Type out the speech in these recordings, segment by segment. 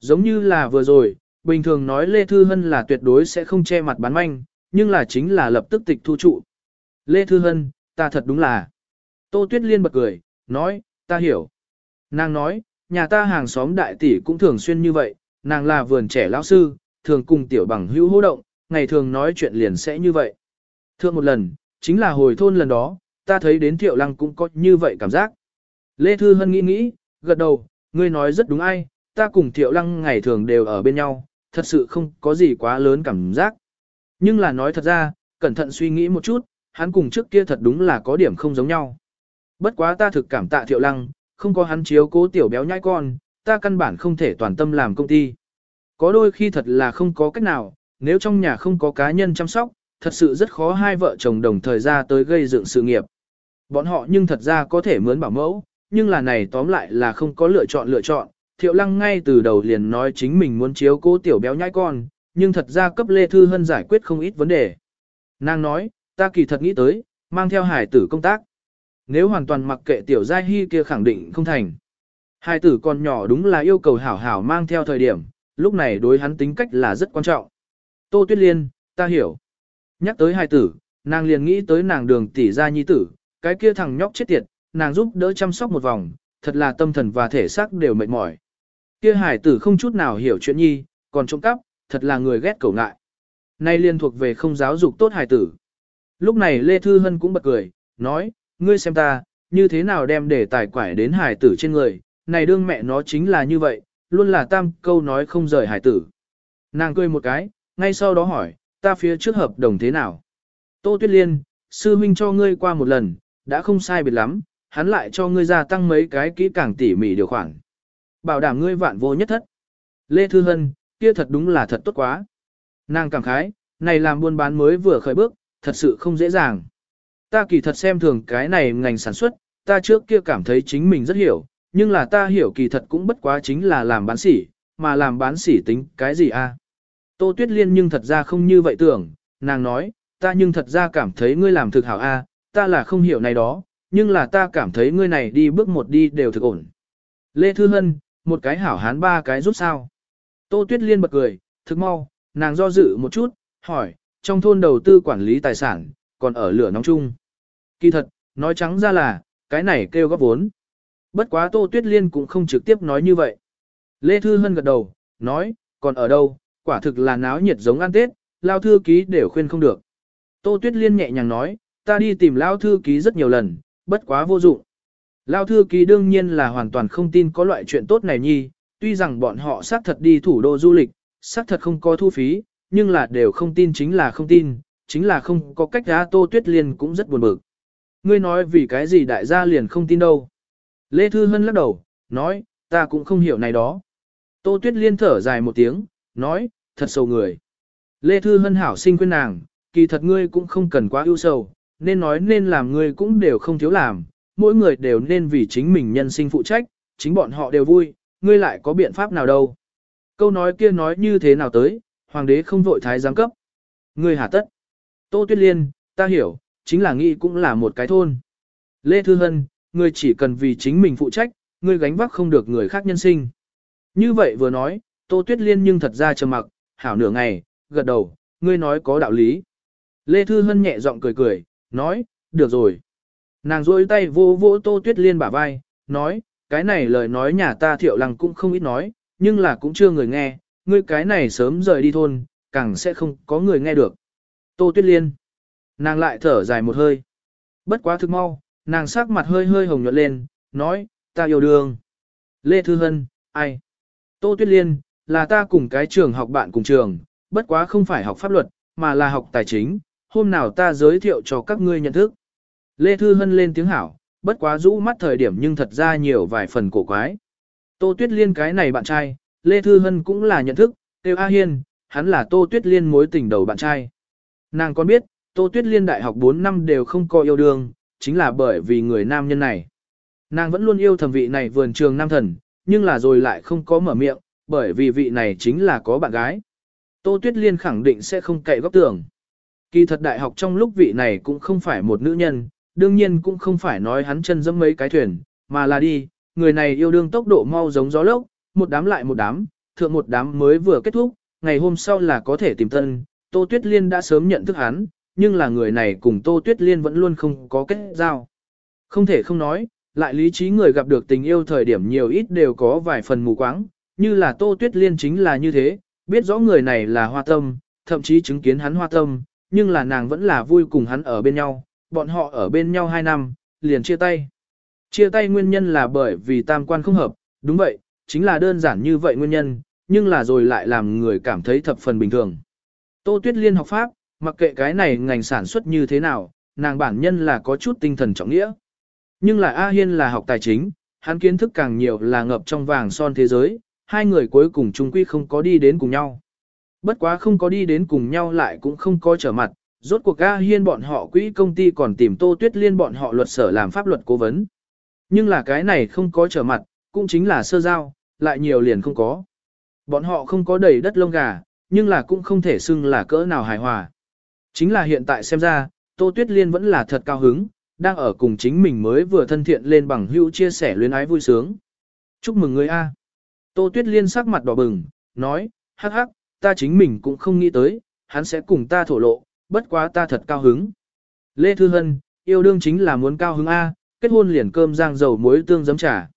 Giống như là vừa rồi, bình thường nói Lê Thư Hân là tuyệt đối sẽ không che mặt bán manh, nhưng là chính là lập tức tịch thu trụ. Lê Thư Hân, ta thật đúng là. Tô Tuyết Liên bật cười, nói, ta hiểu. Nàng nói, nhà ta hàng xóm đại tỷ cũng thường xuyên như vậy, nàng là vườn trẻ lão sư, thường cùng tiểu bằng hữu hô động, ngày thường nói chuyện liền sẽ như vậy. Thưa một lần, chính là hồi thôn lần đó, ta thấy đến Thiệu Lăng cũng có như vậy cảm giác. Lê Thư Hân nghĩ nghĩ, gật đầu, ngươi nói rất đúng ai, ta cùng Thiệu Lăng ngày thường đều ở bên nhau, thật sự không có gì quá lớn cảm giác. Nhưng là nói thật ra, cẩn thận suy nghĩ một chút, hắn cùng trước kia thật đúng là có điểm không giống nhau. Bất quá ta thực cảm tạ Thiệu Lăng, không có hắn chiếu cố tiểu béo nhãi con, ta căn bản không thể toàn tâm làm công ty. Có đôi khi thật là không có cách nào, nếu trong nhà không có cá nhân chăm sóc, thật sự rất khó hai vợ chồng đồng thời ra tới gây dựng sự nghiệp. Bọn họ nhưng thật ra có thể mướn bảo mẫu, nhưng là này tóm lại là không có lựa chọn lựa chọn, Thiệu Lăng ngay từ đầu liền nói chính mình muốn chiếu cố tiểu béo nhãi con, nhưng thật ra cấp Lê Thư Hân giải quyết không ít vấn đề. Nàng nói, ta kỳ thật nghĩ tới, mang theo hải tử công tác. Nếu hoàn toàn mặc kệ tiểu giai hy kia khẳng định không thành. Hải tử còn nhỏ đúng là yêu cầu hảo hảo mang theo thời điểm, lúc này đối hắn tính cách là rất quan trọng. Tô Tuyết Liên, ta hiểu. Nhắc tới hải tử, nàng liền nghĩ tới nàng đường tỷ gia nhi tử, cái kia thằng nhóc chết tiệt, nàng giúp đỡ chăm sóc một vòng, thật là tâm thần và thể xác đều mệt mỏi. Kia hải tử không chút nào hiểu chuyện nhi, còn trộm cắp, thật là người ghét cầu ngại. Nay liên thuộc về không giáo dục tốt hải tử. Lúc này Lê Thư Hân cũng bật cười, nói, ngươi xem ta, như thế nào đem để tài quải đến hải tử trên người, này đương mẹ nó chính là như vậy, luôn là tam câu nói không rời hải tử. Nàng cười một cái, ngay sau đó hỏi, ta phía trước hợp đồng thế nào? Tô Tuyết Liên, sư huynh cho ngươi qua một lần, đã không sai biệt lắm, hắn lại cho ngươi gia tăng mấy cái kỹ càng tỉ mỉ điều khoản. Bảo đảm ngươi vạn vô nhất thất. Lê Thư Hân, kia thật đúng là thật tốt quá. Nàng cảm khái, này làm buôn bán mới vừa khởi bước, thật sự không dễ dàng. Ta kỳ thật xem thường cái này ngành sản xuất, ta trước kia cảm thấy chính mình rất hiểu, nhưng là ta hiểu kỳ thật cũng bất quá chính là làm bán sỉ, mà làm bán sỉ tính cái gì a? Tô Tuyết Liên nhưng thật ra không như vậy tưởng, nàng nói, ta nhưng thật ra cảm thấy ngươi làm thực hảo a, ta là không hiểu này đó, nhưng là ta cảm thấy ngươi này đi bước một đi đều thực ổn. Lê Thư Hân, một cái hảo hán ba cái rút sao. Tô Tuyết Liên bật cười, thực mau, nàng do dự một chút, hỏi, trong thôn đầu tư quản lý tài sản, còn ở lửa nóng chung. Kỳ thật, nói trắng ra là, cái này kêu góp vốn. Bất quá Tô Tuyết Liên cũng không trực tiếp nói như vậy. Lê Thư Hân gật đầu, nói, còn ở đâu, quả thực là náo nhiệt giống ăn Tết, Lao Thư Ký đều khuyên không được. Tô Tuyết Liên nhẹ nhàng nói, ta đi tìm Lao Thư Ký rất nhiều lần, bất quá vô dụng. Lao thư ký đương nhiên là hoàn toàn không tin có loại chuyện tốt này nhi, tuy rằng bọn họ xác thật đi thủ đô du lịch, xác thật không có thu phí, nhưng là đều không tin chính là không tin, chính là không có cách ra Tô Tuyết Liên cũng rất buồn bực. Ngươi nói vì cái gì đại gia liền không tin đâu. Lê Thư Hân lắc đầu, nói, ta cũng không hiểu này đó. Tô Tuyết Liên thở dài một tiếng, nói, thật sầu người. Lê Thư Hân hảo sinh khuyên nàng, kỳ thật ngươi cũng không cần quá ưu sầu, nên nói nên làm ngươi cũng đều không thiếu làm, mỗi người đều nên vì chính mình nhân sinh phụ trách, chính bọn họ đều vui, ngươi lại có biện pháp nào đâu. Câu nói kia nói như thế nào tới, hoàng đế không vội thái giám cấp. Ngươi hà tất. Tô Tuyết Liên, ta hiểu, chính là nghĩ cũng là một cái thôn. Lê Thư Hân, ngươi chỉ cần vì chính mình phụ trách, ngươi gánh vác không được người khác nhân sinh. Như vậy vừa nói, Tô Tuyết Liên nhưng thật ra trầm mặc, hảo nửa ngày, gật đầu, ngươi nói có đạo lý. Lê Thư Hân nhẹ giọng cười cười, nói, được rồi. Nàng rôi tay vô vỗ Tô Tuyết Liên bả vai, nói, cái này lời nói nhà ta thiệu lăng cũng không ít nói, nhưng là cũng chưa người nghe, ngươi cái này sớm rời đi thôn, càng sẽ không có người nghe được. Tô Tuyết Liên. Nàng lại thở dài một hơi. Bất quá thức mau, nàng sắc mặt hơi hơi hồng nhuận lên, nói, ta yêu đương. Lê Thư Hân, ai? Tô Tuyết Liên, là ta cùng cái trường học bạn cùng trường, bất quá không phải học pháp luật, mà là học tài chính, hôm nào ta giới thiệu cho các ngươi nhận thức. Lê Thư Hân lên tiếng hảo, bất quá rũ mắt thời điểm nhưng thật ra nhiều vài phần cổ quái. Tô Tuyết Liên cái này bạn trai, Lê Thư Hân cũng là nhận thức, Tiêu A Hiên, hắn là Tô Tuyết Liên mối tình đầu bạn trai. Nàng còn biết, Tô Tuyết Liên đại học 4 năm đều không có yêu đương, chính là bởi vì người nam nhân này. Nàng vẫn luôn yêu thầm vị này vườn trường nam thần, nhưng là rồi lại không có mở miệng, bởi vì vị này chính là có bạn gái. Tô Tuyết Liên khẳng định sẽ không cậy góc tường. Kỳ thật đại học trong lúc vị này cũng không phải một nữ nhân, đương nhiên cũng không phải nói hắn chân dẫm mấy cái thuyền, mà là đi, người này yêu đương tốc độ mau giống gió lốc, một đám lại một đám, thượng một đám mới vừa kết thúc, ngày hôm sau là có thể tìm thân, Tô Tuyết Liên đã sớm nhận thức hắn, nhưng là người này cùng Tô Tuyết Liên vẫn luôn không có kết giao. Không thể không nói, lại lý trí người gặp được tình yêu thời điểm nhiều ít đều có vài phần mù quáng, như là Tô Tuyết Liên chính là như thế, biết rõ người này là hoa tâm, thậm chí chứng kiến hắn hoa tâm, nhưng là nàng vẫn là vui cùng hắn ở bên nhau, bọn họ ở bên nhau 2 năm, liền chia tay. Chia tay nguyên nhân là bởi vì tam quan không hợp, đúng vậy, chính là đơn giản như vậy nguyên nhân, nhưng là rồi lại làm người cảm thấy thập phần bình thường. Tô Tuyết Liên học Pháp, mặc kệ cái này ngành sản xuất như thế nào, nàng bản nhân là có chút tinh thần trọng nghĩa. Nhưng là A Hiên là học tài chính, hắn kiến thức càng nhiều là ngập trong vàng son thế giới, hai người cuối cùng chung quy không có đi đến cùng nhau. Bất quá không có đi đến cùng nhau lại cũng không có trở mặt, rốt cuộc A Hiên bọn họ quỹ công ty còn tìm Tô Tuyết Liên bọn họ luật sở làm pháp luật cố vấn. Nhưng là cái này không có trở mặt, cũng chính là sơ giao, lại nhiều liền không có. Bọn họ không có đầy đất lông gà, nhưng là cũng không thể xưng là cỡ nào hài hòa. Chính là hiện tại xem ra, Tô Tuyết Liên vẫn là thật cao hứng, đang ở cùng chính mình mới vừa thân thiện lên bằng hữu chia sẻ luyến ái vui sướng. Chúc mừng người A. Tô Tuyết Liên sắc mặt đỏ bừng, nói, hắc hắc, ta chính mình cũng không nghĩ tới, hắn sẽ cùng ta thổ lộ, bất quá ta thật cao hứng. Lê Thư Hân, yêu đương chính là muốn cao hứng A, kết hôn liền cơm rang dầu muối tương giấm trà.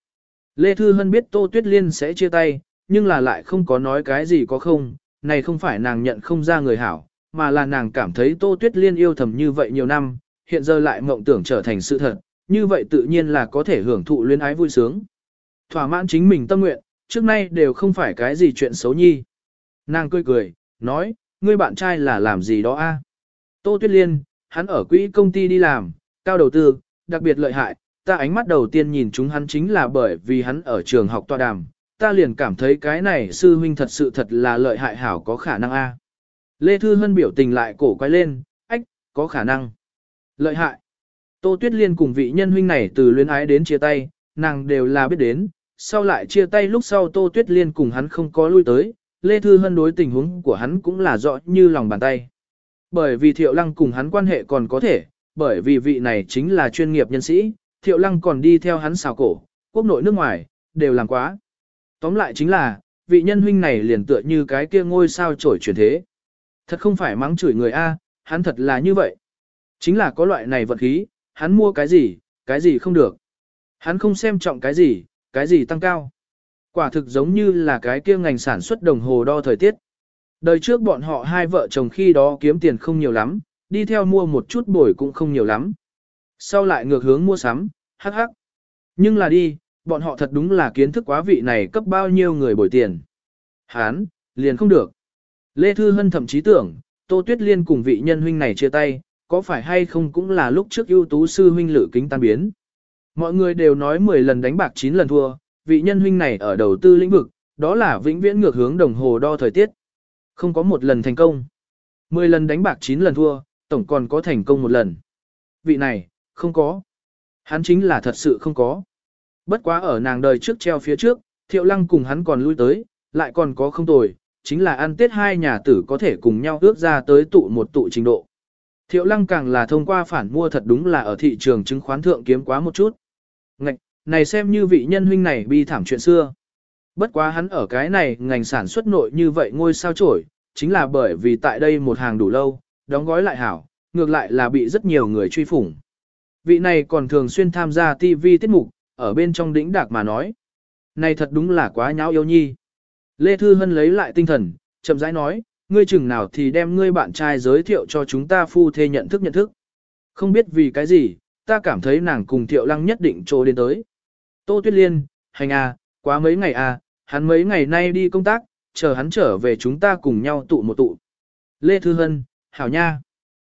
Lê Thư Hân biết Tô Tuyết Liên sẽ chia tay, nhưng là lại không có nói cái gì có không, này không phải nàng nhận không ra người hảo, mà là nàng cảm thấy Tô Tuyết Liên yêu thầm như vậy nhiều năm, hiện giờ lại mộng tưởng trở thành sự thật, như vậy tự nhiên là có thể hưởng thụ luyến ái vui sướng. Thỏa mãn chính mình tâm nguyện, trước nay đều không phải cái gì chuyện xấu nhi. Nàng cười cười, nói, ngươi bạn trai là làm gì đó a? Tô Tuyết Liên, hắn ở quỹ công ty đi làm, cao đầu tư, đặc biệt lợi hại, ta ánh mắt đầu tiên nhìn chúng hắn chính là bởi vì hắn ở trường học tọa đàm, ta liền cảm thấy cái này sư huynh thật sự thật là lợi hại hảo có khả năng a. Lê Thư Hân biểu tình lại cổ quay lên, ách, có khả năng. Lợi hại. Tô Tuyết Liên cùng vị nhân huynh này từ luyến ái đến chia tay, nàng đều là biết đến, sau lại chia tay lúc sau Tô Tuyết Liên cùng hắn không có lui tới, Lê Thư Hân đối tình huống của hắn cũng là rõ như lòng bàn tay bởi vì Thiệu Lăng cùng hắn quan hệ còn có thể, bởi vì vị này chính là chuyên nghiệp nhân sĩ, Thiệu Lăng còn đi theo hắn xào cổ, quốc nội nước ngoài, đều làm quá. Tóm lại chính là, vị nhân huynh này liền tựa như cái kia ngôi sao trổi chuyển thế. Thật không phải mắng chửi người A, hắn thật là như vậy. Chính là có loại này vật khí, hắn mua cái gì, cái gì không được. Hắn không xem trọng cái gì, cái gì tăng cao. Quả thực giống như là cái kia ngành sản xuất đồng hồ đo thời tiết. Đời trước bọn họ hai vợ chồng khi đó kiếm tiền không nhiều lắm, đi theo mua một chút bồi cũng không nhiều lắm. Sau lại ngược hướng mua sắm, hắc hắc. Nhưng là đi, bọn họ thật đúng là kiến thức quá vị này cấp bao nhiêu người bồi tiền. Hán, liền không được. Lê Thư Hân thậm chí tưởng, Tô Tuyết Liên cùng vị nhân huynh này chia tay, có phải hay không cũng là lúc trước ưu tú sư huynh lự kính tan biến. Mọi người đều nói 10 lần đánh bạc 9 lần thua, vị nhân huynh này ở đầu tư lĩnh vực, đó là vĩnh viễn ngược hướng đồng hồ đo thời tiết. Không có một lần thành công. Mười lần đánh bạc chín lần thua, tổng còn có thành công một lần. Vị này, không có. Hắn chính là thật sự không có. Bất quá ở nàng đời trước treo phía trước, thiệu lăng cùng hắn còn lui tới, lại còn có không tồi, chính là ăn tết hai nhà tử có thể cùng nhau ước ra tới tụ một tụ trình độ. Thiệu lăng càng là thông qua phản mua thật đúng là ở thị trường chứng khoán thượng kiếm quá một chút. Ngạch, này xem như vị nhân huynh này bi thảm chuyện xưa. Bất quá hắn ở cái này ngành sản xuất nội như vậy ngôi sao trổi, chính là bởi vì tại đây một hàng đủ lâu, đóng gói lại hảo, ngược lại là bị rất nhiều người truy phủng. Vị này còn thường xuyên tham gia TV tiết mục, ở bên trong đỉnh đạc mà nói. Này thật đúng là quá nháo yêu nhi. Lê Thư Hân lấy lại tinh thần, chậm rãi nói, ngươi chừng nào thì đem ngươi bạn trai giới thiệu cho chúng ta phu thê nhận thức nhận thức. Không biết vì cái gì, ta cảm thấy nàng cùng Thiệu Lăng nhất định trô đến tới. Tô Tuyết Liên, hành à, Quá mấy ngày à, hắn mấy ngày nay đi công tác, chờ hắn trở về chúng ta cùng nhau tụ một tụ. Lê Thư Hân, hảo nha.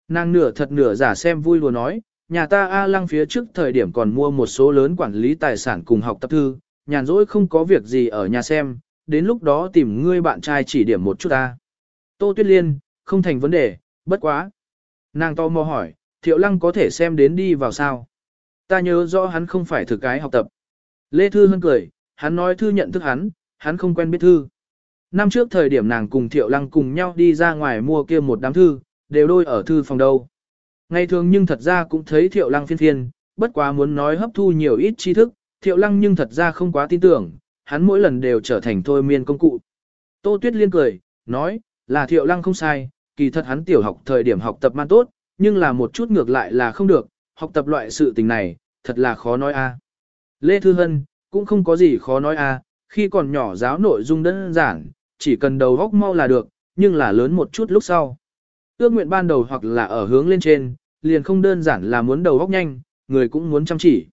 Nàng nửa thật nửa giả xem vui lùa nói, nhà ta A à lăng phía trước thời điểm còn mua một số lớn quản lý tài sản cùng học tập thư, nhàn rỗi không có việc gì ở nhà xem, đến lúc đó tìm ngươi bạn trai chỉ điểm một chút ta. Tô Tuyết Liên, không thành vấn đề, bất quá. Nàng to mò hỏi, Thiệu Lăng có thể xem đến đi vào sao? Ta nhớ rõ hắn không phải thực cái học tập. Lê Thư Hân cười, hắn nói thư nhận thức hắn, hắn không quen biết thư. Năm trước thời điểm nàng cùng Thiệu Lăng cùng nhau đi ra ngoài mua kia một đám thư, đều đôi ở thư phòng đâu. Ngày thường nhưng thật ra cũng thấy Thiệu Lăng phiên phiên, bất quá muốn nói hấp thu nhiều ít tri thức, Thiệu Lăng nhưng thật ra không quá tin tưởng, hắn mỗi lần đều trở thành thôi miên công cụ. Tô Tuyết Liên cười, nói, là Thiệu Lăng không sai, kỳ thật hắn tiểu học thời điểm học tập man tốt, nhưng là một chút ngược lại là không được, học tập loại sự tình này, thật là khó nói a. Lê Thư Hân, cũng không có gì khó nói à, khi còn nhỏ giáo nội dung đơn giản, chỉ cần đầu góc mau là được, nhưng là lớn một chút lúc sau. Ước nguyện ban đầu hoặc là ở hướng lên trên, liền không đơn giản là muốn đầu góc nhanh, người cũng muốn chăm chỉ.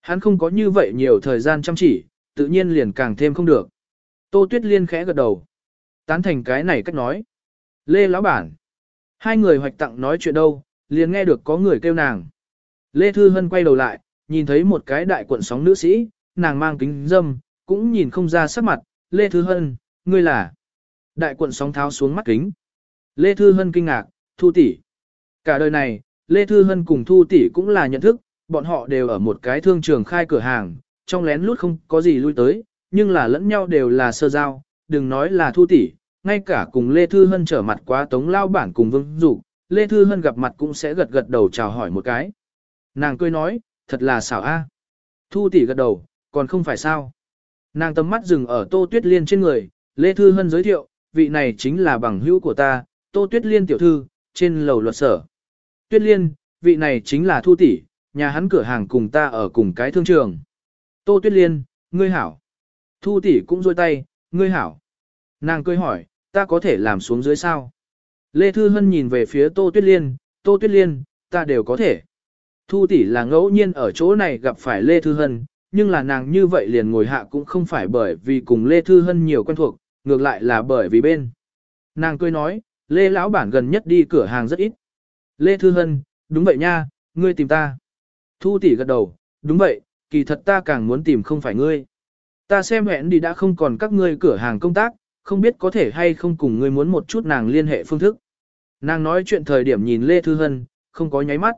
Hắn không có như vậy nhiều thời gian chăm chỉ, tự nhiên liền càng thêm không được. Tô Tuyết Liên khẽ gật đầu. Tán thành cái này cách nói. Lê lão bản. Hai người hoạch tặng nói chuyện đâu, liền nghe được có người kêu nàng. Lê Thư Hân quay đầu lại, nhìn thấy một cái đại quận sóng nữ sĩ, nàng mang kính dâm, cũng nhìn không ra sắc mặt, Lê Thư Hân, ngươi là. Đại quận sóng tháo xuống mắt kính. Lê Thư Hân kinh ngạc, Thu tỷ. Cả đời này, Lê Thư Hân cùng Thu tỷ cũng là nhận thức, bọn họ đều ở một cái thương trường khai cửa hàng, trong lén lút không có gì lui tới, nhưng là lẫn nhau đều là sơ giao, đừng nói là Thu tỷ, ngay cả cùng Lê Thư Hân trở mặt quá tống lao bản cùng Vương Dục, Lê Thư Hân gặp mặt cũng sẽ gật gật đầu chào hỏi một cái. Nàng cười nói, thật là xảo a. Thu tỷ gật đầu, còn không phải sao. Nàng tầm mắt dừng ở Tô Tuyết Liên trên người, Lê Thư Hân giới thiệu, vị này chính là bằng hữu của ta, Tô Tuyết Liên tiểu thư, trên lầu luật sở. Tuyết Liên, vị này chính là Thu Tỷ, nhà hắn cửa hàng cùng ta ở cùng cái thương trường. Tô Tuyết Liên, ngươi hảo. Thu Tỷ cũng rôi tay, ngươi hảo. Nàng cười hỏi, ta có thể làm xuống dưới sao? Lê Thư Hân nhìn về phía Tô Tuyết Liên, Tô Tuyết Liên, ta đều có thể. Thu Tỷ là ngẫu nhiên ở chỗ này gặp phải Lê Thư Hân, nhưng là nàng như vậy liền ngồi hạ cũng không phải bởi vì cùng Lê Thư Hân nhiều quen thuộc, ngược lại là bởi vì bên. Nàng cười nói, Lê lão bản gần nhất đi cửa hàng rất ít. Lê Thư Hân, đúng vậy nha, ngươi tìm ta. Thu tỷ gật đầu, đúng vậy, kỳ thật ta càng muốn tìm không phải ngươi. Ta xem hẹn đi đã không còn các ngươi cửa hàng công tác, không biết có thể hay không cùng ngươi muốn một chút nàng liên hệ phương thức. Nàng nói chuyện thời điểm nhìn Lê Thư Hân, không có nháy mắt.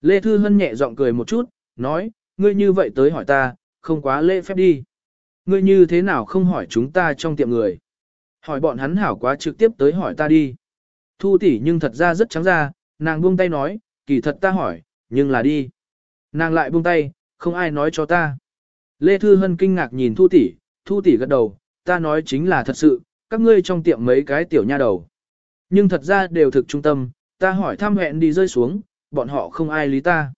Lê Thư Hân nhẹ giọng cười một chút, nói, ngươi như vậy tới hỏi ta, không quá lễ phép đi. Ngươi như thế nào không hỏi chúng ta trong tiệm người? Hỏi bọn hắn hảo quá trực tiếp tới hỏi ta đi. Thu tỷ nhưng thật ra rất trắng ra, nàng buông tay nói, kỳ thật ta hỏi, nhưng là đi. Nàng lại buông tay, không ai nói cho ta. Lê Thư Hân kinh ngạc nhìn Thu tỷ, Thu tỷ gật đầu, ta nói chính là thật sự, các ngươi trong tiệm mấy cái tiểu nha đầu. Nhưng thật ra đều thực trung tâm, ta hỏi thăm hẹn đi rơi xuống, bọn họ không ai lý ta.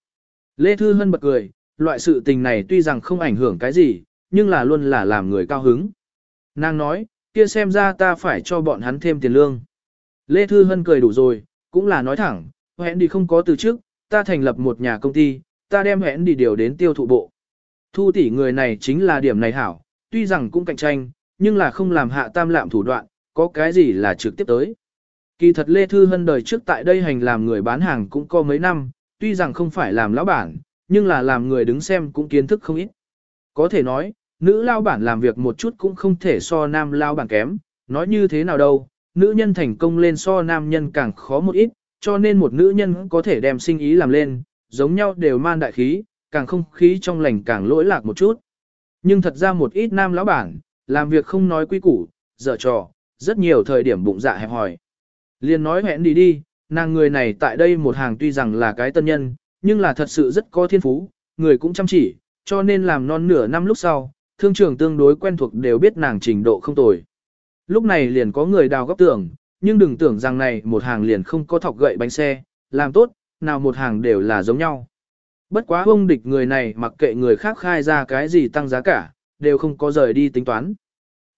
Lê Thư Hân bật cười, loại sự tình này tuy rằng không ảnh hưởng cái gì, nhưng là luôn là làm người cao hứng. Nàng nói, kia xem ra ta phải cho bọn hắn thêm tiền lương. Lê Thư Hân cười đủ rồi, cũng là nói thẳng, hẹn đi không có từ trước, ta thành lập một nhà công ty, ta đem hẹn đi điều đến tiêu thụ bộ. Thu tỷ người này chính là điểm này hảo, tuy rằng cũng cạnh tranh, nhưng là không làm hạ tam lạm thủ đoạn, có cái gì là trực tiếp tới. Kỳ thật Lê Thư Hân đời trước tại đây hành làm người bán hàng cũng có mấy năm, tuy rằng không phải làm lão bản, nhưng là làm người đứng xem cũng kiến thức không ít. Có thể nói, nữ lao bản làm việc một chút cũng không thể so nam lao bản kém, nói như thế nào đâu, nữ nhân thành công lên so nam nhân càng khó một ít, cho nên một nữ nhân có thể đem sinh ý làm lên, giống nhau đều man đại khí, càng không khí trong lành càng lỗi lạc một chút. Nhưng thật ra một ít nam lão bản, làm việc không nói quy củ, dở trò, rất nhiều thời điểm bụng dạ hẹp hỏi. Liên nói hẹn đi đi, nàng người này tại đây một hàng tuy rằng là cái tân nhân, nhưng là thật sự rất có thiên phú, người cũng chăm chỉ, cho nên làm non nửa năm lúc sau, thương trường tương đối quen thuộc đều biết nàng trình độ không tồi. Lúc này liền có người đào góc tưởng, nhưng đừng tưởng rằng này một hàng liền không có thọc gậy bánh xe, làm tốt, nào một hàng đều là giống nhau. Bất quá hung địch người này mặc kệ người khác khai ra cái gì tăng giá cả, đều không có rời đi tính toán.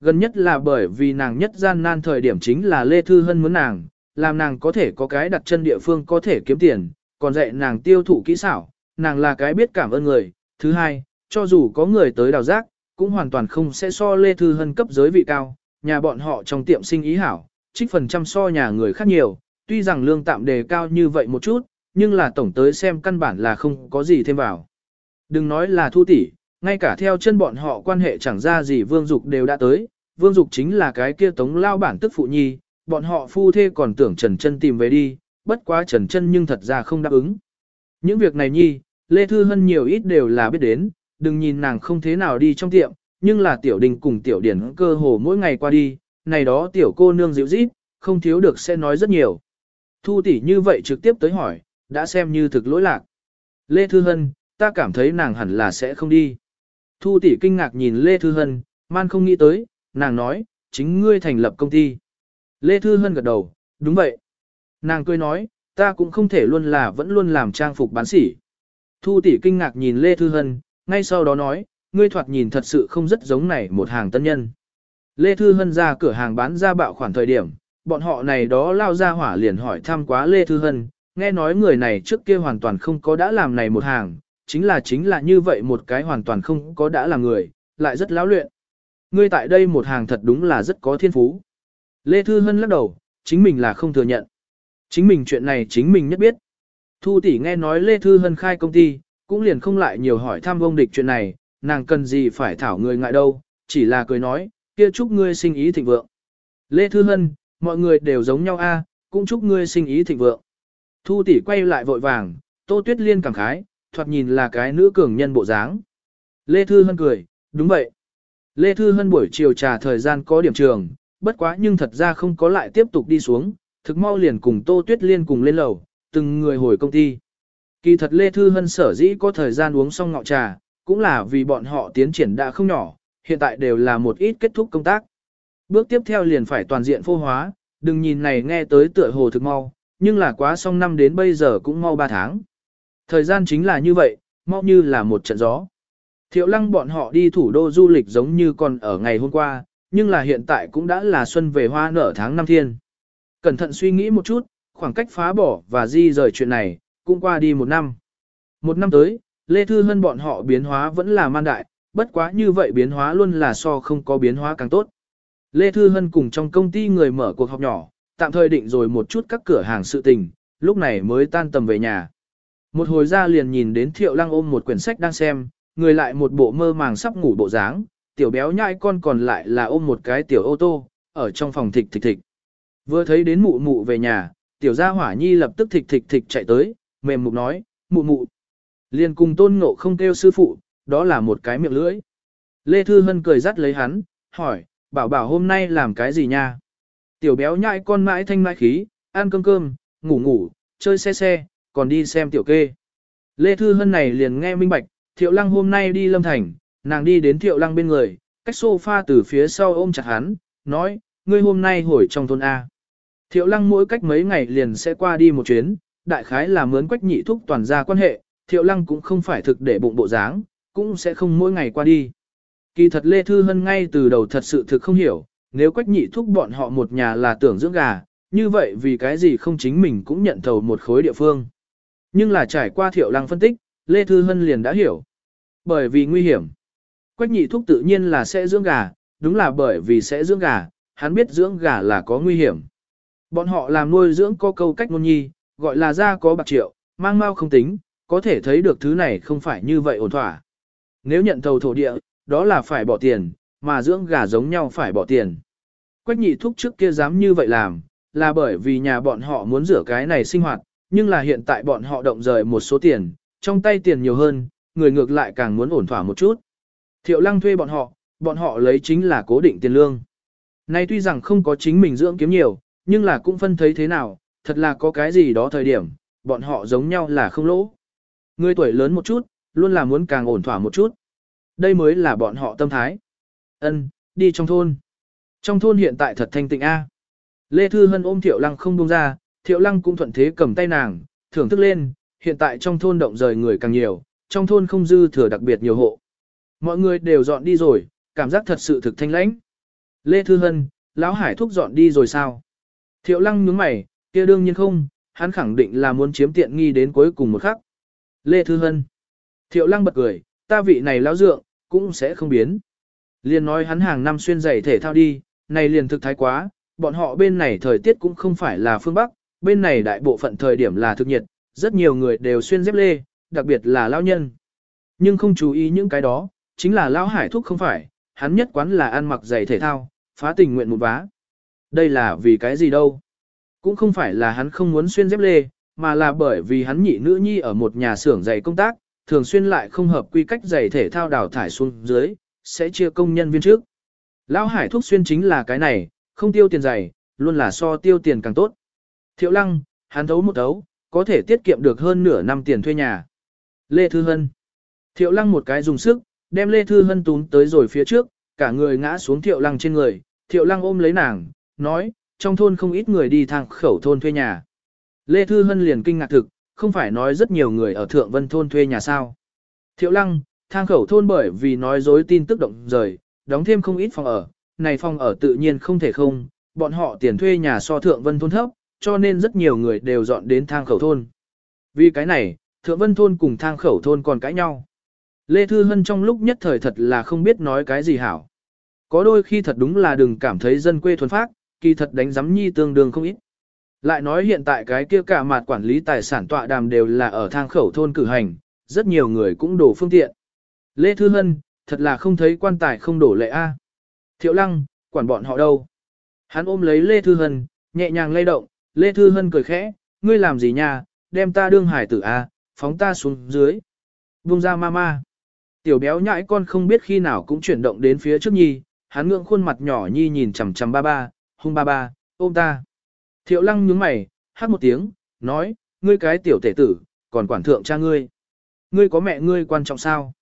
Gần nhất là bởi vì nàng nhất gian nan thời điểm chính là Lê Thư Hân muốn nàng, làm nàng có thể có cái đặt chân địa phương có thể kiếm tiền, còn dạy nàng tiêu thụ kỹ xảo, nàng là cái biết cảm ơn người. Thứ hai, cho dù có người tới đào rác, cũng hoàn toàn không sẽ so Lê Thư Hân cấp giới vị cao, nhà bọn họ trong tiệm sinh ý hảo, trích phần trăm so nhà người khác nhiều, tuy rằng lương tạm đề cao như vậy một chút, nhưng là tổng tới xem căn bản là không có gì thêm vào. Đừng nói là thu tỉ, ngay cả theo chân bọn họ quan hệ chẳng ra gì Vương Dục đều đã tới, Vương Dục chính là cái kia tống lao bản tức phụ nhi, bọn họ phu thê còn tưởng Trần Chân tìm về đi, bất quá Trần Chân nhưng thật ra không đáp ứng. Những việc này nhi, Lê Thư Hân nhiều ít đều là biết đến, đừng nhìn nàng không thế nào đi trong tiệm, nhưng là tiểu đình cùng tiểu điển cơ hồ mỗi ngày qua đi, này đó tiểu cô nương dịu dít, không thiếu được sẽ nói rất nhiều. Thu tỷ như vậy trực tiếp tới hỏi, đã xem như thực lỗi lạc. Lê Thư Hân, ta cảm thấy nàng hẳn là sẽ không đi. Thu tỷ kinh ngạc nhìn Lê Thư Hân, man không nghĩ tới, nàng nói, chính ngươi thành lập công ty. Lê Thư Hân gật đầu, đúng vậy. Nàng cười nói, ta cũng không thể luôn là vẫn luôn làm trang phục bán sỉ. Thu tỷ kinh ngạc nhìn Lê Thư Hân, ngay sau đó nói, ngươi thoạt nhìn thật sự không rất giống này một hàng tân nhân. Lê Thư Hân ra cửa hàng bán ra bạo khoản thời điểm, bọn họ này đó lao ra hỏa liền hỏi thăm quá Lê Thư Hân, nghe nói người này trước kia hoàn toàn không có đã làm này một hàng, chính là chính là như vậy một cái hoàn toàn không có đã là người, lại rất lão luyện. Ngươi tại đây một hàng thật đúng là rất có thiên phú. Lê Thư Hân lắc đầu, chính mình là không thừa nhận. Chính mình chuyện này chính mình nhất biết. Thu tỷ nghe nói Lê Thư Hân khai công ty, cũng liền không lại nhiều hỏi thăm ông địch chuyện này, nàng cần gì phải thảo người ngại đâu, chỉ là cười nói, kia chúc ngươi sinh ý thịnh vượng. Lê Thư Hân, mọi người đều giống nhau a cũng chúc ngươi sinh ý thịnh vượng. Thu tỷ quay lại vội vàng, Tô Tuyết Liên cảm khái, thoạt nhìn là cái nữ cường nhân bộ dáng. Lê Thư Hân cười, đúng vậy. Lê Thư Hân buổi chiều trà thời gian có điểm trường, bất quá nhưng thật ra không có lại tiếp tục đi xuống, thực mau liền cùng Tô Tuyết Liên cùng lên lầu, từng người hồi công ty. Kỳ thật Lê Thư Hân sở dĩ có thời gian uống xong ngọ trà, cũng là vì bọn họ tiến triển đã không nhỏ, hiện tại đều là một ít kết thúc công tác. Bước tiếp theo liền phải toàn diện phô hóa, đừng nhìn này nghe tới tựa hồ thực mau, nhưng là quá xong năm đến bây giờ cũng mau 3 tháng. Thời gian chính là như vậy, mau như là một trận gió. Thiệu lăng bọn họ đi thủ đô du lịch giống như còn ở ngày hôm qua, nhưng là hiện tại cũng đã là xuân về hoa nở tháng năm thiên. Cẩn thận suy nghĩ một chút, khoảng cách phá bỏ và di rời chuyện này, cũng qua đi một năm. Một năm tới, Lê Thư Hân bọn họ biến hóa vẫn là man đại, bất quá như vậy biến hóa luôn là so không có biến hóa càng tốt. Lê Thư Hân cùng trong công ty người mở cuộc họp nhỏ, tạm thời định rồi một chút các cửa hàng sự tình, lúc này mới tan tầm về nhà. Một hồi ra liền nhìn đến Thiệu Lăng ôm một quyển sách đang xem, người lại một bộ mơ màng sắp ngủ bộ dáng, tiểu béo nhãi con còn lại là ôm một cái tiểu ô tô, ở trong phòng thịch thịch thịch. Vừa thấy đến mụ mụ về nhà, tiểu gia hỏa nhi lập tức thịch thịch thịch chạy tới, mềm mục nói, mụ mụ. Liền cùng tôn ngộ không kêu sư phụ, đó là một cái miệng lưỡi. Lê Thư Hân cười dắt lấy hắn, hỏi, bảo bảo hôm nay làm cái gì nha? Tiểu béo nhại con mãi thanh mãi khí, ăn cơm cơm, ngủ ngủ, chơi xe xe, còn đi xem tiểu kê. Lê Thư Hân này liền nghe minh bạch, thiệu lăng hôm nay đi lâm thành, nàng đi đến thiệu lăng bên người, cách sofa từ phía sau ôm chặt hắn, nói, ngươi hôm nay hồi trong thôn A. Thiệu lăng mỗi cách mấy ngày liền sẽ qua đi một chuyến, đại khái là mướn quách nhị thúc toàn gia quan hệ, thiệu lăng cũng không phải thực để bụng bộ dáng, cũng sẽ không mỗi ngày qua đi. Kỳ thật Lê Thư Hân ngay từ đầu thật sự thực không hiểu, nếu quách nhị thúc bọn họ một nhà là tưởng dưỡng gà, như vậy vì cái gì không chính mình cũng nhận thầu một khối địa phương. Nhưng là trải qua thiệu lăng phân tích, Lê Thư Hân liền đã hiểu. Bởi vì nguy hiểm. Quách nhị thúc tự nhiên là sẽ dưỡng gà, đúng là bởi vì sẽ dưỡng gà, hắn biết dưỡng gà là có nguy hiểm. Bọn họ làm nuôi dưỡng có câu cách ngôn nhi, gọi là ra có bạc triệu, mang mau không tính, có thể thấy được thứ này không phải như vậy ổn thỏa. Nếu nhận thầu thổ địa, đó là phải bỏ tiền, mà dưỡng gà giống nhau phải bỏ tiền. Quách nhị thúc trước kia dám như vậy làm, là bởi vì nhà bọn họ muốn rửa cái này sinh hoạt, nhưng là hiện tại bọn họ động rời một số tiền, trong tay tiền nhiều hơn, người ngược lại càng muốn ổn thỏa một chút. Thiệu lăng thuê bọn họ, bọn họ lấy chính là cố định tiền lương. Nay tuy rằng không có chính mình dưỡng kiếm nhiều, nhưng là cũng phân thấy thế nào, thật là có cái gì đó thời điểm, bọn họ giống nhau là không lỗ. Người tuổi lớn một chút, luôn là muốn càng ổn thỏa một chút. Đây mới là bọn họ tâm thái. Ân, đi trong thôn. Trong thôn hiện tại thật thanh tịnh A. Lê Thư Hân ôm Thiệu Lăng không buông ra, Thiệu Lăng cũng thuận thế cầm tay nàng, thưởng thức lên, hiện tại trong thôn động rời người càng nhiều, trong thôn không dư thừa đặc biệt nhiều hộ. Mọi người đều dọn đi rồi, cảm giác thật sự thực thanh lãnh. Lê Thư Hân, lão hải thúc dọn đi rồi sao? Thiệu lăng nhướng mày, kia đương nhiên không, hắn khẳng định là muốn chiếm tiện nghi đến cuối cùng một khắc. Lê Thư Hân. Thiệu lăng bật cười, ta vị này lão dượng, cũng sẽ không biến. Liên nói hắn hàng năm xuyên giày thể thao đi, này liền thực thái quá, bọn họ bên này thời tiết cũng không phải là phương Bắc, bên này đại bộ phận thời điểm là thực nhiệt, rất nhiều người đều xuyên dép lê, đặc biệt là lao nhân. Nhưng không chú ý những cái đó, chính là Lão hải thúc không phải, hắn nhất quán là ăn mặc giày thể thao, phá tình nguyện một vá. Đây là vì cái gì đâu? Cũng không phải là hắn không muốn xuyên dép lê, mà là bởi vì hắn nhị nữ nhi ở một nhà xưởng giày công tác, thường xuyên lại không hợp quy cách giày thể thao đào thải xuống dưới, sẽ chia công nhân viên trước. Lão Hải thuốc xuyên chính là cái này, không tiêu tiền giày, luôn là so tiêu tiền càng tốt. Thiệu Lăng, hắn thấu một thấu, có thể tiết kiệm được hơn nửa năm tiền thuê nhà. Lê Thư Hân. Thiệu Lăng một cái dùng sức, đem Lê Thư Hân tún tới rồi phía trước, cả người ngã xuống Thiệu Lăng trên người, Thiệu Lăng ôm lấy nàng, nói, trong thôn không ít người đi thang khẩu thôn thuê nhà. Lê Thư Hân liền kinh ngạc thực, không phải nói rất nhiều người ở Thượng Vân thôn thuê nhà sao. Thiệu Lăng, thang khẩu thôn bởi vì nói dối tin tức động rời, đóng thêm không ít phòng ở, này phòng ở tự nhiên không thể không, bọn họ tiền thuê nhà so Thượng Vân thôn thấp, cho nên rất nhiều người đều dọn đến thang khẩu thôn. Vì cái này, Thượng Vân thôn cùng thang khẩu thôn còn cãi nhau. Lê Thư Hân trong lúc nhất thời thật là không biết nói cái gì hảo. Có đôi khi thật đúng là đừng cảm thấy dân quê thuần phát, kỳ thật đánh giám nhi tương đương không ít. Lại nói hiện tại cái kia cả mặt quản lý tài sản tọa đàm đều là ở thang khẩu thôn cử hành, rất nhiều người cũng đổ phương tiện. Lê Thư Hân, thật là không thấy quan tài không đổ lệ A. Thiệu Lăng, quản bọn họ đâu? Hắn ôm lấy Lê Thư Hân, nhẹ nhàng lay động, Lê Thư Hân cười khẽ, ngươi làm gì nha, đem ta đương hải tử A, phóng ta xuống dưới. Vung ra ma ma. Tiểu béo nhãi con không biết khi nào cũng chuyển động đến phía trước nhi, hắn ngưỡng khuôn mặt nhỏ nhi nhìn chằm chằm ba ba, hung ba ba, ôm ta. Thiệu lăng nhướng mày, hát một tiếng, nói, ngươi cái tiểu tể tử, còn quản thượng cha ngươi. Ngươi có mẹ ngươi quan trọng sao?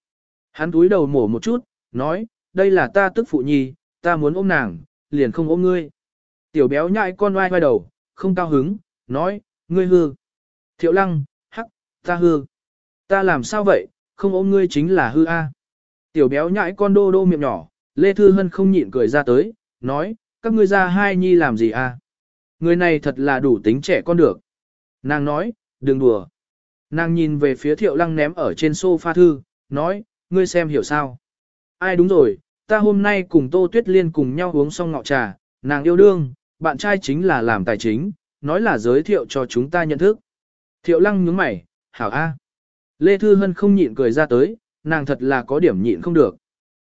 Hắn túi đầu mổ một chút, nói, đây là ta tức phụ nhi, ta muốn ôm nàng, liền không ôm ngươi. Tiểu béo nhại con oai oai đầu, không cao hứng, nói, ngươi hư. Thiệu lăng, hắc, ta hư. Ta làm sao vậy, không ôm ngươi chính là hư a. Tiểu béo nhãi con đô đô miệng nhỏ, Lê Thư Hân không nhịn cười ra tới, nói, các ngươi ra hai nhi làm gì à? Người này thật là đủ tính trẻ con được. Nàng nói, đừng đùa. Nàng nhìn về phía thiệu lăng ném ở trên sofa thư, nói, ngươi xem hiểu sao. Ai đúng rồi, ta hôm nay cùng Tô Tuyết Liên cùng nhau uống xong ngọ trà, nàng yêu đương, bạn trai chính là làm tài chính, nói là giới thiệu cho chúng ta nhận thức. Thiệu lăng nhướng mày, hảo a. Lê Thư Hân không nhịn cười ra tới, nàng thật là có điểm nhịn không được.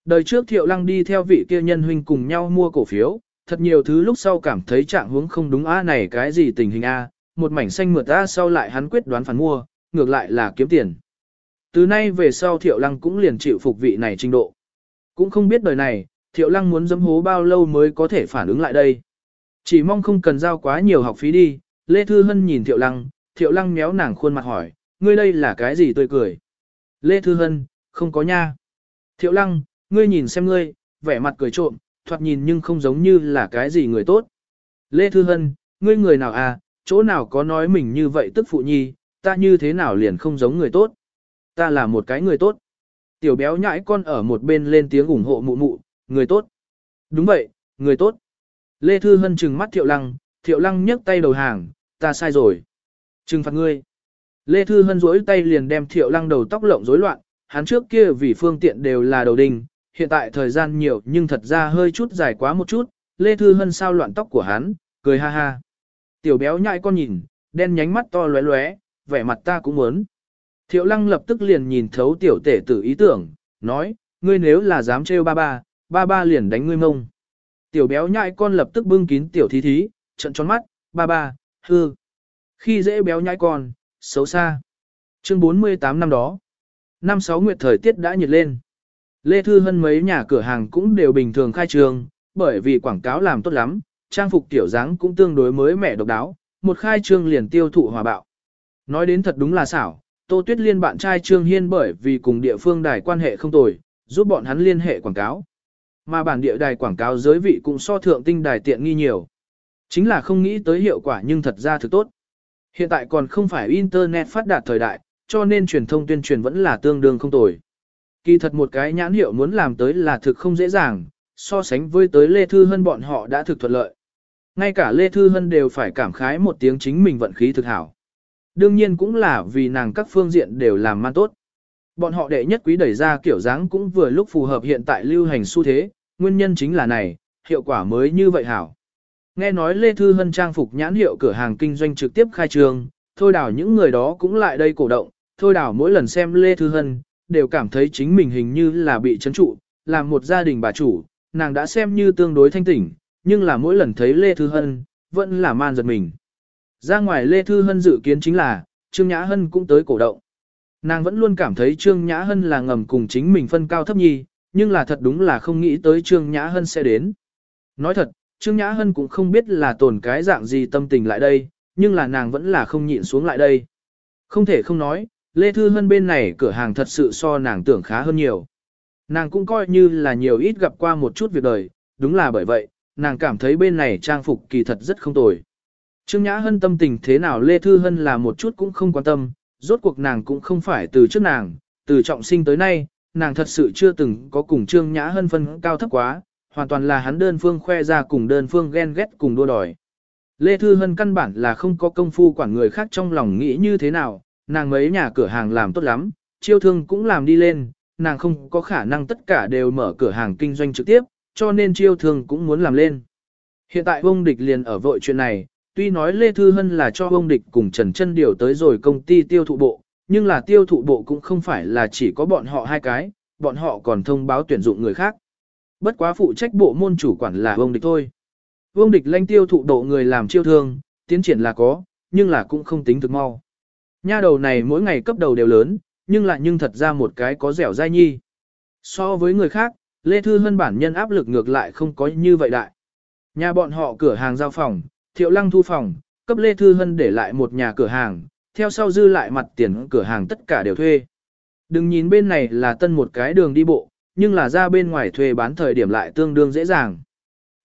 Đời trước Thiệu Lăng đi theo vị kia nhân huynh cùng nhau mua cổ phiếu, thật nhiều thứ lúc sau cảm thấy trạng huống không đúng a này cái gì tình hình a, một mảnh xanh mượt a sau lại hắn quyết đoán phản mua, ngược lại là kiếm tiền. Từ nay về sau Thiệu Lăng cũng liền chịu phục vị này trình độ. Cũng không biết đời này, Thiệu Lăng muốn dấm hố bao lâu mới có thể phản ứng lại đây. Chỉ mong không cần giao quá nhiều học phí đi, Lê Thư Hân nhìn Thiệu Lăng, Thiệu Lăng méo nàng khuôn mặt hỏi, ngươi đây là cái gì tươi cười? Lê Thư Hân, không có nha. Thiệu Lăng, ngươi nhìn xem ngươi, vẻ mặt cười trộm, thoạt nhìn nhưng không giống như là cái gì người tốt. Lê Thư Hân, ngươi người nào à, chỗ nào có nói mình như vậy tức phụ nhi, ta như thế nào liền không giống người tốt. Ta là một cái người tốt. Tiểu béo nhãi con ở một bên lên tiếng ủng hộ mụ mụ, người tốt. Đúng vậy, người tốt. Lê Thư Hân trừng mắt Thiệu Lăng, Thiệu Lăng nhấc tay đầu hàng, ta sai rồi. Trừng phạt ngươi. Lê Thư Hân rỗi tay liền đem Thiệu Lăng đầu tóc lộng rối loạn, hắn trước kia vì phương tiện đều là đầu đình, hiện tại thời gian nhiều nhưng thật ra hơi chút dài quá một chút, Lê Thư Hân sao loạn tóc của hắn, cười ha ha. Tiểu béo nhại con nhìn, đen nhánh mắt to lóe lóe, vẻ mặt ta cũng muốn. Thiệu lăng lập tức liền nhìn thấu tiểu tể tử ý tưởng, nói, ngươi nếu là dám trêu ba ba, ba ba liền đánh ngươi mông. Tiểu béo nhại con lập tức bưng kín tiểu thí thí, trận tròn mắt, ba ba, hư. Khi dễ béo nhãi con, xấu xa. Chương 48 năm đó. Năm sáu nguyệt thời tiết đã nhiệt lên. Lê Thư Hân mấy nhà cửa hàng cũng đều bình thường khai trường, bởi vì quảng cáo làm tốt lắm, trang phục tiểu dáng cũng tương đối mới mẻ độc đáo, một khai trương liền tiêu thụ hòa bạo. Nói đến thật đúng là xảo, Tô Tuyết Liên bạn trai Trương Hiên bởi vì cùng địa phương đài quan hệ không tồi, giúp bọn hắn liên hệ quảng cáo. Mà bản địa đài quảng cáo giới vị cũng so thượng tinh đài tiện nghi nhiều. Chính là không nghĩ tới hiệu quả nhưng thật ra thực tốt. Hiện tại còn không phải internet phát đạt thời đại, cho nên truyền thông tuyên truyền vẫn là tương đương không tồi. Kỳ thật một cái nhãn hiệu muốn làm tới là thực không dễ dàng, so sánh với tới Lê Thư Hân bọn họ đã thực thuận lợi. Ngay cả Lê Thư Hân đều phải cảm khái một tiếng chính mình vận khí thực hảo. Đương nhiên cũng là vì nàng các phương diện đều làm man tốt. Bọn họ đệ nhất quý đẩy ra kiểu dáng cũng vừa lúc phù hợp hiện tại lưu hành xu thế, nguyên nhân chính là này, hiệu quả mới như vậy hảo. Nghe nói Lê Thư Hân trang phục nhãn hiệu cửa hàng kinh doanh trực tiếp khai trường, thôi đảo những người đó cũng lại đây cổ động, thôi đảo mỗi lần xem Lê Thư Hân, đều cảm thấy chính mình hình như là bị chấn trụ, làm một gia đình bà chủ, nàng đã xem như tương đối thanh tỉnh, nhưng là mỗi lần thấy Lê Thư Hân, vẫn là man giật mình. Ra ngoài Lê Thư Hân dự kiến chính là, Trương Nhã Hân cũng tới cổ động. Nàng vẫn luôn cảm thấy Trương Nhã Hân là ngầm cùng chính mình phân cao thấp nhi, nhưng là thật đúng là không nghĩ tới Trương Nhã Hân sẽ đến. Nói thật, Trương Nhã Hân cũng không biết là tổn cái dạng gì tâm tình lại đây, nhưng là nàng vẫn là không nhịn xuống lại đây. Không thể không nói, Lê Thư Hân bên này cửa hàng thật sự so nàng tưởng khá hơn nhiều. Nàng cũng coi như là nhiều ít gặp qua một chút việc đời, đúng là bởi vậy, nàng cảm thấy bên này trang phục kỳ thật rất không tồi. Trương Nhã Hân tâm tình thế nào Lê Thư Hân là một chút cũng không quan tâm, rốt cuộc nàng cũng không phải từ trước nàng, từ trọng sinh tới nay, nàng thật sự chưa từng có cùng Trương Nhã Hân phân cao thấp quá, hoàn toàn là hắn đơn phương khoe ra cùng đơn phương ghen ghét cùng đua đòi. Lê Thư Hân căn bản là không có công phu quản người khác trong lòng nghĩ như thế nào, nàng mấy nhà cửa hàng làm tốt lắm, chiêu thương cũng làm đi lên, nàng không có khả năng tất cả đều mở cửa hàng kinh doanh trực tiếp, cho nên chiêu thương cũng muốn làm lên. Hiện tại ông địch liền ở vội chuyện này, tuy nói Lê Thư Hân là cho ông địch cùng Trần Trân điều tới rồi công ty tiêu thụ bộ, nhưng là tiêu thụ bộ cũng không phải là chỉ có bọn họ hai cái, bọn họ còn thông báo tuyển dụng người khác. Bất quá phụ trách bộ môn chủ quản là ông địch thôi. Vương địch lanh tiêu thụ độ người làm chiêu thương, tiến triển là có, nhưng là cũng không tính thực mau. Nha đầu này mỗi ngày cấp đầu đều lớn, nhưng lại nhưng thật ra một cái có dẻo dai nhi. So với người khác, Lê Thư Hân bản nhân áp lực ngược lại không có như vậy đại. Nhà bọn họ cửa hàng giao phòng, thiệu lăng thu phòng, cấp Lê Thư Hân để lại một nhà cửa hàng, theo sau dư lại mặt tiền cửa hàng tất cả đều thuê. Đừng nhìn bên này là tân một cái đường đi bộ, nhưng là ra bên ngoài thuê bán thời điểm lại tương đương dễ dàng.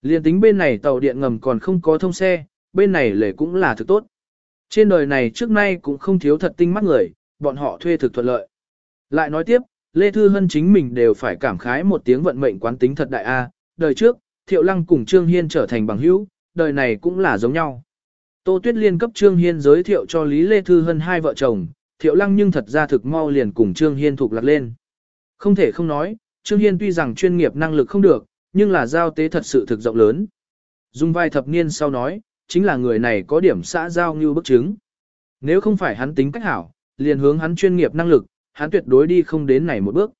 Liên tính bên này tàu điện ngầm còn không có thông xe, bên này lề cũng là thứ tốt. Trên đời này trước nay cũng không thiếu thật tinh mắt người, bọn họ thuê thực thuận lợi. Lại nói tiếp, Lê Thư Hân chính mình đều phải cảm khái một tiếng vận mệnh quán tính thật đại A, đời trước, Thiệu Lăng cùng Trương Hiên trở thành bằng hữu, đời này cũng là giống nhau. Tô Tuyết Liên cấp Trương Hiên giới thiệu cho Lý Lê Thư Hân hai vợ chồng, Thiệu Lăng nhưng thật ra thực mau liền cùng Trương Hiên thuộc lạc lên. Không thể không nói, Trương Hiên tuy rằng chuyên nghiệp năng lực không được, nhưng là giao tế thật sự thực rộng lớn. Dung vai thập niên sau nói, chính là người này có điểm xã giao như bức chứng. Nếu không phải hắn tính cách hảo, liền hướng hắn chuyên nghiệp năng lực, hắn tuyệt đối đi không đến này một bước.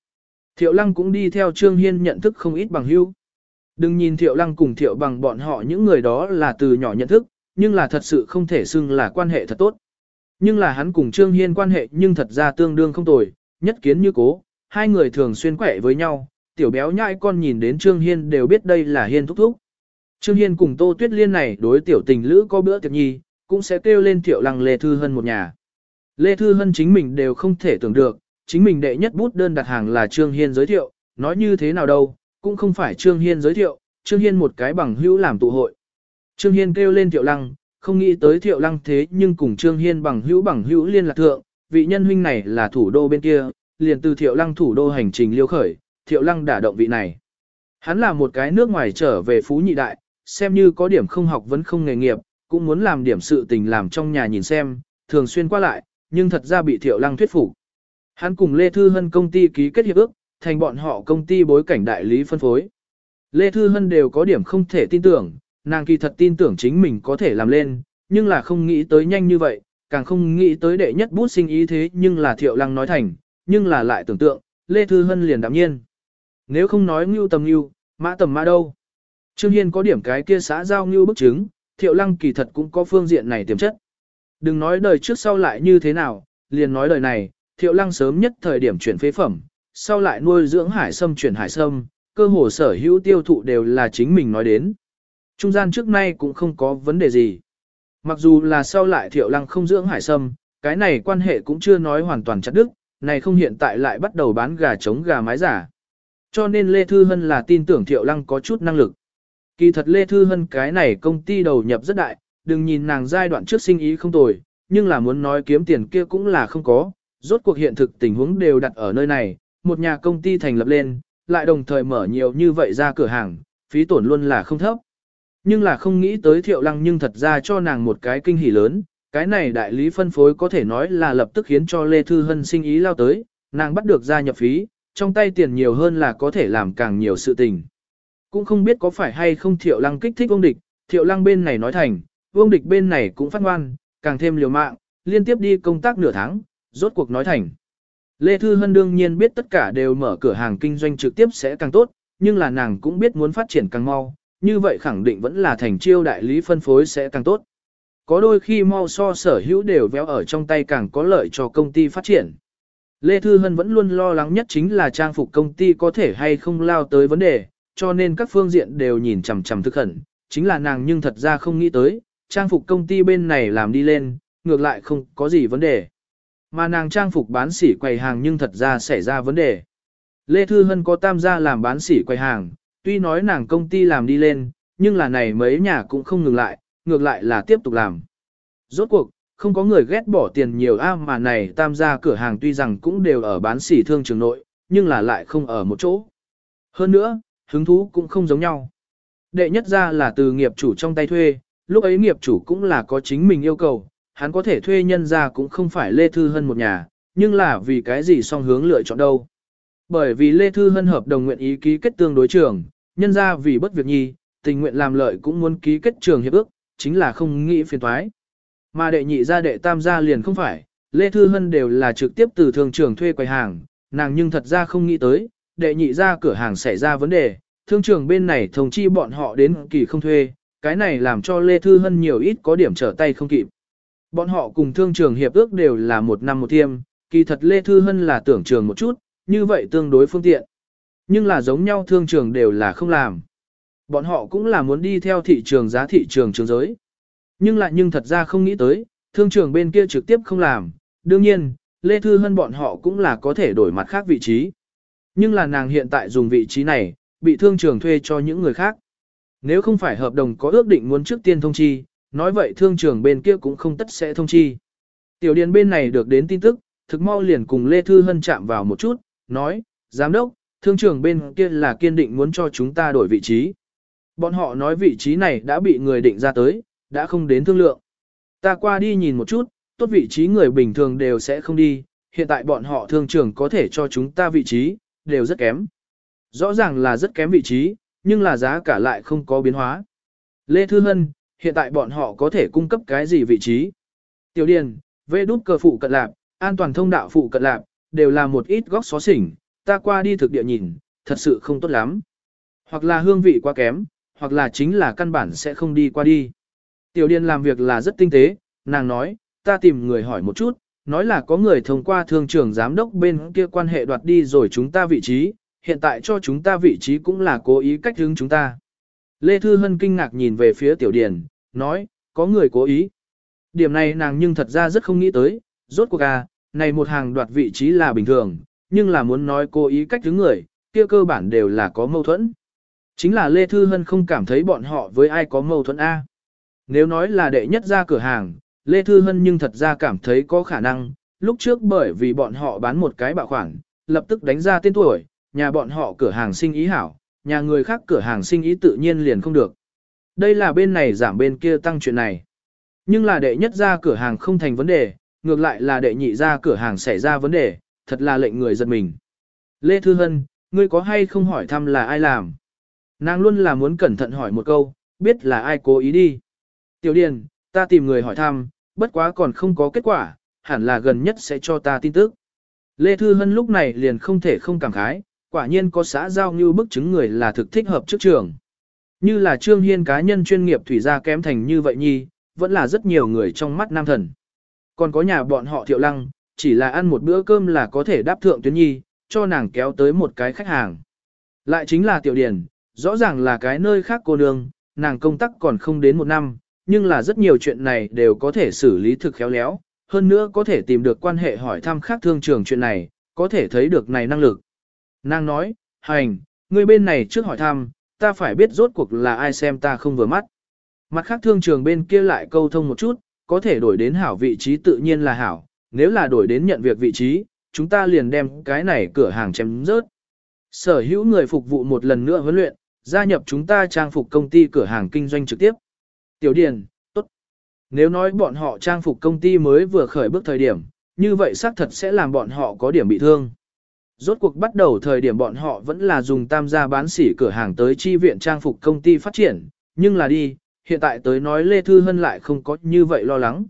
Thiệu Lăng cũng đi theo Trương Hiên nhận thức không ít bằng hữu. Đừng nhìn Thiệu Lăng cùng Thiệu bằng bọn họ những người đó là từ nhỏ nhận thức, nhưng là thật sự không thể xưng là quan hệ thật tốt. Nhưng là hắn cùng Trương Hiên quan hệ nhưng thật ra tương đương không tồi, nhất kiến như cố, hai người thường xuyên quẻ với nhau, tiểu béo nhãi con nhìn đến Trương Hiên đều biết đây là Hiên thúc thúc. Trương Hiên cùng Tô Tuyết Liên này đối tiểu tình lữ có bữa tiệc nhi, cũng sẽ kêu lên tiểu lăng Lê Thư Hân một nhà. Lê Thư Hân chính mình đều không thể tưởng được, chính mình đệ nhất bút đơn đặt hàng là Trương Hiên giới thiệu, nói như thế nào đâu, cũng không phải Trương Hiên giới thiệu, Trương Hiên một cái bằng hữu làm tụ hội. Trương Hiên kêu lên Tiểu Lăng, không nghĩ tới Tiểu Lăng thế nhưng cùng Trương Hiên bằng hữu bằng hữu liên lạc thượng, vị nhân huynh này là thủ đô bên kia, liền từ Tiểu Lăng thủ đô hành trình liêu khởi, Tiểu Lăng đả động vị này. Hắn là một cái nước ngoài trở về phú nhị đại, xem như có điểm không học vẫn không nghề nghiệp, cũng muốn làm điểm sự tình làm trong nhà nhìn xem, thường xuyên qua lại, nhưng thật ra bị Thiệu Lăng thuyết phục. Hắn cùng Lê Thư Hân công ty ký kết hiệp ước, thành bọn họ công ty bối cảnh đại lý phân phối. Lê Thư Hân đều có điểm không thể tin tưởng, nàng kỳ thật tin tưởng chính mình có thể làm lên, nhưng là không nghĩ tới nhanh như vậy, càng không nghĩ tới đệ nhất bút sinh ý thế nhưng là Thiệu Lăng nói thành, nhưng là lại tưởng tượng, Lê Thư Hân liền đạm nhiên. Nếu không nói ngưu tầm ngưu, mã tầm mã đâu. Trương Hiên có điểm cái kia xã giao như bức chứng, thiệu lăng kỳ thật cũng có phương diện này tiềm chất. Đừng nói đời trước sau lại như thế nào, liền nói đời này, thiệu lăng sớm nhất thời điểm chuyển phế phẩm, sau lại nuôi dưỡng hải sâm chuyển hải sâm, cơ hồ sở hữu tiêu thụ đều là chính mình nói đến. Trung gian trước nay cũng không có vấn đề gì. Mặc dù là sau lại thiệu lăng không dưỡng hải sâm, cái này quan hệ cũng chưa nói hoàn toàn chặt đứt, này không hiện tại lại bắt đầu bán gà trống gà mái giả. Cho nên Lê Thư Hân là tin tưởng thiệu lăng có chút năng lực. Kỳ thật Lê Thư Hân cái này công ty đầu nhập rất đại, đừng nhìn nàng giai đoạn trước sinh ý không tồi, nhưng là muốn nói kiếm tiền kia cũng là không có, rốt cuộc hiện thực tình huống đều đặt ở nơi này, một nhà công ty thành lập lên, lại đồng thời mở nhiều như vậy ra cửa hàng, phí tổn luôn là không thấp. Nhưng là không nghĩ tới thiệu lăng nhưng thật ra cho nàng một cái kinh hỉ lớn, cái này đại lý phân phối có thể nói là lập tức khiến cho Lê Thư Hân sinh ý lao tới, nàng bắt được gia nhập phí, trong tay tiền nhiều hơn là có thể làm càng nhiều sự tình. Cũng không biết có phải hay không thiệu lăng kích thích vương địch, thiệu lăng bên này nói thành, vương địch bên này cũng phát ngoan, càng thêm liều mạng, liên tiếp đi công tác nửa tháng, rốt cuộc nói thành. Lê Thư Hân đương nhiên biết tất cả đều mở cửa hàng kinh doanh trực tiếp sẽ càng tốt, nhưng là nàng cũng biết muốn phát triển càng mau, như vậy khẳng định vẫn là thành chiêu đại lý phân phối sẽ càng tốt. Có đôi khi mau so sở hữu đều véo ở trong tay càng có lợi cho công ty phát triển. Lê Thư Hân vẫn luôn lo lắng nhất chính là trang phục công ty có thể hay không lao tới vấn đề, cho nên các phương diện đều nhìn chằm chằm thức khẩn, chính là nàng nhưng thật ra không nghĩ tới, trang phục công ty bên này làm đi lên, ngược lại không có gì vấn đề. Mà nàng trang phục bán sỉ quầy hàng nhưng thật ra xảy ra vấn đề. Lê Thư Hân có tam gia làm bán sỉ quầy hàng, tuy nói nàng công ty làm đi lên, nhưng là này mấy nhà cũng không ngừng lại, ngược lại là tiếp tục làm. Rốt cuộc, không có người ghét bỏ tiền nhiều a mà này tam gia cửa hàng tuy rằng cũng đều ở bán sỉ thương trường nội, nhưng là lại không ở một chỗ. Hơn nữa, hứng thú cũng không giống nhau. Đệ nhất ra là từ nghiệp chủ trong tay thuê, lúc ấy nghiệp chủ cũng là có chính mình yêu cầu, hắn có thể thuê nhân ra cũng không phải Lê Thư Hân một nhà, nhưng là vì cái gì song hướng lựa chọn đâu. Bởi vì Lê Thư Hân hợp đồng nguyện ý ký kết tương đối trưởng nhân ra vì bất việc nhi, tình nguyện làm lợi cũng muốn ký kết trường hiệp ước, chính là không nghĩ phiền thoái. Mà đệ nhị ra đệ tam gia liền không phải, Lê Thư Hân đều là trực tiếp từ thường trưởng thuê quầy hàng, nàng nhưng thật ra không nghĩ tới, đệ nhị ra cửa hàng xảy ra vấn đề, thương trường bên này thông chi bọn họ đến kỳ không thuê, cái này làm cho Lê Thư Hân nhiều ít có điểm trở tay không kịp. Bọn họ cùng thương trường hiệp ước đều là một năm một thiêm, kỳ thật Lê Thư Hân là tưởng trường một chút, như vậy tương đối phương tiện. Nhưng là giống nhau thương trường đều là không làm. Bọn họ cũng là muốn đi theo thị trường giá thị trường trường giới. Nhưng lại nhưng thật ra không nghĩ tới, thương trường bên kia trực tiếp không làm. Đương nhiên, Lê Thư Hân bọn họ cũng là có thể đổi mặt khác vị trí. Nhưng là nàng hiện tại dùng vị trí này, bị thương trường thuê cho những người khác. Nếu không phải hợp đồng có ước định muốn trước tiên thông chi, nói vậy thương trường bên kia cũng không tất sẽ thông chi. Tiểu điền bên này được đến tin tức, thực mau liền cùng Lê Thư Hân chạm vào một chút, nói, giám đốc, thương trường bên kia là kiên định muốn cho chúng ta đổi vị trí. Bọn họ nói vị trí này đã bị người định ra tới, đã không đến thương lượng. Ta qua đi nhìn một chút, tốt vị trí người bình thường đều sẽ không đi, hiện tại bọn họ thương trường có thể cho chúng ta vị trí, đều rất kém. Rõ ràng là rất kém vị trí, nhưng là giá cả lại không có biến hóa. Lê Thư Hân, hiện tại bọn họ có thể cung cấp cái gì vị trí? Tiểu Điền, về đút cờ phụ cận lạp, an toàn thông đạo phụ cận lạp, đều là một ít góc xó xỉnh, ta qua đi thực địa nhìn, thật sự không tốt lắm. Hoặc là hương vị quá kém, hoặc là chính là căn bản sẽ không đi qua đi. Tiểu Điền làm việc là rất tinh tế, nàng nói, ta tìm người hỏi một chút, nói là có người thông qua thương trưởng giám đốc bên kia quan hệ đoạt đi rồi chúng ta vị trí, hiện tại cho chúng ta vị trí cũng là cố ý cách hướng chúng ta. Lê Thư Hân kinh ngạc nhìn về phía Tiểu Điền, nói, có người cố ý. Điểm này nàng nhưng thật ra rất không nghĩ tới, rốt cuộc à, này một hàng đoạt vị trí là bình thường, nhưng là muốn nói cố ý cách hướng người, kia cơ bản đều là có mâu thuẫn. Chính là Lê Thư Hân không cảm thấy bọn họ với ai có mâu thuẫn A. Nếu nói là đệ nhất ra cửa hàng, Lê Thư Hân nhưng thật ra cảm thấy có khả năng, lúc trước bởi vì bọn họ bán một cái bạo khoản, lập tức đánh ra tên tuổi, nhà bọn họ cửa hàng sinh ý hảo, nhà người khác cửa hàng sinh ý tự nhiên liền không được. Đây là bên này giảm bên kia tăng chuyện này. Nhưng là đệ nhất ra cửa hàng không thành vấn đề, ngược lại là đệ nhị ra cửa hàng xảy ra vấn đề, thật là lệnh người giật mình. Lê Thư Hân, ngươi có hay không hỏi thăm là ai làm? Nàng luôn là muốn cẩn thận hỏi một câu, biết là ai cố ý đi. Tiểu Điền, ta tìm người hỏi thăm, bất quá còn không có kết quả, hẳn là gần nhất sẽ cho ta tin tức. Lê Thư Hân lúc này liền không thể không cảm khái, quả nhiên có xã giao như bức chứng người là thực thích hợp trước trường. Như là Trương Hiên cá nhân chuyên nghiệp thủy gia kém thành như vậy nhi, vẫn là rất nhiều người trong mắt nam thần. Còn có nhà bọn họ thiệu lăng, chỉ là ăn một bữa cơm là có thể đáp thượng tuyến nhi, cho nàng kéo tới một cái khách hàng. Lại chính là tiểu điển, rõ ràng là cái nơi khác cô nương, nàng công tác còn không đến một năm, nhưng là rất nhiều chuyện này đều có thể xử lý thực khéo léo, hơn nữa có thể tìm được quan hệ hỏi thăm khác thương trường chuyện này, có thể thấy được này năng lực. Nàng nói, hành, người bên này trước hỏi thăm, ta phải biết rốt cuộc là ai xem ta không vừa mắt. Mặt khác thương trường bên kia lại câu thông một chút, có thể đổi đến hảo vị trí tự nhiên là hảo, nếu là đổi đến nhận việc vị trí, chúng ta liền đem cái này cửa hàng chém rớt. Sở hữu người phục vụ một lần nữa huấn luyện, gia nhập chúng ta trang phục công ty cửa hàng kinh doanh trực tiếp. Tiểu Điền, tốt. Nếu nói bọn họ trang phục công ty mới vừa khởi bước thời điểm, như vậy xác thật sẽ làm bọn họ có điểm bị thương. Rốt cuộc bắt đầu thời điểm bọn họ vẫn là dùng tam gia bán sỉ cửa hàng tới chi viện trang phục công ty phát triển, nhưng là đi, hiện tại tới nói Lê Thư Hân lại không có như vậy lo lắng.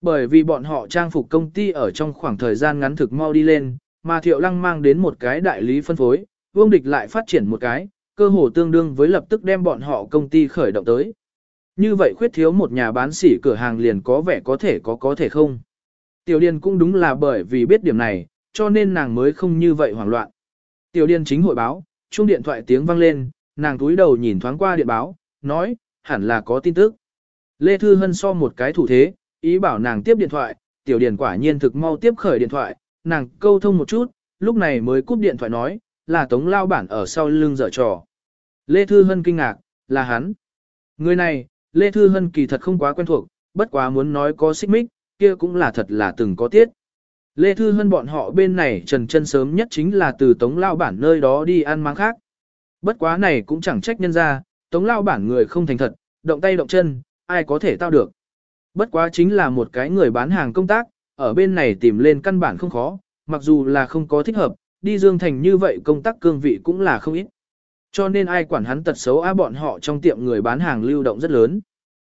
Bởi vì bọn họ trang phục công ty ở trong khoảng thời gian ngắn thực mau đi lên, mà Thiệu Lăng mang đến một cái đại lý phân phối, Vương Địch lại phát triển một cái, cơ hồ tương đương với lập tức đem bọn họ công ty khởi động tới. Như vậy khuyết thiếu một nhà bán sỉ cửa hàng liền có vẻ có thể có có thể không. Tiểu Điền cũng đúng là bởi vì biết điểm này, cho nên nàng mới không như vậy hoảng loạn. Tiểu Điền chính hội báo, chuông điện thoại tiếng vang lên, nàng túi đầu nhìn thoáng qua điện báo, nói, hẳn là có tin tức. Lê Thư Hân so một cái thủ thế, ý bảo nàng tiếp điện thoại, Tiểu Điền quả nhiên thực mau tiếp khởi điện thoại, nàng câu thông một chút, lúc này mới cúp điện thoại nói, là Tống Lao Bản ở sau lưng dở trò. Lê Thư Hân kinh ngạc, là hắn. Người này, Lê Thư Hân kỳ thật không quá quen thuộc, bất quá muốn nói có xích mích, kia cũng là thật là từng có tiết. Lê Thư Hân bọn họ bên này trần chân sớm nhất chính là từ tống lao bản nơi đó đi ăn mang khác. Bất quá này cũng chẳng trách nhân ra, tống lao bản người không thành thật, động tay động chân, ai có thể tao được. Bất quá chính là một cái người bán hàng công tác, ở bên này tìm lên căn bản không khó, mặc dù là không có thích hợp, đi Dương Thành như vậy công tác cương vị cũng là không ít. Cho nên ai quản hắn tật xấu á bọn họ trong tiệm người bán hàng lưu động rất lớn.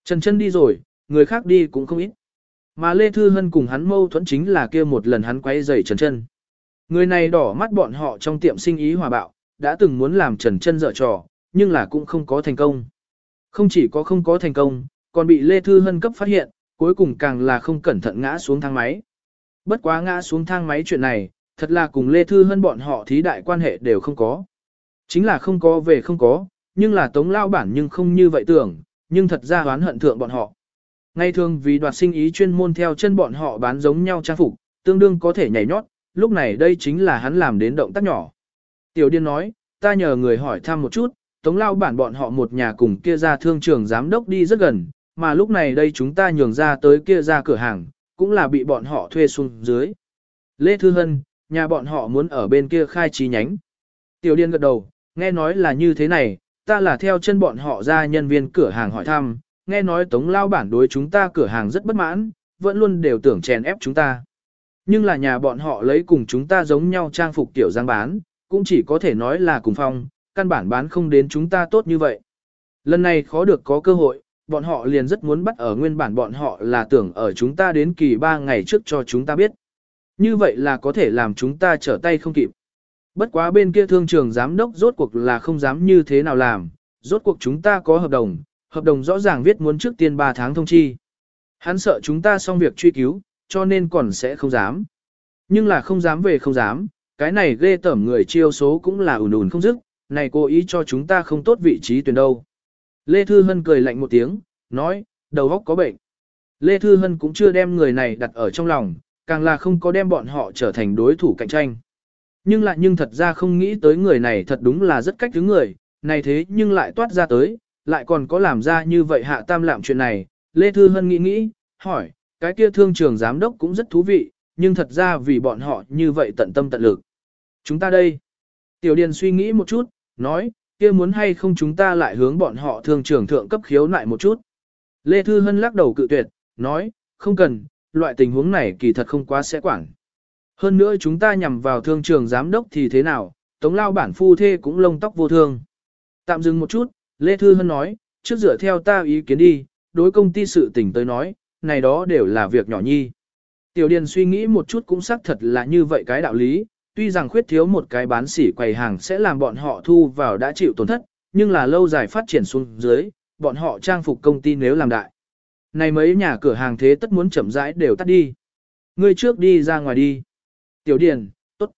Trần chân đi rồi, người khác đi cũng không ít. Mà Lê Thư Hân cùng hắn mâu thuẫn chính là kia một lần hắn quay giày Trần chân. Người này đỏ mắt bọn họ trong tiệm sinh ý hòa bạo, đã từng muốn làm Trần chân dở trò, nhưng là cũng không có thành công. Không chỉ có không có thành công, còn bị Lê Thư Hân cấp phát hiện, cuối cùng càng là không cẩn thận ngã xuống thang máy. Bất quá ngã xuống thang máy chuyện này, thật là cùng Lê Thư Hân bọn họ thí đại quan hệ đều không có. Chính là không có về không có, nhưng là tống lao bản nhưng không như vậy tưởng, nhưng thật ra oán hận thượng bọn họ. Ngay thường vì đoạt sinh ý chuyên môn theo chân bọn họ bán giống nhau trang phục, tương đương có thể nhảy nhót, lúc này đây chính là hắn làm đến động tác nhỏ. Tiểu điên nói, ta nhờ người hỏi thăm một chút, tống lao bản bọn họ một nhà cùng kia ra thương trường giám đốc đi rất gần, mà lúc này đây chúng ta nhường ra tới kia ra cửa hàng, cũng là bị bọn họ thuê xuống dưới. Lê Thư Hân, nhà bọn họ muốn ở bên kia khai trí nhánh. Tiểu điên gật đầu, nghe nói là như thế này, ta là theo chân bọn họ ra nhân viên cửa hàng hỏi thăm, nghe nói tống lao bản đối chúng ta cửa hàng rất bất mãn, vẫn luôn đều tưởng chèn ép chúng ta. Nhưng là nhà bọn họ lấy cùng chúng ta giống nhau trang phục tiểu giang bán, cũng chỉ có thể nói là cùng phong, căn bản bán không đến chúng ta tốt như vậy. Lần này khó được có cơ hội, bọn họ liền rất muốn bắt ở nguyên bản bọn họ là tưởng ở chúng ta đến kỳ 3 ngày trước cho chúng ta biết. Như vậy là có thể làm chúng ta trở tay không kịp. Bất quá bên kia thương trường giám đốc rốt cuộc là không dám như thế nào làm, rốt cuộc chúng ta có hợp đồng, hợp đồng rõ ràng viết muốn trước tiên 3 tháng thông chi. Hắn sợ chúng ta xong việc truy cứu, cho nên còn sẽ không dám. Nhưng là không dám về không dám, cái này ghê tởm người chiêu số cũng là ủn ủn không dứt, này cố ý cho chúng ta không tốt vị trí tuyển đâu. Lê Thư Hân cười lạnh một tiếng, nói, đầu óc có bệnh. Lê Thư Hân cũng chưa đem người này đặt ở trong lòng, càng là không có đem bọn họ trở thành đối thủ cạnh tranh. Nhưng lại nhưng thật ra không nghĩ tới người này thật đúng là rất cách thứ người, này thế nhưng lại toát ra tới, lại còn có làm ra như vậy hạ tam lạm chuyện này. Lê Thư Hân nghĩ nghĩ, hỏi, cái kia thương trường giám đốc cũng rất thú vị, nhưng thật ra vì bọn họ như vậy tận tâm tận lực. Chúng ta đây. Tiểu Điền suy nghĩ một chút, nói, kia muốn hay không chúng ta lại hướng bọn họ thương trường thượng cấp khiếu nại một chút. Lê Thư Hân lắc đầu cự tuyệt, nói, không cần, loại tình huống này kỳ thật không quá sẽ quản. Hơn nữa chúng ta nhằm vào thương trường giám đốc thì thế nào, tống lao bản phu thê cũng lông tóc vô thương. Tạm dừng một chút, Lê Thư Hân nói, trước dựa theo ta ý kiến đi, đối công ty sự tỉnh tới nói, này đó đều là việc nhỏ nhi. Tiểu Điền suy nghĩ một chút cũng xác thật là như vậy cái đạo lý, tuy rằng khuyết thiếu một cái bán sỉ quầy hàng sẽ làm bọn họ thu vào đã chịu tổn thất, nhưng là lâu dài phát triển xuống dưới, bọn họ trang phục công ty nếu làm đại. Này mấy nhà cửa hàng thế tất muốn chậm rãi đều tắt đi. Ngươi trước đi ra ngoài đi. Tiểu Điền, tốt.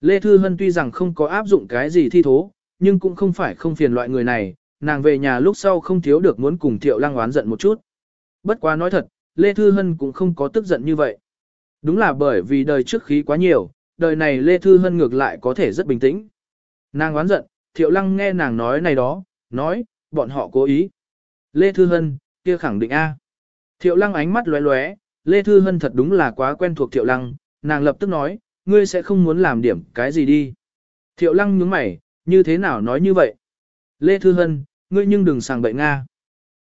Lê Thư Hân tuy rằng không có áp dụng cái gì thi thố, nhưng cũng không phải không phiền loại người này, nàng về nhà lúc sau không thiếu được muốn cùng Thiệu Lăng oán giận một chút. Bất quá nói thật, Lê Thư Hân cũng không có tức giận như vậy. Đúng là bởi vì đời trước khí quá nhiều, đời này Lê Thư Hân ngược lại có thể rất bình tĩnh. Nàng oán giận, Thiệu Lăng nghe nàng nói này đó, nói, bọn họ cố ý. Lê Thư Hân, kia khẳng định A. Thiệu Lăng ánh mắt lóe lóe, Lê Thư Hân thật đúng là quá quen thuộc Thiệu Lăng, nàng lập tức nói, ngươi sẽ không muốn làm điểm cái gì đi. Thiệu lăng nhướng mày, như thế nào nói như vậy? Lê Thư Hân, ngươi nhưng đừng sàng bậy Nga.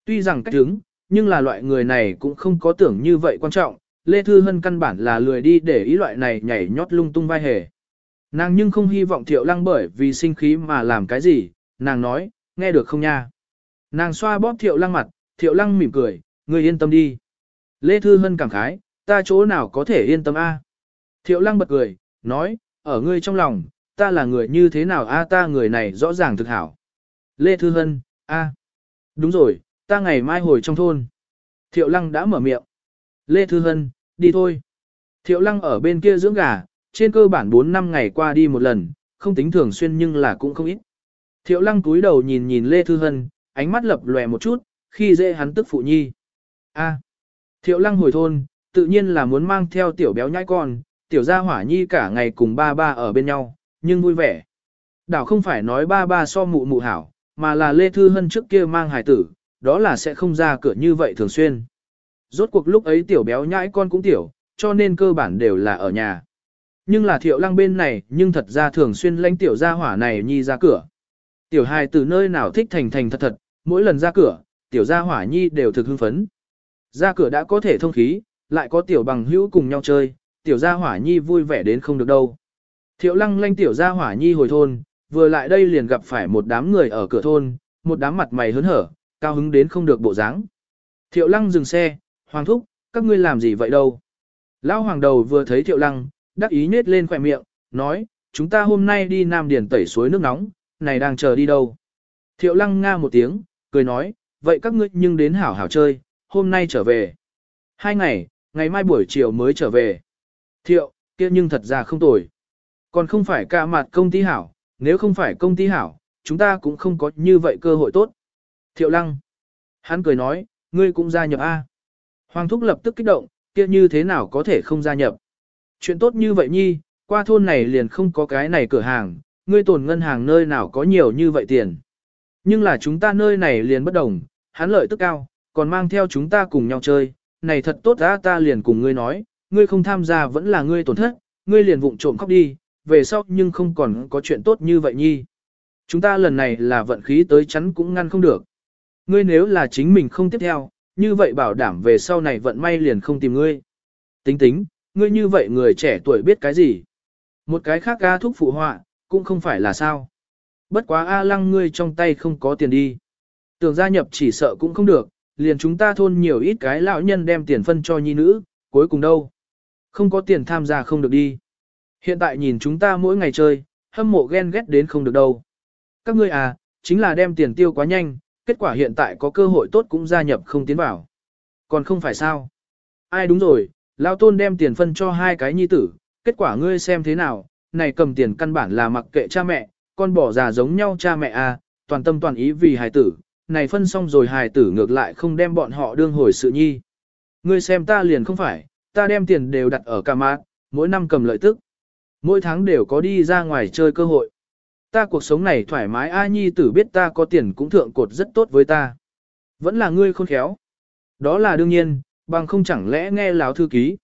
Tuy rằng cách hứng, nhưng là loại người này cũng không có tưởng như vậy quan trọng. Lê Thư Hân căn bản là lười đi để ý loại này nhảy nhót lung tung vai hề. Nàng nhưng không hy vọng Thiệu Lăng bởi vì sinh khí mà làm cái gì, nàng nói, nghe được không nha. Nàng xoa bóp Thiệu Lăng mặt, Thiệu Lăng mỉm cười, người yên tâm đi. Lê Thư Hân cảm khái, ta chỗ nào có thể yên tâm a? Thiệu lăng bật cười, nói, ở ngươi trong lòng, ta là người như thế nào a ta người này rõ ràng thực hảo. Lê Thư Hân, a. Đúng rồi, ta ngày mai hồi trong thôn. Thiệu lăng đã mở miệng. Lê Thư Hân, đi thôi. Thiệu lăng ở bên kia dưỡng gà, trên cơ bản 4 năm ngày qua đi một lần, không tính thường xuyên nhưng là cũng không ít. Thiệu lăng cúi đầu nhìn nhìn Lê Thư Hân, ánh mắt lập lòe một chút, khi dễ hắn tức phụ nhi. a. Thiệu lăng hồi thôn, tự nhiên là muốn mang theo tiểu béo nhãi con, tiểu gia hỏa nhi cả ngày cùng ba ba ở bên nhau, nhưng vui vẻ. Đảo không phải nói ba ba so mụ mụ hảo, mà là Lê Thư Hân trước kia mang hài tử, đó là sẽ không ra cửa như vậy thường xuyên. Rốt cuộc lúc ấy tiểu béo nhãi con cũng tiểu, cho nên cơ bản đều là ở nhà. Nhưng là thiệu lăng bên này nhưng thật ra thường xuyên lãnh tiểu gia hỏa này nhi ra cửa. Tiểu hài từ nơi nào thích thành thành thật thật, mỗi lần ra cửa, tiểu gia hỏa nhi đều thực hưng phấn. Ra cửa đã có thể thông khí, lại có tiểu bằng hữu cùng nhau chơi, tiểu gia hỏa nhi vui vẻ đến không được đâu. Thiệu lăng lanh tiểu gia hỏa nhi hồi thôn, vừa lại đây liền gặp phải một đám người ở cửa thôn, một đám mặt mày hớn hở, cao hứng đến không được bộ dáng. Thiệu lăng dừng xe, hoàng thúc, các ngươi làm gì vậy đâu. Lão hoàng đầu vừa thấy thiệu lăng, đắc ý nết lên khỏe miệng, nói, chúng ta hôm nay đi Nam Điền tẩy suối nước nóng, này đang chờ đi đâu. Thiệu lăng nga một tiếng, cười nói, vậy các ngươi nhưng đến hảo hảo chơi, hôm nay trở về. Hai ngày, ngày mai buổi chiều mới trở về. Thiệu, kia nhưng thật ra không tồi. Còn không phải cả mặt công ty hảo, nếu không phải công ty hảo, chúng ta cũng không có như vậy cơ hội tốt. Thiệu lăng. Hắn cười nói, ngươi cũng gia nhập A. Hoàng thúc lập tức kích động, kia như thế nào có thể không gia nhập. Chuyện tốt như vậy nhi, qua thôn này liền không có cái này cửa hàng, ngươi tồn ngân hàng nơi nào có nhiều như vậy tiền. Nhưng là chúng ta nơi này liền bất đồng, hắn lợi tức cao, còn mang theo chúng ta cùng nhau chơi, này thật tốt ra ta liền cùng ngươi nói, ngươi không tham gia vẫn là ngươi tổn thất, ngươi liền vụng trộm khóc đi, về sau nhưng không còn có chuyện tốt như vậy nhi. Chúng ta lần này là vận khí tới chắn cũng ngăn không được. Ngươi nếu là chính mình không tiếp theo, như vậy bảo đảm về sau này vận may liền không tìm ngươi. Tính tính, ngươi như vậy người trẻ tuổi biết cái gì? Một cái khác ga thuốc phụ họa, cũng không phải là sao. Bất quá A lăng ngươi trong tay không có tiền đi. Tưởng gia nhập chỉ sợ cũng không được, liền chúng ta thôn nhiều ít cái lão nhân đem tiền phân cho nhi nữ, cuối cùng đâu. Không có tiền tham gia không được đi. Hiện tại nhìn chúng ta mỗi ngày chơi, hâm mộ ghen ghét đến không được đâu. Các ngươi à, chính là đem tiền tiêu quá nhanh, kết quả hiện tại có cơ hội tốt cũng gia nhập không tiến vào. Còn không phải sao? Ai đúng rồi, Lao Tôn đem tiền phân cho hai cái nhi tử, kết quả ngươi xem thế nào, này cầm tiền căn bản là mặc kệ cha mẹ, con bỏ già giống nhau cha mẹ à, toàn tâm toàn ý vì hài tử, này phân xong rồi hài tử ngược lại không đem bọn họ đương hồi sự nhi. Ngươi xem ta liền không phải, ta đem tiền đều đặt ở cà mát, mỗi năm cầm lợi tức. Mỗi tháng đều có đi ra ngoài chơi cơ hội. Ta cuộc sống này thoải mái A Nhi tử biết ta có tiền cũng thượng cột rất tốt với ta. Vẫn là ngươi khôn khéo. Đó là đương nhiên, bằng không chẳng lẽ nghe lão thư ký.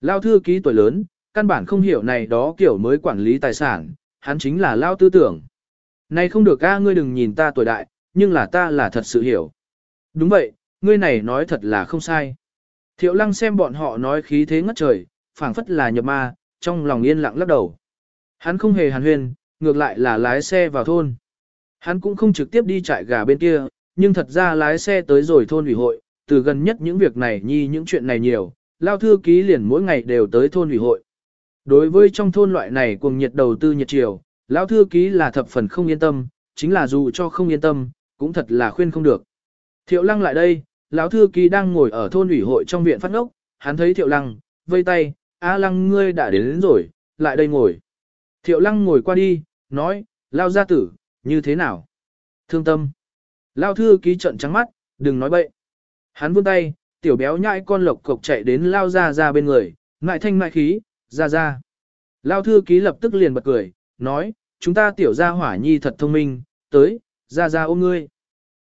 Lão thư ký tuổi lớn, căn bản không hiểu này đó kiểu mới quản lý tài sản, hắn chính là lão tư tưởng. Này không được a ngươi đừng nhìn ta tuổi đại, nhưng là ta là thật sự hiểu. Đúng vậy, ngươi này nói thật là không sai. Thiệu lăng xem bọn họ nói khí thế ngất trời, phảng phất là nhập ma, trong lòng yên lặng lắc đầu. Hắn không hề hàn huyền, ngược lại là lái xe vào thôn. Hắn cũng không trực tiếp đi trại gà bên kia, nhưng thật ra lái xe tới rồi thôn ủy hội, từ gần nhất những việc này nhi những chuyện này nhiều, lao thư ký liền mỗi ngày đều tới thôn ủy hội. Đối với trong thôn loại này cuồng nhiệt đầu tư nhiệt chiều, lão thư ký là thập phần không yên tâm, chính là dù cho không yên tâm, cũng thật là khuyên không được. Thiệu lăng lại đây, lão thư ký đang ngồi ở thôn ủy hội trong viện phát ngốc, hắn thấy Thiệu Lăng, vây tay, "A Lăng ngươi đã đến, đến rồi, lại đây ngồi." Thiệu Lăng ngồi qua đi, nói, "Lao gia tử, như thế nào?" Thương tâm. Lao thư ký trợn trắng mắt, "Đừng nói bậy." Hắn vươn tay, tiểu béo nhãi con lộc cộc chạy đến lao ra ra bên người, ngại thanh ngại khí, ra ra. Lao thư ký lập tức liền bật cười, nói, chúng ta tiểu gia hỏa nhi thật thông minh, tới, ra ra ôm ngươi.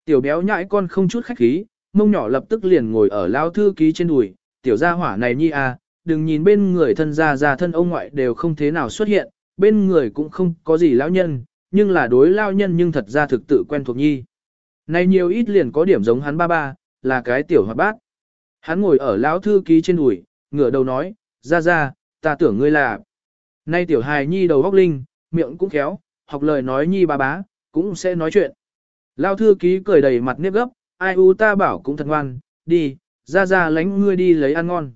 Tiểu béo nhãi con không chút khách khí, mông nhỏ lập tức liền ngồi ở lao thư ký trên đùi, tiểu gia hỏa này nhi à, đừng nhìn bên người thân gia gia thân ông ngoại đều không thế nào xuất hiện, bên người cũng không có gì lão nhân, nhưng là đối lao nhân nhưng thật ra thực tự quen thuộc nhi. Này nhiều ít liền có điểm giống hắn ba ba, là cái tiểu hoạt bát. Hắn ngồi ở lão thư ký trên đùi, ngửa đầu nói, ra ra, ta tưởng ngươi là. Nay tiểu hài nhi đầu góc linh, miệng cũng khéo, học lời nói nhi ba bá, cũng sẽ nói chuyện. Lão thư ký cười đầy mặt nếp gấp, ai u ta bảo cũng thật ngoan, đi, ra ra lánh ngươi đi lấy ăn ngon.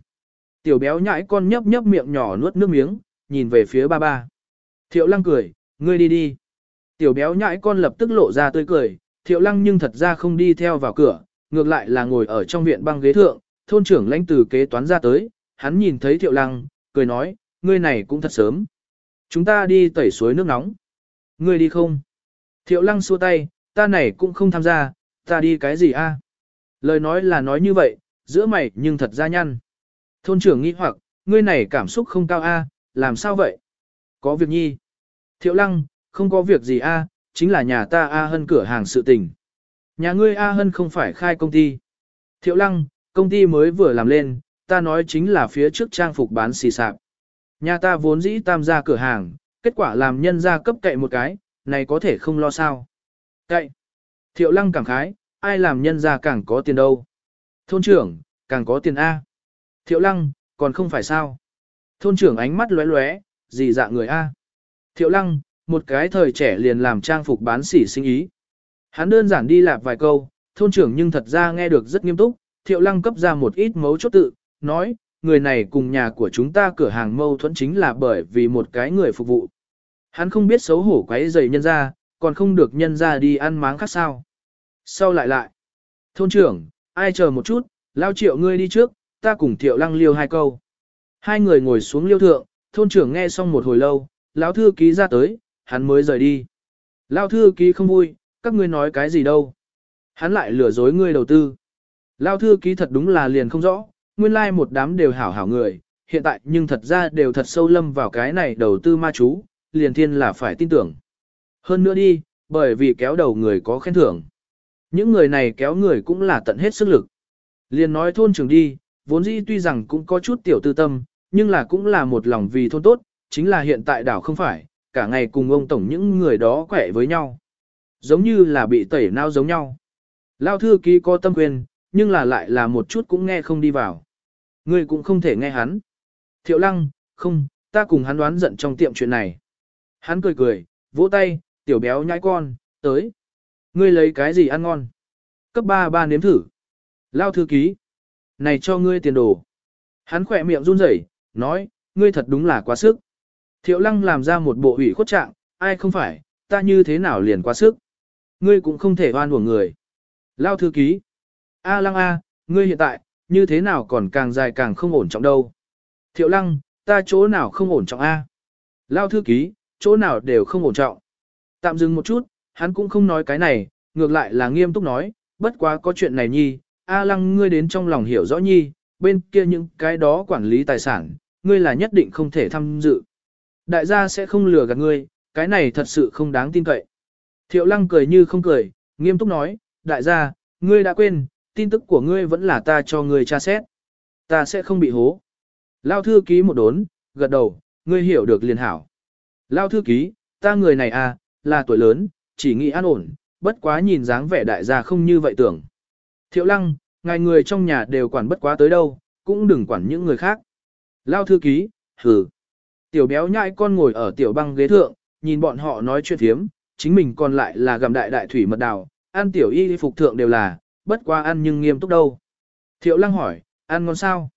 Tiểu béo nhãi con nhấp nhấp miệng nhỏ nuốt nước miếng, nhìn về phía ba ba. Thiệu lăng cười, ngươi đi đi. Tiểu béo nhãi con lập tức lộ ra tươi cười, thiệu lăng nhưng thật ra không đi theo vào cửa, ngược lại là ngồi ở trong viện băng ghế thượng, thôn trưởng lãnh từ kế toán ra tới, hắn nhìn thấy thiệu lăng, cười nói, ngươi này cũng thật sớm. Chúng ta đi tẩy suối nước nóng. Ngươi đi không? Thiệu lăng xua tay, ta này cũng không tham gia, ta đi cái gì a? Lời nói là nói như vậy, giữa mày nhưng thật ra nhăn. Thôn trưởng nghi hoặc, ngươi này cảm xúc không cao a, làm sao vậy? Có việc nhi. Thiệu lăng, không có việc gì a, chính là nhà ta a hân cửa hàng sự tình. Nhà ngươi a hân không phải khai công ty. Thiệu lăng, công ty mới vừa làm lên, ta nói chính là phía trước trang phục bán xì sạp. Nhà ta vốn dĩ tam gia cửa hàng, kết quả làm nhân gia cấp cậy một cái, này có thể không lo sao. Cậy. Thiệu lăng cảm khái, ai làm nhân ra càng có tiền đâu. Thôn trưởng, càng có tiền A. Thiệu lăng, còn không phải sao. Thôn trưởng ánh mắt lóe lóe, gì dạ người A. Thiệu lăng, một cái thời trẻ liền làm trang phục bán sỉ sinh ý. Hắn đơn giản đi lạp vài câu, thôn trưởng nhưng thật ra nghe được rất nghiêm túc, thiệu lăng cấp ra một ít mấu chốt tự, nói, người này cùng nhà của chúng ta cửa hàng mâu thuẫn chính là bởi vì một cái người phục vụ. Hắn không biết xấu hổ quấy dày nhân ra, còn không được nhân ra đi ăn máng khác sao. Sau lại lại, thôn trưởng, ai chờ một chút, lao triệu ngươi đi trước, ta cùng thiệu lăng liêu hai câu. Hai người ngồi xuống liêu thượng, thôn trưởng nghe xong một hồi lâu, lão thư ký ra tới, hắn mới rời đi. Lao thư ký không vui, các ngươi nói cái gì đâu. Hắn lại lừa dối ngươi đầu tư. Lao thư ký thật đúng là liền không rõ, nguyên lai like một đám đều hảo hảo người, hiện tại nhưng thật ra đều thật sâu lâm vào cái này đầu tư ma chú, liền thiên là phải tin tưởng. Hơn nữa đi, bởi vì kéo đầu người có khen thưởng. Những người này kéo người cũng là tận hết sức lực. Liền nói thôn trưởng đi, vốn dĩ tuy rằng cũng có chút tiểu tư tâm, nhưng là cũng là một lòng vì thôn tốt, chính là hiện tại đảo không phải, cả ngày cùng ông tổng những người đó khỏe với nhau. Giống như là bị tẩy nao giống nhau. Lao thư ký có tâm quyền, nhưng là lại là một chút cũng nghe không đi vào. người cũng không thể nghe hắn. Thiệu lăng, không, ta cùng hắn đoán giận trong tiệm chuyện này. Hắn cười cười, vỗ tay, tiểu béo nhãi con, tới. Ngươi lấy cái gì ăn ngon? Cấp 3 ba nếm thử. Lao thư ký. Này cho ngươi tiền đồ. Hắn khỏe miệng run rẩy, nói, ngươi thật đúng là quá sức. Thiệu lăng làm ra một bộ ủy khuất trạng, ai không phải, ta như thế nào liền quá sức. Ngươi cũng không thể oan uổng người. Lao thư ký. A lăng a, ngươi hiện tại, như thế nào còn càng dài càng không ổn trọng đâu. Thiệu lăng, ta chỗ nào không ổn trọng a? Lao thư ký, chỗ nào đều không ổn trọng. Tạm dừng một chút, hắn cũng không nói cái này, ngược lại là nghiêm túc nói, bất quá có chuyện này nhi, A lăng ngươi đến trong lòng hiểu rõ nhi, bên kia những cái đó quản lý tài sản, ngươi là nhất định không thể tham dự. Đại gia sẽ không lừa gạt ngươi, cái này thật sự không đáng tin cậy. Thiệu lăng cười như không cười, nghiêm túc nói, đại gia, ngươi đã quên, tin tức của ngươi vẫn là ta cho ngươi tra xét. Ta sẽ không bị hố. Lao thư ký một đốn, gật đầu, ngươi hiểu được liền hảo. Lao thư ký, ta người này à, là tuổi lớn, chỉ nghĩ an ổn, bất quá nhìn dáng vẻ đại gia không như vậy tưởng. Thiệu lăng, ngài người trong nhà đều quản bất quá tới đâu, cũng đừng quản những người khác. Lao thư ký, hừ. Tiểu béo nhãi con ngồi ở tiểu băng ghế thượng, nhìn bọn họ nói chuyện thiếm, chính mình còn lại là gầm đại đại thủy mật đào, ăn tiểu y phục thượng đều là, bất quá ăn nhưng nghiêm túc đâu. Thiệu lăng hỏi, ăn ngon sao?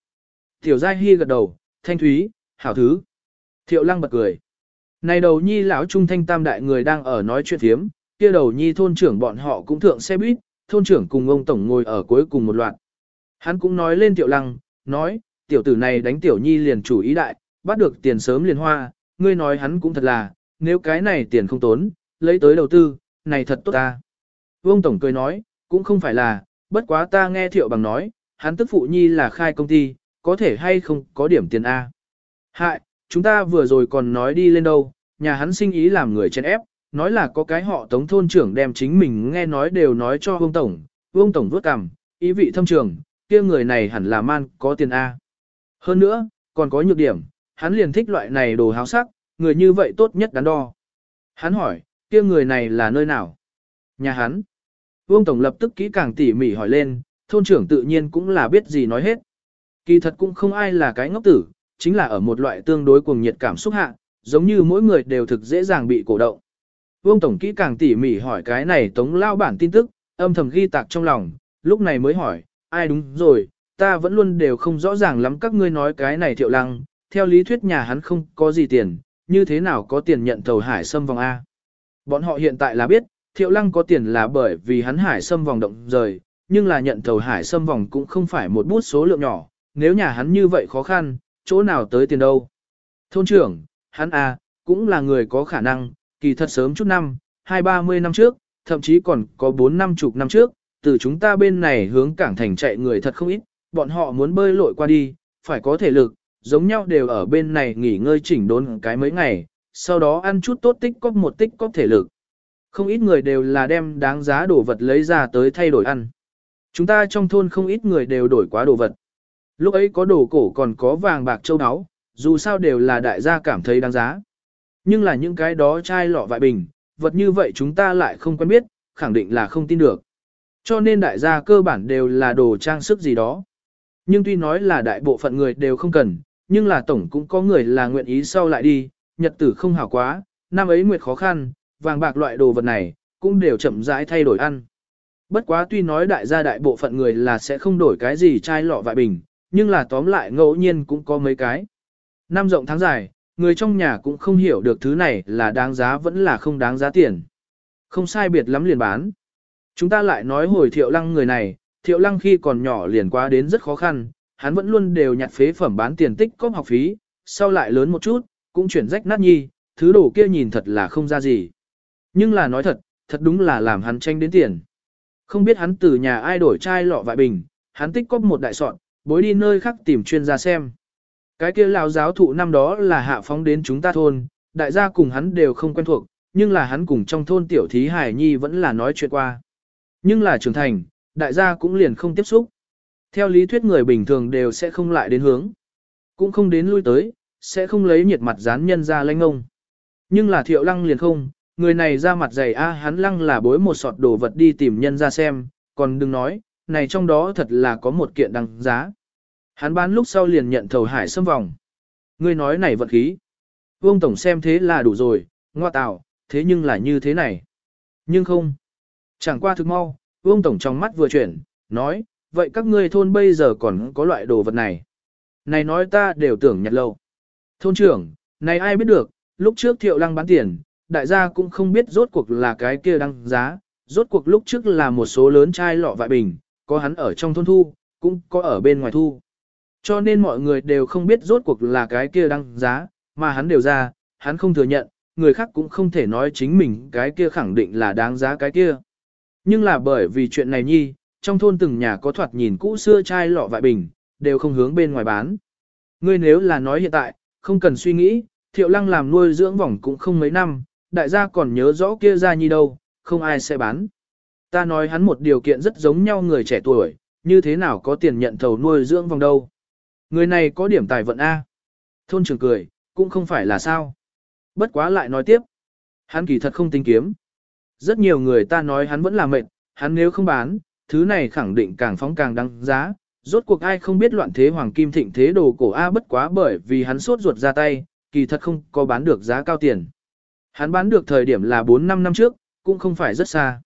Tiểu giai hy gật đầu, thanh thúy, hảo thứ. Thiệu lăng bật cười. Này đầu nhi lão trung thanh tam đại người đang ở nói chuyện thiếm, kia đầu nhi thôn trưởng bọn họ cũng thượng xe buýt, thôn trưởng cùng ông tổng ngồi ở cuối cùng một loạt. Hắn cũng nói lên tiểu lăng, nói, tiểu tử này đánh tiểu nhi liền chủ ý đại, bắt được tiền sớm liền hoa, ngươi nói hắn cũng thật là, nếu cái này tiền không tốn, lấy tới đầu tư, này thật tốt ta. ông Tổng cười nói, cũng không phải là, bất quá ta nghe thiệu bằng nói, hắn tức phụ nhi là khai công ty, có thể hay không có điểm tiền A. Hại, chúng ta vừa rồi còn nói đi lên đâu, nhà hắn sinh ý làm người chen ép, nói là có cái họ tống thôn trưởng đem chính mình nghe nói đều nói cho vương tổng, vương tổng vuốt cằm, ý vị thâm trường, kia người này hẳn là man, có tiền A. Hơn nữa, còn có nhược điểm, hắn liền thích loại này đồ háo sắc, người như vậy tốt nhất đắn đo. Hắn hỏi, kia người này là nơi nào? Nhà hắn. Vương Tổng lập tức kỹ càng tỉ mỉ hỏi lên, thôn trưởng tự nhiên cũng là biết gì nói hết. Kỳ thật cũng không ai là cái ngốc tử, chính là ở một loại tương đối cuồng nhiệt cảm xúc hạng giống như mỗi người đều thực dễ dàng bị cổ động. Vương Tổng kỹ càng tỉ mỉ hỏi cái này tống lao bản tin tức, âm thầm ghi tạc trong lòng, lúc này mới hỏi, ai đúng rồi, ta vẫn luôn đều không rõ ràng lắm các ngươi nói cái này thiệu lăng, theo lý thuyết nhà hắn không có gì tiền, như thế nào có tiền nhận thầu hải xâm vòng A. Bọn họ hiện tại là biết, thiệu lăng có tiền là bởi vì hắn hải xâm vòng động rời, nhưng là nhận thầu hải xâm vòng cũng không phải một bút số lượng nhỏ, nếu nhà hắn như vậy khó khăn, chỗ nào tới tiền đâu. Thôn trưởng, hắn à, cũng là người có khả năng, kỳ thật sớm chút năm, hai ba mươi năm trước, thậm chí còn có bốn năm chục năm trước, từ chúng ta bên này hướng cảng thành chạy người thật không ít, bọn họ muốn bơi lội qua đi, phải có thể lực, giống nhau đều ở bên này nghỉ ngơi chỉnh đốn cái mấy ngày, sau đó ăn chút tốt tích cóp một tích cóp thể lực. Không ít người đều là đem đáng giá đồ vật lấy ra tới thay đổi ăn. Chúng ta trong thôn không ít người đều đổi quá đồ vật. Lúc ấy có đồ cổ còn có vàng bạc châu áo, dù sao đều là đại gia cảm thấy đáng giá. Nhưng là những cái đó chai lọ vại bình, vật như vậy chúng ta lại không quen biết, khẳng định là không tin được. Cho nên đại gia cơ bản đều là đồ trang sức gì đó. Nhưng tuy nói là đại bộ phận người đều không cần, nhưng là tổng cũng có người là nguyện ý sau lại đi, nhật tử không hảo quá, năm ấy nguyệt khó khăn, vàng bạc loại đồ vật này, cũng đều chậm rãi thay đổi ăn. Bất quá tuy nói đại gia đại bộ phận người là sẽ không đổi cái gì chai lọ vại bình, nhưng là tóm lại ngẫu nhiên cũng có mấy cái. Năm rộng tháng dài, người trong nhà cũng không hiểu được thứ này là đáng giá vẫn là không đáng giá tiền. Không sai biệt lắm liền bán. Chúng ta lại nói hồi thiệu lăng người này, thiệu lăng khi còn nhỏ liền quá đến rất khó khăn, hắn vẫn luôn đều nhặt phế phẩm bán tiền tích cóp học phí, sau lại lớn một chút, cũng chuyển rách nát nhi, thứ đồ kia nhìn thật là không ra gì. Nhưng là nói thật, thật đúng là làm hắn tranh đến tiền. Không biết hắn từ nhà ai đổi chai lọ vại bình, hắn tích cóp một đại sọn, bối đi nơi khác tìm chuyên gia xem. Cái kia lão giáo thụ năm đó là hạ phóng đến chúng ta thôn, đại gia cùng hắn đều không quen thuộc, nhưng là hắn cùng trong thôn tiểu thí hải nhi vẫn là nói chuyện qua. Nhưng là trưởng thành, đại gia cũng liền không tiếp xúc. Theo lý thuyết người bình thường đều sẽ không lại đến hướng, cũng không đến lui tới, sẽ không lấy nhiệt mặt dán nhân ra lanh ngông. Nhưng là thiệu lăng liền không, người này ra mặt dày a hắn lăng là bối một sọt đồ vật đi tìm nhân ra xem, còn đừng nói, này trong đó thật là có một kiện đăng giá. Hắn bán lúc sau liền nhận thầu hải xâm vòng. Ngươi nói này vận khí. Vương Tổng xem thế là đủ rồi, ngoa tạo, thế nhưng là như thế này. Nhưng không. Chẳng qua thực mau, Vương Tổng trong mắt vừa chuyển, nói, vậy các ngươi thôn bây giờ còn có loại đồ vật này. Này nói ta đều tưởng nhặt lâu. Thôn trưởng, này ai biết được, lúc trước thiệu lăng bán tiền, đại gia cũng không biết rốt cuộc là cái kia đăng giá, rốt cuộc lúc trước là một số lớn chai lọ vại bình, có hắn ở trong thôn thu, cũng có ở bên ngoài thu. Cho nên mọi người đều không biết rốt cuộc là cái kia đăng giá, mà hắn đều ra, hắn không thừa nhận, người khác cũng không thể nói chính mình cái kia khẳng định là đáng giá cái kia. Nhưng là bởi vì chuyện này nhi, trong thôn từng nhà có thoạt nhìn cũ xưa chai lọ vại bình, đều không hướng bên ngoài bán. Ngươi nếu là nói hiện tại, không cần suy nghĩ, thiệu lăng làm nuôi dưỡng vòng cũng không mấy năm, đại gia còn nhớ rõ kia ra nhi đâu, không ai sẽ bán. Ta nói hắn một điều kiện rất giống nhau người trẻ tuổi, như thế nào có tiền nhận thầu nuôi dưỡng vòng đâu. Người này có điểm tài vận A. Thôn trưởng cười, cũng không phải là sao. Bất quá lại nói tiếp. Hắn kỳ thật không tính kiếm. Rất nhiều người ta nói hắn vẫn là mệt, hắn nếu không bán, thứ này khẳng định càng phóng càng đăng giá. Rốt cuộc ai không biết loạn thế hoàng kim thịnh thế đồ cổ A bất quá bởi vì hắn sốt ruột ra tay, kỳ thật không có bán được giá cao tiền. Hắn bán được thời điểm là 4-5 năm trước, cũng không phải rất xa.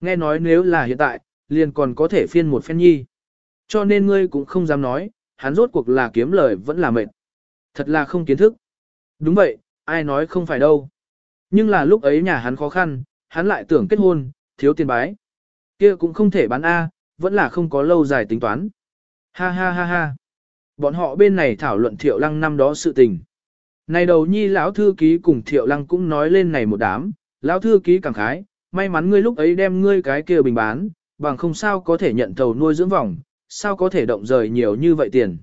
Nghe nói nếu là hiện tại, liền còn có thể phiên một phen nhi. Cho nên ngươi cũng không dám nói, hắn rốt cuộc là kiếm lời vẫn là mệt. Thật là không kiến thức. Đúng vậy, ai nói không phải đâu. Nhưng là lúc ấy nhà hắn khó khăn, hắn lại tưởng kết hôn, thiếu tiền bái. Kia cũng không thể bán A, vẫn là không có lâu dài tính toán. Ha ha ha ha. Bọn họ bên này thảo luận thiệu lăng năm đó sự tình. Này đầu nhi lão thư ký cùng thiệu lăng cũng nói lên này một đám, lão thư ký cảm khái, may mắn ngươi lúc ấy đem ngươi cái kia bình bán, bằng không sao có thể nhận thầu nuôi dưỡng vòng, sao có thể động rời nhiều như vậy tiền.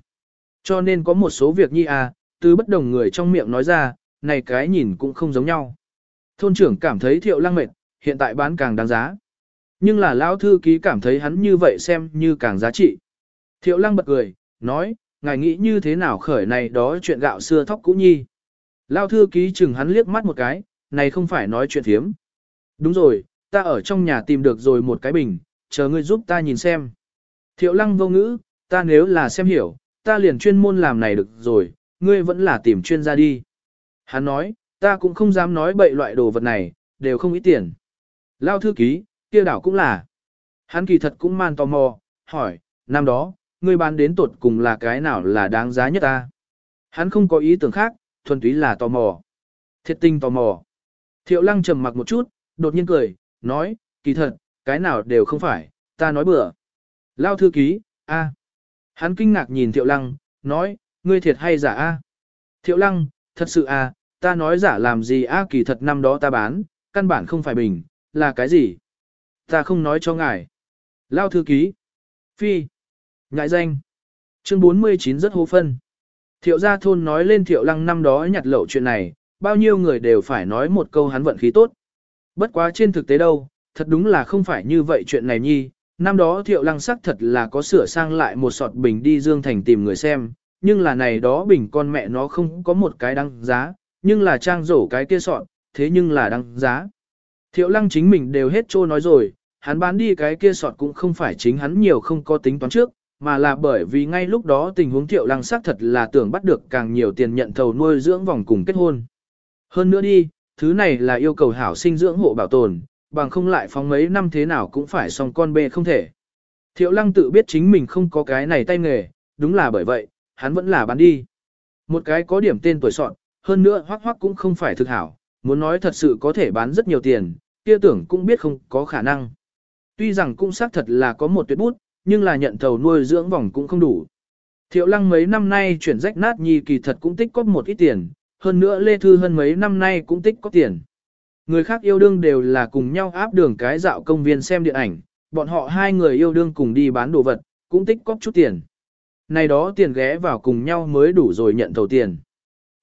Cho nên có một số việc nhi à, từ bất đồng người trong miệng nói ra, này cái nhìn cũng không giống nhau. Thôn trưởng cảm thấy thiệu lăng mệt, hiện tại bán càng đáng giá. Nhưng là lão thư ký cảm thấy hắn như vậy xem như càng giá trị. Thiệu lăng bật cười, nói, ngài nghĩ như thế nào khởi này đó chuyện gạo xưa thóc cũ nhi. Lão thư ký chừng hắn liếc mắt một cái, này không phải nói chuyện thiếm. Đúng rồi, ta ở trong nhà tìm được rồi một cái bình, chờ ngươi giúp ta nhìn xem. Thiệu lăng vô ngữ, ta nếu là xem hiểu, ta liền chuyên môn làm này được rồi, ngươi vẫn là tìm chuyên gia đi. Hắn nói, ta cũng không dám nói bậy loại đồ vật này, đều không ít tiền. Lao thư ký, kia đảo cũng là. Hắn kỳ thật cũng man tò mò, hỏi, năm đó, ngươi bán đến tột cùng là cái nào là đáng giá nhất ta? Hắn không có ý tưởng khác, thuần túy là tò mò. Thiệt tinh tò mò. Thiệu lăng trầm mặc một chút, đột nhiên cười, nói, kỳ thật, cái nào đều không phải, ta nói bừa. Lao thư ký, a. Hắn kinh ngạc nhìn Thiệu Lăng, nói, ngươi thiệt hay giả a? Thiệu Lăng, thật sự a, ta nói giả làm gì a kỳ thật năm đó ta bán, căn bản không phải bình, là cái gì? Ta không nói cho ngài. Lao thư ký. Phi. Ngại danh. Chương 49 rất hô phân. Thiệu gia thôn nói lên Thiệu Lăng năm đó nhặt lậu chuyện này, bao nhiêu người đều phải nói một câu hắn vận khí tốt. Bất quá trên thực tế đâu, thật đúng là không phải như vậy chuyện này nhi, Năm đó thiệu lăng sắc thật là có sửa sang lại một sọt bình đi Dương Thành tìm người xem, nhưng là này đó bình con mẹ nó không có một cái đăng giá, nhưng là trang rổ cái kia sọt, thế nhưng là đăng giá. Thiệu lăng chính mình đều hết trô nói rồi, hắn bán đi cái kia sọt cũng không phải chính hắn nhiều không có tính toán trước, mà là bởi vì ngay lúc đó tình huống thiệu lăng sắc thật là tưởng bắt được càng nhiều tiền nhận thầu nuôi dưỡng vòng cùng kết hôn. Hơn nữa đi, thứ này là yêu cầu hảo sinh dưỡng hộ bảo tồn, bằng không lại phóng mấy năm thế nào cũng phải xong con bê không thể. Thiệu lăng tự biết chính mình không có cái này tay nghề, đúng là bởi vậy, hắn vẫn là bán đi. Một cái có điểm tên tuổi soạn, hơn nữa hoắc hoắc cũng không phải thực hảo, muốn nói thật sự có thể bán rất nhiều tiền, kia tưởng cũng biết không có khả năng. Tuy rằng cũng xác thật là có một tuyệt bút, nhưng là nhận thầu nuôi dưỡng vòng cũng không đủ. Thiệu lăng mấy năm nay chuyển rách nát nhi kỳ thật cũng tích có một ít tiền, hơn nữa Lê Thư hơn mấy năm nay cũng tích có tiền. Người khác yêu đương đều là cùng nhau áp đường cái dạo công viên xem điện ảnh, bọn họ hai người yêu đương cùng đi bán đồ vật, cũng tích cóp chút tiền. Này đó tiền ghé vào cùng nhau mới đủ rồi nhận thầu tiền.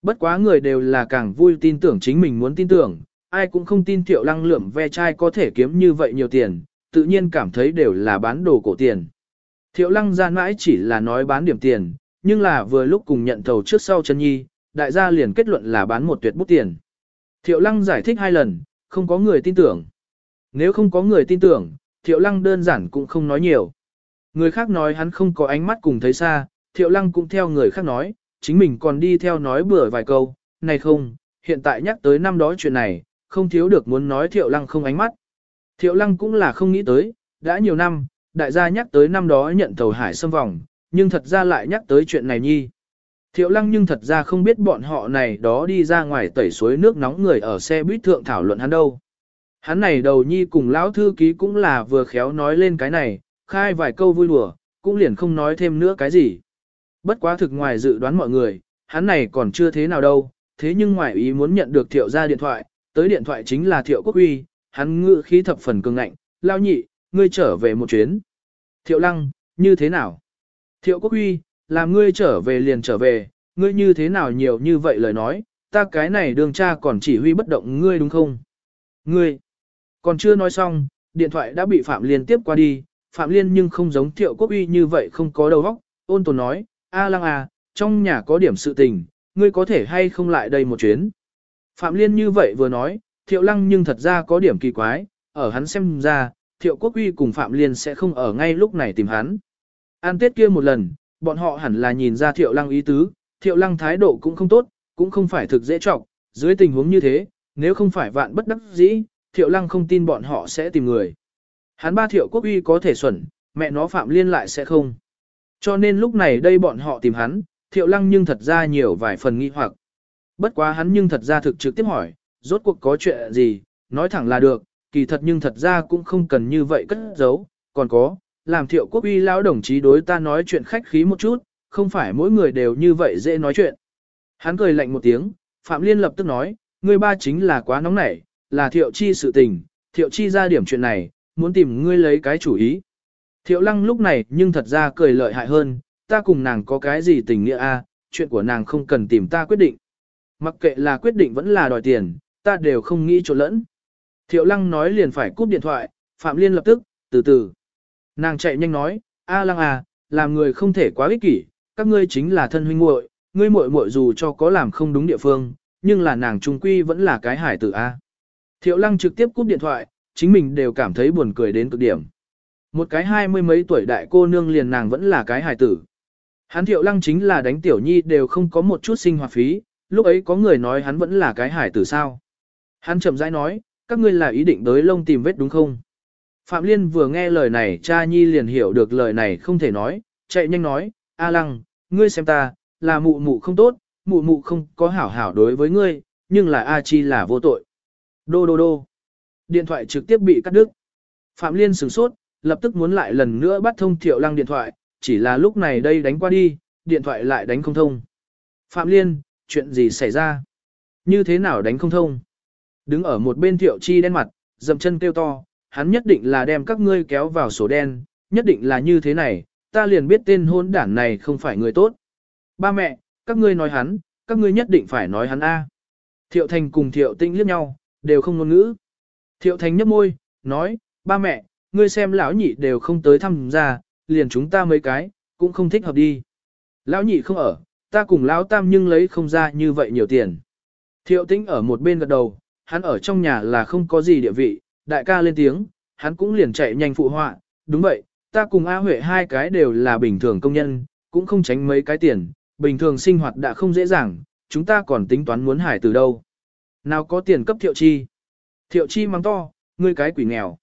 Bất quá người đều là càng vui tin tưởng chính mình muốn tin tưởng, ai cũng không tin thiệu lăng lượm ve chai có thể kiếm như vậy nhiều tiền, tự nhiên cảm thấy đều là bán đồ cổ tiền. Thiệu lăng gian mãi chỉ là nói bán điểm tiền, nhưng là vừa lúc cùng nhận thầu trước sau chân nhi, đại gia liền kết luận là bán một tuyệt bút tiền. Thiệu lăng giải thích hai lần, không có người tin tưởng. Nếu không có người tin tưởng, thiệu lăng đơn giản cũng không nói nhiều. Người khác nói hắn không có ánh mắt cùng thấy xa, thiệu lăng cũng theo người khác nói, chính mình còn đi theo nói bừa vài câu, này không, hiện tại nhắc tới năm đó chuyện này, không thiếu được muốn nói thiệu lăng không ánh mắt. Thiệu lăng cũng là không nghĩ tới, đã nhiều năm, đại gia nhắc tới năm đó nhận thầu hải xâm vòng, nhưng thật ra lại nhắc tới chuyện này nhi. Thiệu lăng nhưng thật ra không biết bọn họ này đó đi ra ngoài tẩy suối nước nóng người ở xe buýt thượng thảo luận hắn đâu. Hắn này đầu nhi cùng lão thư ký cũng là vừa khéo nói lên cái này, khai vài câu vui đùa, cũng liền không nói thêm nữa cái gì. Bất quá thực ngoài dự đoán mọi người, hắn này còn chưa thế nào đâu, thế nhưng ngoài ý muốn nhận được thiệu ra điện thoại, tới điện thoại chính là thiệu quốc uy, hắn ngự khí thập phần cường ngạnh, lao nhị, ngươi trở về một chuyến. Thiệu lăng, như thế nào? Thiệu quốc uy, làm ngươi trở về liền trở về, ngươi như thế nào nhiều như vậy lời nói, ta cái này đường cha còn chỉ huy bất động ngươi đúng không? Ngươi, còn chưa nói xong, điện thoại đã bị Phạm Liên tiếp qua đi, Phạm Liên nhưng không giống Thiệu Quốc Uy như vậy không có đầu óc, ôn tồn nói, a lăng à, trong nhà có điểm sự tình, ngươi có thể hay không lại đây một chuyến. Phạm Liên như vậy vừa nói, Thiệu Lăng nhưng thật ra có điểm kỳ quái, ở hắn xem ra, Thiệu Quốc Uy cùng Phạm Liên sẽ không ở ngay lúc này tìm hắn. An Tết kia một lần, bọn họ hẳn là nhìn ra thiệu lăng ý tứ, thiệu lăng thái độ cũng không tốt, cũng không phải thực dễ trọng, dưới tình huống như thế, nếu không phải vạn bất đắc dĩ, thiệu lăng không tin bọn họ sẽ tìm người. Hắn ba thiệu quốc uy có thể xuẩn, mẹ nó phạm liên lại sẽ không. Cho nên lúc này đây bọn họ tìm hắn, thiệu lăng nhưng thật ra nhiều vài phần nghi hoặc. Bất quá hắn nhưng thật ra thực trực tiếp hỏi, rốt cuộc có chuyện gì, nói thẳng là được, kỳ thật nhưng thật ra cũng không cần như vậy cất giấu, còn có, làm thiệu quốc uy lão đồng chí đối ta nói chuyện khách khí một chút, không phải mỗi người đều như vậy dễ nói chuyện. Hắn cười lạnh một tiếng, Phạm Liên lập tức nói, ngươi ba chính là quá nóng nảy, là thiệu chi sự tình, thiệu chi ra điểm chuyện này, muốn tìm ngươi lấy cái chủ ý. Thiệu lăng lúc này nhưng thật ra cười lợi hại hơn, ta cùng nàng có cái gì tình nghĩa a, chuyện của nàng không cần tìm ta quyết định. Mặc kệ là quyết định vẫn là đòi tiền, ta đều không nghĩ chỗ lẫn. Thiệu lăng nói liền phải cúp điện thoại, Phạm Liên lập tức, từ từ. Nàng chạy nhanh nói, a lăng à, làm người không thể quá ích kỷ, các ngươi chính là thân huynh muội, ngươi muội muội dù cho có làm không đúng địa phương, nhưng là nàng trung quy vẫn là cái hải tử a. Thiệu lăng trực tiếp cúp điện thoại, chính mình đều cảm thấy buồn cười đến cực điểm. Một cái hai mươi mấy tuổi đại cô nương liền nàng vẫn là cái hài tử. Hắn thiệu lăng chính là đánh tiểu nhi đều không có một chút sinh hoạt phí, lúc ấy có người nói hắn vẫn là cái hài tử sao. Hắn chậm rãi nói, các ngươi là ý định tới lông tìm vết đúng không? Phạm Liên vừa nghe lời này cha nhi liền hiểu được lời này không thể nói, chạy nhanh nói, A lăng, ngươi xem ta, là mụ mụ không tốt, mụ mụ không có hảo hảo đối với ngươi, nhưng là A chi là vô tội. Đô đô đô. Điện thoại trực tiếp bị cắt đứt. Phạm Liên sửng sốt, lập tức muốn lại lần nữa bắt thông Thiệu Lăng điện thoại, chỉ là lúc này đây đánh qua đi, điện thoại lại đánh không thông. Phạm Liên, chuyện gì xảy ra? Như thế nào đánh không thông? Đứng ở một bên Thiệu Chi đen mặt, dầm chân kêu to, hắn nhất định là đem các ngươi kéo vào sổ đen, nhất định là như thế này, ta liền biết tên hôn đản này không phải người tốt. Ba mẹ, các ngươi nói hắn, các ngươi nhất định phải nói hắn A. Thiệu Thành cùng Thiệu Tinh liếc nhau, đều không ngôn ngữ. Thiệu Thành nhấp môi, nói, ba mẹ, ngươi xem lão nhị đều không tới thăm ra, liền chúng ta mấy cái, cũng không thích hợp đi. Lão nhị không ở, ta cùng lão tam nhưng lấy không ra như vậy nhiều tiền. Thiệu Tinh ở một bên gật đầu, hắn ở trong nhà là không có gì địa vị, đại ca lên tiếng, hắn cũng liền chạy nhanh phụ họa, đúng vậy, ta cùng A Huệ hai cái đều là bình thường công nhân, cũng không tránh mấy cái tiền, bình thường sinh hoạt đã không dễ dàng, chúng ta còn tính toán muốn hải từ đâu. Nào có tiền cấp thiệu chi? Thiệu chi mắng to, ngươi cái quỷ nghèo.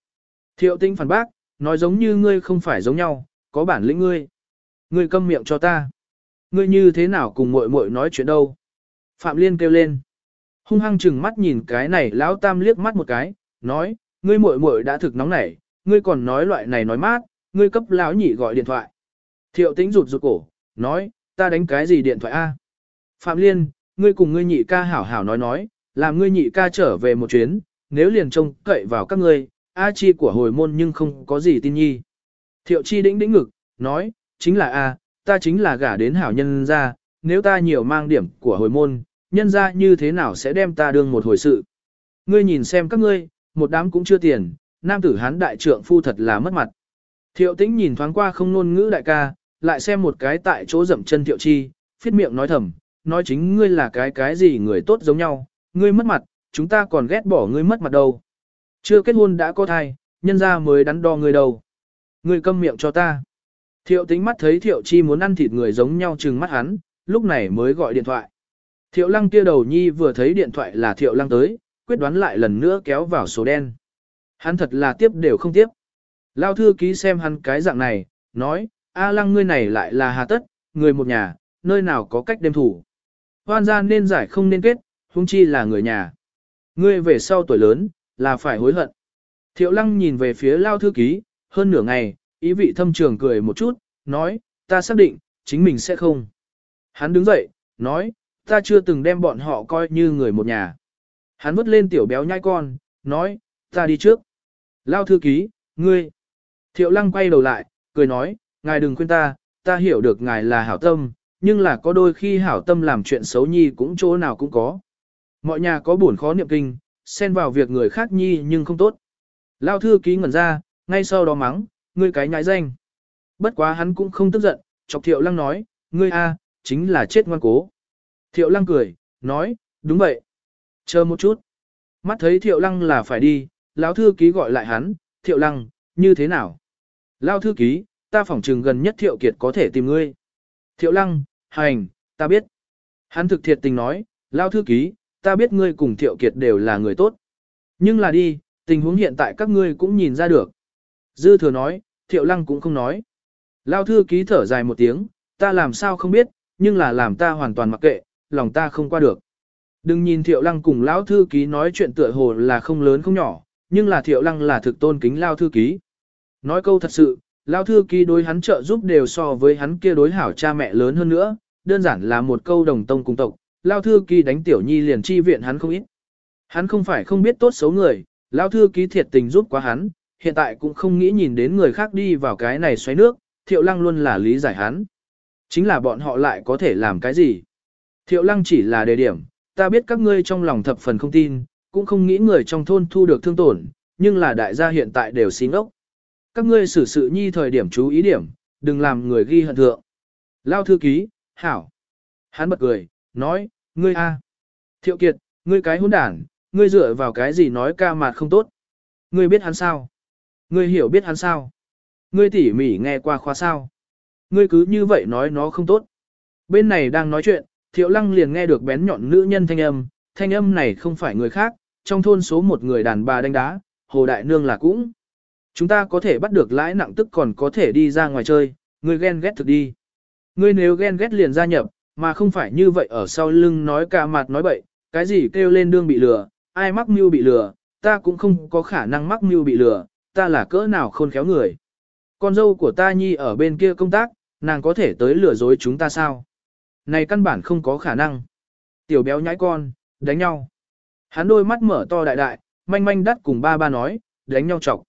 Thiệu tinh phản bác, nói giống như ngươi không phải giống nhau, có bản lĩnh ngươi. Ngươi câm miệng cho ta. Ngươi như thế nào cùng muội muội nói chuyện đâu? Phạm Liên kêu lên. Hung hăng chừng mắt nhìn cái này lão tam liếc mắt một cái, nói, ngươi muội muội đã thực nóng nảy, ngươi còn nói loại này nói mát, ngươi cấp lão nhị gọi điện thoại. Thiệu tĩnh rụt rụt cổ, nói, ta đánh cái gì điện thoại a? Phạm Liên, ngươi cùng ngươi nhị ca hảo hảo nói nói, làm ngươi nhị ca trở về một chuyến, nếu liền trông cậy vào các ngươi, A chi của hồi môn nhưng không có gì tin nhi. Thiệu chi đĩnh đĩnh ngực, nói, chính là A, ta chính là gả đến hảo nhân ra, nếu ta nhiều mang điểm của hồi môn, nhân ra như thế nào sẽ đem ta đương một hồi sự. Ngươi nhìn xem các ngươi, một đám cũng chưa tiền, nam tử hán đại trượng phu thật là mất mặt. Thiệu tĩnh nhìn thoáng qua không ngôn ngữ đại ca, lại xem một cái tại chỗ dậm chân thiệu chi, phiết miệng nói thầm, nói chính ngươi là cái cái gì người tốt giống nhau, ngươi mất mặt, chúng ta còn ghét bỏ ngươi mất mặt đâu. Chưa kết hôn đã có thai, nhân ra mới đắn đo ngươi đâu. Ngươi câm miệng cho ta. Thiệu Tĩnh mắt thấy thiệu chi muốn ăn thịt người giống nhau chừng mắt hắn, lúc này mới gọi điện thoại. Thiệu lăng kia đầu nhi vừa thấy điện thoại là thiệu lăng tới, quyết đoán lại lần nữa kéo vào số đen. Hắn thật là tiếp đều không tiếp. Lao thư ký xem hắn cái dạng này, nói, A lăng ngươi này lại là hà tất, người một nhà, nơi nào có cách đem thủ. Hoan gia nên giải không nên kết, huống chi là người nhà. Ngươi về sau tuổi lớn, là phải hối hận. Thiệu lăng nhìn về phía lao thư ký, hơn nửa ngày, ý vị thâm trường cười một chút, nói, ta xác định, chính mình sẽ không. Hắn đứng dậy, nói, ta chưa từng đem bọn họ coi như người một nhà. Hắn vứt lên tiểu béo nhai con, nói, ta đi trước. Lao thư ký, ngươi. Thiệu lăng quay đầu lại, cười nói, ngài đừng khuyên ta, ta hiểu được ngài là hảo tâm, nhưng là có đôi khi hảo tâm làm chuyện xấu nhi cũng chỗ nào cũng có. Mọi nhà có buồn khó niệm kinh, xen vào việc người khác nhi nhưng không tốt. Lao thư ký ngẩn ra, ngay sau đó mắng, ngươi cái nhãi danh. Bất quá hắn cũng không tức giận, chọc thiệu lăng nói, ngươi a chính là chết ngoan cố. Thiệu lăng cười, nói, đúng vậy. Chờ một chút. Mắt thấy Thiệu Lăng là phải đi, lão thư ký gọi lại hắn, Thiệu Lăng, như thế nào? Lão thư ký, ta phỏng trừng gần nhất Thiệu Kiệt có thể tìm ngươi. Thiệu Lăng, hành, ta biết. Hắn thực thiệt tình nói, lão thư ký, ta biết ngươi cùng Thiệu Kiệt đều là người tốt. Nhưng là đi, tình huống hiện tại các ngươi cũng nhìn ra được. Dư thừa nói, Thiệu Lăng cũng không nói. Lão thư ký thở dài một tiếng, ta làm sao không biết, nhưng là làm ta hoàn toàn mặc kệ, lòng ta không qua được. Đừng nhìn Thiệu Lăng cùng lão thư ký nói chuyện tựa hồ là không lớn không nhỏ, nhưng là Thiệu Lăng là thực tôn kính lão thư ký. Nói câu thật sự, lão thư ký đối hắn trợ giúp đều so với hắn kia đối hảo cha mẹ lớn hơn nữa, đơn giản là một câu đồng tông cùng tộc, lão thư ký đánh tiểu nhi liền chi viện hắn không ít. Hắn không phải không biết tốt xấu người, lão thư ký thiệt tình giúp quá hắn, hiện tại cũng không nghĩ nhìn đến người khác đi vào cái này xoáy nước, Thiệu Lăng luôn là lý giải hắn. Chính là bọn họ lại có thể làm cái gì? Thiệu Lăng chỉ là đề điểm, ta biết các ngươi trong lòng thập phần không tin, cũng không nghĩ người trong thôn thu được thương tổn, nhưng là đại gia hiện tại đều xí ngốc. Các ngươi xử sự nhi thời điểm chú ý điểm, đừng làm người ghi hận thượng. Lao thư ký, hảo. Hắn bật cười, nói, ngươi a. Thiệu kiệt, ngươi cái hỗn đản, ngươi dựa vào cái gì nói ca mạt không tốt. Ngươi biết hắn sao? Ngươi hiểu biết hắn sao? Ngươi tỉ mỉ nghe qua khoa sao? Ngươi cứ như vậy nói nó không tốt. Bên này đang nói chuyện, Thiệu Lăng liền nghe được bén nhọn nữ nhân thanh âm, thanh âm này không phải người khác, trong thôn số một người đàn bà đánh đá, Hồ Đại Nương là cũng. Chúng ta có thể bắt được lãi nặng tức còn có thể đi ra ngoài chơi, người ghen ghét thực đi. Người nếu ghen ghét liền gia nhập, mà không phải như vậy ở sau lưng nói cà mặt nói bậy, cái gì kêu lên đương bị lừa, ai mắc mưu bị lừa, ta cũng không có khả năng mắc mưu bị lừa, ta là cỡ nào khôn khéo người. Con dâu của ta nhi ở bên kia công tác, nàng có thể tới lừa dối chúng ta sao? này căn bản không có khả năng. Tiểu béo nhãi con, đánh nhau. Hắn đôi mắt mở to đại đại, manh manh đắt cùng ba ba nói, đánh nhau chọc.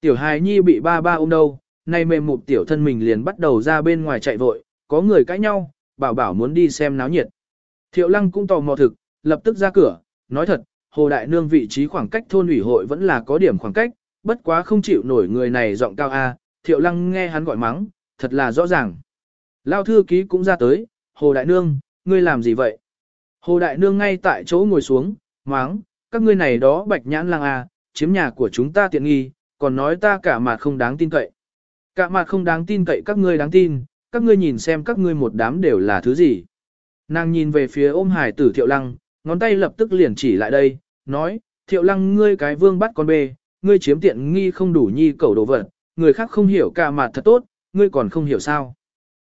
Tiểu hài nhi bị ba ba ôm đâu, nay mềm mụt tiểu thân mình liền bắt đầu ra bên ngoài chạy vội, có người cãi nhau, bảo bảo muốn đi xem náo nhiệt. Thiệu lăng cũng tò mò thực, lập tức ra cửa, nói thật, hồ đại nương vị trí khoảng cách thôn ủy hội vẫn là có điểm khoảng cách, bất quá không chịu nổi người này giọng cao a, thiệu lăng nghe hắn gọi mắng, thật là rõ ràng. Lao thư ký cũng ra tới, Hồ Đại Nương, ngươi làm gì vậy? Hồ Đại Nương ngay tại chỗ ngồi xuống, máng, các ngươi này đó bạch nhãn lang à, chiếm nhà của chúng ta tiện nghi, còn nói ta cả mặt không đáng tin cậy. Cả mặt không đáng tin cậy các ngươi đáng tin, các ngươi nhìn xem các ngươi một đám đều là thứ gì. Nàng nhìn về phía ôm hải tử thiệu lăng, ngón tay lập tức liền chỉ lại đây, nói, thiệu lăng ngươi cái vương bắt con bê, ngươi chiếm tiện nghi không đủ nhi cầu đồ vật, người khác không hiểu cả mặt thật tốt, ngươi còn không hiểu sao.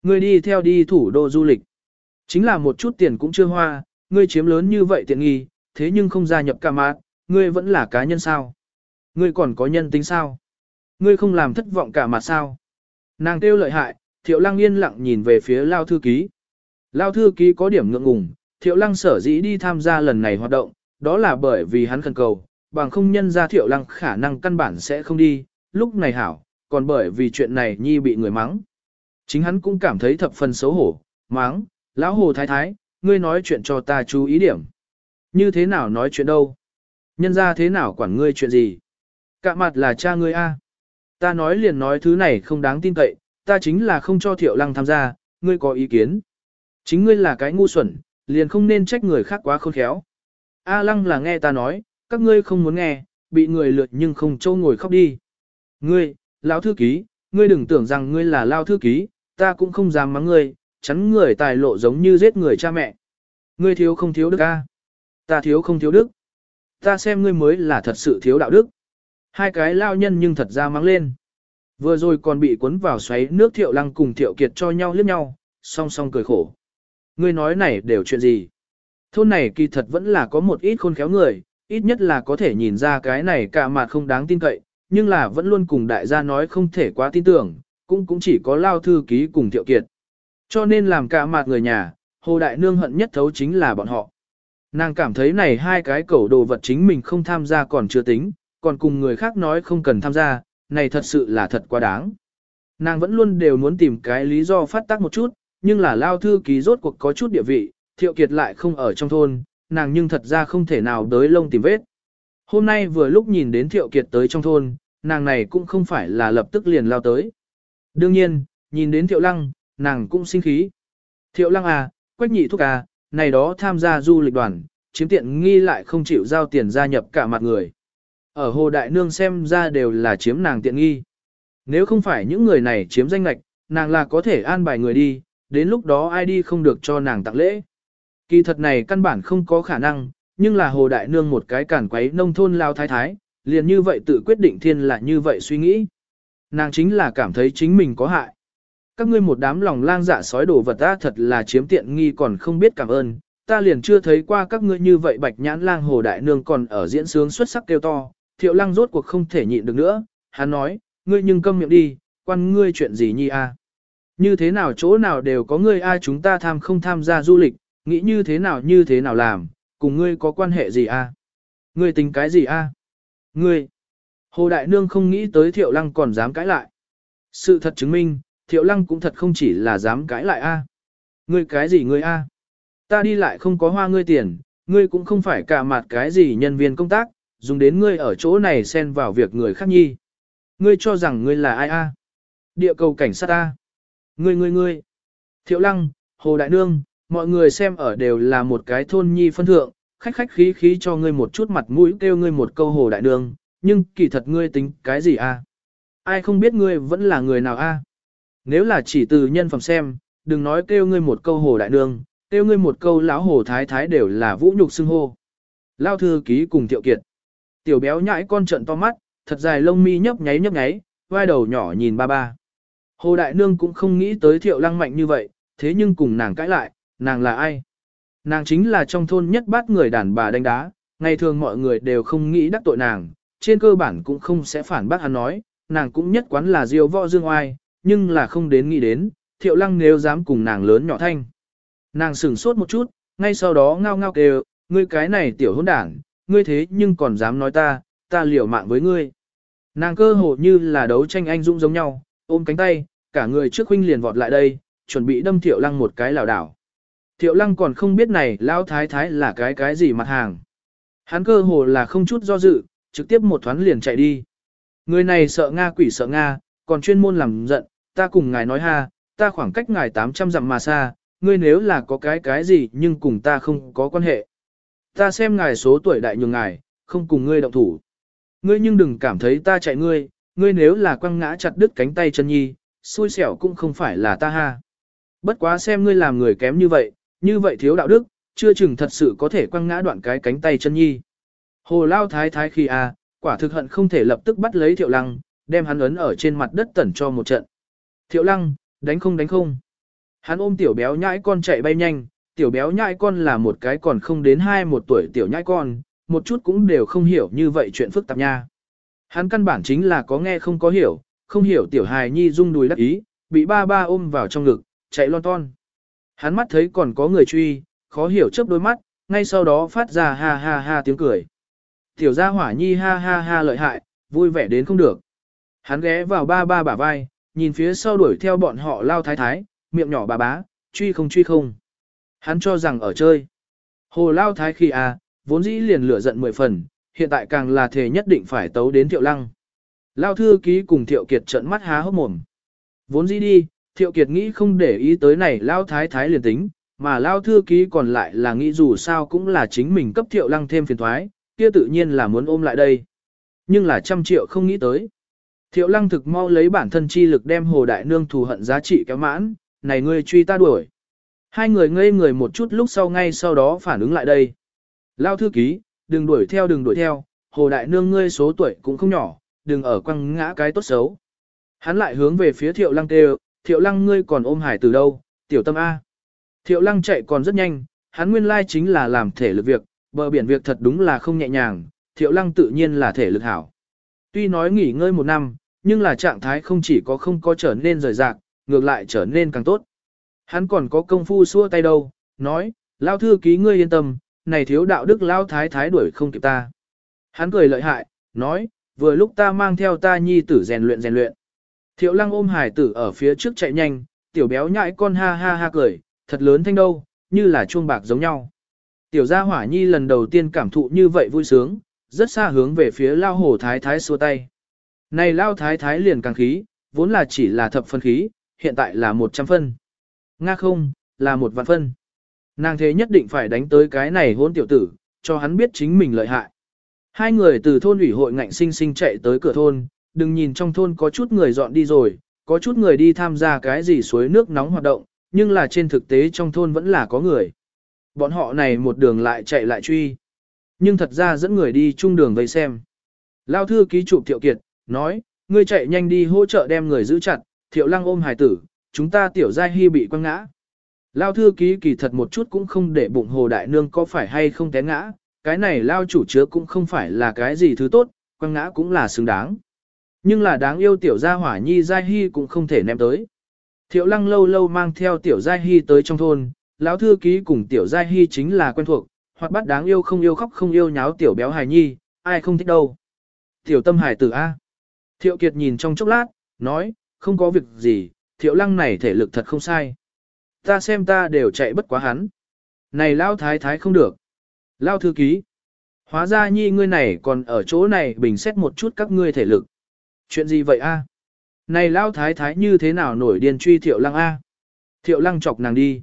Ngươi đi theo đi thủ đô du lịch. Chính là một chút tiền cũng chưa hoa, ngươi chiếm lớn như vậy tiện nghi, thế nhưng không gia nhập cả mát, ngươi vẫn là cá nhân sao? Ngươi còn có nhân tính sao? Ngươi không làm thất vọng cả mặt sao? Nàng kêu lợi hại, thiệu lăng yên lặng nhìn về phía lao thư ký. Lao thư ký có điểm ngượng ngùng, thiệu lăng sở dĩ đi tham gia lần này hoạt động, đó là bởi vì hắn khẩn cầu, bằng không nhân ra thiệu lăng khả năng căn bản sẽ không đi, lúc này hảo, còn bởi vì chuyện này nhi bị người mắng. Chính hắn cũng cảm thấy thập phần xấu hổ, mắng, Lão hồ thái thái, ngươi nói chuyện cho ta chú ý điểm. Như thế nào nói chuyện đâu? Nhân ra thế nào quản ngươi chuyện gì? Cạ mặt là cha ngươi a. À. Ta nói liền nói thứ này không đáng tin cậy, ta chính là không cho thiệu lăng tham gia, ngươi có ý kiến. Chính ngươi là cái ngu xuẩn, liền không nên trách người khác quá khôn khéo. A lăng là nghe ta nói, các ngươi không muốn nghe, bị người lượt nhưng không trâu ngồi khóc đi. Ngươi, lão thư ký, ngươi đừng tưởng rằng ngươi là lao thư ký, ta cũng không dám mắng ngươi, chắn người tài lộ giống như giết người cha mẹ. Ngươi thiếu không thiếu đức a? Ta thiếu không thiếu đức. Ta xem ngươi mới là thật sự thiếu đạo đức. Hai cái lao nhân nhưng thật ra mang lên. Vừa rồi còn bị cuốn vào xoáy nước thiệu lăng cùng thiệu kiệt cho nhau liếc nhau, song song cười khổ. Ngươi nói này đều chuyện gì? Thôn này kỳ thật vẫn là có một ít khôn khéo người, ít nhất là có thể nhìn ra cái này cả mặt không đáng tin cậy, nhưng là vẫn luôn cùng đại gia nói không thể quá tin tưởng, cũng cũng chỉ có lao thư ký cùng thiệu kiệt. Cho nên làm cả mặt người nhà, Hồ Đại Nương hận nhất thấu chính là bọn họ. Nàng cảm thấy này hai cái cẩu đồ vật chính mình không tham gia còn chưa tính, còn cùng người khác nói không cần tham gia, này thật sự là thật quá đáng. Nàng vẫn luôn đều muốn tìm cái lý do phát tác một chút, nhưng là lao thư ký rốt cuộc có chút địa vị, thiệu kiệt lại không ở trong thôn, nàng nhưng thật ra không thể nào đới lông tìm vết. Hôm nay vừa lúc nhìn đến thiệu kiệt tới trong thôn, nàng này cũng không phải là lập tức liền lao tới. Đương nhiên, nhìn đến thiệu lăng, nàng cũng sinh khí. Thiệu lăng à, quách nhị thúc à, này đó tham gia du lịch đoàn, chiếm tiện nghi lại không chịu giao tiền gia nhập cả mặt người. Ở hồ đại nương xem ra đều là chiếm nàng tiện nghi. Nếu không phải những người này chiếm danh lạch, nàng là có thể an bài người đi, đến lúc đó ai đi không được cho nàng tặng lễ. Kỳ thật này căn bản không có khả năng, nhưng là hồ đại nương một cái cản quấy nông thôn lao thái thái, liền như vậy tự quyết định thiên là như vậy suy nghĩ. Nàng chính là cảm thấy chính mình có hại các ngươi một đám lòng lang dạ sói đồ vật ta thật là chiếm tiện nghi còn không biết cảm ơn, ta liền chưa thấy qua các ngươi như vậy bạch nhãn lang hồ đại nương còn ở diễn sướng xuất sắc kêu to, thiệu lang rốt cuộc không thể nhịn được nữa, hắn nói, ngươi nhưng câm miệng đi, quan ngươi chuyện gì nhi a? Như thế nào chỗ nào đều có ngươi ai chúng ta tham không tham gia du lịch, nghĩ như thế nào như thế nào làm, cùng ngươi có quan hệ gì a? Ngươi tính cái gì a? Ngươi! Hồ Đại Nương không nghĩ tới Thiệu Lăng còn dám cãi lại. Sự thật chứng minh, thiệu lăng cũng thật không chỉ là dám cãi lại a. Ngươi cái gì ngươi a? Ta đi lại không có hoa ngươi tiền, ngươi cũng không phải cả mặt cái gì nhân viên công tác, dùng đến ngươi ở chỗ này xen vào việc người khác nhi. Ngươi cho rằng ngươi là ai a? Địa cầu cảnh sát a. Ngươi ngươi ngươi. Thiệu lăng, Hồ Đại Nương, mọi người xem ở đều là một cái thôn nhi phân thượng, khách khách khí khí cho ngươi một chút mặt mũi kêu ngươi một câu Hồ Đại Nương, nhưng kỳ thật ngươi tính cái gì a? Ai không biết ngươi vẫn là người nào a? nếu là chỉ từ nhân phẩm xem, đừng nói kêu ngươi một câu hồ đại nương, kêu ngươi một câu lão hồ thái thái đều là vũ nhục xưng hô. Lao thư ký cùng Tiểu Kiệt. Tiểu béo nhãi con trận to mắt, thật dài lông mi nhấp nháy nhấp nháy, vai đầu nhỏ nhìn ba ba. Hồ đại nương cũng không nghĩ tới Thiệu Lăng mạnh như vậy, thế nhưng cùng nàng cãi lại, nàng là ai? Nàng chính là trong thôn nhất bát người đàn bà đánh đá, ngày thường mọi người đều không nghĩ đắc tội nàng, trên cơ bản cũng không sẽ phản bác hắn nói, nàng cũng nhất quán là diêu võ dương oai, nhưng là không đến nghĩ đến, thiệu lăng nếu dám cùng nàng lớn nhỏ thanh. Nàng sửng sốt một chút, ngay sau đó ngao ngao kêu, ngươi cái này tiểu hỗn đảng, ngươi thế nhưng còn dám nói ta, ta liều mạng với ngươi. Nàng cơ hồ như là đấu tranh anh dũng giống nhau, ôm cánh tay, cả người trước huynh liền vọt lại đây, chuẩn bị đâm thiệu lăng một cái lảo đảo. Thiệu lăng còn không biết này lão thái thái là cái cái gì mặt hàng. Hắn cơ hồ là không chút do dự, trực tiếp một thoáng liền chạy đi. Người này sợ Nga quỷ sợ Nga, còn chuyên môn làm giận, ta cùng ngài nói ha, ta khoảng cách ngài 800 dặm mà xa, ngươi nếu là có cái cái gì nhưng cùng ta không có quan hệ. Ta xem ngài số tuổi đại nhường ngài, không cùng ngươi động thủ. Ngươi nhưng đừng cảm thấy ta chạy ngươi, ngươi nếu là quăng ngã chặt đứt cánh tay chân nhi, xui xẻo cũng không phải là ta ha. Bất quá xem ngươi làm người kém như vậy, như vậy thiếu đạo đức, chưa chừng thật sự có thể quăng ngã đoạn cái cánh tay chân nhi. Hồ lao thái thái khi à, quả thực hận không thể lập tức bắt lấy thiệu lăng, đem hắn ấn ở trên mặt đất tẩn cho một trận. Thiệu lăng, đánh không đánh không. Hắn ôm tiểu béo nhãi con chạy bay nhanh, tiểu béo nhãi con là một cái còn không đến hai một tuổi tiểu nhãi con, một chút cũng đều không hiểu như vậy chuyện phức tạp nha. Hắn căn bản chính là có nghe không có hiểu, không hiểu tiểu hài nhi rung đùi đắc ý, bị ba ba ôm vào trong ngực, chạy lon ton. Hắn mắt thấy còn có người truy, khó hiểu chớp đôi mắt, ngay sau đó phát ra ha ha ha tiếng cười. Tiểu gia hỏa nhi ha ha ha lợi hại, vui vẻ đến không được. Hắn ghé vào ba ba bả vai, nhìn phía sau đuổi theo bọn họ lao thái thái, miệng nhỏ bà bá, truy không truy không. Hắn cho rằng ở chơi. Hồ lao thái khi à, vốn dĩ liền lửa giận mười phần, hiện tại càng là thể nhất định phải tấu đến thiệu lăng. Lao thư ký cùng thiệu kiệt trận mắt há hốc mồm. Vốn dĩ đi, thiệu kiệt nghĩ không để ý tới này lao thái thái liền tính, mà lao thư ký còn lại là nghĩ dù sao cũng là chính mình cấp thiệu lăng thêm phiền thoái, kia tự nhiên là muốn ôm lại đây. Nhưng là trăm triệu không nghĩ tới. Thiệu lăng thực mau lấy bản thân chi lực đem hồ đại nương thù hận giá trị kéo mãn, này ngươi truy ta đuổi. Hai người ngây người một chút lúc sau ngay sau đó phản ứng lại đây. Lao thư ký, đừng đuổi theo đừng đuổi theo, hồ đại nương ngươi số tuổi cũng không nhỏ, đừng ở quăng ngã cái tốt xấu. Hắn lại hướng về phía thiệu lăng kêu, thiệu lăng ngươi còn ôm hải từ đâu, tiểu tâm A. Thiệu lăng chạy còn rất nhanh, hắn nguyên lai chính là làm thể lực việc, bờ biển việc thật đúng là không nhẹ nhàng, thiệu lăng tự nhiên là thể lực hảo. Tuy nói nghỉ ngơi một năm, nhưng là trạng thái không chỉ có không có trở nên rời rạc, ngược lại trở nên càng tốt. Hắn còn có công phu xua tay đâu, nói, lao thư ký ngươi yên tâm, này thiếu đạo đức lao thái thái đuổi không kịp ta. Hắn cười lợi hại, nói, vừa lúc ta mang theo ta nhi tử rèn luyện rèn luyện. Thiệu lăng ôm hải tử ở phía trước chạy nhanh, tiểu béo nhãi con ha ha ha cười, thật lớn thanh đâu, như là chuông bạc giống nhau. Tiểu gia hỏa nhi lần đầu tiên cảm thụ như vậy vui sướng, rất xa hướng về phía lao hồ thái thái xua tay. Này lao thái thái liền càng khí, vốn là chỉ là thập phân khí, hiện tại là 100 phân. Nga không, là một vạn phân. Nàng thế nhất định phải đánh tới cái này hôn tiểu tử, cho hắn biết chính mình lợi hại. Hai người từ thôn ủy hội ngạnh sinh sinh chạy tới cửa thôn, đừng nhìn trong thôn có chút người dọn đi rồi, có chút người đi tham gia cái gì suối nước nóng hoạt động, nhưng là trên thực tế trong thôn vẫn là có người. Bọn họ này một đường lại chạy lại truy. Nhưng thật ra dẫn người đi chung đường vây xem. Lao thư ký chụp Thiệu Kiệt, nói, ngươi chạy nhanh đi hỗ trợ đem người giữ chặt, Thiệu Lăng ôm hài tử, chúng ta tiểu giai hy bị quăng ngã. Lao thư ký kỳ thật một chút cũng không để bụng hồ đại nương có phải hay không té ngã, cái này lao chủ chứa cũng không phải là cái gì thứ tốt, quăng ngã cũng là xứng đáng. Nhưng là đáng yêu tiểu gia hỏa nhi giai hy cũng không thể ném tới. Thiệu lăng lâu lâu mang theo tiểu giai hy tới trong thôn, lão thư ký cùng tiểu giai hy chính là quen thuộc, hoặc bát đáng yêu không yêu khóc không yêu nháo tiểu béo hài nhi, ai không thích đâu. Tiểu tâm hài tử A. Thiệu Kiệt nhìn trong chốc lát, nói, không có việc gì, thiệu lăng này thể lực thật không sai. Ta xem ta đều chạy bất quá hắn. Này lao thái thái không được. Lao thư ký. Hóa ra nhi ngươi này còn ở chỗ này bình xét một chút các ngươi thể lực. Chuyện gì vậy a? Này lao thái thái như thế nào nổi điên truy thiệu lăng a? Thiệu lăng chọc nàng đi.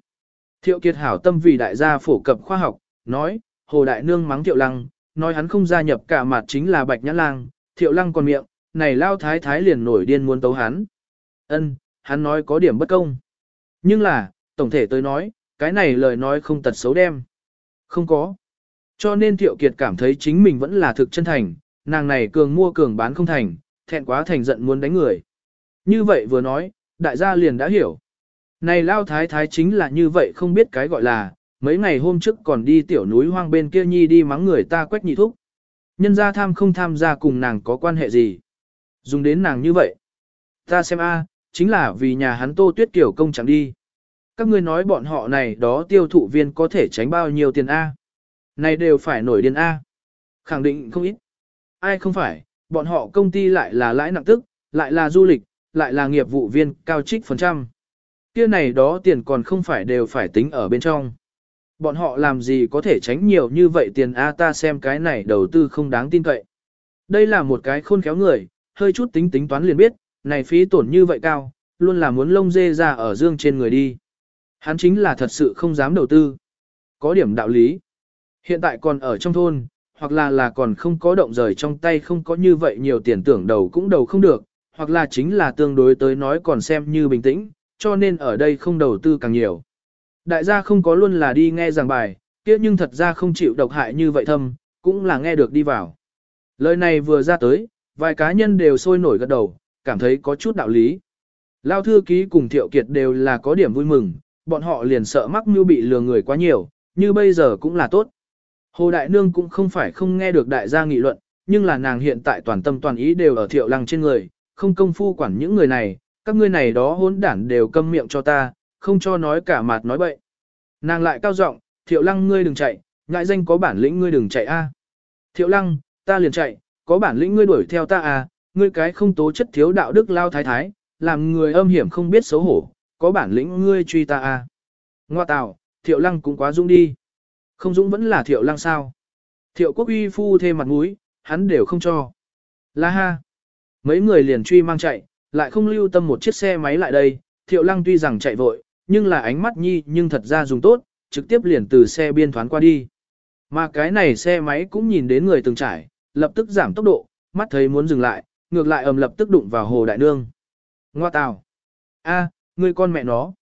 Thiệu kiệt hảo tâm vì đại gia phổ cập khoa học, nói, Hồ Đại Nương mắng Thiệu Lăng, nói hắn không gia nhập cả mặt chính là Bạch Nhã Lang, Thiệu Lăng còn miệng, này lao thái thái liền nổi điên muốn tấu hắn. Ân, hắn nói có điểm bất công. Nhưng là, tổng thể tôi nói, cái này lời nói không tật xấu đem. Không có. Cho nên Thiệu Kiệt cảm thấy chính mình vẫn là thực chân thành, nàng này cường mua cường bán không thành, thẹn quá thành giận muốn đánh người. Như vậy vừa nói, đại gia liền đã hiểu. Này lao thái thái chính là như vậy không biết cái gọi là, mấy ngày hôm trước còn đi tiểu núi hoang bên kia nhi đi mắng người ta quách nhị thúc. Nhân gia tham không tham gia cùng nàng có quan hệ gì. Dùng đến nàng như vậy. Ta xem a, chính là vì nhà hắn tô tuyết kiểu công chẳng đi. Các ngươi nói bọn họ này đó tiêu thụ viên có thể tránh bao nhiêu tiền a? Này đều phải nổi điên a. Khẳng định không ít. Ai không phải, bọn họ công ty lại là lãi nặng tức, lại là du lịch, lại là nghiệp vụ viên cao trích phần trăm. Kia này đó tiền còn không phải đều phải tính ở bên trong bọn họ làm gì có thể tránh nhiều như vậy tiền A ta xem cái này đầu tư không đáng tin cậy. Đây là một cái khôn khéo người, hơi chút tính tính toán liền biết, này phí tổn như vậy cao, luôn là muốn lông dê ra ở dương trên người đi. Hắn chính là thật sự không dám đầu tư. Có điểm đạo lý. Hiện tại còn ở trong thôn, hoặc là là còn không có động rời trong tay không có như vậy nhiều tiền tưởng đầu cũng đầu không được, hoặc là chính là tương đối tới nói còn xem như bình tĩnh, cho nên ở đây không đầu tư càng nhiều. Đại gia không có luôn là đi nghe giảng bài, kia nhưng thật ra không chịu độc hại như vậy thâm, cũng là nghe được đi vào. Lời này vừa ra tới, vài cá nhân đều sôi nổi gật đầu, cảm thấy có chút đạo lý. Lao thư ký cùng Thiệu Kiệt đều là có điểm vui mừng, bọn họ liền sợ mắc mưu bị lừa người quá nhiều, như bây giờ cũng là tốt. Hồ Đại Nương cũng không phải không nghe được đại gia nghị luận, nhưng là nàng hiện tại toàn tâm toàn ý đều ở Thiệu Lăng trên người, không công phu quản những người này, các ngươi này đó hỗn đản đều câm miệng cho ta, không cho nói cả mặt nói bậy. Nàng lại cao giọng, thiệu lăng ngươi đừng chạy, ngại danh có bản lĩnh ngươi đừng chạy a. Thiệu lăng, ta liền chạy, có bản lĩnh ngươi đuổi theo ta à, ngươi cái không tố chất thiếu đạo đức lao thái thái, làm người âm hiểm không biết xấu hổ, có bản lĩnh ngươi truy ta à. Ngoa tào, thiệu lăng cũng quá dũng đi. Không dũng vẫn là thiệu lăng sao. Thiệu quốc uy phu thêm mặt mũi, hắn đều không cho. La ha. Mấy người liền truy mang chạy, lại không lưu tâm một chiếc xe máy lại đây, thiệu lăng tuy rằng chạy vội, nhưng là ánh mắt nhi nhưng thật ra dùng tốt, trực tiếp liền từ xe biên thoán qua đi. Mà cái này xe máy cũng nhìn đến người từng trải, lập tức giảm tốc độ, mắt thấy muốn dừng lại, ngược lại ầm lập tức đụng vào hồ đại nương. Ngoa tào. a người con mẹ nó.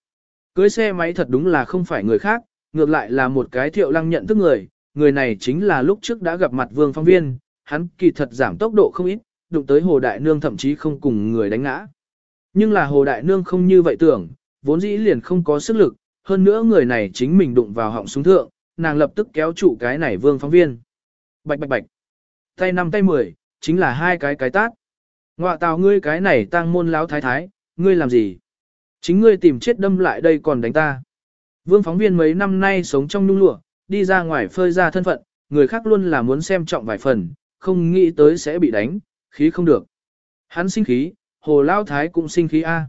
Cưới xe máy thật đúng là không phải người khác, ngược lại là một cái thiệu lăng nhận thức người, người này chính là lúc trước đã gặp mặt vương phong viên, hắn kỳ thật giảm tốc độ không ít, đụng tới hồ đại nương thậm chí không cùng người đánh ngã. Nhưng là hồ đại nương không như vậy tưởng, vốn dĩ liền không có sức lực, hơn nữa người này chính mình đụng vào họng súng thượng, nàng lập tức kéo trụ cái này vương phóng viên. Bạch bạch bạch. Tay năm tay mười, chính là hai cái cái tát. Ngoạ tào ngươi cái này tăng môn láo thái thái, ngươi làm gì? Chính ngươi tìm chết đâm lại đây còn đánh ta. Vương phóng viên mấy năm nay sống trong nung lụa, đi ra ngoài phơi ra thân phận, người khác luôn là muốn xem trọng vài phần, không nghĩ tới sẽ bị đánh, khí không được. Hắn sinh khí, hồ lao thái cũng sinh khí A.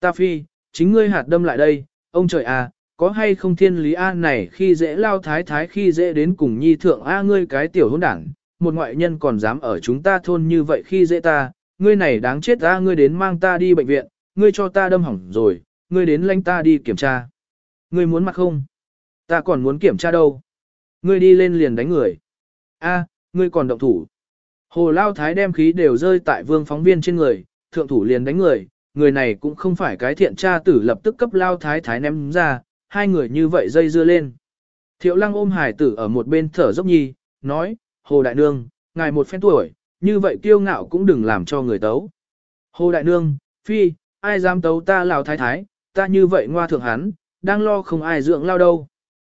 Ta phi, chính ngươi hạt đâm lại đây, ông trời à, có hay không thiên lý a này khi dễ lao thái thái khi dễ đến cùng nhi thượng a ngươi cái tiểu hỗn đảng, một ngoại nhân còn dám ở chúng ta thôn như vậy khi dễ ta, ngươi này đáng chết a ngươi đến mang ta đi bệnh viện, ngươi cho ta đâm hỏng rồi, ngươi đến lãnh ta đi kiểm tra. Ngươi muốn mặt không? Ta còn muốn kiểm tra đâu? Ngươi đi lên liền đánh người. A, ngươi còn động thủ. Hồ Lao Thái đem khí đều rơi tại vương phóng viên trên người, thượng thủ liền đánh người, người này cũng không phải cái thiện tra tử lập tức cấp lao thái thái ném ra, hai người như vậy dây dưa lên. Thiệu lăng ôm hải tử ở một bên thở dốc nhi, nói, Hồ Đại Nương, ngài một phen tuổi, như vậy kiêu ngạo cũng đừng làm cho người tấu. Hồ Đại Nương, Phi, ai dám tấu ta lào thái thái, ta như vậy ngoa thượng hắn, đang lo không ai dưỡng lao đâu.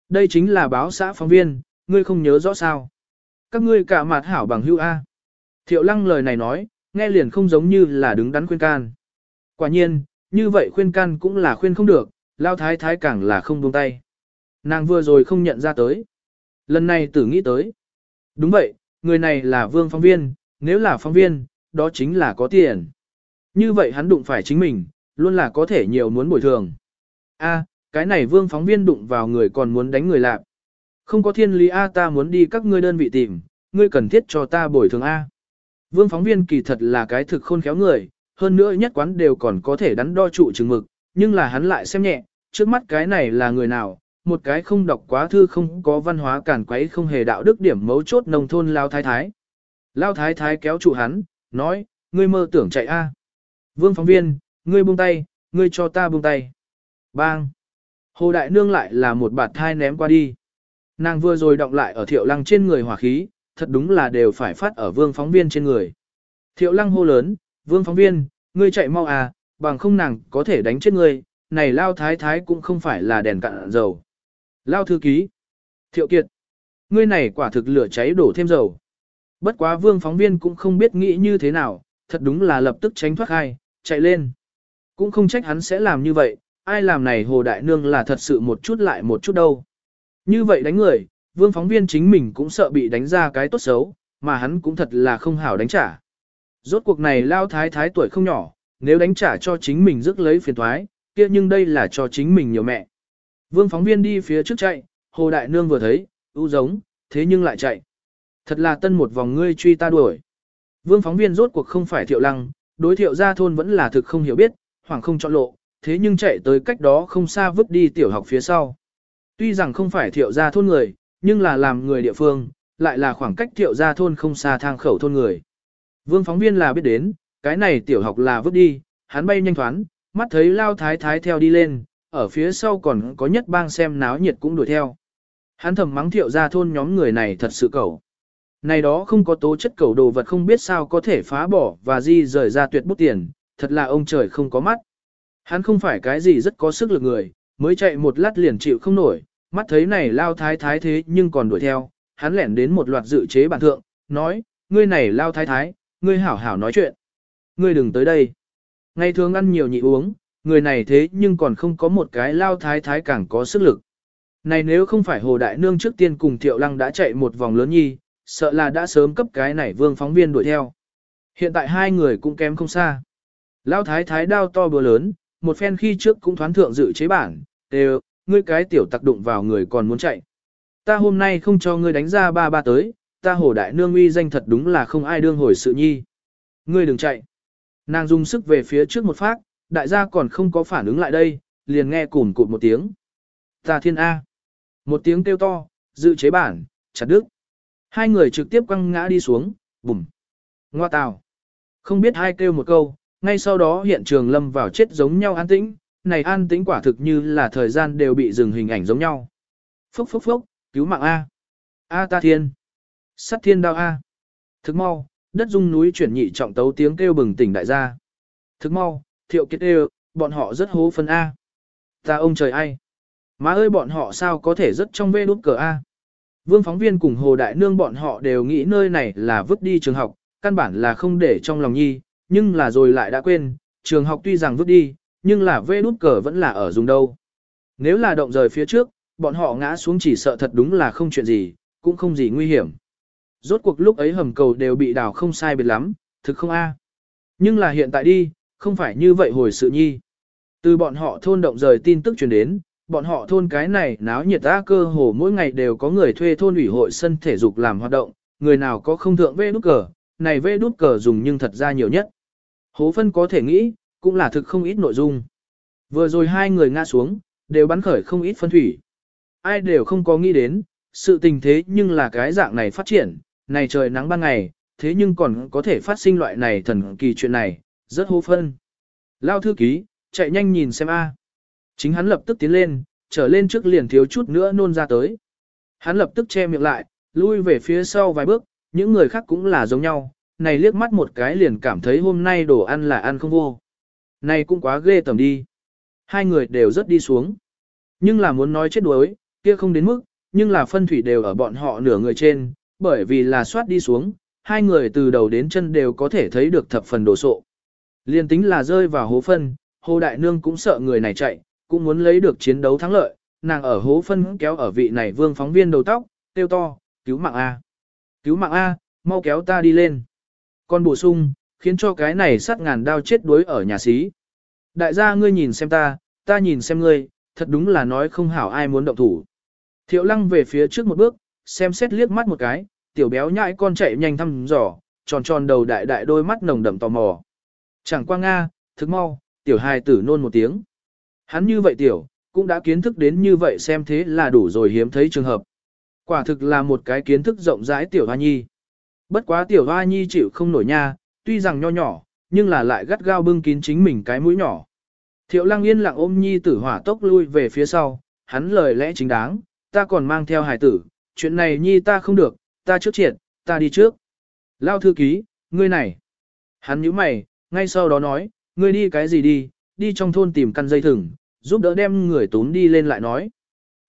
Đây chính là báo xã phóng viên, ngươi không nhớ rõ sao. Các ngươi cả mặt hảo bằng hưu A. Thiệu lăng lời này nói, nghe liền không giống như là đứng đắn khuyên can. Quả nhiên, như vậy khuyên can cũng là khuyên không được, lao thái thái càng là không buông tay. Nàng vừa rồi không nhận ra tới. Lần này tử nghĩ tới. Đúng vậy, người này là vương phóng viên, nếu là phóng viên, đó chính là có tiền. Như vậy hắn đụng phải chính mình, luôn là có thể nhiều muốn bồi thường. A, cái này vương phóng viên đụng vào người còn muốn đánh người lạc. Không có thiên lý A ta muốn đi các ngươi đơn vị tìm, ngươi cần thiết cho ta bồi thường A. Vương phóng viên kỳ thật là cái thực khôn khéo người, hơn nữa nhất quán đều còn có thể đắn đo trụ chừng mực, nhưng là hắn lại xem nhẹ, trước mắt cái này là người nào, một cái không đọc quá thư không có văn hóa cản quấy không hề đạo đức điểm mấu chốt nông thôn Lao Thái Thái. Lao Thái Thái kéo trụ hắn, nói, ngươi mơ tưởng chạy a. Vương phóng viên, ngươi buông tay, ngươi cho ta buông tay. Bang! Hồ Đại Nương lại là một bạt thai ném qua đi. Nàng vừa rồi động lại ở thiệu lăng trên người hỏa khí, thật đúng là đều phải phát ở vương phóng viên trên người. Thiệu lăng hô lớn, vương phóng viên, ngươi chạy mau à, bằng không nàng có thể đánh chết ngươi, này lao thái thái cũng không phải là đèn cạn dầu. Lao thư ký, thiệu kiệt, ngươi này quả thực lửa cháy đổ thêm dầu. Bất quá vương phóng viên cũng không biết nghĩ như thế nào, thật đúng là lập tức tránh thoát hai, chạy lên. Cũng không trách hắn sẽ làm như vậy, ai làm này hồ đại nương là thật sự một chút lại một chút đâu. Như vậy đánh người, vương phóng viên chính mình cũng sợ bị đánh ra cái tốt xấu, mà hắn cũng thật là không hảo đánh trả, Rốt cuộc này lao thái thái tuổi không nhỏ, nếu đánh trả cho chính mình rước lấy phiền thoái, kia nhưng đây là cho chính mình nhiều mẹ. Vương phóng viên đi phía trước chạy, Hồ Đại Nương vừa thấy, ưu giống, thế nhưng lại chạy. Thật là tân một vòng ngươi truy ta đuổi. Vương phóng viên rốt cuộc không phải thiệu lăng, đối thiệu gia thôn vẫn là thực không hiểu biết, hoàng không chọn lộ, thế nhưng chạy tới cách đó không xa vứt đi tiểu học phía sau. Tuy rằng không phải thiệu gia thôn người, nhưng là làm người địa phương, lại là khoảng cách thiệu gia thôn không xa thang khẩu thôn người. Vương phóng viên là biết đến, cái này tiểu học là vứt đi, hắn bay nhanh thoán, mắt thấy lao thái thái theo đi lên, ở phía sau còn có nhất bang xem náo nhiệt cũng đuổi theo. Hắn thầm mắng thiệu ra thôn nhóm người này thật sự cẩu. Này đó không có tố chất cẩu đồ vật không biết sao có thể phá bỏ và di rời ra tuyệt bút tiền, thật là ông trời không có mắt. Hắn không phải cái gì rất có sức lực người, mới chạy một lát liền chịu không nổi, mắt thấy này lao thái thái thế nhưng còn đuổi theo, hắn lẻn đến một loạt dự chế bản thượng, nói, ngươi này lao thái thái, ngươi hảo hảo nói chuyện. Ngươi đừng tới đây. Ngày thường ăn nhiều nhị uống, người này thế nhưng còn không có một cái lao thái thái càng có sức lực. Này nếu không phải Hồ Đại Nương trước tiên cùng Thiệu Lăng đã chạy một vòng lớn nhi, sợ là đã sớm cấp cái này vương phóng viên đuổi theo. Hiện tại hai người cũng kém không xa. Lao thái thái đao to bữa lớn, một phen khi trước cũng thoán thượng dự chế bản, đều, ngươi cái tiểu tặc đụng vào người còn muốn chạy. Ta hôm nay không cho ngươi đánh ra ba ba tới, ta hồ đại nương uy danh thật đúng là không ai đương hồi sự nhi. Ngươi đừng chạy. Nàng dùng sức về phía trước một phát, đại gia còn không có phản ứng lại đây, liền nghe cùm cụt một tiếng. Ta thiên A. Một tiếng kêu to, dự chế bản, chặt đứt. Hai người trực tiếp quăng ngã đi xuống, bùm. Ngoa tào. Không biết hai kêu một câu, ngay sau đó hiện trường lâm vào chết giống nhau an tĩnh, này an tĩnh quả thực như là thời gian đều bị dừng hình ảnh giống nhau. Phúc phúc phúc cứu mạng A. A ta thiên. Sắt thiên đao A. thực mau, đất dung núi chuyển nhị trọng tấu tiếng kêu bừng tỉnh đại gia. thực mau, thiệu kiệt đều, bọn họ rất hố phân A. Ta ông trời ai? Má ơi bọn họ sao có thể rất trong vê đút cờ A. Vương phóng viên cùng Hồ Đại Nương bọn họ đều nghĩ nơi này là vứt đi trường học, căn bản là không để trong lòng nhi, nhưng là rồi lại đã quên, trường học tuy rằng vứt đi, nhưng là vê đút cờ vẫn là ở dùng đâu. Nếu là động rời phía trước, bọn họ ngã xuống chỉ sợ thật đúng là không chuyện gì, cũng không gì nguy hiểm rốt cuộc lúc ấy hầm cầu đều bị đào không sai biệt lắm, thực không a. Nhưng là hiện tại đi, không phải như vậy hồi sự nhi. Từ bọn họ thôn động rời tin tức truyền đến, bọn họ thôn cái này náo nhiệt ra cơ hồ mỗi ngày đều có người thuê thôn ủy hội sân thể dục làm hoạt động, người nào có không thượng vê nút cờ, này vê nút cờ dùng nhưng thật ra nhiều nhất. Hố phân có thể nghĩ, cũng là thực không ít nội dung. Vừa rồi hai người ngã xuống, đều bắn khởi không ít phân thủy. Ai đều không có nghĩ đến, sự tình thế nhưng là cái dạng này phát triển, này trời nắng ban ngày, thế nhưng còn có thể phát sinh loại này thần kỳ chuyện này, rất hô phân. Lao thư ký, chạy nhanh nhìn xem a. Chính hắn lập tức tiến lên, trở lên trước liền thiếu chút nữa nôn ra tới. Hắn lập tức che miệng lại, lui về phía sau vài bước, những người khác cũng là giống nhau, này liếc mắt một cái liền cảm thấy hôm nay đồ ăn là ăn không vô. Này cũng quá ghê tầm đi. Hai người đều rất đi xuống. Nhưng là muốn nói chết đuối, kia không đến mức, nhưng là phân thủy đều ở bọn họ nửa người trên, bởi vì là soát đi xuống, hai người từ đầu đến chân đều có thể thấy được thập phần đồ sộ. Liên tính là rơi vào hố phân, Hồ Đại Nương cũng sợ người này chạy, cũng muốn lấy được chiến đấu thắng lợi, nàng ở hố phân kéo ở vị này vương phóng viên đầu tóc, tiêu to, cứu mạng A. Cứu mạng A, mau kéo ta đi lên. Còn bổ sung, khiến cho cái này sát ngàn đao chết đuối ở nhà xí. Đại gia ngươi nhìn xem ta, ta nhìn xem ngươi, thật đúng là nói không hảo ai muốn động thủ. Thiệu lăng về phía trước một bước, xem xét liếc mắt một cái, tiểu béo nhãi con chạy nhanh thăm dò, tròn tròn đầu đại đại đôi mắt nồng đậm tò mò. Chẳng qua Nga, thức mau, tiểu hài tử nôn một tiếng. Hắn như vậy tiểu, cũng đã kiến thức đến như vậy xem thế là đủ rồi hiếm thấy trường hợp. Quả thực là một cái kiến thức rộng rãi tiểu hoa nhi. Bất quá tiểu hoa nhi chịu không nổi nha, tuy rằng nho nhỏ, nhưng là lại gắt gao bưng kín chính mình cái mũi nhỏ. Thiệu lăng yên lặng ôm nhi tử hỏa tốc lui về phía sau, hắn lời lẽ chính đáng, ta còn mang theo hài tử, chuyện này nhi ta không được, ta trước triệt, ta đi trước. Lao thư ký, ngươi này. Hắn nhíu mày, ngay sau đó nói, ngươi đi cái gì đi, đi trong thôn tìm căn dây thừng, giúp đỡ đem người tốn đi lên lại nói.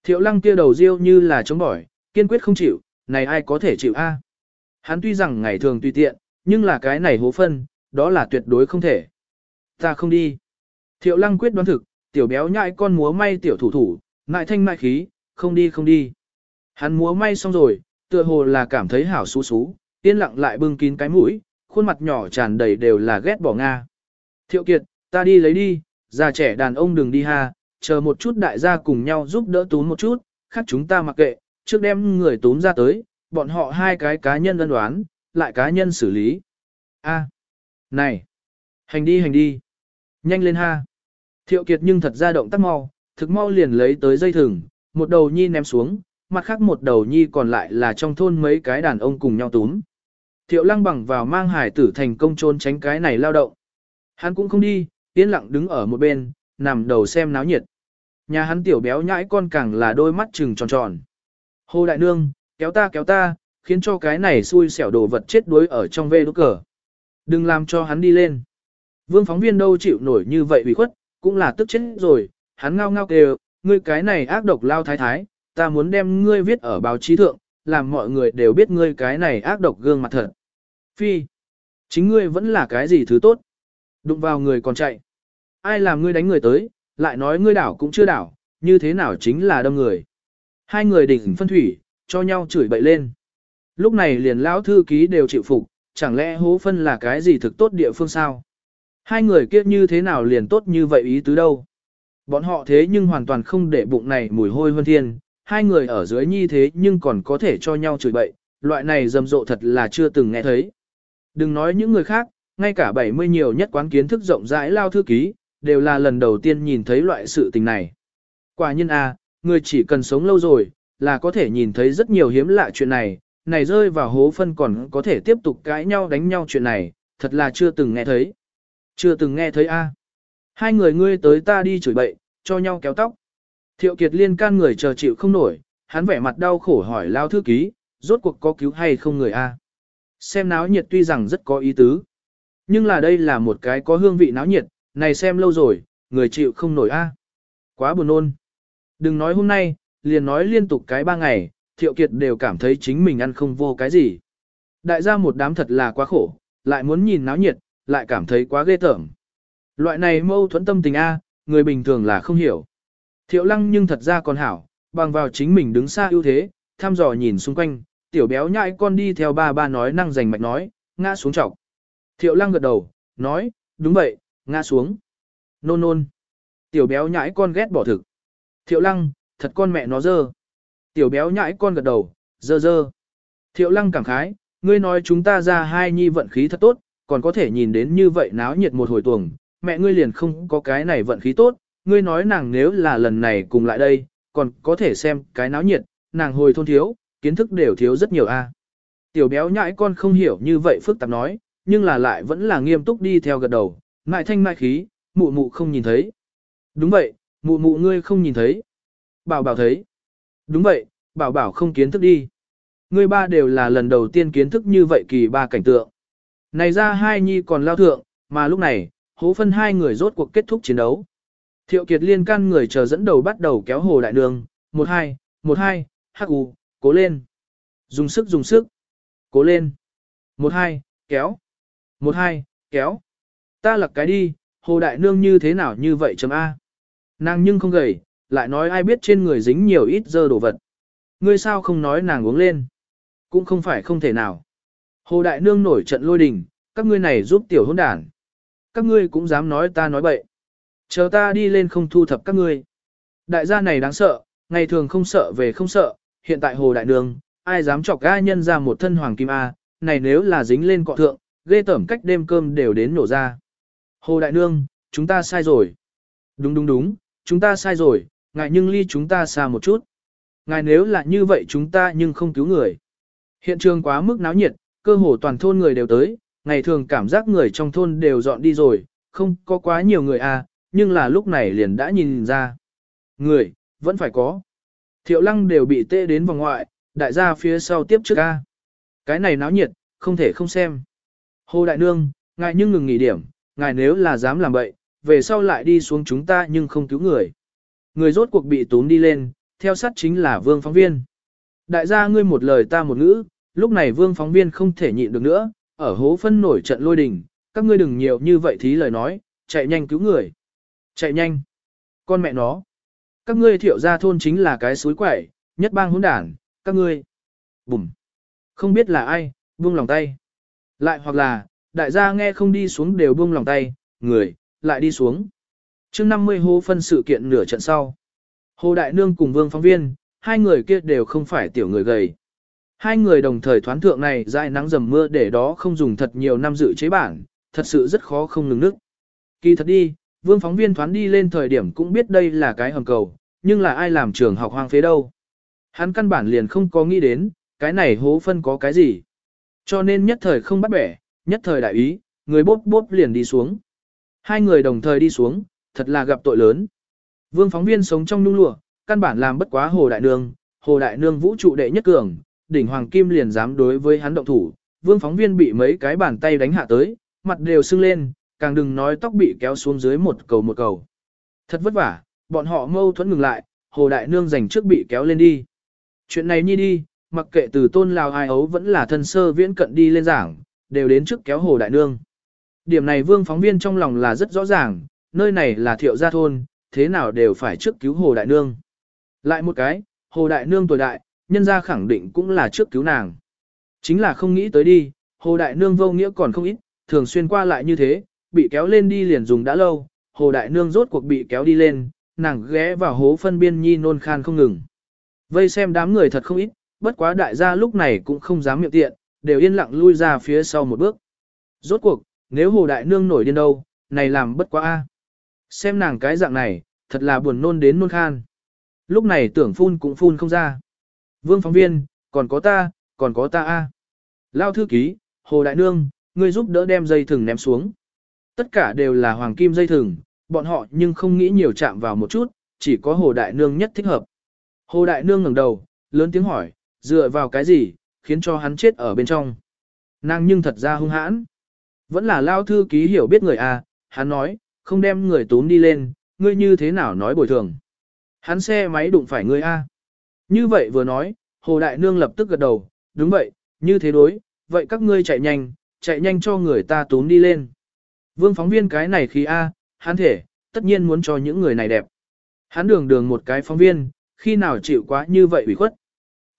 Thiệu lăng kia đầu riêu như là chống bỏi, kiên quyết không chịu, này ai có thể chịu a? Hắn tuy rằng ngày thường tùy tiện, nhưng là cái này hố phân, đó là tuyệt đối không thể. Ta không đi. Thiệu lăng quyết đoán thực, tiểu béo nhại con múa may tiểu thủ thủ, ngại thanh ngại khí, không đi không đi. Hắn múa may xong rồi, tựa hồ là cảm thấy hảo xú xú, yên lặng lại bưng kín cái mũi, khuôn mặt nhỏ tràn đầy đều là ghét bỏ Nga. Thiệu Kiệt, ta đi lấy đi, già trẻ đàn ông đừng đi ha, chờ một chút đại gia cùng nhau giúp đỡ túm một chút, khác chúng ta mặc kệ, trước đem người túm ra tới, bọn họ hai cái cá nhân ân đoán, lại cá nhân xử lý. a này, hành đi hành đi, nhanh lên ha. Thiệu Kiệt nhưng thật ra động tác mau, thực mau liền lấy tới dây thừng, một đầu nhi ném xuống, mặt khác một đầu nhi còn lại là trong thôn mấy cái đàn ông cùng nhau túm. Thiệu lăng bằng vào mang hải tử thành công trốn tránh cái này lao động. Hắn cũng không đi, yên lặng đứng ở một bên, nằm đầu xem náo nhiệt. Nhà hắn tiểu béo nhãi con càng là đôi mắt trừng tròn tròn. Hồ đại nương, kéo ta kéo ta, khiến cho cái này xui xẻo đồ vật chết đuối ở trong vê đốt cờ. Đừng làm cho hắn đi lên. Vương phóng viên đâu chịu nổi như vậy ủy khuất, cũng là tức chết rồi, hắn ngao ngao kêu, ngươi cái này ác độc lao thái thái, ta muốn đem ngươi viết ở báo chí thượng, làm mọi người đều biết ngươi cái này ác độc gương mặt thật. Phi, chính ngươi vẫn là cái gì thứ tốt. Đụng vào người còn chạy. Ai làm ngươi đánh người tới, lại nói ngươi đảo cũng chưa đảo, như thế nào chính là đâm người. Hai người đỉnh phân thủy, cho nhau chửi bậy lên. Lúc này liền lão thư ký đều chịu phục, chẳng lẽ hố phân là cái gì thực tốt địa phương sao? Hai người kia như thế nào liền tốt như vậy ý tứ đâu? Bọn họ thế nhưng hoàn toàn không để bụng này mùi hôi hơn thiên, hai người ở dưới nhi thế nhưng còn có thể cho nhau chửi bậy, loại này rầm rộ thật là chưa từng nghe thấy. Đừng nói những người khác, ngay cả 70 nhiều nhất quán kiến thức rộng rãi lao thư ký, đều là lần đầu tiên nhìn thấy loại sự tình này. Quả nhân a, à, người chỉ cần sống lâu rồi, là có thể nhìn thấy rất nhiều hiếm lạ chuyện này, này rơi vào hố phân còn có thể tiếp tục cãi nhau đánh nhau chuyện này, thật là chưa từng nghe thấy. Chưa từng nghe thấy a. Hai người ngươi tới ta đi chửi bậy, cho nhau kéo tóc. Thiệu Kiệt Liên can người chờ chịu không nổi, hắn vẻ mặt đau khổ hỏi lao thư ký, rốt cuộc có cứu hay không người a? Xem náo nhiệt tuy rằng rất có ý tứ, nhưng là đây là một cái có hương vị náo nhiệt, này xem lâu rồi, người chịu không nổi a. Quá buồn nôn. Đừng nói hôm nay, liền nói liên tục cái ba ngày, Thiệu Kiệt đều cảm thấy chính mình ăn không vô cái gì. Đại gia một đám thật là quá khổ, lại muốn nhìn náo nhiệt, lại cảm thấy quá ghê tởm. Loại này mâu thuẫn tâm tình a, người bình thường là không hiểu. Thiệu lăng nhưng thật ra còn hảo, bằng vào chính mình đứng xa ưu thế, thăm dò nhìn xung quanh, tiểu béo nhãi con đi theo ba ba nói năng rành mạch nói, ngã xuống trọc. Thiệu lăng gật đầu, nói, đúng vậy, ngã xuống. Nôn nôn. Tiểu béo nhãi con ghét bỏ thực. Thiệu lăng, thật con mẹ nó dơ. Tiểu béo nhãi con gật đầu, dơ dơ. Thiệu lăng cảm khái, ngươi nói chúng ta ra hai nhi vận khí thật tốt, còn có thể nhìn đến như vậy náo nhiệt một hồi tuồng, mẹ ngươi liền không có cái này vận khí tốt, ngươi nói nàng nếu là lần này cùng lại đây, còn có thể xem cái náo nhiệt, nàng hồi thôn thiếu, kiến thức đều thiếu rất nhiều a. Tiểu béo nhãi con không hiểu như vậy phức tạp nói, nhưng là lại vẫn là nghiêm túc đi theo gật đầu, ngại thanh ngại khí, mụ mụ không nhìn thấy. Đúng vậy, mụ mụ ngươi không nhìn thấy. Bảo bảo thấy. Đúng vậy, bảo bảo không kiến thức đi. Ngươi ba đều là lần đầu tiên kiến thức như vậy kỳ ba cảnh tượng. Này ra hai nhi còn lao thượng, mà lúc này, hố phân hai người rốt cuộc kết thúc chiến đấu. Thiệu Kiệt liên can người chờ dẫn đầu bắt đầu kéo hồ đại đường, một hai, một hai, hắc u, cố lên. Dùng sức dùng sức. Cố lên. Một hai, kéo. Một hai, kéo. Ta lật cái đi, hồ đại nương như thế nào như vậy chấm A. Nàng nhưng không gầy, lại nói ai biết trên người dính nhiều ít dơ đồ vật. Ngươi sao không nói nàng uống lên. Cũng không phải không thể nào. Hồ đại nương nổi trận lôi đình, các ngươi này giúp tiểu hôn đàn. Các ngươi cũng dám nói ta nói bậy. Chờ ta đi lên không thu thập các ngươi. Đại gia này đáng sợ, ngày thường không sợ về không sợ, hiện tại hồ đại đường ai dám chọc ga nhân ra một thân hoàng kim A, này nếu là dính lên cọ thượng, ghê tẩm cách đêm cơm đều đến nổ ra. Hồ đại nương, chúng ta sai rồi. Đúng đúng đúng, chúng ta sai rồi, ngài nhưng ly chúng ta xa một chút. Ngài nếu là như vậy chúng ta nhưng không cứu người. Hiện trường quá mức náo nhiệt, cơ hồ toàn thôn người đều tới, ngày thường cảm giác người trong thôn đều dọn đi rồi, không có quá nhiều người à, nhưng là lúc này liền đã nhìn ra. Người, vẫn phải có. Thiệu lăng đều bị tê đến vòng ngoại, đại gia phía sau tiếp trước ca. Cái này náo nhiệt, không thể không xem. Hồ Đại Nương, ngài nhưng ngừng nghỉ điểm, ngài nếu là dám làm bậy, về sau lại đi xuống chúng ta nhưng không cứu người. Người rốt cuộc bị tốn đi lên, theo sát chính là vương phóng viên. Đại gia ngươi một lời ta một ngữ, lúc này vương phóng viên không thể nhịn được nữa, ở hố phân nổi trận lôi đình, các ngươi đừng nhiều như vậy thí lời nói, chạy nhanh cứu người. Chạy nhanh. Con mẹ nó. Các ngươi thiệu ra thôn chính là cái suối quẩy, nhất bang hỗn đản, các ngươi. Bùm. Không biết là ai, buông lòng tay. Lại hoặc là, đại gia nghe không đi xuống đều buông lòng tay, người, lại đi xuống. chương 50 hô phân sự kiện nửa trận sau. Hồ Đại Nương cùng Vương Phóng Viên, hai người kia đều không phải tiểu người gầy. Hai người đồng thời thoán thượng này dại nắng dầm mưa để đó không dùng thật nhiều năm dự chế bản, thật sự rất khó không ngừng nước. Kỳ thật đi, vương phóng viên thoán đi lên thời điểm cũng biết đây là cái hầm cầu, nhưng là ai làm trường học hoang phế đâu. Hắn căn bản liền không có nghĩ đến, cái này hố phân có cái gì. Cho nên nhất thời không bắt bẻ, nhất thời đại ý, người bốp bốp liền đi xuống. Hai người đồng thời đi xuống, thật là gặp tội lớn. Vương phóng viên sống trong nung lụa, căn bản làm bất quá Hồ Đại Nương, Hồ Đại Nương vũ trụ đệ nhất cường, đỉnh Hoàng Kim liền dám đối với hắn động thủ. Vương phóng viên bị mấy cái bàn tay đánh hạ tới, mặt đều sưng lên, càng đừng nói tóc bị kéo xuống dưới một cầu một cầu. Thật vất vả, bọn họ mâu thuẫn ngừng lại, hồ đại nương giành trước bị kéo lên đi. Chuyện này nhi đi, mặc kệ từ tôn lào ai ấu vẫn là thân sơ viễn cận đi lên giảng, đều đến trước kéo hồ đại nương. Điểm này vương phóng viên trong lòng là rất rõ ràng, nơi này là thiệu gia thôn, thế nào đều phải trước cứu hồ đại nương. Lại một cái, hồ đại nương tuổi đại, nhân gia khẳng định cũng là trước cứu nàng. Chính là không nghĩ tới đi, hồ đại nương vô nghĩa còn không ít, thường xuyên qua lại như thế, bị kéo lên đi liền dùng đã lâu, hồ đại nương rốt cuộc bị kéo đi lên, nàng ghé vào hố phân biên nhi nôn khan không ngừng. Vây xem đám người thật không ít, bất quá đại gia lúc này cũng không dám miệng tiện, đều yên lặng lui ra phía sau một bước. Rốt cuộc, nếu hồ đại nương nổi điên đâu, này làm bất quá a. Xem nàng cái dạng này, thật là buồn nôn đến nôn khan. Lúc này tưởng phun cũng phun không ra. Vương phóng viên, còn có ta, còn có ta a. Lao thư ký, hồ đại nương, ngươi giúp đỡ đem dây thừng ném xuống. Tất cả đều là hoàng kim dây thừng, bọn họ nhưng không nghĩ nhiều chạm vào một chút, chỉ có Hồ Đại Nương nhất thích hợp. Hồ Đại Nương ngẩng đầu, lớn tiếng hỏi, dựa vào cái gì, khiến cho hắn chết ở bên trong. Nàng nhưng thật ra hung hãn. Vẫn là lao thư ký hiểu biết người à, hắn nói, không đem người tốn đi lên, ngươi như thế nào nói bồi thường. Hắn xe máy đụng phải ngươi a. Như vậy vừa nói, Hồ Đại Nương lập tức gật đầu, đúng vậy, như thế đối, vậy các ngươi chạy nhanh, chạy nhanh cho người ta tốn đi lên. Vương phóng viên cái này khi A, hắn thể, tất nhiên muốn cho những người này đẹp. Hắn đường đường một cái phóng viên, khi nào chịu quá như vậy bị khuất.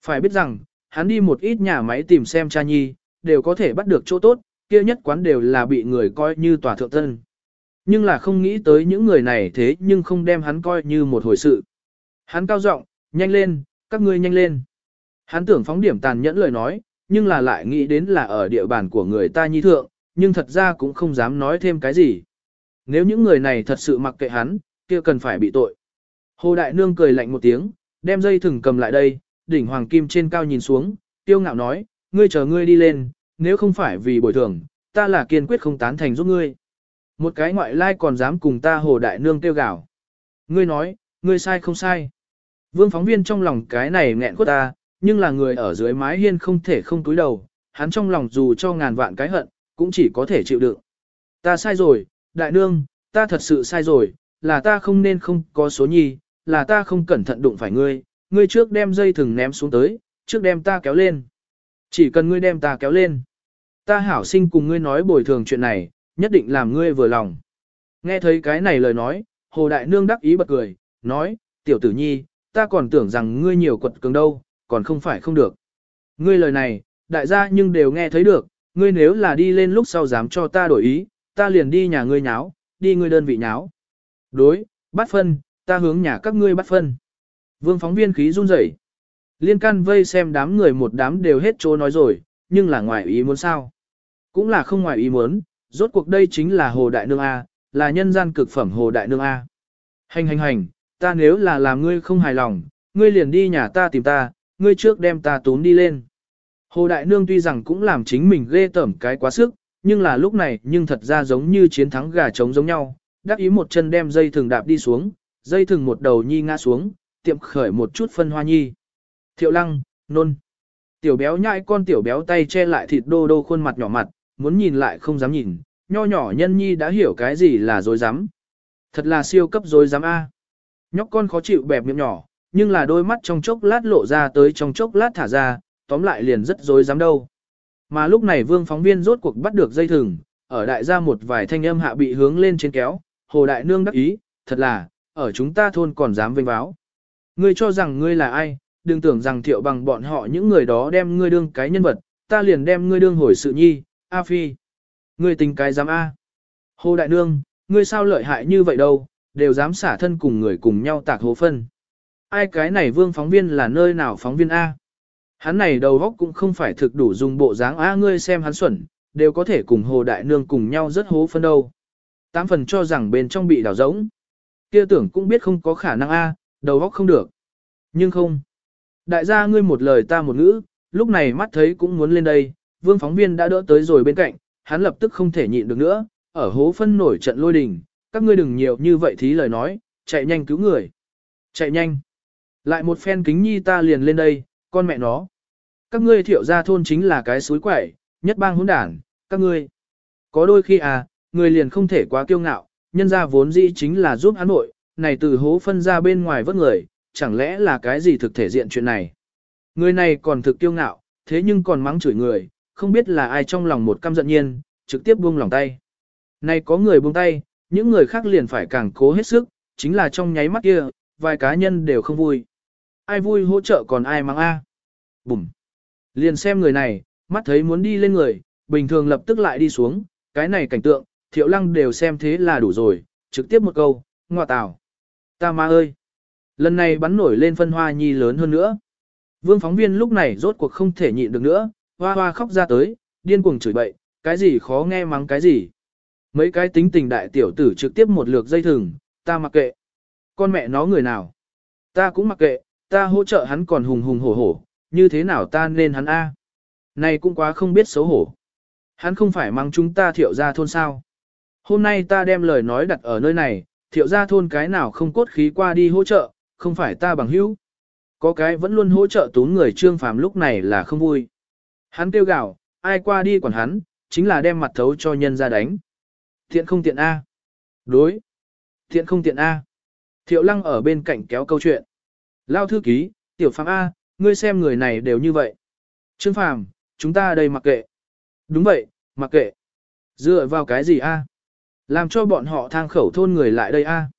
Phải biết rằng, hắn đi một ít nhà máy tìm xem cha nhi, đều có thể bắt được chỗ tốt, kia nhất quán đều là bị người coi như tòa thượng thân. Nhưng là không nghĩ tới những người này thế nhưng không đem hắn coi như một hồi sự. Hắn cao giọng, nhanh lên, các ngươi nhanh lên. Hắn tưởng phóng điểm tàn nhẫn lời nói, nhưng là lại nghĩ đến là ở địa bàn của người ta nhi thượng, nhưng thật ra cũng không dám nói thêm cái gì. Nếu những người này thật sự mặc kệ hắn, kia cần phải bị tội. Hồ Đại Nương cười lạnh một tiếng, đem dây thừng cầm lại đây, đỉnh hoàng kim trên cao nhìn xuống, tiêu ngạo nói, ngươi chờ ngươi đi lên, nếu không phải vì bồi thường, ta là kiên quyết không tán thành giúp ngươi. Một cái ngoại lai còn dám cùng ta Hồ Đại Nương tiêu gạo. Ngươi nói, ngươi sai không sai. Vương phóng viên trong lòng cái này nghẹn quất ta, nhưng là người ở dưới mái hiên không thể không túi đầu, hắn trong lòng dù cho ngàn vạn cái hận, cũng chỉ có thể chịu đựng. Ta sai rồi, đại nương, ta thật sự sai rồi, là ta không nên không có số nhi, là ta không cẩn thận đụng phải ngươi, ngươi trước đem dây thừng ném xuống tới, trước đem ta kéo lên. Chỉ cần ngươi đem ta kéo lên, ta hảo sinh cùng ngươi nói bồi thường chuyện này, nhất định làm ngươi vừa lòng. Nghe thấy cái này lời nói, hồ đại nương đắc ý bật cười, nói, tiểu tử nhi, ta còn tưởng rằng ngươi nhiều quật cường đâu, còn không phải không được. Ngươi lời này, đại gia nhưng đều nghe thấy được, ngươi nếu là đi lên lúc sau dám cho ta đổi ý, ta liền đi nhà ngươi nháo, đi ngươi đơn vị nháo. Đối, bắt phân, ta hướng nhà các ngươi bắt phân. Vương phóng viên khí run rẩy. Liên can vây xem đám người một đám đều hết chỗ nói rồi, nhưng là ngoài ý muốn sao. Cũng là không ngoài ý muốn, rốt cuộc đây chính là Hồ Đại Nương A, là nhân gian cực phẩm Hồ Đại Nương A. Hành hành hành, ta nếu là làm ngươi không hài lòng, ngươi liền đi nhà ta tìm ta, ngươi trước đem ta tốn đi lên. Hồ Đại Nương tuy rằng cũng làm chính mình ghê tởm cái quá sức, nhưng là lúc này nhưng thật ra giống như chiến thắng gà trống giống nhau, đắc ý một chân đem dây thừng đạp đi xuống, dây thừng một đầu nhi ngã xuống, tiệm khởi một chút phân hoa nhi. Thiệu lăng, nôn. Tiểu béo nhai con tiểu béo tay che lại thịt đô đô khuôn mặt nhỏ mặt, muốn nhìn lại không dám nhìn, nho nhỏ nhân nhi đã hiểu cái gì là dối dám, Thật là siêu cấp dối dám A. Nhóc con khó chịu bẹp miệng nhỏ, nhưng là đôi mắt trong chốc lát lộ ra tới trong chốc lát thả ra, tóm lại liền rất dối dám đâu. Mà lúc này vương phóng viên rốt cuộc bắt được dây thừng, ở đại gia một vài thanh âm hạ bị hướng lên trên kéo, hồ đại nương đắc ý, thật là, ở chúng ta thôn còn dám vinh báo. Ngươi cho rằng ngươi là ai, đừng tưởng rằng thiệu bằng bọn họ những người đó đem ngươi đương cái nhân vật, ta liền đem ngươi đương hồi sự nhi, A Phi. Ngươi tình cái dám A. Hồ đại nương, ngươi sao lợi hại như vậy đâu, đều dám xả thân cùng người cùng nhau tạc hố phân. Ai cái này vương phóng viên là nơi nào phóng viên A. Hắn này đầu góc cũng không phải thực đủ dùng bộ dáng a ngươi xem hắn xuẩn, đều có thể cùng hồ đại nương cùng nhau rất hố phân đâu. Tám phần cho rằng bên trong bị đào rỗng. Kia tưởng cũng biết không có khả năng a, đầu góc không được. Nhưng không. Đại gia ngươi một lời ta một ngữ, lúc này mắt thấy cũng muốn lên đây, vương phóng viên đã đỡ tới rồi bên cạnh, hắn lập tức không thể nhịn được nữa, ở hố phân nổi trận lôi đình, các ngươi đừng nhiều như vậy thí lời nói, chạy nhanh cứu người. Chạy nhanh. Lại một phen kính nhi ta liền lên đây, con mẹ nó. Các ngươi thiệu ra thôn chính là cái suối quẩy, nhất bang hỗn đản, các ngươi. Có đôi khi à, người liền không thể quá kiêu ngạo, nhân ra vốn dĩ chính là giúp hắn nội, này từ hố phân ra bên ngoài vớt người, chẳng lẽ là cái gì thực thể diện chuyện này. Người này còn thực kiêu ngạo, thế nhưng còn mắng chửi người, không biết là ai trong lòng một căm giận nhiên, trực tiếp buông lòng tay. Này có người buông tay, những người khác liền phải càng cố hết sức, chính là trong nháy mắt kia, vài cá nhân đều không vui ai vui hỗ trợ còn ai mang A. Bùm. Liền xem người này, mắt thấy muốn đi lên người, bình thường lập tức lại đi xuống, cái này cảnh tượng, thiệu lăng đều xem thế là đủ rồi, trực tiếp một câu, ngoa tào. Ta ma ơi! Lần này bắn nổi lên phân hoa nhi lớn hơn nữa. Vương phóng viên lúc này rốt cuộc không thể nhịn được nữa, hoa hoa khóc ra tới, điên cuồng chửi bậy, cái gì khó nghe mắng cái gì. Mấy cái tính tình đại tiểu tử trực tiếp một lượt dây thừng, ta mặc kệ. Con mẹ nó người nào? Ta cũng mặc kệ, ta hỗ trợ hắn còn hùng hùng hổ hổ, như thế nào ta nên hắn a? Này cũng quá không biết xấu hổ. Hắn không phải mang chúng ta thiệu ra thôn sao. Hôm nay ta đem lời nói đặt ở nơi này, thiệu ra thôn cái nào không cốt khí qua đi hỗ trợ, không phải ta bằng hữu. Có cái vẫn luôn hỗ trợ tú người trương phàm lúc này là không vui. Hắn kêu gào, ai qua đi quản hắn, chính là đem mặt thấu cho nhân ra đánh. Thiện không tiện A. Đối. Thiện không tiện A. Thiệu lăng ở bên cạnh kéo câu chuyện. Lao thư ký, tiểu phàm A, ngươi xem người này đều như vậy. Trương phàm, chúng ta đây mặc kệ. Đúng vậy, mặc kệ. Dựa vào cái gì A? Làm cho bọn họ thang khẩu thôn người lại đây A. À?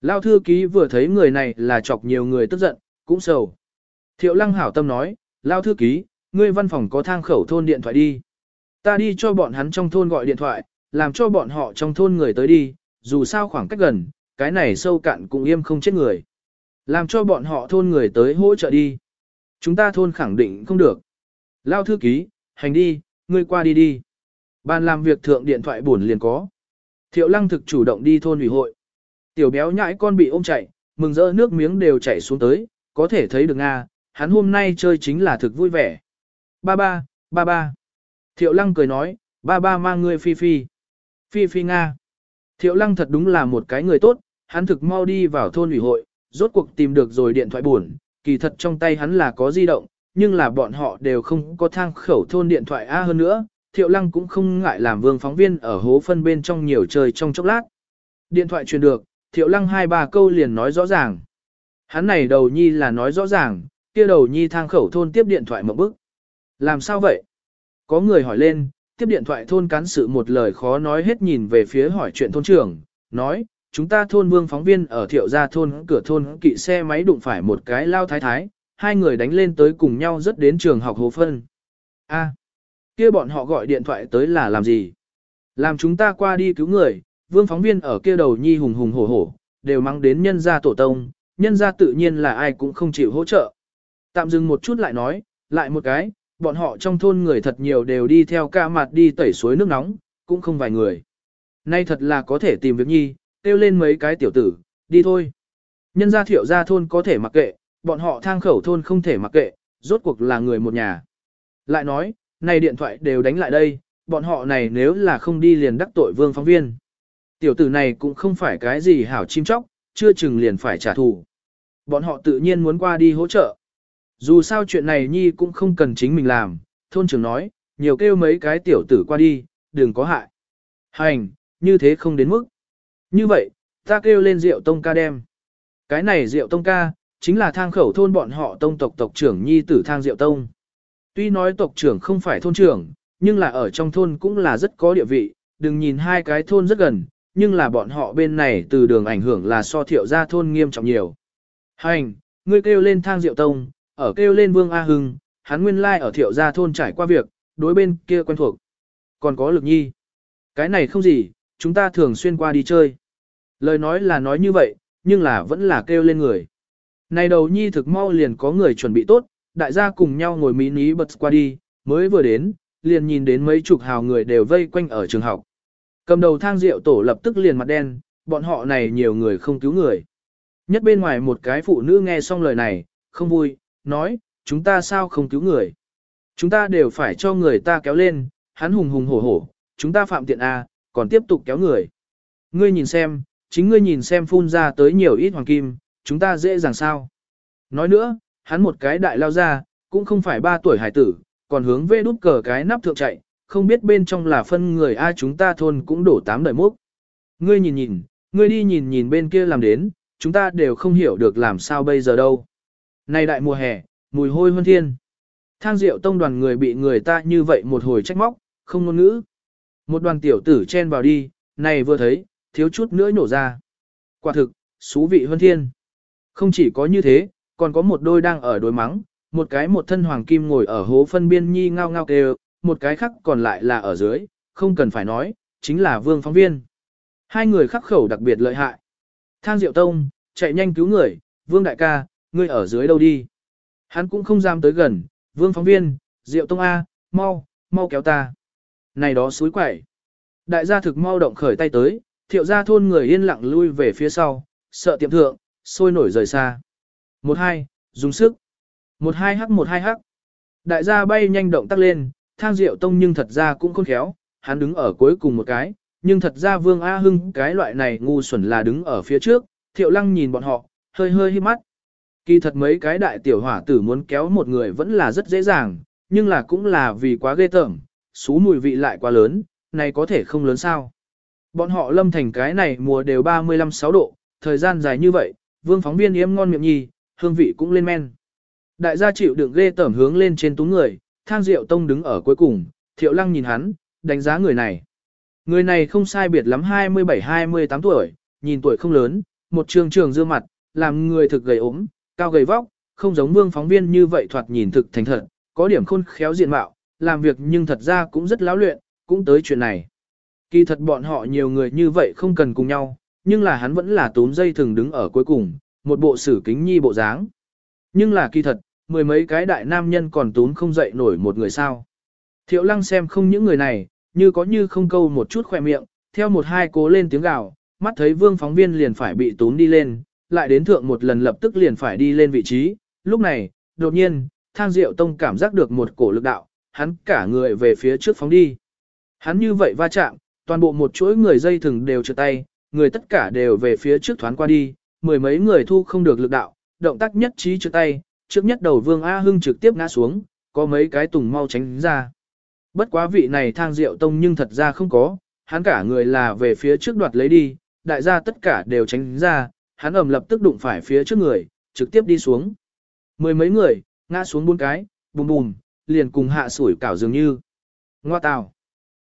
Lao thư ký vừa thấy người này là chọc nhiều người tức giận, cũng sầu. Thiệu lăng hảo tâm nói, Lao thư ký, ngươi văn phòng có thang khẩu thôn điện thoại đi. Ta đi cho bọn hắn trong thôn gọi điện thoại, làm cho bọn họ trong thôn người tới đi, dù sao khoảng cách gần, cái này sâu cạn cũng im không chết người. Làm cho bọn họ thôn người tới hỗ trợ đi. Chúng ta thôn khẳng định không được. Lao thư ký, hành đi, ngươi qua đi đi. Bàn làm việc thượng điện thoại buồn liền có. Thiệu lăng thực chủ động đi thôn ủy hội. Tiểu béo nhãi con bị ôm chạy, mừng rỡ nước miếng đều chảy xuống tới, có thể thấy được Nga, hắn hôm nay chơi chính là thực vui vẻ. Ba ba, ba ba. Thiệu lăng cười nói, ba ba mang ngươi phi phi. Phi phi Nga. Thiệu lăng thật đúng là một cái người tốt, hắn thực mau đi vào thôn ủy hội, rốt cuộc tìm được rồi điện thoại buồn, kỳ thật trong tay hắn là có di động, nhưng là bọn họ đều không có thang khẩu thôn điện thoại A hơn nữa, Thiệu Lăng cũng không ngại làm vương phóng viên ở hố phân bên trong nhiều chơi trong chốc lát. Điện thoại truyền được, Thiệu Lăng hai ba câu liền nói rõ ràng. Hắn này đầu nhi là nói rõ ràng, kia đầu nhi thang khẩu thôn tiếp điện thoại một bức. Làm sao vậy? Có người hỏi lên, tiếp điện thoại thôn cán sự một lời khó nói hết nhìn về phía hỏi chuyện thôn trưởng, nói, chúng ta thôn vương phóng viên ở thiệu gia thôn cửa thôn kỵ xe máy đụng phải một cái lao thái thái, hai người đánh lên tới cùng nhau rất đến trường học hồ phân. A, kia bọn họ gọi điện thoại tới là làm gì? Làm chúng ta qua đi cứu người, vương phóng viên ở kia đầu nhi hùng hùng hổ hổ, đều mang đến nhân gia tổ tông, nhân gia tự nhiên là ai cũng không chịu hỗ trợ. Tạm dừng một chút lại nói, lại một cái, bọn họ trong thôn người thật nhiều đều đi theo ca mặt đi tẩy suối nước nóng, cũng không vài người. Nay thật là có thể tìm việc nhi, kêu lên mấy cái tiểu tử, đi thôi. Nhân gia thiệu gia thôn có thể mặc kệ, bọn họ thang khẩu thôn không thể mặc kệ, rốt cuộc là người một nhà. Lại nói, này điện thoại đều đánh lại đây, bọn họ này nếu là không đi liền đắc tội vương phóng viên. Tiểu tử này cũng không phải cái gì hảo chim chóc, chưa chừng liền phải trả thù. Bọn họ tự nhiên muốn qua đi hỗ trợ. Dù sao chuyện này Nhi cũng không cần chính mình làm, thôn trưởng nói, nhiều kêu mấy cái tiểu tử qua đi, đừng có hại. Hành, như thế không đến mức. Như vậy, ta kêu lên rượu tông ca đem. Cái này rượu tông ca, chính là thang khẩu thôn bọn họ tông tộc tộc trưởng nhi tử thang rượu tông. Tuy nói tộc trưởng không phải thôn trưởng, nhưng là ở trong thôn cũng là rất có địa vị, đừng nhìn hai cái thôn rất gần, nhưng là bọn họ bên này từ đường ảnh hưởng là so thiệu ra thôn nghiêm trọng nhiều. Hành, ngươi kêu lên thang diệu tông, ở kêu lên vương A Hưng, hắn nguyên lai ở thiệu gia thôn trải qua việc, đối bên kia quen thuộc. Còn có lực nhi. Cái này không gì, chúng ta thường xuyên qua đi chơi. Lời nói là nói như vậy, nhưng là vẫn là kêu lên người. Này đầu nhi thực mau liền có người chuẩn bị tốt, đại gia cùng nhau ngồi mỹ ní bật qua đi, mới vừa đến, liền nhìn đến mấy chục hào người đều vây quanh ở trường học. Cầm đầu thang rượu tổ lập tức liền mặt đen, bọn họ này nhiều người không cứu người. Nhất bên ngoài một cái phụ nữ nghe xong lời này, không vui, nói, chúng ta sao không cứu người. Chúng ta đều phải cho người ta kéo lên, hắn hùng hùng hổ hổ, chúng ta phạm tiện A, à, còn tiếp tục kéo người. Ngươi nhìn xem, chính ngươi nhìn xem phun ra tới nhiều ít hoàng kim, chúng ta dễ dàng sao. Nói nữa, hắn một cái đại lao ra, cũng không phải ba tuổi hải tử, còn hướng về đút cờ cái nắp thượng chạy, không biết bên trong là phân người ai chúng ta thôn cũng đổ tám đời mốc. Ngươi nhìn nhìn, ngươi đi nhìn nhìn bên kia làm đến, chúng ta đều không hiểu được làm sao bây giờ đâu. Này đại mùa hè, mùi hôi hơn thiên. Thang rượu tông đoàn người bị người ta như vậy một hồi trách móc, không ngôn ngữ. Một đoàn tiểu tử chen vào đi, này vừa thấy, thiếu chút nữa nổ ra. Quả thực, xú vị hơn thiên. Không chỉ có như thế, còn có một đôi đang ở đối mắng, một cái một thân hoàng kim ngồi ở hố phân biên nhi ngao ngao kêu, một cái khác còn lại là ở dưới, không cần phải nói, chính là vương phóng viên. Hai người khắc khẩu đặc biệt lợi hại. Thang Diệu Tông, chạy nhanh cứu người, vương đại ca, ngươi ở dưới đâu đi. Hắn cũng không dám tới gần, vương phóng viên, Diệu Tông A, mau, mau kéo ta. Này đó suối quẩy. Đại gia thực mau động khởi tay tới, thiệu gia thôn người yên lặng lui về phía sau, sợ tiệm thượng, sôi nổi rời xa. Một hai, dùng sức. Một hai hắc một hai hắc. Đại gia bay nhanh động tác lên, thang rượu tông nhưng thật ra cũng khôn khéo, hắn đứng ở cuối cùng một cái, nhưng thật ra vương A hưng cái loại này ngu xuẩn là đứng ở phía trước, thiệu lăng nhìn bọn họ, hơi hơi hiếp mắt. Kỳ thật mấy cái đại tiểu hỏa tử muốn kéo một người vẫn là rất dễ dàng, nhưng là cũng là vì quá ghê tởm, xú mùi vị lại quá lớn, này có thể không lớn sao. Bọn họ lâm thành cái này mùa đều 35-6 độ, thời gian dài như vậy, vương phóng viên yếm ngon miệng nhì, hương vị cũng lên men. Đại gia chịu đựng ghê tẩm hướng lên trên tú người, thang rượu tông đứng ở cuối cùng, thiệu lăng nhìn hắn, đánh giá người này. Người này không sai biệt lắm 27-28 tuổi, nhìn tuổi không lớn, một trường trường dưa mặt, làm người thực gầy ốm, cao gầy vóc, không giống vương phóng viên như vậy thoạt nhìn thực thành thật, có điểm khôn khéo diện mạo, làm việc nhưng thật ra cũng rất láo luyện, cũng tới chuyện này. Kỳ thật bọn họ nhiều người như vậy không cần cùng nhau, nhưng là hắn vẫn là tốn dây thường đứng ở cuối cùng, một bộ sử kính nhi bộ dáng. Nhưng là kỳ thật, mười mấy cái đại nam nhân còn tốn không dậy nổi một người sao. Thiệu lăng xem không những người này, như có như không câu một chút khỏe miệng, theo một hai cố lên tiếng gào, mắt thấy vương phóng viên liền phải bị tốn đi lên, lại đến thượng một lần lập tức liền phải đi lên vị trí. Lúc này, đột nhiên, thang diệu tông cảm giác được một cổ lực đạo, hắn cả người về phía trước phóng đi. Hắn như vậy va chạm, toàn bộ một chuỗi người dây thừng đều trượt tay, người tất cả đều về phía trước thoáng qua đi, mười mấy người thu không được lực đạo, động tác nhất trí trượt tay, trước nhất đầu Vương A Hưng trực tiếp ngã xuống, có mấy cái tùng mau tránh ra. Bất quá vị này thang rượu tông nhưng thật ra không có, hắn cả người là về phía trước đoạt lấy đi, đại gia tất cả đều tránh ra, hắn ầm lập tức đụng phải phía trước người, trực tiếp đi xuống. Mười mấy người, ngã xuống bốn cái, bùm bùm, liền cùng hạ sủi cảo dường như. Ngoa tào.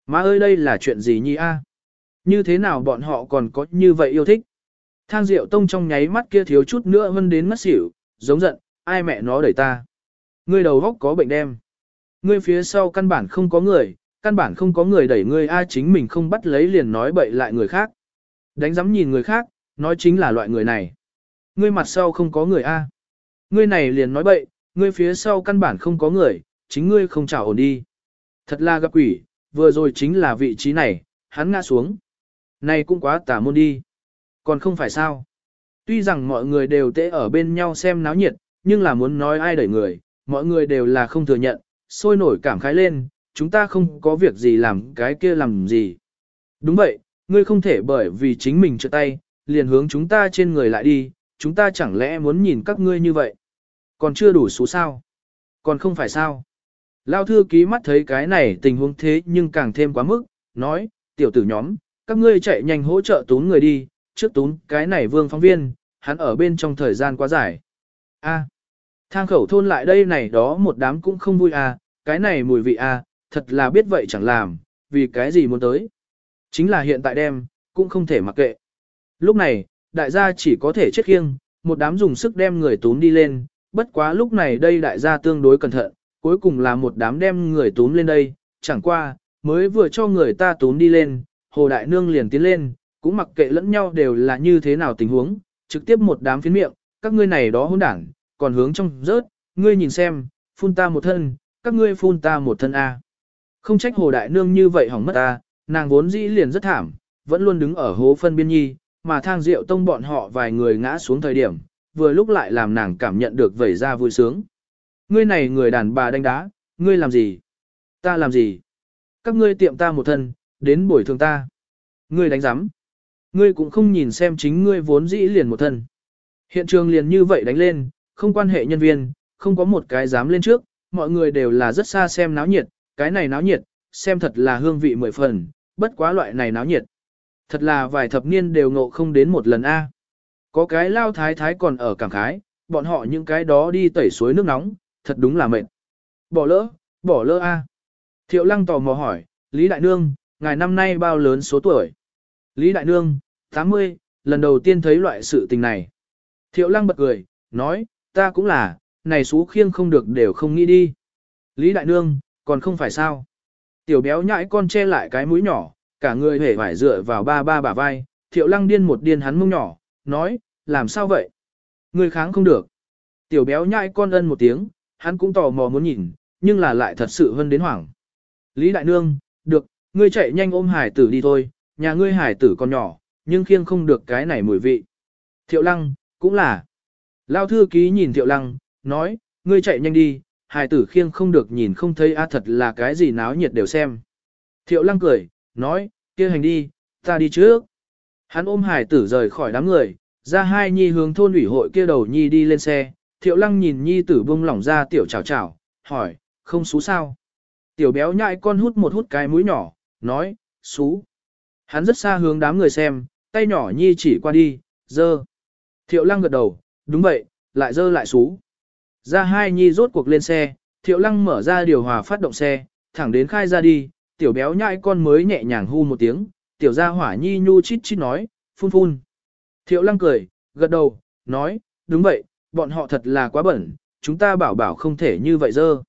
Má ơi đây là chuyện gì nhi a? Như thế nào bọn họ còn có như vậy yêu thích? Thang Diệu Tông trong nháy mắt kia thiếu chút nữa hơn đến mất xỉu, giống giận, ai mẹ nó đẩy ta. Ngươi đầu góc có bệnh đem. Ngươi phía sau căn bản không có người, căn bản không có người đẩy ngươi a chính mình không bắt lấy liền nói bậy lại người khác. Đánh dám nhìn người khác, nói chính là loại người này. Ngươi mặt sau không có người a. Ngươi này liền nói bậy, ngươi phía sau căn bản không có người, chính ngươi không trả ổn đi. Thật là gặp quỷ, vừa rồi chính là vị trí này, hắn ngã xuống. Này cũng quá tả môn đi. Còn không phải sao. Tuy rằng mọi người đều tệ ở bên nhau xem náo nhiệt, nhưng là muốn nói ai đẩy người, mọi người đều là không thừa nhận, sôi nổi cảm khái lên, chúng ta không có việc gì làm cái kia làm gì. Đúng vậy, ngươi không thể bởi vì chính mình trượt tay, liền hướng chúng ta trên người lại đi, chúng ta chẳng lẽ muốn nhìn các ngươi như vậy. Còn chưa đủ số sao? Còn không phải sao? Lao thư ký mắt thấy cái này tình huống thế nhưng càng thêm quá mức, nói, tiểu tử nhóm, các ngươi chạy nhanh hỗ trợ tún người đi, trước tún cái này vương phóng viên, hắn ở bên trong thời gian quá dài. A, thang khẩu thôn lại đây này đó một đám cũng không vui à, cái này mùi vị à, thật là biết vậy chẳng làm, vì cái gì muốn tới. Chính là hiện tại đem, cũng không thể mặc kệ. Lúc này, đại gia chỉ có thể chết khiêng, một đám dùng sức đem người tún đi lên, bất quá lúc này đây đại gia tương đối cẩn thận, cuối cùng là một đám đem người túm lên đây, chẳng qua, mới vừa cho người ta túm đi lên, Hồ Đại Nương liền tiến lên, cũng mặc kệ lẫn nhau đều là như thế nào tình huống, trực tiếp một đám phiến miệng, các ngươi này đó hỗn đảng, còn hướng trong rớt, ngươi nhìn xem, phun ta một thân, các ngươi phun ta một thân a. Không trách Hồ Đại Nương như vậy hỏng mất ta, nàng vốn dĩ liền rất thảm, vẫn luôn đứng ở hố phân biên nhi, mà thang rượu tông bọn họ vài người ngã xuống thời điểm, vừa lúc lại làm nàng cảm nhận được vẩy ra vui sướng. Ngươi này người đàn bà đánh đá, ngươi làm gì? Ta làm gì? Các ngươi tiệm ta một thân, đến bồi thường ta. Ngươi đánh giám. Ngươi cũng không nhìn xem chính ngươi vốn dĩ liền một thân. Hiện trường liền như vậy đánh lên, không quan hệ nhân viên, không có một cái dám lên trước, mọi người đều là rất xa xem náo nhiệt, cái này náo nhiệt, xem thật là hương vị mười phần, bất quá loại này náo nhiệt. Thật là vài thập niên đều ngộ không đến một lần a. Có cái lao thái thái còn ở cảng khái, bọn họ những cái đó đi tẩy suối nước nóng, thật đúng là mệt. Bỏ lỡ, bỏ lỡ a. Thiệu lăng tò mò hỏi, Lý Đại Nương, ngài năm nay bao lớn số tuổi? Lý Đại Nương, 80, lần đầu tiên thấy loại sự tình này. Thiệu lăng bật cười, nói, ta cũng là, này xú khiêng không được đều không nghĩ đi. Lý Đại Nương, còn không phải sao? Tiểu béo nhãi con che lại cái mũi nhỏ, cả người hể phải dựa vào ba ba bả vai, thiệu lăng điên một điên hắn mông nhỏ, nói, làm sao vậy? Người kháng không được. Tiểu béo nhãi con ân một tiếng, hắn cũng tò mò muốn nhìn, nhưng là lại thật sự hơn đến hoảng. Lý Đại Nương, được, ngươi chạy nhanh ôm hải tử đi thôi, nhà ngươi hải tử còn nhỏ, nhưng khiêng không được cái này mùi vị. Thiệu Lăng, cũng là. Lao thư ký nhìn Thiệu Lăng, nói, ngươi chạy nhanh đi, hải tử khiêng không được nhìn không thấy a thật là cái gì náo nhiệt đều xem. Thiệu Lăng cười, nói, kia hành đi, ta đi trước. Hắn ôm hải tử rời khỏi đám người, ra hai nhi hướng thôn ủy hội kia đầu nhi đi lên xe, thiệu lăng nhìn nhi tử bông lỏng ra tiểu chào chào, hỏi, không xú sao? Tiểu béo nhại con hút một hút cái mũi nhỏ, nói, xú. Hắn rất xa hướng đám người xem, tay nhỏ nhi chỉ qua đi, dơ. Thiệu lăng gật đầu, đúng vậy, lại dơ lại xú. Ra hai nhi rốt cuộc lên xe, thiệu lăng mở ra điều hòa phát động xe, thẳng đến khai ra đi, tiểu béo nhại con mới nhẹ nhàng hu một tiếng, tiểu gia hỏa nhi nhu chít chít nói, phun phun. Thiệu lăng cười, gật đầu, nói, đúng vậy, bọn họ thật là quá bẩn, chúng ta bảo bảo không thể như vậy dơ.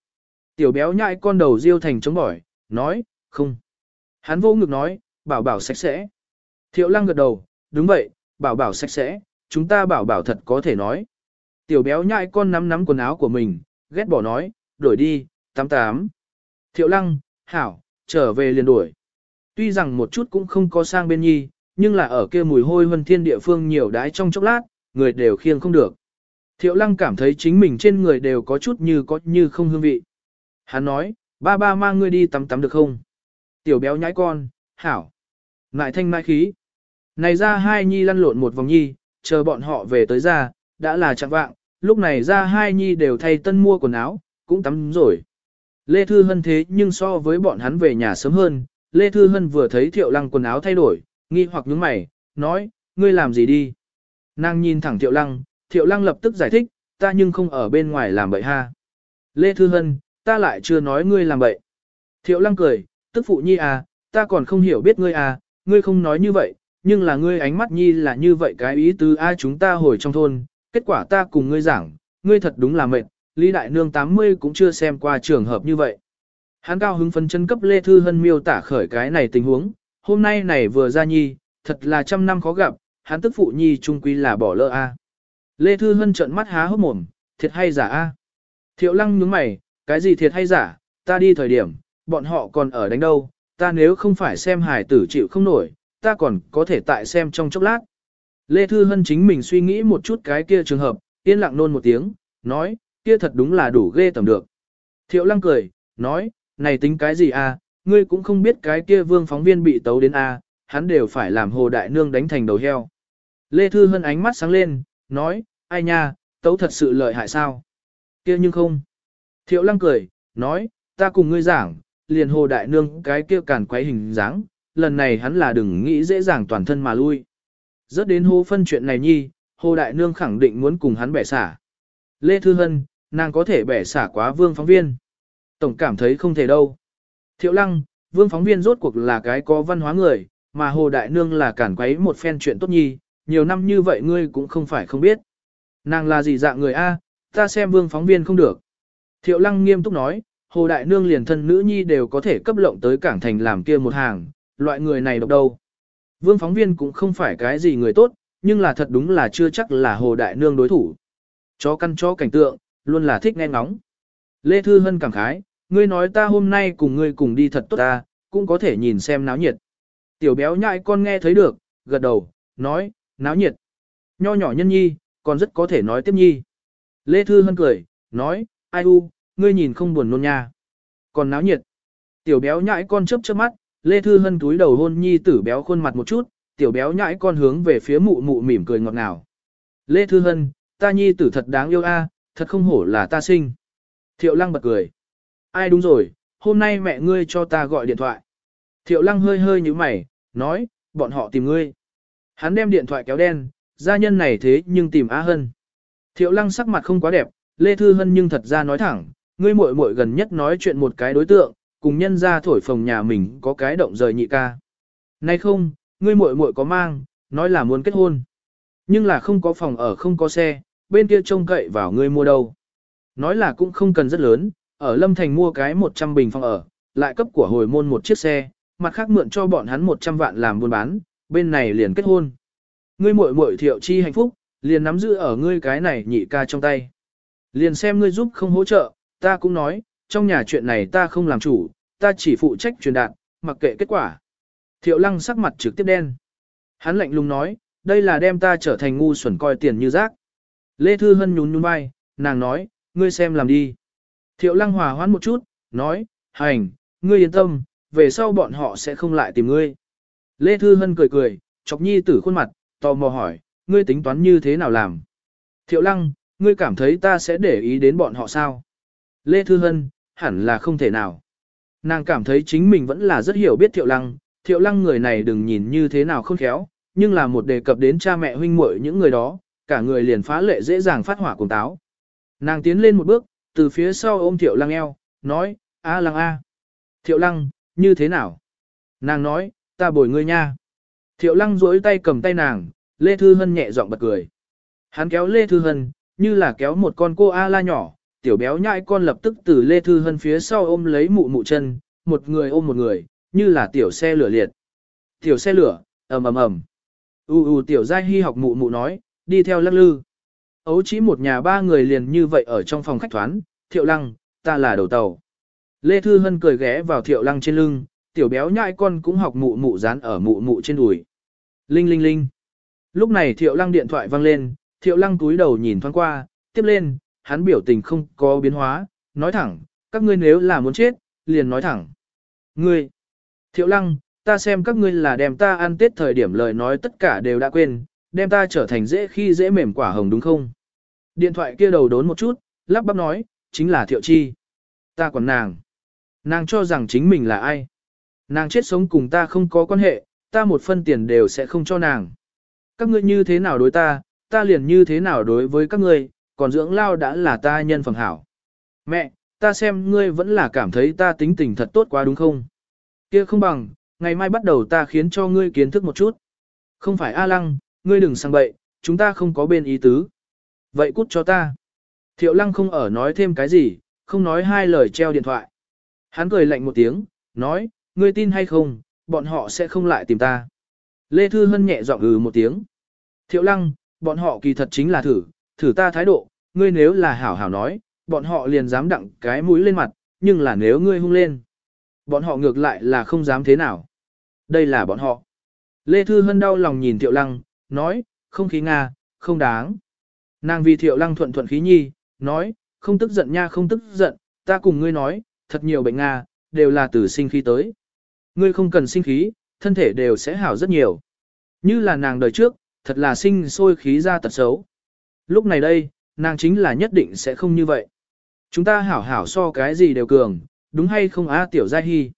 Tiểu béo nhại con đầu riêu thành chống bỏi, nói, không. Hắn vô ngực nói, bảo bảo sạch sẽ. Thiệu lăng gật đầu, đúng vậy, bảo bảo sạch sẽ, chúng ta bảo bảo thật có thể nói. Tiểu béo nhại con nắm nắm quần áo của mình, ghét bỏ nói, đổi đi, tám tám. Thiệu lăng, hảo, trở về liền đuổi. Tuy rằng một chút cũng không có sang bên nhi, nhưng là ở kia mùi hôi hơn thiên địa phương nhiều đái trong chốc lát, người đều khiêng không được. Thiệu lăng cảm thấy chính mình trên người đều có chút như có như không hương vị. Hắn nói, ba ba mang ngươi đi tắm tắm được không? Tiểu béo nhãi con, hảo. Ngại thanh mai khí. Này ra hai nhi lăn lộn một vòng nhi, chờ bọn họ về tới ra, đã là chặng vạng, lúc này ra hai nhi đều thay tân mua quần áo, cũng tắm rồi. Lê Thư Hân thế nhưng so với bọn hắn về nhà sớm hơn, Lê Thư Hân vừa thấy Thiệu Lăng quần áo thay đổi, nghi hoặc nhướng mày, nói, ngươi làm gì đi? Nàng nhìn thẳng Thiệu Lăng, Thiệu Lăng lập tức giải thích, ta nhưng không ở bên ngoài làm bậy ha. Lê Thư Hân, ta lại chưa nói ngươi làm bậy. Thiệu Lăng cười, tức phụ nhi à, ta còn không hiểu biết ngươi à, ngươi không nói như vậy, nhưng là ngươi ánh mắt nhi là như vậy cái ý tứ ai chúng ta hồi trong thôn, kết quả ta cùng ngươi giảng, ngươi thật đúng là mệt, Lý Đại Nương 80 cũng chưa xem qua trường hợp như vậy. Hán cao hứng phấn chân cấp Lê Thư Hân miêu tả khởi cái này tình huống, hôm nay này vừa ra nhi, thật là trăm năm khó gặp, hắn tức phụ nhi trung quy là bỏ lỡ a. À. Lê Thư Hân trợn mắt há hốc mồm, thiệt hay giả a? Thiệu lăng nhướng mày, cái gì thiệt hay giả, ta đi thời điểm, bọn họ còn ở đánh đâu, ta nếu không phải xem hài tử chịu không nổi, ta còn có thể tại xem trong chốc lát. Lê Thư Hân chính mình suy nghĩ một chút cái kia trường hợp, yên lặng nôn một tiếng, nói, kia thật đúng là đủ ghê tầm được. Thiệu lăng cười, nói, này tính cái gì a? ngươi cũng không biết cái kia vương phóng viên bị tấu đến a, hắn đều phải làm hồ đại nương đánh thành đầu heo. Lê Thư Hân ánh mắt sáng lên, nói, ai nha, tấu thật sự lợi hại sao? kia nhưng không. Thiệu lăng cười, nói, ta cùng ngươi giảng, liền hồ đại nương cái kia càn quấy hình dáng, lần này hắn là đừng nghĩ dễ dàng toàn thân mà lui. Rớt đến hô phân chuyện này nhi, hồ đại nương khẳng định muốn cùng hắn bẻ xả. Lê Thư Hân, nàng có thể bẻ xả quá vương phóng viên. Tổng cảm thấy không thể đâu. Thiệu lăng, vương phóng viên rốt cuộc là cái có văn hóa người, mà hồ đại nương là cản quấy một phen chuyện tốt nhi, nhiều năm như vậy ngươi cũng không phải không biết. Nàng là gì dạng người A, ta xem vương phóng viên không được. Thiệu lăng nghiêm túc nói, hồ đại nương liền thân nữ nhi đều có thể cấp lộng tới cảng thành làm kia một hàng, loại người này độc đâu. Vương phóng viên cũng không phải cái gì người tốt, nhưng là thật đúng là chưa chắc là hồ đại nương đối thủ. Chó căn chó cảnh tượng, luôn là thích nghe ngóng. Lê Thư Hân cảm khái, ngươi nói ta hôm nay cùng ngươi cùng đi thật tốt ta, cũng có thể nhìn xem náo nhiệt. Tiểu béo nhại con nghe thấy được, gật đầu, nói, náo nhiệt. Nho nhỏ nhân nhi, còn rất có thể nói tiếp nhi. Lê Thư Hân cười, nói, ai u, ngươi nhìn không buồn nôn nha. Còn náo nhiệt. Tiểu béo nhãi con chớp chớp mắt, Lê Thư Hân túi đầu hôn nhi tử béo khuôn mặt một chút, tiểu béo nhãi con hướng về phía mụ mụ mỉm cười ngọt ngào. Lê Thư Hân, ta nhi tử thật đáng yêu a, thật không hổ là ta sinh. Thiệu lăng bật cười. Ai đúng rồi, hôm nay mẹ ngươi cho ta gọi điện thoại. Thiệu lăng hơi hơi như mày, nói, bọn họ tìm ngươi. Hắn đem điện thoại kéo đen, gia nhân này thế nhưng tìm Á Hân. Thiệu lăng sắc mặt không quá đẹp, Lê Thư Hân nhưng thật ra nói thẳng, ngươi muội muội gần nhất nói chuyện một cái đối tượng, cùng nhân ra thổi phòng nhà mình có cái động rời nhị ca. Nay không, ngươi muội muội có mang, nói là muốn kết hôn. Nhưng là không có phòng ở không có xe, bên kia trông cậy vào ngươi mua đâu. Nói là cũng không cần rất lớn, ở Lâm Thành mua cái 100 bình phòng ở, lại cấp của hồi môn một chiếc xe, mặt khác mượn cho bọn hắn 100 vạn làm buôn bán, bên này liền kết hôn. Ngươi muội muội thiệu chi hạnh phúc, liền nắm giữ ở ngươi cái này nhị ca trong tay. Liền xem ngươi giúp không hỗ trợ, ta cũng nói, trong nhà chuyện này ta không làm chủ, ta chỉ phụ trách truyền đạt, mặc kệ kết quả. Thiệu lăng sắc mặt trực tiếp đen. Hắn lạnh lùng nói, đây là đem ta trở thành ngu xuẩn coi tiền như rác. Lê Thư Hân nhún nhún vai, nàng nói, ngươi xem làm đi. Thiệu lăng hòa hoãn một chút, nói, hành, ngươi yên tâm, về sau bọn họ sẽ không lại tìm ngươi. Lê Thư Hân cười cười, chọc nhi tử khuôn mặt, tò mò hỏi, ngươi tính toán như thế nào làm? Thiệu lăng, ngươi cảm thấy ta sẽ để ý đến bọn họ sao? Lê Thư Hân, hẳn là không thể nào. Nàng cảm thấy chính mình vẫn là rất hiểu biết thiệu lăng, thiệu lăng người này đừng nhìn như thế nào không khéo, nhưng là một đề cập đến cha mẹ huynh muội những người đó, cả người liền phá lệ dễ dàng phát hỏa cùng táo. Nàng tiến lên một bước, từ phía sau ôm thiệu lăng eo, nói, a lăng a. Thiệu lăng, như thế nào? Nàng nói, ta bồi ngươi nha. Thiệu lăng duỗi tay cầm tay nàng, Lê Thư Hân nhẹ giọng bật cười. Hắn kéo Lê Thư Hân, như là kéo một con cô A la nhỏ, tiểu béo nhãi con lập tức từ Lê Thư Hân phía sau ôm lấy mụ mụ chân, một người ôm một người, như là tiểu xe lửa liệt. Tiểu xe lửa, ầm ầm ầm. U u tiểu giai hy học mụ mụ nói, đi theo lắc lư. Ấu chỉ một nhà ba người liền như vậy ở trong phòng khách thoán, thiệu lăng, ta là đầu tàu. Lê Thư Hân cười ghé vào thiệu lăng trên lưng, tiểu béo nhãi con cũng học mụ mụ dán ở mụ mụ trên đùi. Linh linh linh. Lúc này thiệu lăng điện thoại vang lên, thiệu lăng túi đầu nhìn thoáng qua, tiếp lên, hắn biểu tình không có biến hóa, nói thẳng, các ngươi nếu là muốn chết, liền nói thẳng. Ngươi, thiệu lăng, ta xem các ngươi là đem ta ăn tết thời điểm lời nói tất cả đều đã quên, đem ta trở thành dễ khi dễ mềm quả hồng đúng không? Điện thoại kia đầu đốn một chút, lắp bắp nói, chính là thiệu chi. Ta còn nàng. Nàng cho rằng chính mình là ai? Nàng chết sống cùng ta không có quan hệ, ta một phân tiền đều sẽ không cho nàng. Các ngươi như thế nào đối ta, ta liền như thế nào đối với các ngươi, còn dưỡng lao đã là ta nhân phẩm hảo. Mẹ, ta xem ngươi vẫn là cảm thấy ta tính tình thật tốt quá đúng không? Kia không bằng, ngày mai bắt đầu ta khiến cho ngươi kiến thức một chút. Không phải A Lăng, ngươi đừng sang bậy, chúng ta không có bên ý tứ. Vậy cút cho ta. Thiệu Lăng không ở nói thêm cái gì, không nói hai lời treo điện thoại. Hắn cười lạnh một tiếng, nói, ngươi tin hay không, bọn họ sẽ không lại tìm ta. Lê Thư Hân nhẹ giọng ừ một tiếng. Thiệu lăng, bọn họ kỳ thật chính là thử, thử ta thái độ, ngươi nếu là hảo hảo nói, bọn họ liền dám đặng cái mũi lên mặt, nhưng là nếu ngươi hung lên, bọn họ ngược lại là không dám thế nào. Đây là bọn họ. Lê Thư Hân đau lòng nhìn Thiệu Lăng, nói, không khí Nga, không đáng. Nàng vì Thiệu Lăng thuận thuận khí nhi, nói, không tức giận nha không tức giận, ta cùng ngươi nói, thật nhiều bệnh Nga, đều là từ sinh khi tới ngươi không cần sinh khí, thân thể đều sẽ hảo rất nhiều. Như là nàng đời trước, thật là sinh sôi khí ra tật xấu. Lúc này đây, nàng chính là nhất định sẽ không như vậy. Chúng ta hảo hảo so cái gì đều cường, đúng hay không á tiểu giai hy.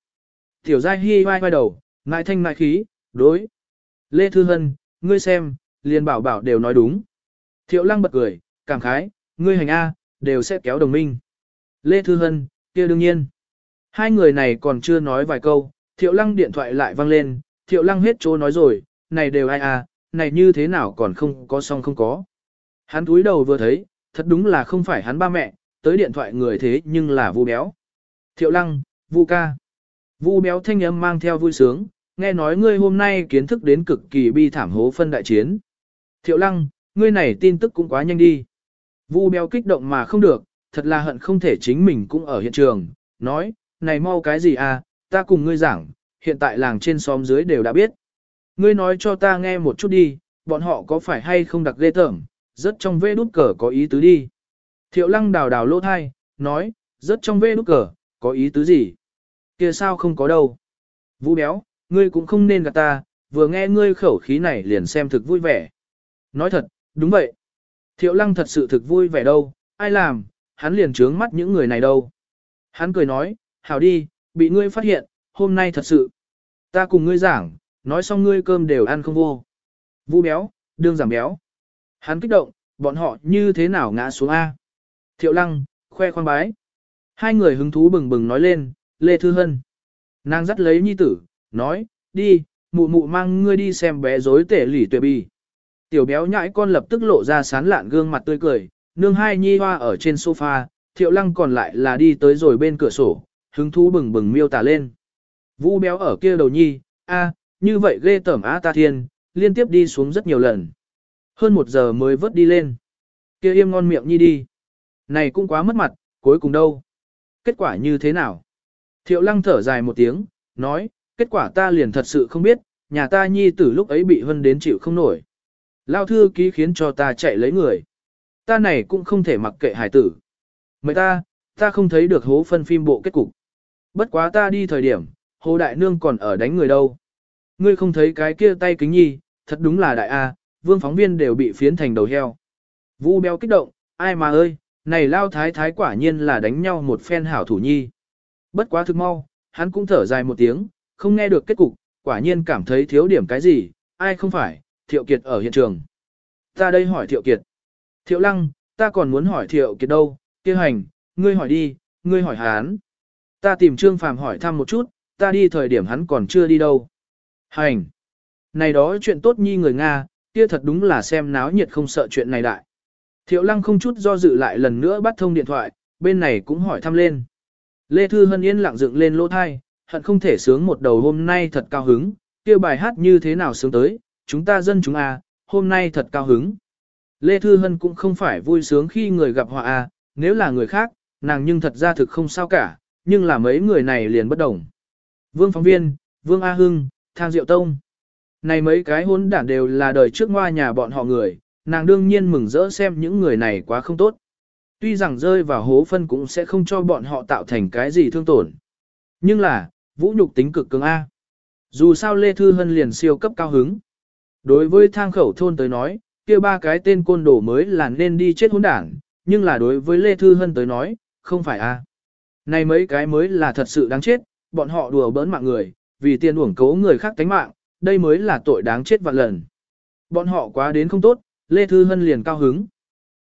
Tiểu giai hy vai vai đầu, ngại thanh ngại khí, đối. Lê Thư Hân, ngươi xem, liền bảo bảo đều nói đúng. Thiệu lăng bật cười, cảm khái, ngươi hành A, đều sẽ kéo đồng minh. Lê Thư Hân, kia đương nhiên. Hai người này còn chưa nói vài câu, Thiệu lăng điện thoại lại vang lên, thiệu lăng hết chỗ nói rồi, này đều ai à, này như thế nào còn không có xong không có. Hắn túi đầu vừa thấy, thật đúng là không phải hắn ba mẹ, tới điện thoại người thế nhưng là vu béo. Thiệu lăng, vu ca. Vu béo thanh âm mang theo vui sướng, nghe nói ngươi hôm nay kiến thức đến cực kỳ bi thảm hố phân đại chiến. Thiệu lăng, ngươi này tin tức cũng quá nhanh đi. Vu béo kích động mà không được, thật là hận không thể chính mình cũng ở hiện trường, nói, này mau cái gì à, ta cùng ngươi giảng, hiện tại làng trên xóm dưới đều đã biết. Ngươi nói cho ta nghe một chút đi, bọn họ có phải hay không đặc ghê tởm, rất trong vê đút cờ có ý tứ đi. Thiệu lăng đào đào lỗ thai, nói, rất trong vê đút cờ, có ý tứ gì? kia sao không có đâu. Vũ béo, ngươi cũng không nên gạt ta, vừa nghe ngươi khẩu khí này liền xem thực vui vẻ. Nói thật, đúng vậy. Thiệu lăng thật sự thực vui vẻ đâu, ai làm, hắn liền trướng mắt những người này đâu. Hắn cười nói, hảo đi, bị ngươi phát hiện, hôm nay thật sự. Ta cùng ngươi giảng, nói xong ngươi cơm đều ăn không vô. Vu béo, đương giảm béo. Hắn kích động, bọn họ như thế nào ngã xuống A. Thiệu lăng, khoe khoang bái. Hai người hứng thú bừng bừng nói lên, Lê Thư Hân. Nàng dắt lấy nhi tử, nói, đi, mụ mụ mang ngươi đi xem bé rối tể lỉ tuyệt bì. Tiểu béo nhãi con lập tức lộ ra sán lạn gương mặt tươi cười, nương hai nhi hoa ở trên sofa, thiệu lăng còn lại là đi tới rồi bên cửa sổ, hứng thú bừng bừng miêu tả lên. Vũ béo ở kia đầu nhi, a, như vậy ghê tởm á ta thiên, liên tiếp đi xuống rất nhiều lần. Hơn một giờ mới vớt đi lên. Kia im ngon miệng nhi đi. Này cũng quá mất mặt, cuối cùng đâu? Kết quả như thế nào? Thiệu lăng thở dài một tiếng, nói, kết quả ta liền thật sự không biết, nhà ta nhi tử lúc ấy bị hân đến chịu không nổi. Lao thư ký khiến cho ta chạy lấy người. Ta này cũng không thể mặc kệ hải tử. Mấy ta, ta không thấy được hố phân phim bộ kết cục. Bất quá ta đi thời điểm, Hồ Đại Nương còn ở đánh người đâu. Ngươi không thấy cái kia tay kính nhi, thật đúng là đại A, vương phóng viên đều bị phiến thành đầu heo. Vu béo kích động, ai mà ơi, này lao thái thái quả nhiên là đánh nhau một phen hảo thủ nhi. Bất quá thực mau, hắn cũng thở dài một tiếng, không nghe được kết cục, quả nhiên cảm thấy thiếu điểm cái gì, ai không phải, Thiệu Kiệt ở hiện trường. Ta đây hỏi Thiệu Kiệt. Thiệu Lăng, ta còn muốn hỏi Thiệu Kiệt đâu, kia hành, ngươi hỏi đi, ngươi hỏi hắn. Ta tìm Trương Phàm hỏi thăm một chút, ta đi thời điểm hắn còn chưa đi đâu. Hành! Này đó chuyện tốt nhi người Nga, kia thật đúng là xem náo nhiệt không sợ chuyện này đại. Thiệu lăng không chút do dự lại lần nữa bắt thông điện thoại, bên này cũng hỏi thăm lên. Lê Thư Hân Yên lặng dựng lên lỗ thai, hận không thể sướng một đầu hôm nay thật cao hứng, kia bài hát như thế nào sướng tới, chúng ta dân chúng à, hôm nay thật cao hứng. Lê Thư Hân cũng không phải vui sướng khi người gặp họa à, nếu là người khác, nàng nhưng thật ra thực không sao cả, nhưng là mấy người này liền bất đồng. Vương phóng viên, Vương A Hưng, Thang Diệu Tông. Này mấy cái hốn đản đều là đời trước ngoa nhà bọn họ người, nàng đương nhiên mừng rỡ xem những người này quá không tốt. Tuy rằng rơi vào hố phân cũng sẽ không cho bọn họ tạo thành cái gì thương tổn. Nhưng là, vũ nhục tính cực cường A. Dù sao Lê Thư Hân liền siêu cấp cao hứng. Đối với thang khẩu thôn tới nói, kia ba cái tên côn đồ mới là nên đi chết hỗn đảng, nhưng là đối với Lê Thư Hân tới nói, không phải a. Này mấy cái mới là thật sự đáng chết, bọn họ đùa bỡn mạng người, vì tiền uổng cấu người khác tánh mạng, đây mới là tội đáng chết vạn lần. Bọn họ quá đến không tốt, Lê Thư Hân liền cao hứng.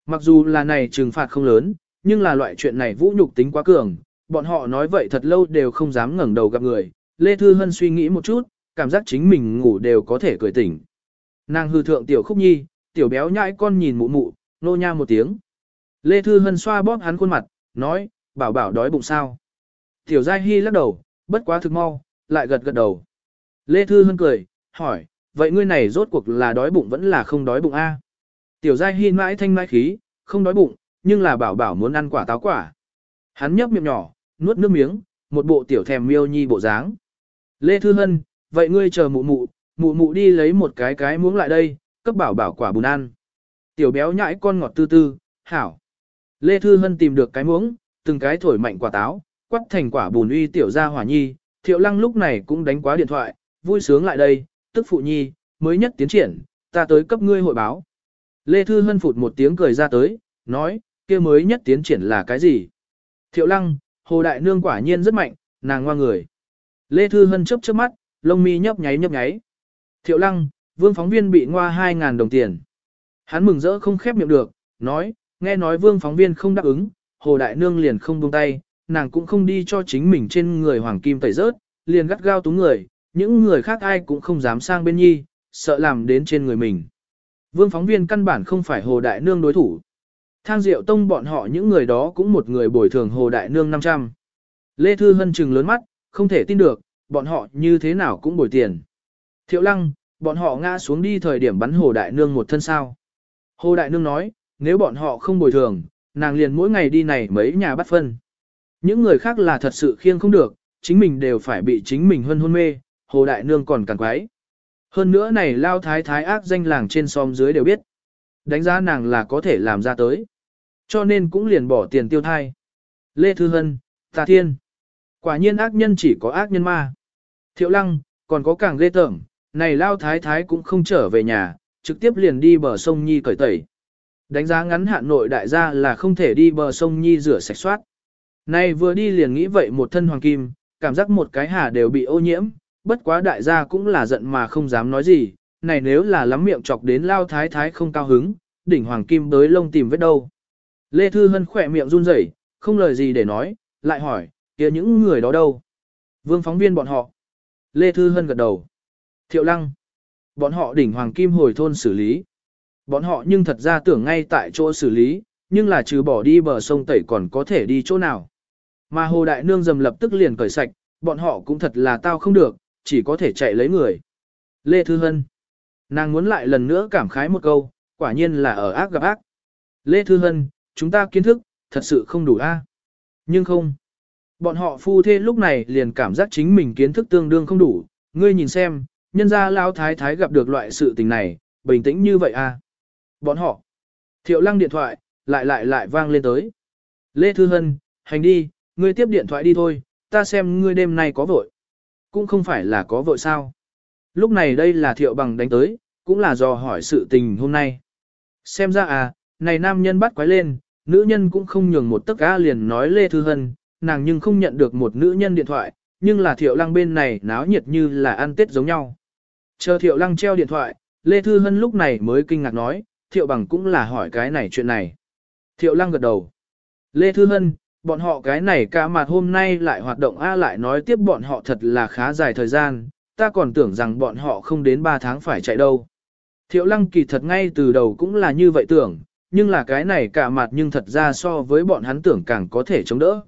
Mặc dù là này trừng phạt không lớn, nhưng là loại chuyện này vũ nhục tính quá cường, bọn họ nói vậy thật lâu đều không dám ngẩng đầu gặp người. Lê Thư Hân suy nghĩ một chút, cảm giác chính mình ngủ đều có thể cười tỉnh. Nàng hư thượng tiểu khúc nhi, tiểu béo nhãi con nhìn mụ mụ, nô nha một tiếng. Lê Thư Hân xoa bóp hắn khuôn mặt, nói, bảo bảo đói bụng sao. Tiểu Giai Hy lắc đầu, bất quá thực mau, lại gật gật đầu. Lê Thư Hân cười, hỏi, vậy ngươi này rốt cuộc là đói bụng vẫn là không đói bụng a? Tiểu Giai Hy mãi thanh mãi khí, không đói bụng, nhưng là bảo bảo muốn ăn quả táo quả. Hắn nhấp miệng nhỏ, nuốt nước miếng, một bộ tiểu thèm miêu nhi bộ dáng. Lê Thư Hân, vậy ngươi chờ mụ mụ, mụ mụ đi lấy một cái cái muỗng lại đây, cấp bảo bảo quả bùn ăn. Tiểu béo nhãi con ngọt tư tư, hảo. Lê Thư Hân tìm được cái muỗng, từng cái thổi mạnh quả táo, quắt thành quả bùn uy tiểu gia hỏa nhi, thiệu lăng lúc này cũng đánh quá điện thoại, vui sướng lại đây, tức phụ nhi, mới nhất tiến triển, ta tới cấp ngươi hội báo. Lê Thư Hân phụt một tiếng cười ra tới, nói, kia mới nhất tiến triển là cái gì? Thiệu lăng, hồ đại nương quả nhiên rất mạnh, nàng ngoa người. Lê Thư Hân chấp chớp mắt, lông mi nhấp nháy nhấp nháy. Thiệu lăng, vương phóng viên bị ngoa 2.000 đồng tiền. Hắn mừng rỡ không khép miệng được, nói, nghe nói vương phóng viên không đáp ứng, hồ đại nương liền không buông tay, nàng cũng không đi cho chính mình trên người hoàng kim tẩy rớt, liền gắt gao túng người, những người khác ai cũng không dám sang bên nhi, sợ làm đến trên người mình. Vương phóng viên căn bản không phải hồ đại nương đối thủ. Thang Diệu Tông bọn họ những người đó cũng một người bồi thường Hồ Đại Nương 500. Lê Thư Hân trừng lớn mắt, không thể tin được, bọn họ như thế nào cũng bồi tiền. Thiệu Lăng, bọn họ ngã xuống đi thời điểm bắn Hồ Đại Nương một thân sao. Hồ Đại Nương nói, nếu bọn họ không bồi thường, nàng liền mỗi ngày đi này mấy nhà bắt phân. Những người khác là thật sự khiêng không được, chính mình đều phải bị chính mình hân hôn mê, hồ đại nương còn càng quái. Hơn nữa này lao thái thái ác danh làng trên xóm dưới đều biết. Đánh giá nàng là có thể làm ra tới. Cho nên cũng liền bỏ tiền tiêu thai. Lê Thư Hân, Tà Thiên. Quả nhiên ác nhân chỉ có ác nhân ma. Thiệu lăng, còn có càng ghê tởm, này lao thái thái cũng không trở về nhà, trực tiếp liền đi bờ sông Nhi cởi tẩy. Đánh giá ngắn hạn nội đại gia là không thể đi bờ sông Nhi rửa sạch soát. Nay vừa đi liền nghĩ vậy một thân hoàng kim, cảm giác một cái hà đều bị ô nhiễm, bất quá đại gia cũng là giận mà không dám nói gì, này nếu là lắm miệng chọc đến lao thái thái không cao hứng, đỉnh hoàng kim tới lông tìm vết đâu. Lê Thư Hân khỏe miệng run rẩy không lời gì để nói, lại hỏi, kia những người đó đâu? Vương phóng viên bọn họ. Lê Thư Hân gật đầu. Thiệu Lăng. Bọn họ đỉnh hoàng kim hồi thôn xử lý. Bọn họ nhưng thật ra tưởng ngay tại chỗ xử lý, nhưng là trừ bỏ đi bờ sông tẩy còn có thể đi chỗ nào. Mà hồ đại nương dầm lập tức liền cởi sạch, bọn họ cũng thật là tao không được, chỉ có thể chạy lấy người. Lê Thư Hân. Nàng muốn lại lần nữa cảm khái một câu, quả nhiên là ở ác gặp ác. Lê Thư Hân, chúng ta kiến thức, thật sự không đủ a? Nhưng không. Bọn họ phu thê lúc này liền cảm giác chính mình kiến thức tương đương không đủ, ngươi nhìn xem, nhân ra lao thái thái gặp được loại sự tình này, bình tĩnh như vậy à. Bọn họ. Thiệu lăng điện thoại, lại lại lại vang lên tới. Lê Thư Hân, hành đi, ngươi tiếp điện thoại đi thôi, ta xem ngươi đêm nay có vội. Cũng không phải là có vội sao. Lúc này đây là thiệu bằng đánh tới, cũng là do hỏi sự tình hôm nay. Xem ra à, này nam nhân bắt quái lên, nữ nhân cũng không nhường một tấc á liền nói Lê Thư Hân, nàng nhưng không nhận được một nữ nhân điện thoại, nhưng là thiệu lăng bên này náo nhiệt như là ăn tết giống nhau. Chờ thiệu lăng treo điện thoại, Lê Thư Hân lúc này mới kinh ngạc nói, Thiệu Bằng cũng là hỏi cái này chuyện này. Thiệu Lăng gật đầu. Lê Thư Hân, bọn họ cái này cả mặt hôm nay lại hoạt động A lại nói tiếp bọn họ thật là khá dài thời gian, ta còn tưởng rằng bọn họ không đến 3 tháng phải chạy đâu. Thiệu Lăng kỳ thật ngay từ đầu cũng là như vậy tưởng, nhưng là cái này cả mặt nhưng thật ra so với bọn hắn tưởng càng có thể chống đỡ.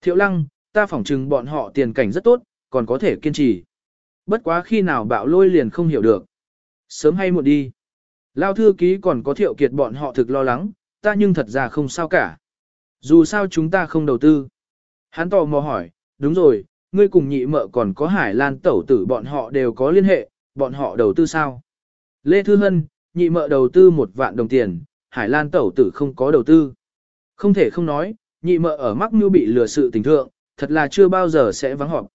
Thiệu Lăng, ta phỏng chừng bọn họ tiền cảnh rất tốt, còn có thể kiên trì. Bất quá khi nào bạo lôi liền không hiểu được. Sớm hay muộn đi. Lao thư ký còn có thiệu kiệt bọn họ thực lo lắng, ta nhưng thật ra không sao cả. Dù sao chúng ta không đầu tư. Hắn tò mò hỏi, đúng rồi, ngươi cùng nhị mợ còn có hải lan tẩu tử bọn họ đều có liên hệ, bọn họ đầu tư sao? Lê Thư Hân, nhị mợ đầu tư một vạn đồng tiền, hải lan tẩu tử không có đầu tư. Không thể không nói, nhị mợ ở mắc như bị lừa sự tình thượng, thật là chưa bao giờ sẽ vắng họp.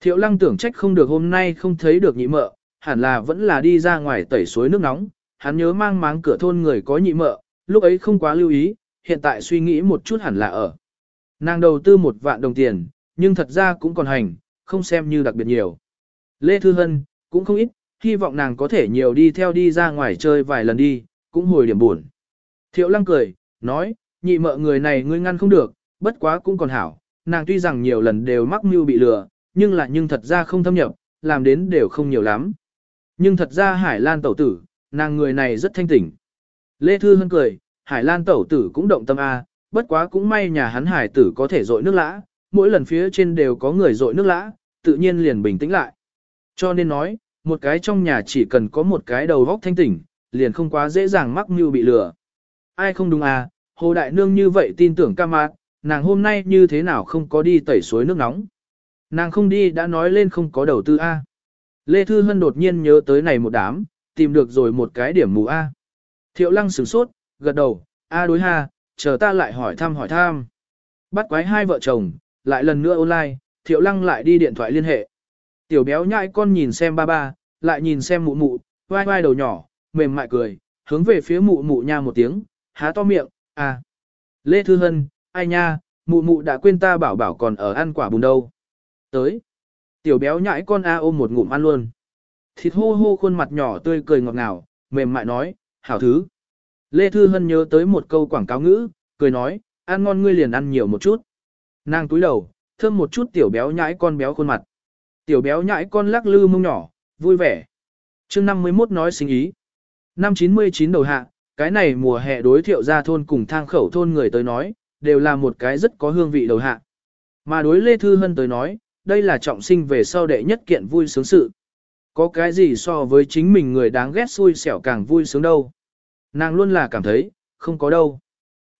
Thiệu lăng tưởng trách không được hôm nay không thấy được nhị mợ, hẳn là vẫn là đi ra ngoài tẩy suối nước nóng, hắn nhớ mang máng cửa thôn người có nhị mợ, lúc ấy không quá lưu ý, hiện tại suy nghĩ một chút hẳn là ở. Nàng đầu tư một vạn đồng tiền, nhưng thật ra cũng còn hành, không xem như đặc biệt nhiều. Lê Thư Hân, cũng không ít, hy vọng nàng có thể nhiều đi theo đi ra ngoài chơi vài lần đi, cũng hồi điểm buồn. Thiệu lăng cười, nói, nhị mợ người này ngươi ngăn không được, bất quá cũng còn hảo, nàng tuy rằng nhiều lần đều mắc mưu bị lừa, nhưng là nhưng thật ra không thâm nhập, làm đến đều không nhiều lắm. Nhưng thật ra Hải Lan tẩu tử, nàng người này rất thanh tỉnh. Lê Thư Hân cười, Hải Lan tẩu tử cũng động tâm A, bất quá cũng may nhà hắn hải tử có thể dội nước lã, mỗi lần phía trên đều có người dội nước lã, tự nhiên liền bình tĩnh lại. Cho nên nói, một cái trong nhà chỉ cần có một cái đầu góc thanh tỉnh, liền không quá dễ dàng mắc mưu bị lừa. Ai không đúng à, Hồ Đại Nương như vậy tin tưởng ca mạt, nàng hôm nay như thế nào không có đi tẩy suối nước nóng. Nàng không đi đã nói lên không có đầu tư a. Lê Thư Hân đột nhiên nhớ tới này một đám, tìm được rồi một cái điểm mù A. Thiệu lăng sửng sốt, gật đầu, A đối ha, chờ ta lại hỏi thăm hỏi thăm. Bắt quái hai vợ chồng, lại lần nữa online, thiệu lăng lại đi điện thoại liên hệ. Tiểu béo nhãi con nhìn xem ba ba, lại nhìn xem mụ mụ, vai vai đầu nhỏ, mềm mại cười, hướng về phía mụ mụ nha một tiếng, há to miệng, a Lê Thư Hân, ai nha, mụ mụ đã quên ta bảo bảo còn ở ăn quả bùn đâu. Tới. Tiểu béo nhãi con a ôm một ngụm ăn luôn thịt hô hô khuôn mặt nhỏ tươi cười ngọt ngào, mềm mại nói, hảo thứ. Lê Thư Hân nhớ tới một câu quảng cáo ngữ, cười nói, ăn ngon ngươi liền ăn nhiều một chút. Nàng túi đầu, thơm một chút tiểu béo nhãi con béo khuôn mặt. Tiểu béo nhãi con lắc lư mông nhỏ, vui vẻ. chương 51 nói sinh ý. Năm 99 đầu hạ, cái này mùa hè đối thiệu ra thôn cùng thang khẩu thôn người tới nói, đều là một cái rất có hương vị đầu hạ. Mà đối Lê Thư Hân tới nói, đây là trọng sinh về sau đệ nhất kiện vui sướng sự. Có cái gì so với chính mình người đáng ghét xui xẻo càng vui sướng đâu. Nàng luôn là cảm thấy, không có đâu.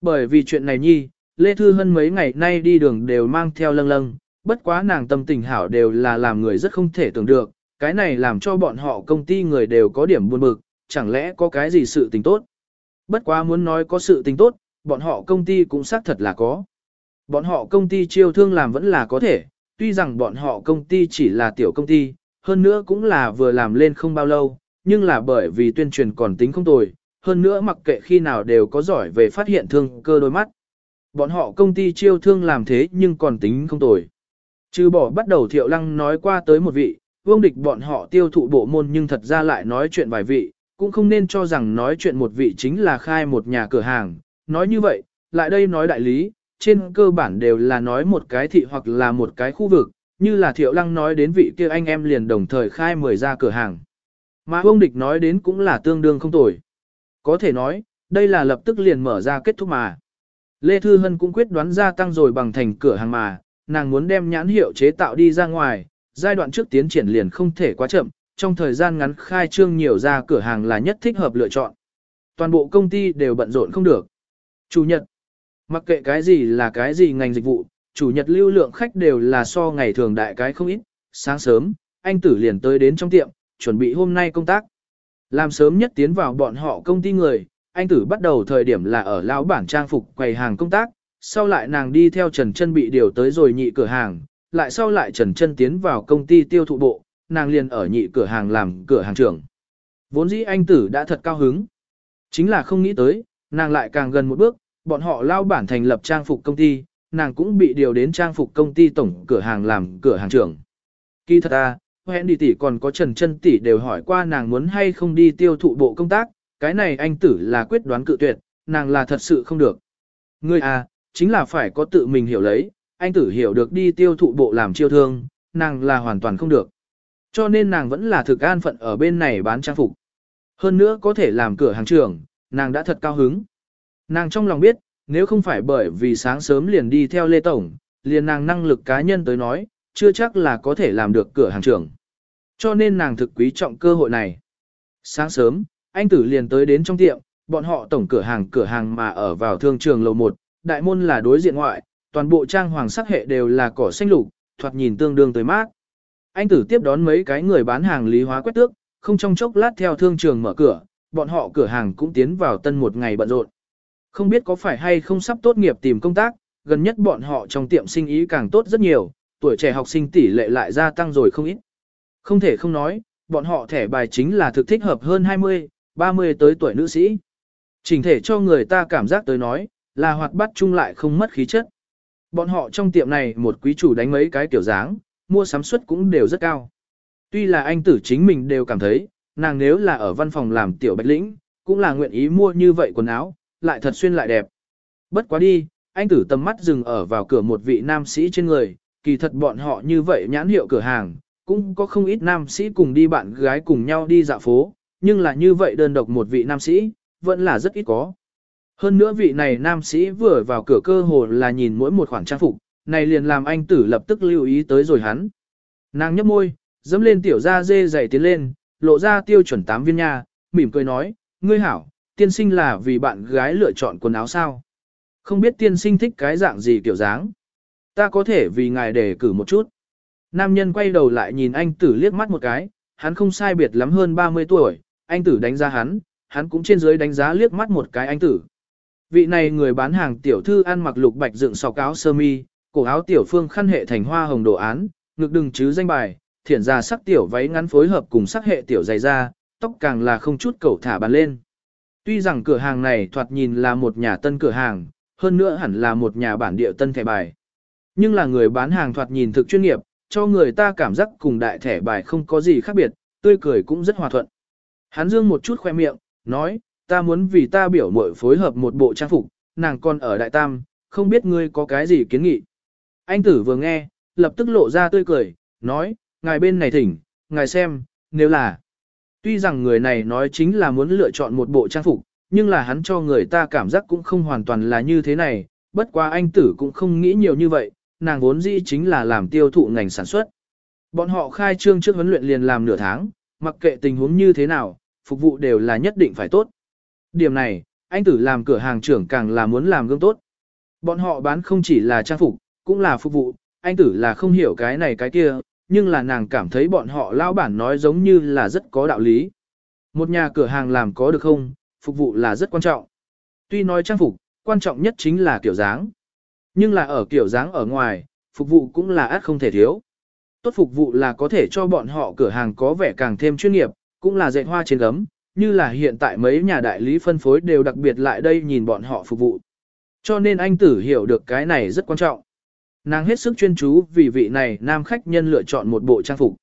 Bởi vì chuyện này nhi, Lê Thư Hân mấy ngày nay đi đường đều mang theo lâng lâng, bất quá nàng tâm tình hảo đều là làm người rất không thể tưởng được, cái này làm cho bọn họ công ty người đều có điểm buồn bực, chẳng lẽ có cái gì sự tình tốt. Bất quá muốn nói có sự tình tốt, bọn họ công ty cũng xác thật là có. Bọn họ công ty chiêu thương làm vẫn là có thể, tuy rằng bọn họ công ty chỉ là tiểu công ty, hơn nữa cũng là vừa làm lên không bao lâu, nhưng là bởi vì tuyên truyền còn tính không tồi, hơn nữa mặc kệ khi nào đều có giỏi về phát hiện thương cơ đôi mắt. Bọn họ công ty chiêu thương làm thế nhưng còn tính không tồi. Trừ bỏ bắt đầu thiệu lăng nói qua tới một vị, vương địch bọn họ tiêu thụ bộ môn nhưng thật ra lại nói chuyện vài vị, cũng không nên cho rằng nói chuyện một vị chính là khai một nhà cửa hàng. Nói như vậy, lại đây nói đại lý, trên cơ bản đều là nói một cái thị hoặc là một cái khu vực, như là thiệu lăng nói đến vị kia anh em liền đồng thời khai mười ra cửa hàng. Mà ông địch nói đến cũng là tương đương không tồi. Có thể nói, đây là lập tức liền mở ra kết thúc mà. Lê Thư Hân cũng quyết đoán ra tăng rồi bằng thành cửa hàng mà, nàng muốn đem nhãn hiệu chế tạo đi ra ngoài, giai đoạn trước tiến triển liền không thể quá chậm, trong thời gian ngắn khai trương nhiều ra cửa hàng là nhất thích hợp lựa chọn. Toàn bộ công ty đều bận rộn không được. Chủ nhật, mặc kệ cái gì là cái gì ngành dịch vụ, chủ nhật lưu lượng khách đều là so ngày thường đại cái không ít, sáng sớm, anh tử liền tới đến trong tiệm, chuẩn bị hôm nay công tác. Làm sớm nhất tiến vào bọn họ công ty người, anh tử bắt đầu thời điểm là ở lão bản trang phục quầy hàng công tác, sau lại nàng đi theo Trần Trân bị điều tới rồi nhị cửa hàng, lại sau lại Trần Trân tiến vào công ty tiêu thụ bộ, nàng liền ở nhị cửa hàng làm cửa hàng trưởng. Vốn dĩ anh tử đã thật cao hứng, chính là không nghĩ tới, nàng lại càng gần một bước, bọn họ lao bản thành lập trang phục công ty, nàng cũng bị điều đến trang phục công ty tổng cửa hàng làm cửa hàng trưởng. Kỳ thật à, hẹn đi tỷ còn có trần chân tỷ đều hỏi qua nàng muốn hay không đi tiêu thụ bộ công tác, cái này anh tử là quyết đoán cự tuyệt, nàng là thật sự không được. Ngươi à, chính là phải có tự mình hiểu lấy, anh tử hiểu được đi tiêu thụ bộ làm chiêu thương, nàng là hoàn toàn không được. Cho nên nàng vẫn là thực an phận ở bên này bán trang phục. Hơn nữa có thể làm cửa hàng trưởng, nàng đã thật cao hứng. Nàng trong lòng biết, nếu không phải bởi vì sáng sớm liền đi theo Lê Tổng, liền nàng năng lực cá nhân tới nói, chưa chắc là có thể làm được cửa hàng trưởng. Cho nên nàng thực quý trọng cơ hội này. Sáng sớm, anh tử liền tới đến trong tiệm, bọn họ tổng cửa hàng cửa hàng mà ở vào thương trường lầu 1, đại môn là đối diện ngoại, toàn bộ trang hoàng sắc hệ đều là cỏ xanh lục, thoạt nhìn tương đương tới mát. Anh tử tiếp đón mấy cái người bán hàng lý hóa quét tước, không trong chốc lát theo thương trường mở cửa, bọn họ cửa hàng cũng tiến vào tân một ngày bận rộn. Không biết có phải hay không sắp tốt nghiệp tìm công tác, gần nhất bọn họ trong tiệm sinh ý càng tốt rất nhiều, tuổi trẻ học sinh tỷ lệ lại gia tăng rồi không ít. Không thể không nói, bọn họ thẻ bài chính là thực thích hợp hơn 20, 30 tới tuổi nữ sĩ. chỉnh thể cho người ta cảm giác tới nói, là hoạt bát chung lại không mất khí chất. Bọn họ trong tiệm này một quý chủ đánh mấy cái kiểu dáng, mua sắm suất cũng đều rất cao. Tuy là anh tử chính mình đều cảm thấy, nàng nếu là ở văn phòng làm tiểu bạch lĩnh, cũng là nguyện ý mua như vậy quần áo, lại thật xuyên lại đẹp. Bất quá đi, anh tử tầm mắt dừng ở vào cửa một vị nam sĩ trên người, kỳ thật bọn họ như vậy nhãn hiệu cửa hàng, cũng có không ít nam sĩ cùng đi bạn gái cùng nhau đi dạo phố, nhưng là như vậy đơn độc một vị nam sĩ, vẫn là rất ít có. Hơn nữa vị này nam sĩ vừa vào cửa cơ hồ là nhìn mỗi một khoản trang phục, này liền làm anh tử lập tức lưu ý tới rồi hắn. Nàng nhấp môi, dẫm lên tiểu da dê dày tiến lên, lộ ra tiêu chuẩn tám viên nha, mỉm cười nói, ngươi hảo, tiên sinh là vì bạn gái lựa chọn quần áo sao? Không biết tiên sinh thích cái dạng gì kiểu dáng? Ta có thể vì ngài đề cử một chút. Nam nhân quay đầu lại nhìn anh tử liếc mắt một cái, hắn không sai biệt lắm hơn 30 tuổi, anh tử đánh giá hắn, hắn cũng trên dưới đánh giá liếc mắt một cái anh tử. Vị này người bán hàng tiểu thư ăn mặc lục bạch dựng sọc áo sơ mi, cổ áo tiểu phương khăn hệ thành hoa hồng đồ án, ngực đừng chứ danh bài, thiển ra sắc tiểu váy ngắn phối hợp cùng sắc hệ tiểu dày da, tóc càng là không chút cẩu thả bàn lên. Tuy rằng cửa hàng này thoạt nhìn là một nhà tân cửa hàng, hơn nữa hẳn là một nhà bản địa tân thẻ bài. Nhưng là người bán hàng thoạt nhìn thực chuyên nghiệp, cho người ta cảm giác cùng đại thẻ bài không có gì khác biệt, tươi cười cũng rất hòa thuận. Hắn dương một chút khoe miệng, nói, ta muốn vì ta biểu mội phối hợp một bộ trang phục, nàng còn ở đại tam, không biết ngươi có cái gì kiến nghị. Anh tử vừa nghe, lập tức lộ ra tươi cười, nói, ngài bên này thỉnh, ngài xem, nếu là... Tuy rằng người này nói chính là muốn lựa chọn một bộ trang phục, nhưng là hắn cho người ta cảm giác cũng không hoàn toàn là như thế này, bất quá anh tử cũng không nghĩ nhiều như vậy, nàng vốn dĩ chính là làm tiêu thụ ngành sản xuất. Bọn họ khai trương trước huấn luyện liền làm nửa tháng, mặc kệ tình huống như thế nào, phục vụ đều là nhất định phải tốt. Điểm này, anh tử làm cửa hàng trưởng càng là muốn làm gương tốt. Bọn họ bán không chỉ là trang phục, cũng là phục vụ, anh tử là không hiểu cái này cái kia, nhưng là nàng cảm thấy bọn họ lão bản nói giống như là rất có đạo lý. Một nhà cửa hàng làm có được không, phục vụ là rất quan trọng. Tuy nói trang phục, quan trọng nhất chính là kiểu dáng. Nhưng là ở kiểu dáng ở ngoài, phục vụ cũng là át không thể thiếu. Tốt phục vụ là có thể cho bọn họ cửa hàng có vẻ càng thêm chuyên nghiệp, cũng là dạy hoa trên gấm, như là hiện tại mấy nhà đại lý phân phối đều đặc biệt lại đây nhìn bọn họ phục vụ. Cho nên anh tử hiểu được cái này rất quan trọng nàng hết sức chuyên chú vì vị này nam khách nhân lựa chọn một bộ trang phục.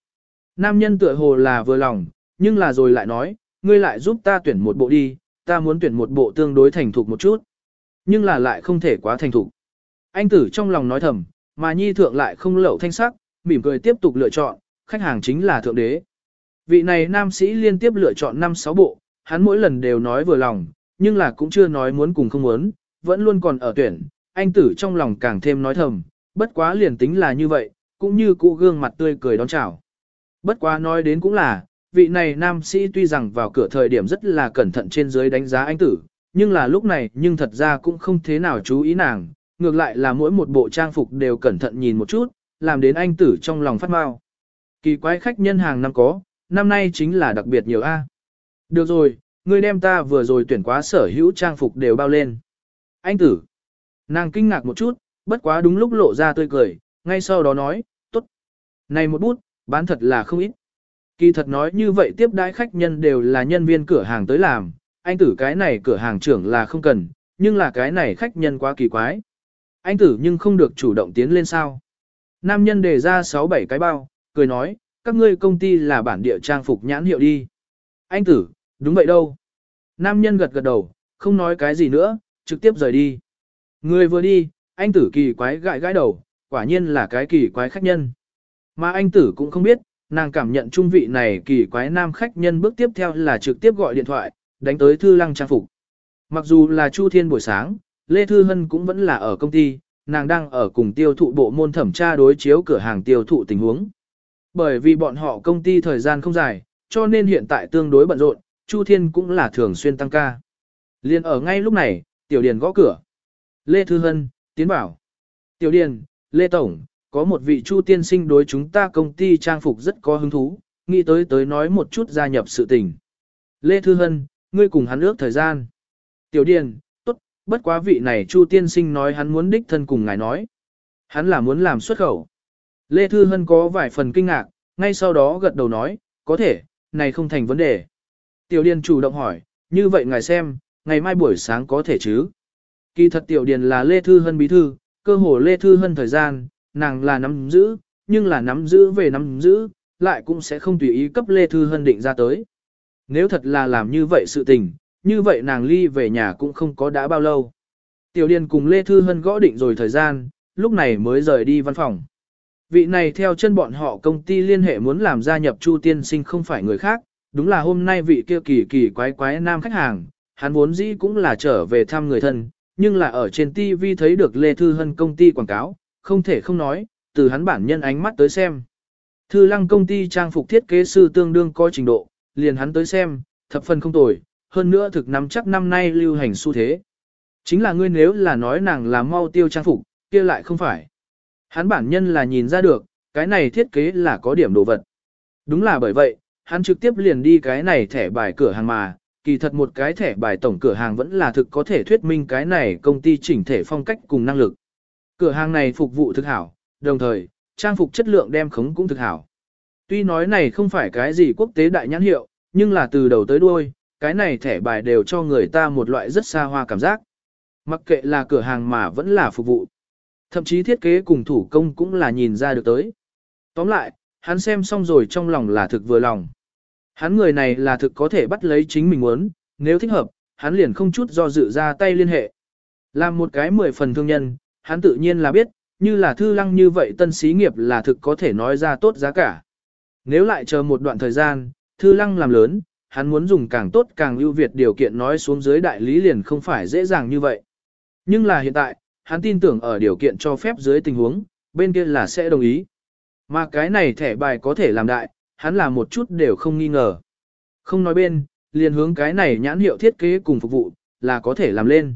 Nam nhân tựa hồ là vừa lòng, nhưng là rồi lại nói, ngươi lại giúp ta tuyển một bộ đi, ta muốn tuyển một bộ tương đối thành thục một chút. Nhưng là lại không thể quá thành thục. Anh tử trong lòng nói thầm, mà nhi thượng lại không lẩu thanh sắc, mỉm cười tiếp tục lựa chọn, khách hàng chính là thượng đế. Vị này nam sĩ liên tiếp lựa chọn 5-6 bộ, hắn mỗi lần đều nói vừa lòng, nhưng là cũng chưa nói muốn cùng không muốn, vẫn luôn còn ở tuyển, anh tử trong lòng càng thêm nói thầm, bất quá liền tính là như vậy, cũng như cụ gương mặt tươi cười đón chào. Bất quá nói đến cũng là, vị này nam sĩ tuy rằng vào cửa thời điểm rất là cẩn thận trên dưới đánh giá anh tử, nhưng là lúc này nhưng thật ra cũng không thế nào chú ý nàng, ngược lại là mỗi một bộ trang phục đều cẩn thận nhìn một chút, làm đến anh tử trong lòng phát mau. Kỳ quái khách nhân hàng năm có, năm nay chính là đặc biệt nhiều A. Được rồi, người đem ta vừa rồi tuyển quá sở hữu trang phục đều bao lên. Anh tử. Nàng kinh ngạc một chút, bất quá đúng lúc lộ ra tươi cười, ngay sau đó nói, tốt. Này một bút, bán thật là không ít. Kỳ thật nói như vậy tiếp đãi khách nhân đều là nhân viên cửa hàng tới làm, anh tử cái này cửa hàng trưởng là không cần, nhưng là cái này khách nhân quá kỳ quái. Anh tử nhưng không được chủ động tiến lên sao. Nam nhân đề ra 6-7 cái bao, cười nói, các ngươi công ty là bản địa trang phục nhãn hiệu đi. Anh tử, đúng vậy đâu. Nam nhân gật gật đầu, không nói cái gì nữa, trực tiếp rời đi. Người vừa đi, anh tử kỳ quái gãi gãi đầu, quả nhiên là cái kỳ quái khách nhân. Mà anh tử cũng không biết, nàng cảm nhận trung vị này kỳ quái nam khách nhân bước tiếp theo là trực tiếp gọi điện thoại, đánh tới thư lăng trang phục. Mặc dù là Chu Thiên buổi sáng, Lê Thư Hân cũng vẫn là ở công ty, nàng đang ở cùng tiêu thụ bộ môn thẩm tra đối chiếu cửa hàng tiêu thụ tình huống. Bởi vì bọn họ công ty thời gian không dài, cho nên hiện tại tương đối bận rộn, Chu Thiên cũng là thường xuyên tăng ca. Liên ở ngay lúc này, Tiểu Điền gõ cửa. Lê Thư Hân, Tiến bảo. Tiểu Điền, Lê Tổng, có một vị Chu tiên sinh đối chúng ta công ty trang phục rất có hứng thú, nghĩ tới tới nói một chút gia nhập sự tình. Lê Thư Hân, ngươi cùng hắn ước thời gian. Tiểu Điền, tốt, bất quá vị này Chu tiên sinh nói hắn muốn đích thân cùng ngài nói. Hắn là muốn làm xuất khẩu. Lê Thư Hân có vài phần kinh ngạc, ngay sau đó gật đầu nói, có thể, này không thành vấn đề. Tiểu Điền chủ động hỏi, như vậy ngài xem, ngày mai buổi sáng có thể chứ? Kỳ thật tiểu điền là Lê Thư Hân bí thư, cơ hồ Lê Thư Hân thời gian, nàng là nắm giữ, nhưng là nắm giữ về nắm giữ, lại cũng sẽ không tùy ý cấp Lê Thư Hân định ra tới. Nếu thật là làm như vậy sự tình, như vậy nàng ly về nhà cũng không có đã bao lâu. Tiểu điền cùng Lê Thư Hân gõ định rồi thời gian, lúc này mới rời đi văn phòng. Vị này theo chân bọn họ công ty liên hệ muốn làm gia nhập Chu Tiên Sinh không phải người khác, đúng là hôm nay vị kia kỳ kỳ quái quái nam khách hàng, hắn vốn dĩ cũng là trở về thăm người thân, nhưng là ở trên TV thấy được Lê Thư Hân công ty quảng cáo, không thể không nói, từ hắn bản nhân ánh mắt tới xem. Thư lăng công ty trang phục thiết kế sư tương đương coi trình độ, liền hắn tới xem, thập phần không tồi, hơn nữa thực nắm chắc năm nay lưu hành xu thế. Chính là ngươi nếu là nói nàng là mau tiêu trang phục, kia lại không phải. Hắn bản nhân là nhìn ra được, cái này thiết kế là có điểm đồ vật. Đúng là bởi vậy, hắn trực tiếp liền đi cái này thẻ bài cửa hàng mà, kỳ thật một cái thẻ bài tổng cửa hàng vẫn là thực có thể thuyết minh cái này công ty chỉnh thể phong cách cùng năng lực. Cửa hàng này phục vụ thực hảo, đồng thời, trang phục chất lượng đem khống cũng thực hảo. Tuy nói này không phải cái gì quốc tế đại nhãn hiệu, nhưng là từ đầu tới đuôi, cái này thẻ bài đều cho người ta một loại rất xa hoa cảm giác. Mặc kệ là cửa hàng mà vẫn là phục vụ. Thậm chí thiết kế cùng thủ công cũng là nhìn ra được tới. Tóm lại, hắn xem xong rồi trong lòng là thực vừa lòng. Hắn người này là thực có thể bắt lấy chính mình muốn, nếu thích hợp, hắn liền không chút do dự ra tay liên hệ. Làm một cái mười phần thương nhân, hắn tự nhiên là biết, như là thư lăng như vậy tân xí nghiệp là thực có thể nói ra tốt giá cả. Nếu lại chờ một đoạn thời gian, thư lăng làm lớn, hắn muốn dùng càng tốt càng ưu việt điều kiện nói xuống dưới đại lý liền không phải dễ dàng như vậy. Nhưng là hiện tại, hắn tin tưởng ở điều kiện cho phép dưới tình huống, bên kia là sẽ đồng ý. Mà cái này thẻ bài có thể làm đại, hắn là một chút đều không nghi ngờ. Không nói bên, liền hướng cái này nhãn hiệu thiết kế cùng phục vụ, là có thể làm lên.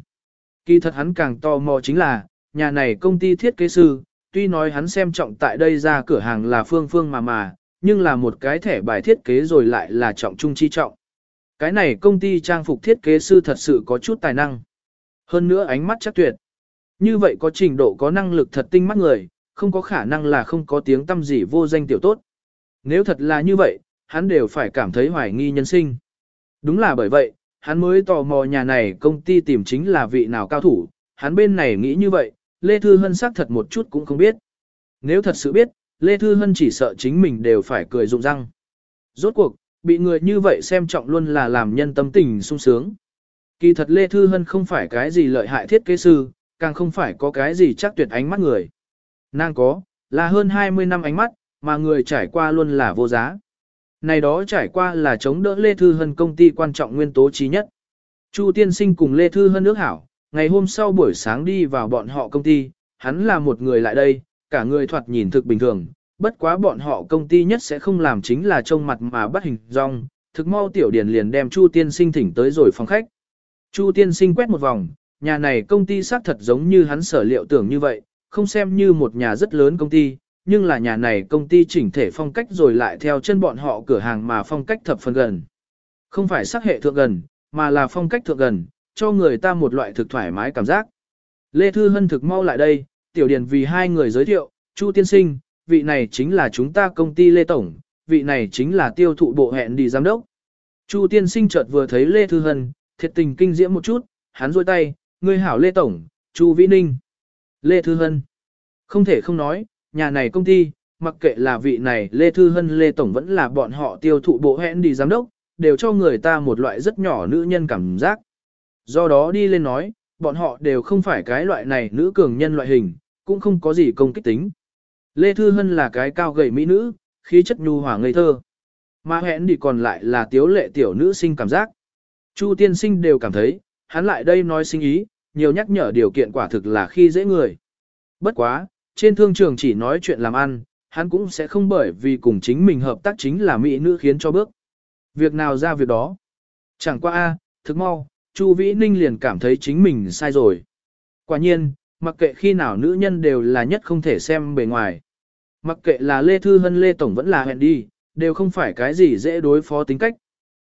Kỳ thật hắn càng tò mò chính là, nhà này công ty thiết kế sư, tuy nói hắn xem trọng tại đây ra cửa hàng là phương phương mà mà, nhưng là một cái thẻ bài thiết kế rồi lại là trọng trung chi trọng. Cái này công ty trang phục thiết kế sư thật sự có chút tài năng. Hơn nữa ánh mắt chắc tuyệt. Như vậy có trình độ có năng lực thật tinh mắt người, không có khả năng là không có tiếng tâm gì vô danh tiểu tốt. Nếu thật là như vậy, hắn đều phải cảm thấy hoài nghi nhân sinh. Đúng là bởi vậy, hắn mới tò mò nhà này công ty tìm chính là vị nào cao thủ, hắn bên này nghĩ như vậy, Lê Thư Hân xác thật một chút cũng không biết. Nếu thật sự biết, Lê Thư Hân chỉ sợ chính mình đều phải cười rụng răng. Rốt cuộc, bị người như vậy xem trọng luôn là làm nhân tâm tình sung sướng. Kỳ thật Lê Thư Hân không phải cái gì lợi hại thiết kế sư, càng không phải có cái gì chắc tuyệt ánh mắt người. Nàng có, là hơn 20 năm ánh mắt, mà người trải qua luôn là vô giá. Này đó trải qua là chống đỡ Lê Thư Hân công ty quan trọng nguyên tố trí nhất. Chu Tiên Sinh cùng Lê Thư Hân ước hảo, ngày hôm sau buổi sáng đi vào bọn họ công ty, hắn là một người lại đây, cả người thoạt nhìn thực bình thường, bất quá bọn họ công ty nhất sẽ không làm chính là trông mặt mà bắt hình rong, thực mau tiểu điển liền đem Chu Tiên Sinh thỉnh tới rồi phòng khách. Chu Tiên Sinh quét một vòng, nhà này công ty xác thật giống như hắn sở liệu tưởng như vậy, không xem như một nhà rất lớn công ty, nhưng là nhà này công ty chỉnh thể phong cách rồi lại theo chân bọn họ cửa hàng mà phong cách thập phần gần. Không phải sắc hệ thượng gần, mà là phong cách thượng gần, cho người ta một loại thực thoải mái cảm giác. Lê Thư Hân thực mau lại đây, tiểu điển vì hai người giới thiệu, Chu Tiên Sinh, vị này chính là chúng ta công ty Lê Tổng, vị này chính là tiêu thụ bộ hẹn đi giám đốc. Chu Tiên Sinh chợt vừa thấy Lê Thư Hân, thiệt tình kinh diễm một chút, hắn rôi tay, người hảo Lê Tổng, Chu Vĩ Ninh. Lê Thư Hân. Không thể không nói, nhà này công ty, mặc kệ là vị này Lê Thư Hân Lê Tổng vẫn là bọn họ tiêu thụ bộ hẹn đi giám đốc, đều cho người ta một loại rất nhỏ nữ nhân cảm giác. Do đó đi lên nói, bọn họ đều không phải cái loại này nữ cường nhân loại hình, cũng không có gì công kích tính. Lê Thư Hân là cái cao gầy mỹ nữ, khí chất nhu hòa ngây thơ. Mà hẹn đi còn lại là tiếu lệ tiểu nữ sinh cảm giác. Chu tiên sinh đều cảm thấy, hắn lại đây nói sinh ý, nhiều nhắc nhở điều kiện quả thực là khi dễ người. Bất quá, trên thương trường chỉ nói chuyện làm ăn, hắn cũng sẽ không bởi vì cùng chính mình hợp tác chính là mỹ nữ khiến cho bước. Việc nào ra việc đó. Chẳng qua a, thực mau, Chu Vĩ Ninh liền cảm thấy chính mình sai rồi. Quả nhiên, mặc kệ khi nào nữ nhân đều là nhất không thể xem bề ngoài. Mặc kệ là Lê Thư Hân Lê Tổng vẫn là hẹn đi, đều không phải cái gì dễ đối phó tính cách.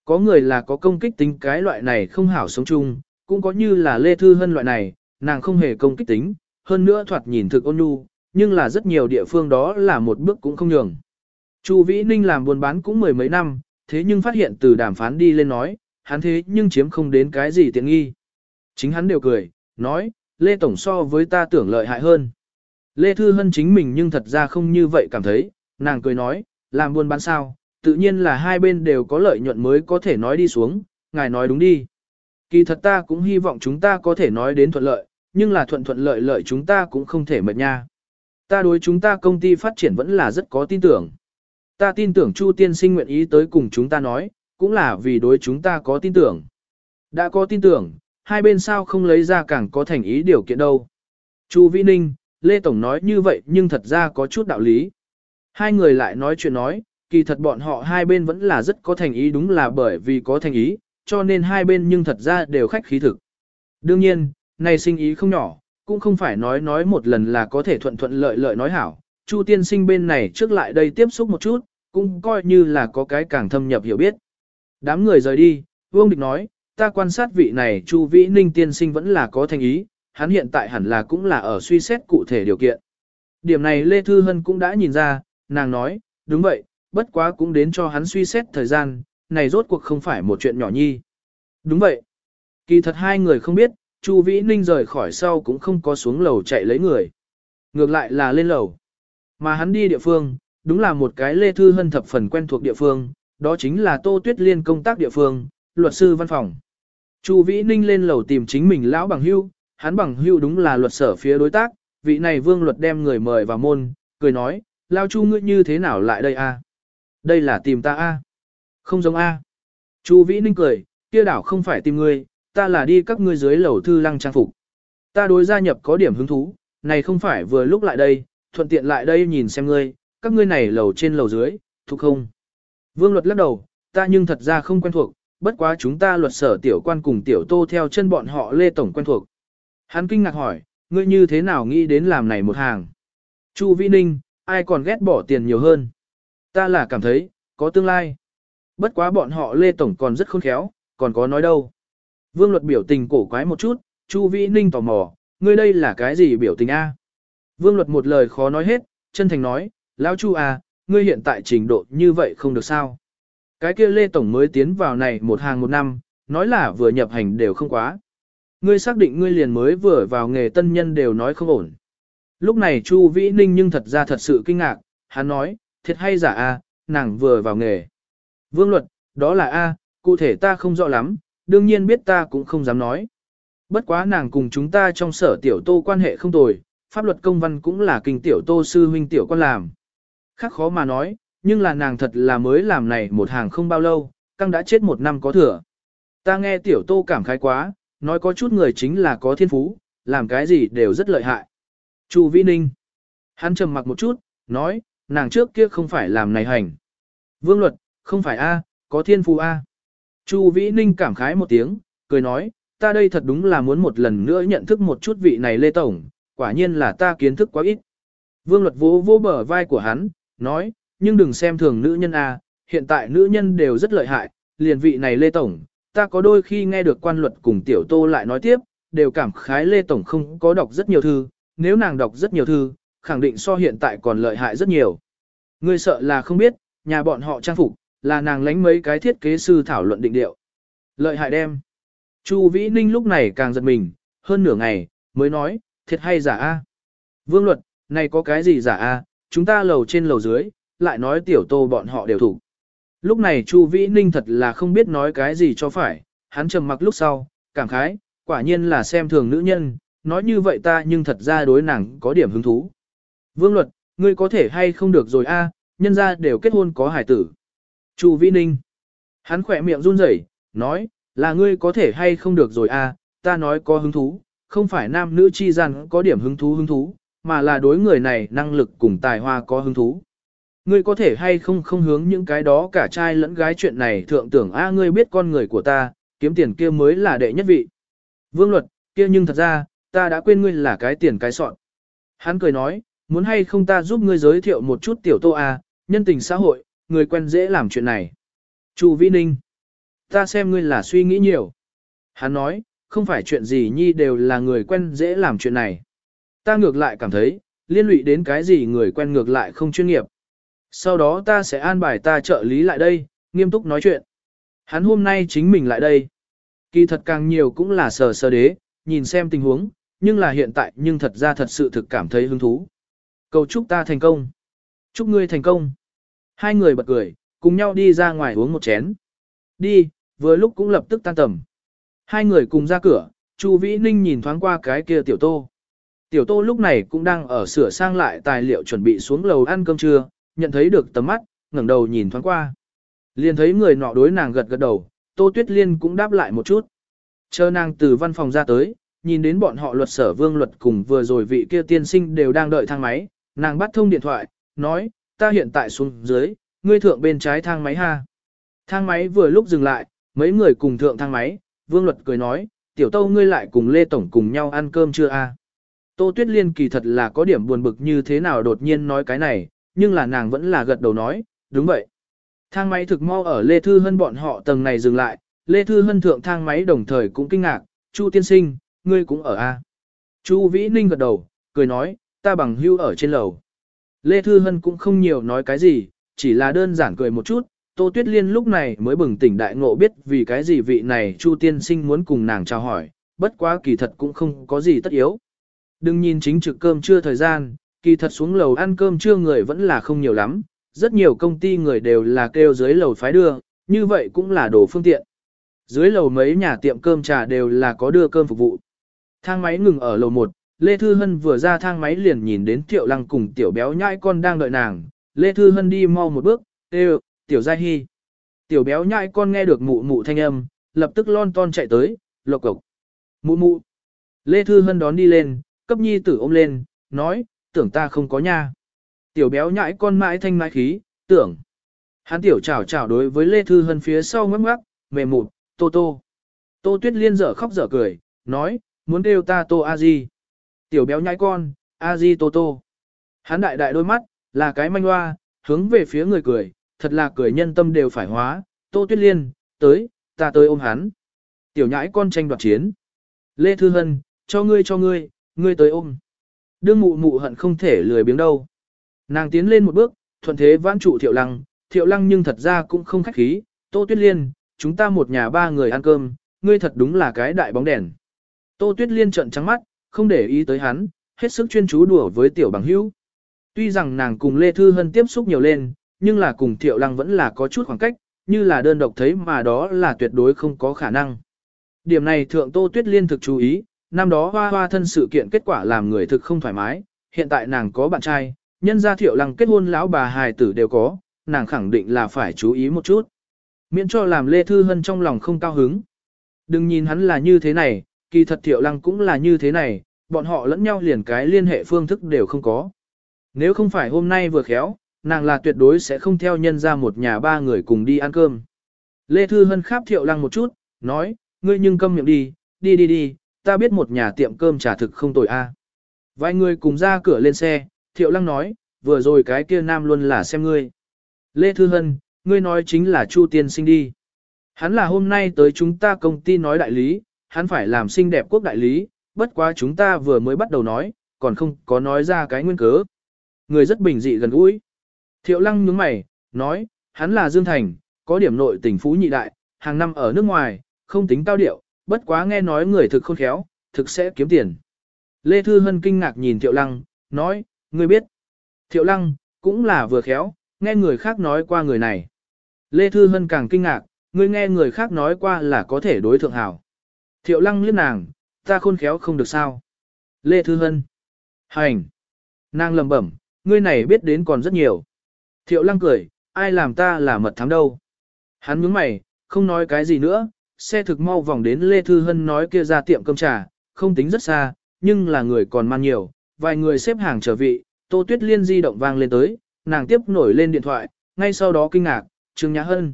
Có người là có công kích tính cái loại này không hảo sống chung, cũng có như là Lê Thư Hân loại này, nàng không hề công kích tính, hơn nữa thoạt nhìn thực ôn nhu, nhưng là rất nhiều địa phương đó là một bước cũng không nhường. Chu Vĩ Ninh làm buôn bán cũng mười mấy năm, thế nhưng phát hiện từ đàm phán đi lên nói, hắn thế nhưng chiếm không đến cái gì tiện nghi. Chính hắn đều cười, nói, Lê Tổng so với ta tưởng lợi hại hơn. Lê Thư Hân chính mình nhưng thật ra không như vậy cảm thấy, nàng cười nói, làm buôn bán sao, tự nhiên là hai bên đều có lợi nhuận mới có thể nói đi xuống, ngài nói đúng đi. Kỳ thật ta cũng hy vọng chúng ta có thể nói đến thuận lợi, nhưng là thuận thuận lợi lợi chúng ta cũng không thể mệt nha. Ta đối chúng ta công ty phát triển vẫn là rất có tin tưởng. Ta tin tưởng Chu tiên sinh nguyện ý tới cùng chúng ta nói, cũng là vì đối chúng ta có tin tưởng. Đã có tin tưởng, hai bên sao không lấy ra càng có thành ý điều kiện đâu. Chu Vĩ Ninh, Lê Tổng nói như vậy nhưng thật ra có chút đạo lý. Hai người lại nói chuyện nói, kỳ thật bọn họ hai bên vẫn là rất có thành ý đúng là bởi vì có thành ý, cho nên hai bên nhưng thật ra đều khách khí thực. Đương nhiên, này sinh ý không nhỏ, cũng không phải nói nói một lần là có thể thuận thuận lợi lợi nói hảo. Chu tiên sinh bên này trước lại đây tiếp xúc một chút, cũng coi như là có cái càng thâm nhập hiểu biết. Đám người rời đi, Vương Địch nói, ta quan sát vị này Chu Vĩ Ninh tiên sinh vẫn là có thành ý, hắn hiện tại hẳn là cũng là ở suy xét cụ thể điều kiện. Điểm này Lê Thư Hân cũng đã nhìn ra, nàng nói, đúng vậy, bất quá cũng đến cho hắn suy xét thời gian, này rốt cuộc không phải một chuyện nhỏ nhi. Đúng vậy. Kỳ thật hai người không biết, Chu Vĩ Ninh rời khỏi sau cũng không có xuống lầu chạy lấy người. Ngược lại là lên lầu. Mà hắn đi địa phương, đúng là một cái Lê Thư Hân thập phần quen thuộc địa phương, đó chính là Tô Tuyết Liên công tác địa phương, luật sư văn phòng. Chu Vĩ Ninh lên lầu tìm chính mình lão bằng hưu, hắn bằng hưu đúng là luật sở phía đối tác, vị này vương luật đem người mời vào môn, cười nói, lao chu ngươi như thế nào lại đây a? Đây là tìm ta a? Không giống a. Chu Vĩ Ninh cười, kia đảo không phải tìm ngươi, ta là đi các ngươi dưới lầu thư lăng trang phục. Ta đối gia nhập có điểm hứng thú, này không phải vừa lúc lại đây, thuận tiện lại đây nhìn xem ngươi, các ngươi này lầu trên lầu dưới, thuộc không. Vương luật lắc đầu, ta nhưng thật ra không quen thuộc, bất quá chúng ta luật sở tiểu quan cùng tiểu tô theo chân bọn họ Lê Tổng quen thuộc. Hắn kinh ngạc hỏi, ngươi như thế nào nghĩ đến làm này một hàng? Chu Vĩ Ninh, ai còn ghét bỏ tiền nhiều hơn? Ta là cảm thấy, có tương lai. Bất quá bọn họ Lê Tổng còn rất khôn khéo, còn có nói đâu. Vương luật biểu tình cổ quái một chút, Chu Vĩ Ninh tò mò, ngươi đây là cái gì biểu tình a? Vương luật một lời khó nói hết, chân thành nói, lão Chu à, ngươi hiện tại trình độ như vậy không được sao. Cái kia Lê Tổng mới tiến vào này một hàng một năm, nói là vừa nhập hành đều không quá. Ngươi xác định ngươi liền mới vừa vào nghề tân nhân đều nói không ổn. Lúc này Chu Vĩ Ninh nhưng thật ra thật sự kinh ngạc, hắn nói, thiệt hay giả a, nàng vừa vào nghề. Vương luật, đó là a, cụ thể ta không rõ lắm, đương nhiên biết ta cũng không dám nói. Bất quá nàng cùng chúng ta trong sở tiểu tô quan hệ không tồi, pháp luật công văn cũng là kinh tiểu tô sư huynh tiểu con làm. Khác khó mà nói, nhưng là nàng thật là mới làm này một hàng không bao lâu, căng đã chết một năm có thừa. Ta nghe tiểu tô cảm khái quá, nói có chút người chính là có thiên phú, làm cái gì đều rất lợi hại. Chu Vĩ Ninh. Hắn trầm mặc một chút, nói, nàng trước kia không phải làm này hành. Vương luật, không phải A, có thiên phú A. Chu Vĩ Ninh cảm khái một tiếng, cười nói, ta đây thật đúng là muốn một lần nữa nhận thức một chút vị này Lê Tổng, quả nhiên là ta kiến thức quá ít. Vương luật vỗ vỗ bờ vai của hắn, nói, nhưng đừng xem thường nữ nhân a, à, hiện tại nữ nhân đều rất lợi hại, liền vị này Lê Tổng, ta có đôi khi nghe được quan luật cùng tiểu tô lại nói tiếp, đều cảm khái Lê Tổng không có đọc rất nhiều thư, nếu nàng đọc rất nhiều thư, khẳng định so hiện tại còn lợi hại rất nhiều. Người sợ là không biết, nhà bọn họ trang phục, là nàng lánh mấy cái thiết kế sư thảo luận định điệu. Lợi hại đem. Chu Vĩ Ninh lúc này càng giật mình, hơn nửa ngày, mới nói, thiệt hay giả a? Vương luật, này có cái gì giả a? Chúng ta lầu trên lầu dưới, lại nói tiểu tô bọn họ đều thủ. Lúc này Chu Vĩ Ninh thật là không biết nói cái gì cho phải, hắn trầm mặc lúc sau, cảm khái, quả nhiên là xem thường nữ nhân, nói như vậy ta nhưng thật ra đối nàng có điểm hứng thú. Vương luật, ngươi có thể hay không được rồi a? Nhân ra đều kết hôn có hải tử. Chu Vĩ Ninh. Hắn khỏe miệng run rẩy, nói, là ngươi có thể hay không được rồi à, ta nói có hứng thú, không phải nam nữ chi gian có điểm hứng thú hứng thú, mà là đối người này năng lực cùng tài hoa có hứng thú. Ngươi có thể hay không không hướng những cái đó cả trai lẫn gái chuyện này thượng tưởng a à, ngươi biết con người của ta, kiếm tiền kia mới là đệ nhất vị. Vương luật, kia nhưng thật ra, ta đã quên ngươi là cái tiền cái sọn. Hắn cười nói, muốn hay không ta giúp ngươi giới thiệu một chút tiểu tô a à, nhân tình xã hội, người quen dễ làm chuyện này. Chu Vĩ Ninh, ta xem ngươi là suy nghĩ nhiều. Hắn nói, không phải chuyện gì nhi đều là người quen dễ làm chuyện này. Ta ngược lại cảm thấy, liên lụy đến cái gì người quen ngược lại không chuyên nghiệp. Sau đó ta sẽ an bài ta trợ lý lại đây, nghiêm túc nói chuyện. Hắn hôm nay chính mình lại đây. Kỳ thật càng nhiều cũng là sờ sờ đế, nhìn xem tình huống, nhưng là hiện tại nhưng thật ra thật sự thực cảm thấy hứng thú. Cầu chúc ta thành công. Chúc ngươi thành công. Hai người bật cười, cùng nhau đi ra ngoài uống một chén. Đi, vừa lúc cũng lập tức tan tầm. Hai người cùng ra cửa, Chu Vĩ Ninh nhìn thoáng qua cái kia tiểu tô. Tiểu tô lúc này cũng đang ở sửa sang lại tài liệu chuẩn bị xuống lầu ăn cơm trưa, nhận thấy được tầm mắt, ngẩng đầu nhìn thoáng qua. Liền thấy người nọ đối nàng gật gật đầu, tô tuyết liên cũng đáp lại một chút. Chờ nàng từ văn phòng ra tới, nhìn đến bọn họ luật sở vương luật cùng vừa rồi vị kia tiên sinh đều đang đợi thang máy, nàng bắt thông điện thoại, nói, ta hiện tại xuống dưới, ngươi thượng bên trái thang máy ha. Thang máy vừa lúc dừng lại, mấy người cùng thượng thang máy, Vương Luật cười nói, tiểu tâu ngươi lại cùng Lê Tổng cùng nhau ăn cơm chưa a? Tô Tuyết Liên kỳ thật là có điểm buồn bực như thế nào đột nhiên nói cái này, nhưng là nàng vẫn là gật đầu nói, đúng vậy. Thang máy thực mau ở Lê Thư Hân bọn họ tầng này dừng lại, Lê Thư Hân thượng thang máy đồng thời cũng kinh ngạc, Chu Tiên Sinh, ngươi cũng ở a? Chu Vĩ Ninh gật đầu, cười nói, ta bằng hưu ở trên lầu. Lê Thư Hân cũng không nhiều nói cái gì, chỉ là đơn giản cười một chút, Tô Tuyết Liên lúc này mới bừng tỉnh đại ngộ biết vì cái gì vị này Chu Tiên Sinh muốn cùng nàng chào hỏi, bất quá kỳ thật cũng không có gì tất yếu. Đừng nhìn chính trực cơm trưa thời gian, kỳ thật xuống lầu ăn cơm trưa người vẫn là không nhiều lắm, rất nhiều công ty người đều là kêu dưới lầu phái đưa, như vậy cũng là đồ phương tiện. Dưới lầu mấy nhà tiệm cơm trà đều là có đưa cơm phục vụ. Thang máy ngừng ở lầu 1, Lê Thư Hân vừa ra thang máy liền nhìn đến Tiểu Lăng cùng Tiểu Béo Nhãi con đang đợi nàng. Lê Thư Hân đi mau một bước, đều, Tiểu Giai Hy. Tiểu Béo Nhãi con nghe được mụ mụ thanh âm, lập tức lon ton chạy tới, lộc cộc. Mụ mụ. Lê Thư Hân đón đi lên, cấp nhi tử ôm lên, nói, tưởng ta không có nhà. Tiểu Béo Nhãi con mãi thanh mãi khí, tưởng. Hắn Tiểu chào chào đối với Lê Thư Hân phía sau ngấp ngắc, mềm mụt, tô tô. Tô Tuyết Liên dở khóc dở cười, nói, muốn kêu ta tô a di Tiểu béo nhãi con, A-di Tô Tô. Hắn đại đại đôi mắt, là cái manh hoa, hướng về phía người cười, thật là cười nhân tâm đều phải hóa, Tô Tuyết Liên, tới, ta tới ôm hắn. Tiểu nhãi con tranh đoạt chiến. Lê Thư Hân, cho ngươi cho ngươi, ngươi tới ôm. Đương mụ mụ hận không thể lười biếng đâu. Nàng tiến lên một bước, thuận thế vãn trụ thiệu lăng, thiệu lăng nhưng thật ra cũng không khách khí, Tô Tuyết Liên, chúng ta một nhà ba người ăn cơm, ngươi thật đúng là cái đại bóng đèn. Tô Tuyết Liên trận trắng mắt, không để ý tới hắn, hết sức chuyên chú đùa với tiểu bằng hữu. Tuy rằng nàng cùng Lê Thư Hân tiếp xúc nhiều lên, nhưng là cùng Thiệu Lăng vẫn là có chút khoảng cách, như là đơn độc thấy mà đó là tuyệt đối không có khả năng. Điểm này Thượng Tô Tuyết Liên thực chú ý, năm đó hoa hoa thân sự kiện kết quả làm người thực không thoải mái, hiện tại nàng có bạn trai, nhân ra Thiệu Lăng kết hôn lão bà hài tử đều có, nàng khẳng định là phải chú ý một chút. Miễn cho làm Lê Thư Hân trong lòng không cao hứng. Đừng nhìn hắn là như thế này, kỳ thật Thiệu Lăng cũng là như thế này, bọn họ lẫn nhau liền cái liên hệ phương thức đều không có. Nếu không phải hôm nay vừa khéo, nàng là tuyệt đối sẽ không theo nhân ra một nhà ba người cùng đi ăn cơm. Lê Thư Hân kháp Thiệu Lăng một chút, nói, ngươi nhưng câm miệng đi, đi đi đi, ta biết một nhà tiệm cơm trà thực không tồi a. Vài người cùng ra cửa lên xe, Thiệu Lăng nói, vừa rồi cái kia nam luôn là xem ngươi. Lê Thư Hân, ngươi nói chính là Chu Tiên Sinh đi. Hắn là hôm nay tới chúng ta công ty nói đại lý, hắn phải làm xinh đẹp quốc đại lý, bất quá chúng ta vừa mới bắt đầu nói, còn không có nói ra cái nguyên cớ. Người rất bình dị gần gũi. Thiệu lăng nhướng mày, nói, hắn là Dương Thành, có điểm nội tỉnh phú nhị đại, hàng năm ở nước ngoài, không tính cao điệu, bất quá nghe nói người thực khôn khéo, thực sẽ kiếm tiền. Lê Thư Hân kinh ngạc nhìn Thiệu Lăng, nói, người biết. Thiệu Lăng, cũng là vừa khéo, nghe người khác nói qua người này. Lê Thư Hân càng kinh ngạc, người nghe người khác nói qua là có thể đối thượng hảo. Thiệu lăng liếc nàng, ta khôn khéo không được sao. Lê Thư Hân. Hành. Nàng lầm bẩm, ngươi này biết đến còn rất nhiều. Thiệu lăng cười, ai làm ta là mật thám đâu. Hắn nhướng mày, không nói cái gì nữa, xe thực mau vòng đến Lê Thư Hân nói kia ra tiệm cơm trà, không tính rất xa, nhưng là người còn mang nhiều, vài người xếp hàng trở vị, Tô Tuyết Liên di động vang lên tới, nàng tiếp nổi lên điện thoại, ngay sau đó kinh ngạc, Trương Nhã Hân.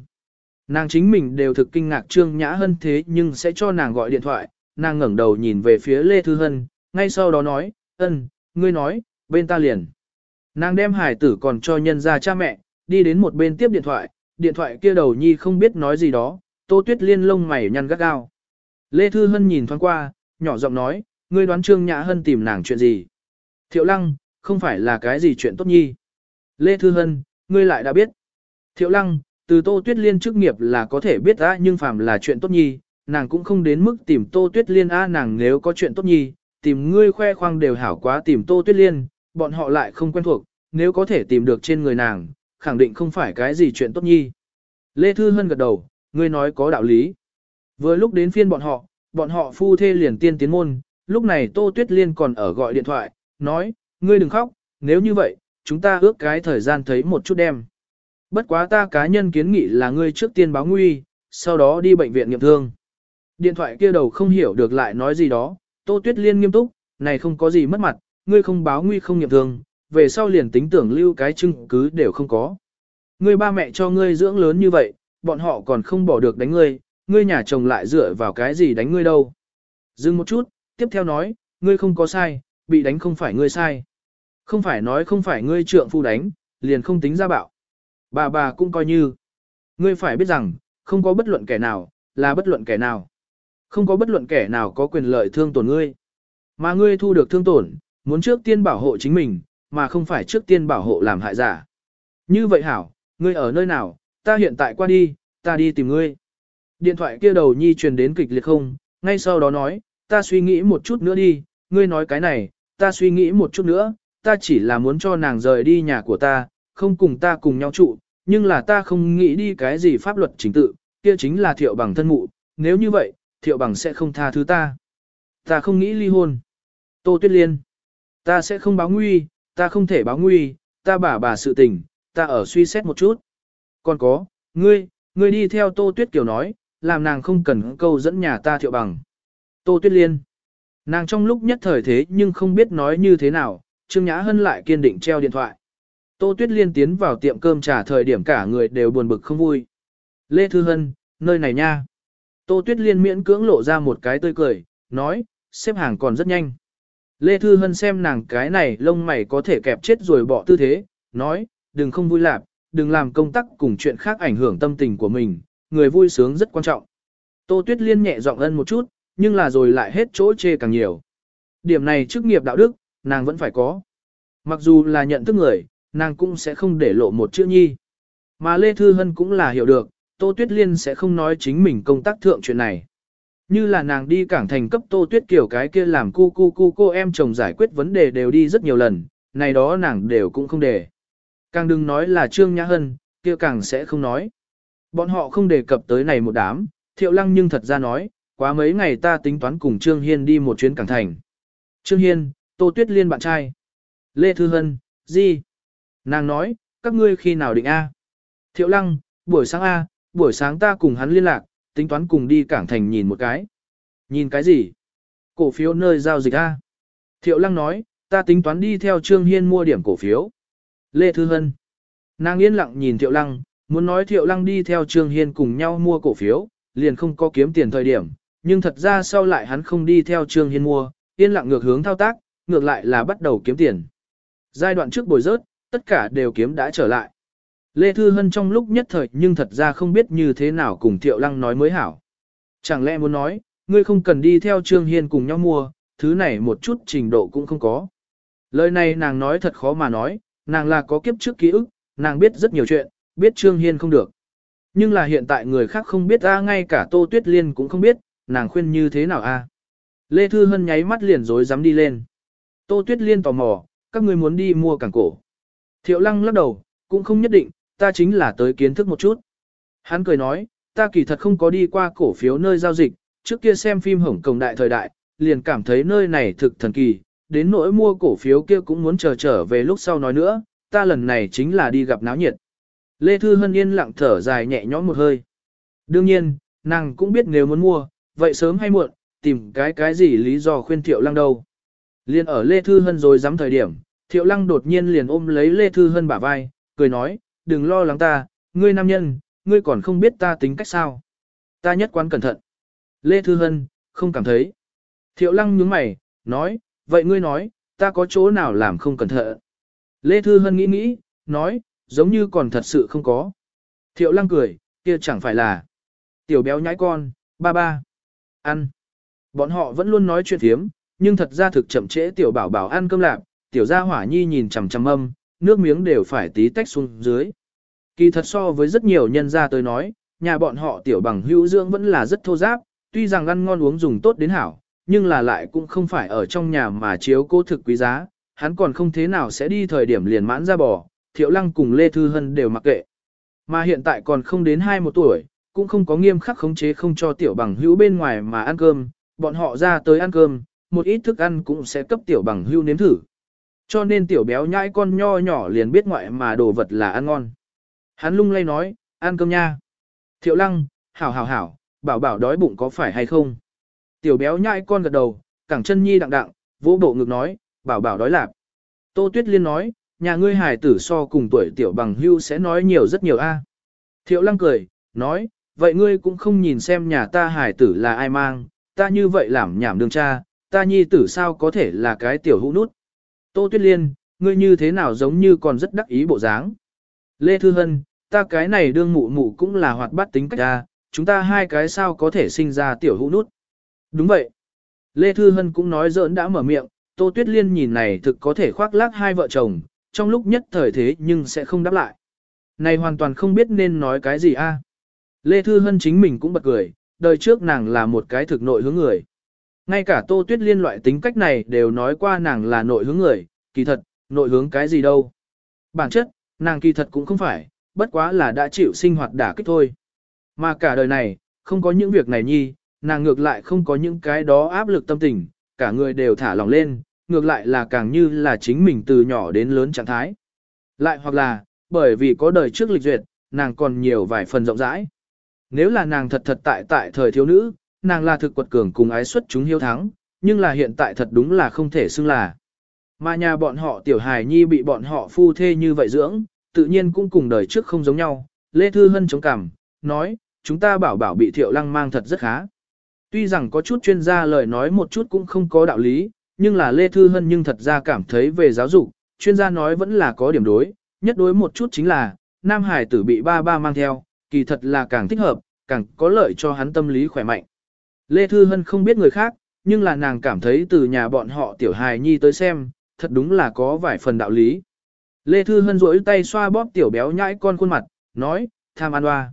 Nàng chính mình đều thực kinh ngạc Trương Nhã Hân thế nhưng sẽ cho nàng gọi điện thoại, nàng ngẩng đầu nhìn về phía Lê Thư Hân, ngay sau đó nói, ân, ngươi nói, bên ta liền. Nàng đem hải tử còn cho nhân ra cha mẹ, đi đến một bên tiếp điện thoại, điện thoại kia đầu nhi không biết nói gì đó, tô tuyết liên lông mày nhăn gắt gao. Lê Thư Hân nhìn thoáng qua, nhỏ giọng nói, ngươi đoán Trương Nhã Hân tìm nàng chuyện gì. Thiệu Lăng, không phải là cái gì chuyện tốt nhi. Lê Thư Hân, ngươi lại đã biết. Thiệu Lăng, từ Tô Tuyết Liên chức nghiệp là có thể biết á nhưng phàm là chuyện tốt nhi, nàng cũng không đến mức tìm Tô Tuyết Liên a nàng nếu có chuyện tốt nhi, tìm ngươi khoe khoang đều hảo quá tìm Tô Tuyết Liên, bọn họ lại không quen thuộc, nếu có thể tìm được trên người nàng, khẳng định không phải cái gì chuyện tốt nhi. Lê Thư Hân gật đầu, ngươi nói có đạo lý. Vừa lúc đến phiên bọn họ, bọn họ phu thê liền tiên tiến môn, lúc này Tô Tuyết Liên còn ở gọi điện thoại, nói, ngươi đừng khóc, nếu như vậy, chúng ta ước cái thời gian thấy một chút đêm. Bất quá ta cá nhân kiến nghị là ngươi trước tiên báo nguy, sau đó đi bệnh viện nghiệm thương. Điện thoại kia đầu không hiểu được lại nói gì đó, Tô Tuyết Liên nghiêm túc, này không có gì mất mặt, ngươi không báo nguy không nghiệm thương, về sau liền tính tưởng lưu cái chứng cứ đều không có. Ngươi ba mẹ cho ngươi dưỡng lớn như vậy, bọn họ còn không bỏ được đánh ngươi, ngươi nhà chồng lại dựa vào cái gì đánh ngươi đâu. Dừng một chút, tiếp theo nói, ngươi không có sai, bị đánh không phải ngươi sai. Không phải nói không phải ngươi trượng phu đánh, liền không tính ra bạo. Bà bà cũng coi như. Ngươi phải biết rằng, không có bất luận kẻ nào, là bất luận kẻ nào. Không có bất luận kẻ nào có quyền lợi thương tổn ngươi. Mà ngươi thu được thương tổn, muốn trước tiên bảo hộ chính mình, mà không phải trước tiên bảo hộ làm hại giả. Như vậy hảo, ngươi ở nơi nào, ta hiện tại qua đi, ta đi tìm ngươi. Điện thoại kia đầu nhi truyền đến kịch liệt không, ngay sau đó nói, ta suy nghĩ một chút nữa đi, ngươi nói cái này, ta suy nghĩ một chút nữa, ta chỉ là muốn cho nàng rời đi nhà của ta, không cùng ta cùng nhau trụ, nhưng là ta không nghĩ đi cái gì pháp luật chính tự, kia chính là thiệu bằng thân mụ, nếu như vậy, thiệu bằng sẽ không tha thứ ta. Ta không nghĩ ly hôn. Tô Tuyết Liên, ta sẽ không báo nguy, ta không thể báo nguy, ta bà bà sự tình, ta ở suy xét một chút. Còn có, ngươi, ngươi đi theo Tô Tuyết Kiều nói, làm nàng không cần câu dẫn nhà ta thiệu bằng. Tô Tuyết Liên, nàng trong lúc nhất thời thế nhưng không biết nói như thế nào, Trương Nhã Hân lại kiên định treo điện thoại. Tô Tuyết Liên tiến vào tiệm cơm trà thời điểm cả người đều buồn bực không vui. Lê Thư Hân, nơi này nha. Tô Tuyết Liên miễn cưỡng lộ ra một cái tươi cười, nói, xếp hàng còn rất nhanh. Lê Thư Hân xem nàng cái này lông mày có thể kẹp chết rồi bỏ tư thế, nói, đừng không vui lạc, đừng làm công tác cùng chuyện khác ảnh hưởng tâm tình của mình, người vui sướng rất quan trọng. Tô Tuyết Liên nhẹ giọng ân một chút, nhưng là rồi lại hết chỗ chê càng nhiều. Điểm này chức nghiệp đạo đức, nàng vẫn phải có. Mặc dù là nhận thức người, nàng cũng sẽ không để lộ một chữ nhi. Mà Lê Thư Hân cũng là hiểu được, Tô Tuyết Liên sẽ không nói chính mình công tác thượng chuyện này. Như là nàng đi cảng thành cấp Tô Tuyết kiểu cái kia làm cu cu cu cô em chồng giải quyết vấn đề đều đi rất nhiều lần, này đó nàng đều cũng không để. Càng đừng nói là Trương Nhã Hân, kia càng sẽ không nói. Bọn họ không đề cập tới này một đám, Thiệu Lăng nhưng thật ra nói, quá mấy ngày ta tính toán cùng Trương Hiên đi một chuyến cảng thành. Trương Hiên, Tô Tuyết Liên bạn trai. Lê Thư Hân, gì? Nàng nói, các ngươi khi nào định A? Thiệu lăng, buổi sáng A, buổi sáng ta cùng hắn liên lạc, tính toán cùng đi cảng thành nhìn một cái. Nhìn cái gì? Cổ phiếu nơi giao dịch A. Thiệu lăng nói, ta tính toán đi theo Trương Hiên mua điểm cổ phiếu. Lê Thư Hân. Nàng yên lặng nhìn Thiệu lăng, muốn nói Thiệu lăng đi theo Trương Hiên cùng nhau mua cổ phiếu, liền không có kiếm tiền thời điểm, nhưng thật ra sau lại hắn không đi theo Trương Hiên mua, yên lặng ngược hướng thao tác, ngược lại là bắt đầu kiếm tiền. Giai đoạn trước bồi rớt, tất cả đều kiếm đã trở lại. Lê Thư Hân trong lúc nhất thời nhưng thật ra không biết như thế nào cùng Thiệu Lăng nói mới hảo. Chẳng lẽ muốn nói, ngươi không cần đi theo Trương Hiên cùng nhau mua, thứ này một chút trình độ cũng không có. Lời này nàng nói thật khó mà nói, nàng là có kiếp trước ký ức, nàng biết rất nhiều chuyện, biết Trương Hiên không được. Nhưng là hiện tại người khác không biết ra ngay cả Tô Tuyết Liên cũng không biết, nàng khuyên như thế nào a. Lê Thư Hân nháy mắt liền dối dám đi lên. Tô Tuyết Liên tò mò, các người muốn đi mua cảng cổ. Thiệu lăng lắc đầu, cũng không nhất định, ta chính là tới kiến thức một chút. Hắn cười nói, ta kỳ thật không có đi qua cổ phiếu nơi giao dịch, trước kia xem phim Hồng Kông đại thời đại, liền cảm thấy nơi này thực thần kỳ, đến nỗi mua cổ phiếu kia cũng muốn chờ trở về lúc sau nói nữa, ta lần này chính là đi gặp náo nhiệt. Lê Thư Hân yên lặng thở dài nhẹ nhõm một hơi. Đương nhiên, nàng cũng biết nếu muốn mua, vậy sớm hay muộn, tìm cái cái gì lý do khuyên Thiệu Lăng đâu. Liên ở Lê Thư Hân rồi dám thời điểm, Thiệu lăng đột nhiên liền ôm lấy Lê Thư Hân bả vai, cười nói, đừng lo lắng ta, ngươi nam nhân, ngươi còn không biết ta tính cách sao. Ta nhất quán cẩn thận. Lê Thư Hân, không cảm thấy. Thiệu lăng nhướng mày, nói, vậy ngươi nói, ta có chỗ nào làm không cẩn thận. Lê Thư Hân nghĩ nghĩ, nói, giống như còn thật sự không có. Thiệu lăng cười, kia chẳng phải là. Tiểu béo nhái con, ba ba. Ăn. Bọn họ vẫn luôn nói chuyện thiếm, nhưng thật ra thực chậm trễ tiểu bảo bảo ăn cơm lạc, tiểu gia hỏa nhi nhìn chằm chằm âm, nước miếng đều phải tí tách xuống dưới. Kỳ thật so với rất nhiều nhân gia tới nói, nhà bọn họ tiểu bằng hữu dưỡng vẫn là rất thô giáp, tuy rằng ăn ngon uống dùng tốt đến hảo, nhưng là lại cũng không phải ở trong nhà mà chiếu cố thực quý giá, hắn còn không thế nào sẽ đi thời điểm liền mãn ra bò, thiệu lăng cùng Lê Thư Hân đều mặc kệ. Mà hiện tại còn không đến 21 tuổi, cũng không có nghiêm khắc khống chế không cho tiểu bằng hữu bên ngoài mà ăn cơm, bọn họ ra tới ăn cơm, một ít thức ăn cũng sẽ cấp tiểu bằng hữu nếm thử, cho nên tiểu béo nhãi con nho nhỏ liền biết ngoại mà đồ vật là ăn ngon. Hắn lung lay nói, ăn cơm nha. Thiệu lăng, hảo hảo hảo, bảo bảo đói bụng có phải hay không. Tiểu béo nhãi con gật đầu, cẳng chân nhi đặng đặng, vỗ bộ ngực nói, bảo bảo đói lạp. Tô Tuyết Liên nói, nhà ngươi hài tử so cùng tuổi tiểu bằng hưu sẽ nói nhiều rất nhiều a. Thiệu lăng cười, nói, vậy ngươi cũng không nhìn xem nhà ta hài tử là ai mang, ta như vậy làm nhảm đường cha, ta nhi tử sao có thể là cái tiểu hũ nút. Tô Tuyết Liên, ngươi như thế nào giống như còn rất đắc ý bộ dáng. Lê Thư Hân, ta cái này đương mụ mụ cũng là hoạt bát tính cách ra, chúng ta hai cái sao có thể sinh ra tiểu hữu nút. Đúng vậy. Lê Thư Hân cũng nói giỡn đã mở miệng, Tô Tuyết Liên nhìn này thực có thể khoác lác hai vợ chồng, trong lúc nhất thời thế nhưng sẽ không đáp lại. Này hoàn toàn không biết nên nói cái gì a? Lê Thư Hân chính mình cũng bật cười, đời trước nàng là một cái thực nội hướng người. Ngay cả Tô Tuyết Liên loại tính cách này đều nói qua nàng là nội hướng người, kỳ thật, nội hướng cái gì đâu. Bản chất, nàng kỳ thật cũng không phải, bất quá là đã chịu sinh hoạt đả kích thôi. Mà cả đời này, không có những việc này nhi, nàng ngược lại không có những cái đó áp lực tâm tình, cả người đều thả lòng lên, ngược lại là càng như là chính mình từ nhỏ đến lớn trạng thái. Lại hoặc là, bởi vì có đời trước lịch duyệt, nàng còn nhiều vài phần rộng rãi. Nếu là nàng thật thật tại tại thời thiếu nữ, nàng là thực quật cường cùng ái xuất chúng hiếu thắng, nhưng là hiện tại thật đúng là không thể xưng là. Mà nhà bọn họ tiểu hài nhi bị bọn họ phu thê như vậy dưỡng, tự nhiên cũng cùng đời trước không giống nhau. Lê Thư Hân chống cằm, nói, chúng ta bảo bảo bị thiệu lăng mang thật rất khá. Tuy rằng có chút chuyên gia lời nói một chút cũng không có đạo lý, nhưng là Lê Thư Hân nhưng thật ra cảm thấy về giáo dục, chuyên gia nói vẫn là có điểm đối, nhất đối một chút chính là, Nam Hải tử bị ba ba mang theo, kỳ thật là càng thích hợp, càng có lợi cho hắn tâm lý khỏe mạnh. Lê Thư Hân không biết người khác, nhưng là nàng cảm thấy từ nhà bọn họ tiểu hài nhi tới xem, thật đúng là có vài phần đạo lý. Lê Thư Hân rỗi tay xoa bóp tiểu béo nhãi con khuôn mặt, nói, tham ăn hoa.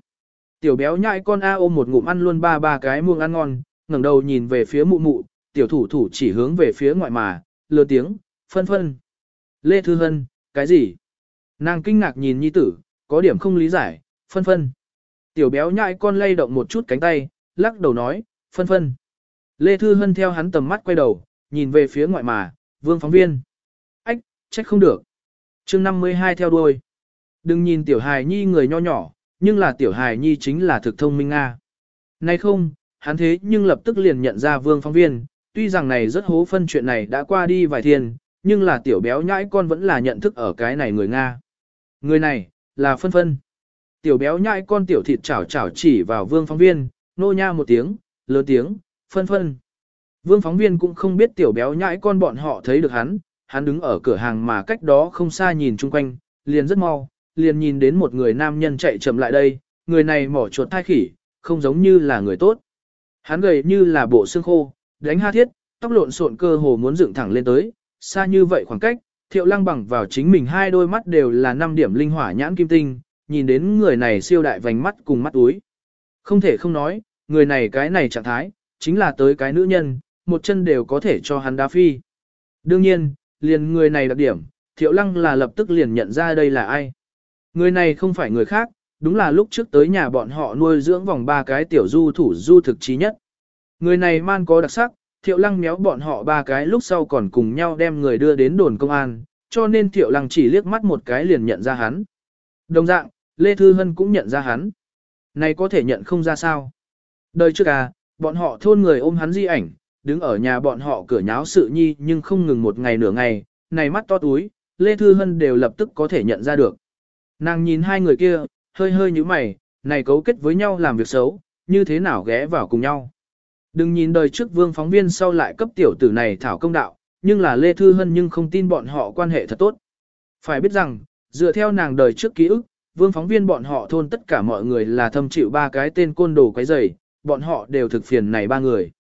Tiểu béo nhãi con A ôm một ngụm ăn luôn ba ba cái muông ăn ngon, ngẩng đầu nhìn về phía mụ mụ, tiểu thủ thủ chỉ hướng về phía ngoại mà, lừa tiếng, phân phân. Lê Thư Hân, cái gì? Nàng kinh ngạc nhìn nhi tử, có điểm không lý giải, phân phân. Tiểu béo nhãi con lay động một chút cánh tay, lắc đầu nói, phân phân. Lê Thư Hân theo hắn tầm mắt quay đầu, nhìn về phía ngoại mà, vương phóng viên. Ách, trách không được. chương 52 theo đuôi. Đừng nhìn tiểu hài nhi người nho nhỏ, nhưng là tiểu hài nhi chính là thực thông minh Nga. Này không, hắn thế nhưng lập tức liền nhận ra vương phóng viên, tuy rằng này rất hố phân chuyện này đã qua đi vài thiên, nhưng là tiểu béo nhãi con vẫn là nhận thức ở cái này người Nga. Người này, là phân phân. Tiểu béo nhãi con tiểu thịt chảo chảo chỉ vào vương phóng viên, nô nha một tiếng, lớn tiếng, phân phân. Vương phóng viên cũng không biết tiểu béo nhãi con bọn họ thấy được hắn, hắn đứng ở cửa hàng mà cách đó không xa nhìn chung quanh, liền rất mau, liền nhìn đến một người nam nhân chạy chậm lại đây, người này mỏ chuột thai khỉ, không giống như là người tốt. Hắn gầy như là bộ xương khô, đánh ha thiết, tóc lộn xộn cơ hồ muốn dựng thẳng lên tới, xa như vậy khoảng cách, thiệu lăng bằng vào chính mình hai đôi mắt đều là năm điểm linh hỏa nhãn kim tinh, nhìn đến người này siêu đại vành mắt cùng mắt úi, Không thể không nói, người này cái này trạng thái, chính là tới cái nữ nhân, một chân đều có thể cho hắn đá phi. Đương nhiên, liền người này đặc điểm, thiệu lăng là lập tức liền nhận ra đây là ai. Người này không phải người khác, đúng là lúc trước tới nhà bọn họ nuôi dưỡng vòng ba cái tiểu du thủ du thực trí nhất. Người này man có đặc sắc, thiệu lăng méo bọn họ ba cái lúc sau còn cùng nhau đem người đưa đến đồn công an, cho nên thiệu lăng chỉ liếc mắt một cái liền nhận ra hắn. Đồng dạng, Lê Thư Hân cũng nhận ra hắn. Này có thể nhận không ra sao. Đời trước à, bọn họ thôn người ôm hắn di ảnh, đứng ở nhà bọn họ cửa nháo sự nhi nhưng không ngừng một ngày nửa ngày, này mắt to túi, Lê Thư Hân đều lập tức có thể nhận ra được. Nàng nhìn hai người kia, hơi hơi như mày, này cấu kết với nhau làm việc xấu, như thế nào ghé vào cùng nhau. Đừng nhìn đời trước vương phóng viên sau lại cấp tiểu tử này thảo công đạo, nhưng là Lê Thư Hân nhưng không tin bọn họ quan hệ thật tốt. Phải biết rằng, dựa theo nàng đời trước ký ức, vương phóng viên bọn họ thôn tất cả mọi người là thâm chịu ba cái tên côn đồ quấy rầy, bọn họ đều thực phiền này ba người.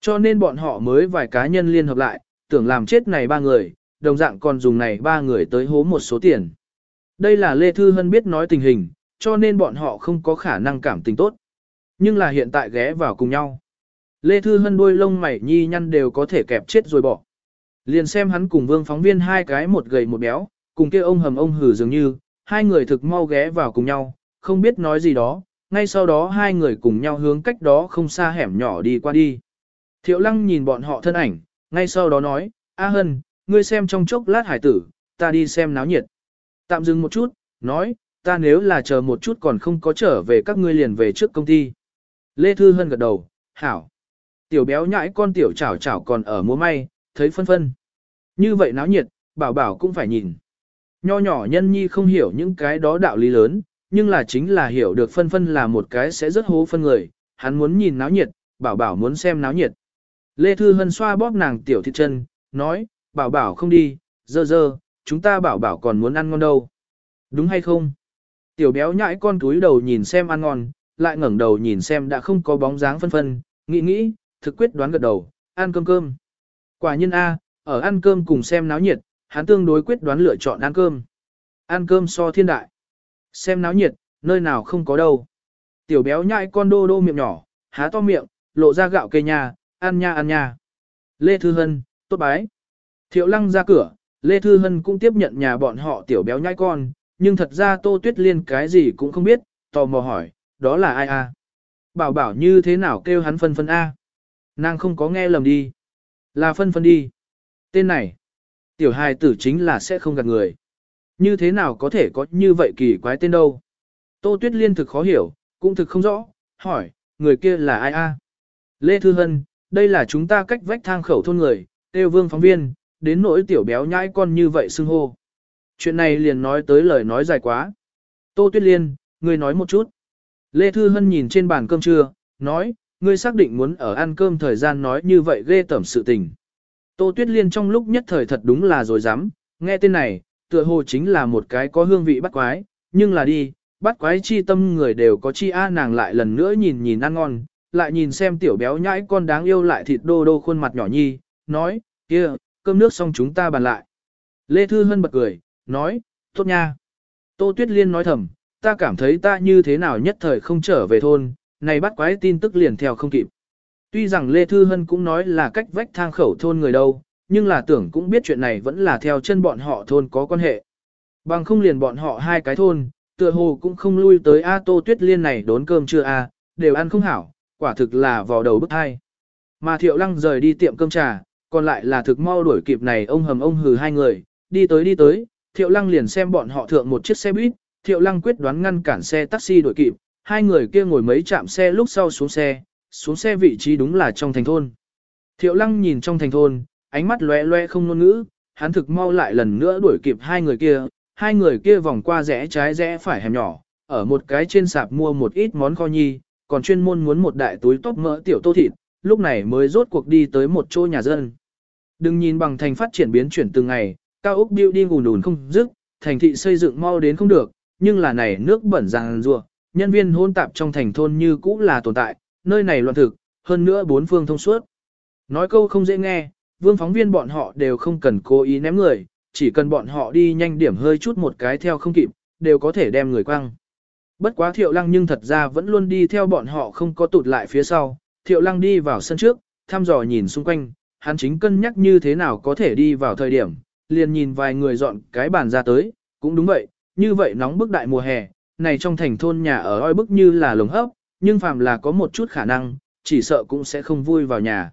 Cho nên bọn họ mới vài cá nhân liên hợp lại, tưởng làm chết này ba người, đồng dạng còn dùng này ba người tới hố một số tiền. Đây là Lê Thư Hân biết nói tình hình, cho nên bọn họ không có khả năng cảm tình tốt. Nhưng là hiện tại ghé vào cùng nhau. Lê Thư Hân đuôi lông mày nhi nhăn đều có thể kẹp chết rồi bỏ. Liền xem hắn cùng vương phóng viên hai cái một gầy một béo, cùng kia ông hầm ông hử dường như, hai người thực mau ghé vào cùng nhau, không biết nói gì đó, ngay sau đó hai người cùng nhau hướng cách đó không xa hẻm nhỏ đi qua đi. Thiệu lăng nhìn bọn họ thân ảnh, ngay sau đó nói, A Hân, ngươi xem trong chốc lát hải tử, ta đi xem náo nhiệt. Tạm dừng một chút, nói, ta nếu là chờ một chút còn không có trở về các ngươi liền về trước công ty. Lê Thư Hân gật đầu, hảo. Tiểu béo nhãi con tiểu chảo chảo còn ở múa may, thấy phân phân. Như vậy náo nhiệt, bảo bảo cũng phải nhìn. Nho nhỏ nhân nhi không hiểu những cái đó đạo lý lớn, nhưng là chính là hiểu được phân phân là một cái sẽ rất hố phân người, hắn muốn nhìn náo nhiệt, bảo bảo muốn xem náo nhiệt. Lê Thư Hân xoa bóp nàng tiểu thịt chân, nói, bảo bảo không đi, dơ dơ, chúng ta bảo bảo còn muốn ăn ngon đâu. Đúng hay không? Tiểu béo nhãi con túi đầu nhìn xem ăn ngon, lại ngẩn đầu nhìn xem đã không có bóng dáng phân phân, nghĩ nghĩ, thực quyết đoán gật đầu, ăn cơm cơm. Quả nhân A, ở ăn cơm cùng xem náo nhiệt, hắn tương đối quyết đoán lựa chọn ăn cơm. Ăn cơm so thiên đại. Xem náo nhiệt, nơi nào không có đâu. Tiểu béo nhãi con đô đô miệng nhỏ, há to miệng, lộ ra gạo cây nhà, ăn nha ăn nha. Lê Thư Hân, tốt bái. Thiệu lăng ra cửa, Lê Thư Hân cũng tiếp nhận nhà bọn họ tiểu béo nhãi con, nhưng thật ra Tô Tuyết Liên cái gì cũng không biết, tò mò hỏi, đó là ai? À? Bảo bảo như thế nào kêu hắn phân phân a? Nàng không có nghe lầm đi. Là phân phân đi. Tên này, tiểu hài tử chính là sẽ không gặp người. Như thế nào có thể có như vậy kỳ quái tên đâu? Tô Tuyết Liên thực khó hiểu, cũng thực không rõ, hỏi, người kia là ai a? Lê Thư Hân, đây là chúng ta cách vách thang khẩu thôn người, tiêu vương phóng viên, đến nỗi tiểu béo nhãi con như vậy xưng hô. Chuyện này liền nói tới lời nói dài quá. Tô Tuyết Liên, người nói một chút. Lê Thư Hân nhìn trên bàn cơm trưa, nói, ngươi xác định muốn ở ăn cơm thời gian nói như vậy ghê tẩm sự tình. Tô Tuyết Liên trong lúc nhất thời thật đúng là rồi dám, nghe tên này, tựa hồ chính là một cái có hương vị bắt quái, nhưng là đi, bắt quái chi tâm người đều có chi a nàng lại lần nữa nhìn nhìn ăn ngon, lại nhìn xem tiểu béo nhãi con đáng yêu lại thịt đô đô khuôn mặt nhỏ nhi, nói, kia, cơm nước xong chúng ta bàn lại. Lê Thư Hân bật cười, nói, tốt nha. Tô Tuyết Liên nói thầm, ta cảm thấy ta như thế nào nhất thời không trở về thôn, này bắt quái tin tức liền theo không kịp. Tuy rằng Lê Thư Hân cũng nói là cách vách thang khẩu thôn người đâu, nhưng là tưởng cũng biết chuyện này vẫn là theo chân bọn họ thôn có quan hệ. Bằng không liền bọn họ hai cái thôn, tựa hồ cũng không lui tới A Tô Tuyết Liên này đốn cơm chưa A, à, đều ăn không hảo, quả thực là vò đầu bức hai. Mà Thiệu Lăng rời đi tiệm cơm trà, còn lại là thực mau đuổi kịp này ông hầm ông hừ hai người, đi tới đi tới, Thiệu Lăng liền xem bọn họ thượng một chiếc xe buýt, Thiệu Lăng quyết đoán ngăn cản xe taxi đuổi kịp, hai người kia ngồi mấy chạm xe lúc sau xuống xe, xuống xe vị trí đúng là trong thành thôn. Thiệu Lăng nhìn trong thành thôn, ánh mắt lóe lóe không ngôn ngữ, hắn thực mau lại lần nữa đuổi kịp hai người kia, hai người kia vòng qua rẽ trái rẽ phải hẻm nhỏ, ở một cái trên sạp mua một ít món kho nhi, còn chuyên môn muốn một đại túi tóc mỡ tiểu tô thịt, lúc này mới rốt cuộc đi tới một chỗ nhà dân. Đừng nhìn bằng thành phát triển biến chuyển từng ngày, cao ốc building ùn ùn không dứt, thành thị xây dựng mau đến không được, nhưng là này nước bẩn ràng rùa, nhân viên hôn tạp trong thành thôn như cũ là tồn tại, nơi này loạn thực, hơn nữa bốn phương thông suốt. Nói câu không dễ nghe, vương phóng viên bọn họ đều không cần cố ý ném người, chỉ cần bọn họ đi nhanh điểm hơi chút một cái theo không kịp, đều có thể đem người quăng. Bất quá thiệu lăng nhưng thật ra vẫn luôn đi theo bọn họ không có tụt lại phía sau, thiệu lăng đi vào sân trước, thăm dò nhìn xung quanh, hắn chính cân nhắc như thế nào có thể đi vào thời điểm, liền nhìn vài người dọn cái bàn ra tới, cũng đúng vậy, như vậy nóng bức đại mùa hè, này trong thành thôn nhà ở oi bức như là lồng hấp, nhưng phàm là có một chút khả năng, chỉ sợ cũng sẽ không vui vào nhà.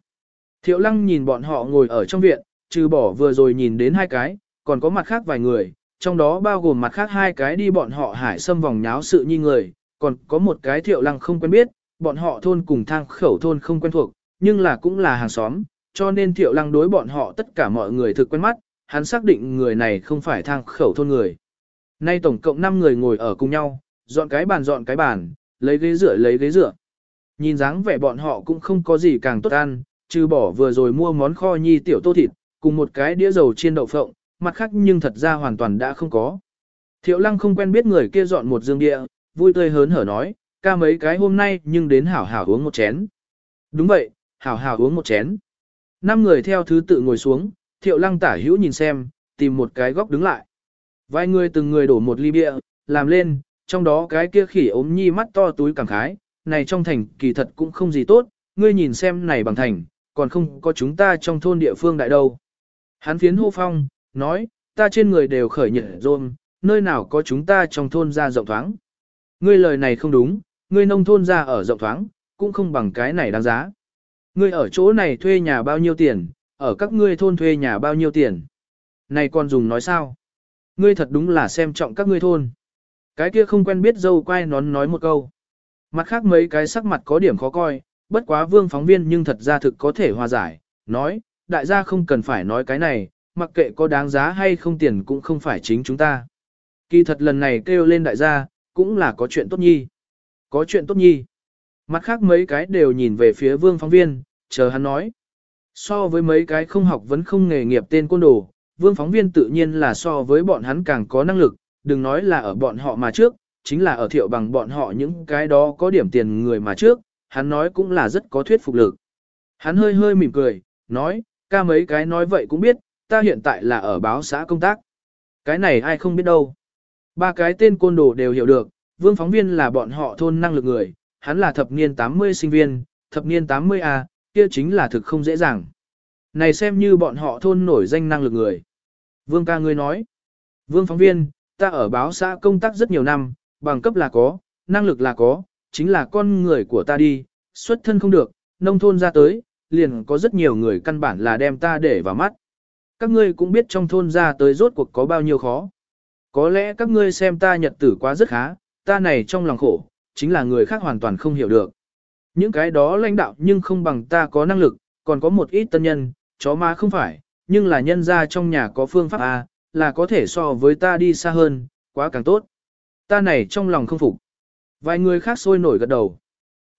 Thiệu lăng nhìn bọn họ ngồi ở trong viện, trừ bỏ vừa rồi nhìn đến hai cái, còn có mặt khác vài người, trong đó bao gồm mặt khác hai cái đi bọn họ hải xâm vòng nháo sự nhi người, còn có một cái thiệu lăng không quen biết, bọn họ thôn cùng thang khẩu thôn không quen thuộc, nhưng là cũng là hàng xóm, cho nên thiệu lăng đối bọn họ tất cả mọi người thực quen mắt, hắn xác định người này không phải thang khẩu thôn người. Nay tổng cộng 5 người ngồi ở cùng nhau, dọn cái bàn dọn cái bàn, lấy ghế rửa lấy ghế rửa. Nhìn dáng vẻ bọn họ cũng không có gì càng tốt ăn, trừ bỏ vừa rồi mua món kho nhi tiểu tô thịt, cùng một cái đĩa dầu chiên đậu phộng, mặt khác nhưng thật ra hoàn toàn đã không có. Thiệu lăng không quen biết người kia dọn một dương địa, vui tươi hớn hở nói, ca mấy cái hôm nay nhưng đến hảo hảo uống một chén. Đúng vậy, hảo hảo uống một chén. Năm người theo thứ tự ngồi xuống, thiệu lăng tả hữu nhìn xem, tìm một cái góc đứng lại. Vài người từng người đổ một ly bia, làm lên, trong đó cái kia khỉ ốm nhi mắt to túi cảm khái, này trong thành kỳ thật cũng không gì tốt, ngươi nhìn xem này bằng thành, còn không có chúng ta trong thôn địa phương đại đâu. Hắn phiến hô phong, nói, ta trên người đều khởi nhở rôm, nơi nào có chúng ta trong thôn ra rộng thoáng. Ngươi lời này không đúng, ngươi nông thôn ra ở rộng thoáng, cũng không bằng cái này đáng giá. Ngươi ở chỗ này thuê nhà bao nhiêu tiền, ở các ngươi thôn thuê nhà bao nhiêu tiền. Này còn dùng nói sao? Ngươi thật đúng là xem trọng các ngươi thôn. Cái kia không quen biết dâu quay nón nói một câu. Mặt khác mấy cái sắc mặt có điểm khó coi, bất quá vương phóng viên nhưng thật ra thực có thể hòa giải, nói, đại gia không cần phải nói cái này, mặc kệ có đáng giá hay không tiền cũng không phải chính chúng ta. Kỳ thật lần này kêu lên đại gia, cũng là có chuyện tốt nhi. Có chuyện tốt nhi. Mặt khác mấy cái đều nhìn về phía vương phóng viên, chờ hắn nói. So với mấy cái không học vẫn không nghề nghiệp tên quân đồ, vương phóng viên tự nhiên là so với bọn hắn càng có năng lực, đừng nói là ở bọn họ mà trước, chính là ở thiệu bằng bọn họ những cái đó có điểm tiền người mà trước, hắn nói cũng là rất có thuyết phục lực. Hắn hơi hơi mỉm cười, nói, ca mấy cái nói vậy cũng biết, ta hiện tại là ở báo xã công tác. Cái này ai không biết đâu. Ba cái tên côn đồ đều hiểu được, vương phóng viên là bọn họ thôn năng lực người, hắn là thập niên 80 sinh viên, thập niên 80A, kia chính là thực không dễ dàng. Này xem như bọn họ thôn nổi danh năng lực người. Vương ca ngươi nói, vương phóng viên, ta ở báo xã công tác rất nhiều năm, bằng cấp là có, năng lực là có, chính là con người của ta đi, xuất thân không được, nông thôn ra tới, liền có rất nhiều người căn bản là đem ta để vào mắt. Các ngươi cũng biết trong thôn ra tới rốt cuộc có bao nhiêu khó. Có lẽ các ngươi xem ta nhật tử quá rất khá, ta này trong lòng khổ, chính là người khác hoàn toàn không hiểu được. Những cái đó lãnh đạo nhưng không bằng ta có năng lực, còn có một ít tân nhân, chó ma không phải, nhưng là nhân ra trong nhà có phương pháp A, à, là có thể so với ta đi xa hơn, quá càng tốt. Ta này trong lòng không phục. Vài người khác sôi nổi gật đầu.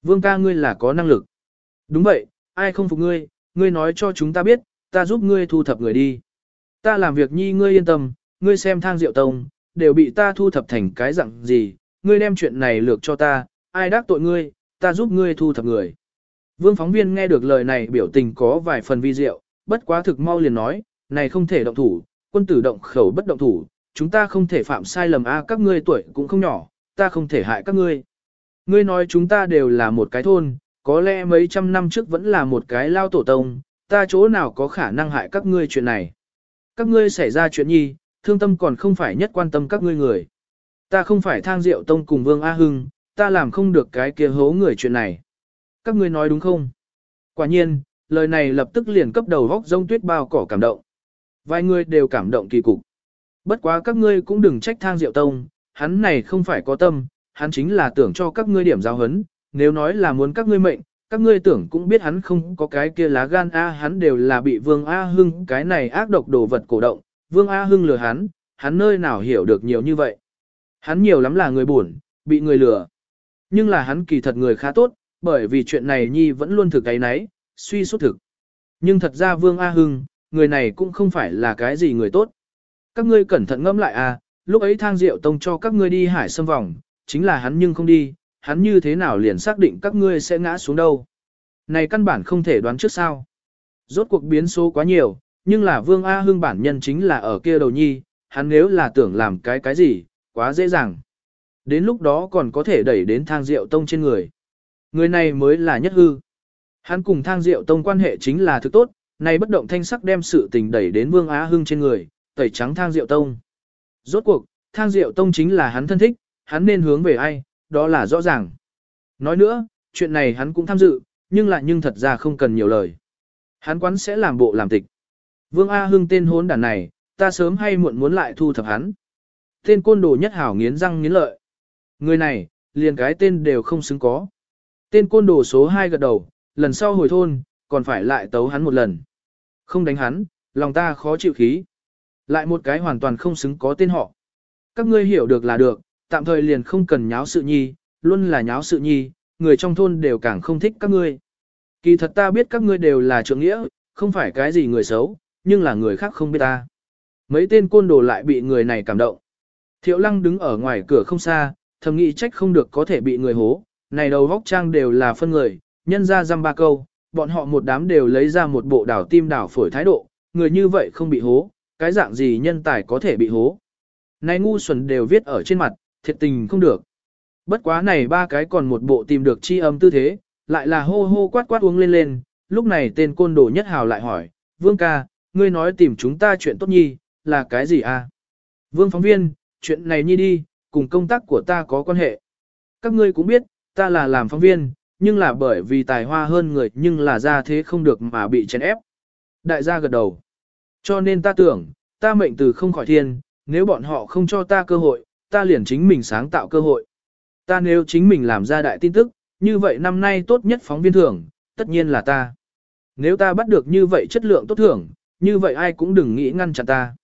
Vương ca ngươi là có năng lực. Đúng vậy, ai không phục ngươi, ngươi nói cho chúng ta biết, ta giúp ngươi thu thập người đi. Ta làm việc nhi ngươi yên tâm, ngươi xem thang diệu tông, đều bị ta thu thập thành cái dạng gì, ngươi đem chuyện này lược cho ta, ai đắc tội ngươi, ta giúp ngươi thu thập người. Vương phóng viên nghe được lời này biểu tình có vài phần vi diệu, bất quá thực mau liền nói, này không thể động thủ, quân tử động khẩu bất động thủ, chúng ta không thể phạm sai lầm a các ngươi tuổi cũng không nhỏ, ta không thể hại các ngươi. Ngươi nói chúng ta đều là một cái thôn, có lẽ mấy trăm năm trước vẫn là một cái lao tổ tông, ta chỗ nào có khả năng hại các ngươi chuyện này. Các ngươi xảy ra chuyện nhi, thương tâm còn không phải nhất quan tâm các ngươi người. Ta không phải thang diệu tông cùng Vương A Hưng, ta làm không được cái kia hố người chuyện này. Các ngươi nói đúng không? Quả nhiên, lời này lập tức liền cấp đầu góc rông tuyết bao cỏ cảm động. Vài người đều cảm động kỳ cục. Bất quá các ngươi cũng đừng trách thang diệu tông, hắn này không phải có tâm, hắn chính là tưởng cho các ngươi điểm giáo hấn, nếu nói là muốn các ngươi mệnh, các ngươi tưởng cũng biết hắn không có cái kia lá gan A hắn đều là bị Vương A Hưng cái này ác độc đồ vật cổ động, Vương A Hưng lừa hắn, hắn nơi nào hiểu được nhiều như vậy. Hắn nhiều lắm là người buồn, bị người lừa. Nhưng là hắn kỳ thật người khá tốt, bởi vì chuyện này Nhi vẫn luôn thực cái nấy, suy suốt thực. Nhưng thật ra Vương A Hưng, người này cũng không phải là cái gì người tốt. Các ngươi cẩn thận ngẫm lại à, lúc ấy thang diệu tông cho các ngươi đi hải xâm vòng, chính là hắn nhưng không đi, hắn như thế nào liền xác định các ngươi sẽ ngã xuống đâu. Này căn bản không thể đoán trước sao. Rốt cuộc biến số quá nhiều, nhưng là Vương A Hưng bản nhân chính là ở kia đầu nhi, hắn nếu là tưởng làm cái cái gì, quá dễ dàng. Đến lúc đó còn có thể đẩy đến thang diệu tông trên người. Người này mới là nhất hư. Hắn cùng thang diệu tông quan hệ chính là thứ tốt, này bất động thanh sắc đem sự tình đẩy đến Vương Á Hưng trên người, tẩy trắng thang diệu tông. Rốt cuộc, thang diệu tông chính là hắn thân thích, hắn nên hướng về ai, đó là rõ ràng. Nói nữa, chuyện này hắn cũng tham dự, nhưng lại nhưng thật ra không cần nhiều lời. Hắn quán sẽ làm bộ làm tịch. Vương A Hưng tên hốn đàn này, ta sớm hay muộn muốn lại thu thập hắn. Tên côn đồ nhất hảo nghiến răng nghiến lợi. Người này, liền cái tên đều không xứng có. Tên côn đồ số 2 gật đầu, lần sau hồi thôn, còn phải lại tấu hắn một lần. Không đánh hắn, lòng ta khó chịu khí. Lại một cái hoàn toàn không xứng có tên họ. Các ngươi hiểu được là được, tạm thời liền không cần nháo sự nhi, luôn là nháo sự nhi, người trong thôn đều càng không thích các ngươi. Kỳ thật ta biết các ngươi đều là trưởng nghĩa, không phải cái gì người xấu, nhưng là người khác không biết ta. Mấy tên côn đồ lại bị người này cảm động. Thiệu lăng đứng ở ngoài cửa không xa, thầm nghĩ trách không được có thể bị người hố, này đầu vóc trang đều là phân người, nhân ra dăm ba câu, bọn họ một đám đều lấy ra một bộ đảo tim đảo phổi thái độ, người như vậy không bị hố, cái dạng gì nhân tài có thể bị hố. Này ngu xuẩn đều viết ở trên mặt, thiệt tình không được. Bất quá này ba cái còn một bộ tìm được chi âm tư thế, lại là hô hô quát quát uống lên lên, lúc này tên côn đồ nhất hào lại hỏi, Vương ca, ngươi nói tìm chúng ta chuyện tốt nhi, là cái gì à? Vương phóng viên, chuyện này nhi đi, cùng công tác của ta có quan hệ. Các ngươi cũng biết, ta là làm phóng viên, nhưng là bởi vì tài hoa hơn người nhưng là ra thế không được mà bị chèn ép. Đại gia gật đầu. Cho nên ta tưởng, ta mệnh từ không khỏi thiên, nếu bọn họ không cho ta cơ hội, ta liền chính mình sáng tạo cơ hội. Ta nếu chính mình làm ra đại tin tức, như vậy năm nay tốt nhất phóng viên thưởng, tất nhiên là ta. Nếu ta bắt được như vậy chất lượng tốt thưởng, như vậy ai cũng đừng nghĩ ngăn chặn ta.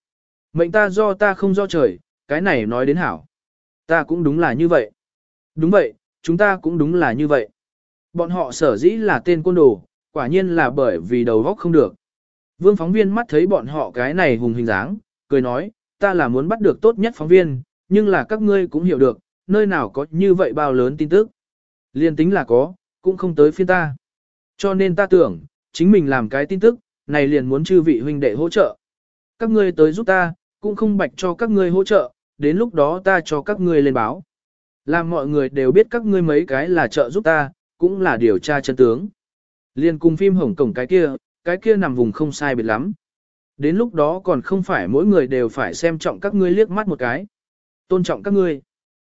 Mệnh ta do ta không do trời, cái này nói đến hảo. Ta cũng đúng là như vậy. Đúng vậy, chúng ta cũng đúng là như vậy. Bọn họ sở dĩ là tên quân đồ, quả nhiên là bởi vì đầu góc không được. Vương phóng viên mắt thấy bọn họ cái này hùng hình dáng, cười nói, ta là muốn bắt được tốt nhất phóng viên, nhưng là các ngươi cũng hiểu được, nơi nào có như vậy bao lớn tin tức. Liên tính là có, cũng không tới phiên ta. Cho nên ta tưởng, chính mình làm cái tin tức, này liền muốn chư vị huynh đệ hỗ trợ. Các ngươi tới giúp ta, cũng không bạch cho các ngươi hỗ trợ, đến lúc đó ta cho các ngươi lên báo. Làm mọi người đều biết các ngươi mấy cái là trợ giúp ta, cũng là điều tra chân tướng. Liên cùng phim Hồng Cổng cái kia, cái kia nằm vùng không sai biệt lắm. Đến lúc đó còn không phải mỗi người đều phải xem trọng các ngươi liếc mắt một cái. Tôn trọng các ngươi.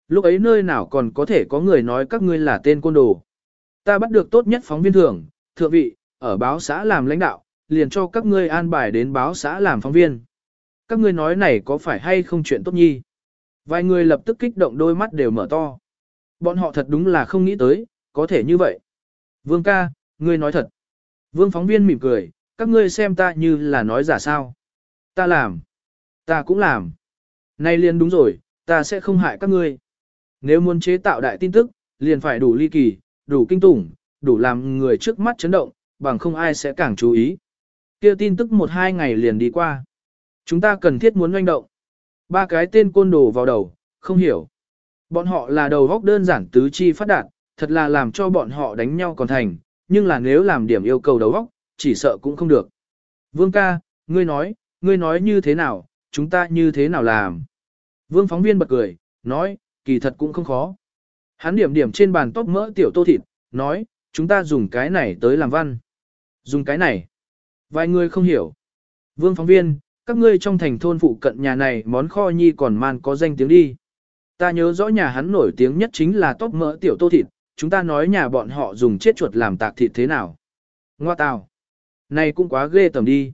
Lúc ấy nơi nào còn có thể có người nói các ngươi là tên côn đồ. Ta bắt được tốt nhất phóng viên thưởng, thượng vị, ở báo xã làm lãnh đạo, liền cho các ngươi an bài đến báo xã làm phóng viên. Các ngươi nói này có phải hay không chuyện tốt nhi? Vài người lập tức kích động đôi mắt đều mở to. Bọn họ thật đúng là không nghĩ tới, có thể như vậy. Vương ca, ngươi nói thật. Vương phóng viên mỉm cười, các ngươi xem ta như là nói giả sao. Ta làm. Ta cũng làm. Nay liền đúng rồi, ta sẽ không hại các ngươi. Nếu muốn chế tạo đại tin tức, liền phải đủ ly kỳ, đủ kinh tủng, đủ làm người trước mắt chấn động, bằng không ai sẽ càng chú ý. Kia tin tức một hai ngày liền đi qua. Chúng ta cần thiết muốn doanh động. Ba cái tên côn đồ vào đầu, không hiểu. Bọn họ là đầu góc đơn giản tứ chi phát đạt, thật là làm cho bọn họ đánh nhau còn thành, nhưng là nếu làm điểm yêu cầu đầu óc, chỉ sợ cũng không được. Vương ca, ngươi nói, ngươi nói như thế nào, chúng ta như thế nào làm? Vương phóng viên bật cười, nói, kỳ thật cũng không khó. Hắn điểm điểm trên bàn tóc mỡ tiểu tô thịt, nói, chúng ta dùng cái này tới làm văn. Dùng cái này. Vài người không hiểu. Vương phóng viên, các ngươi trong thành thôn phụ cận nhà này món kho nhi còn man có danh tiếng đi. Ta nhớ rõ nhà hắn nổi tiếng nhất chính là tóc mỡ tiểu tô thịt, chúng ta nói nhà bọn họ dùng chết chuột làm tạc thịt thế nào. Ngoa tào, này cũng quá ghê tầm đi.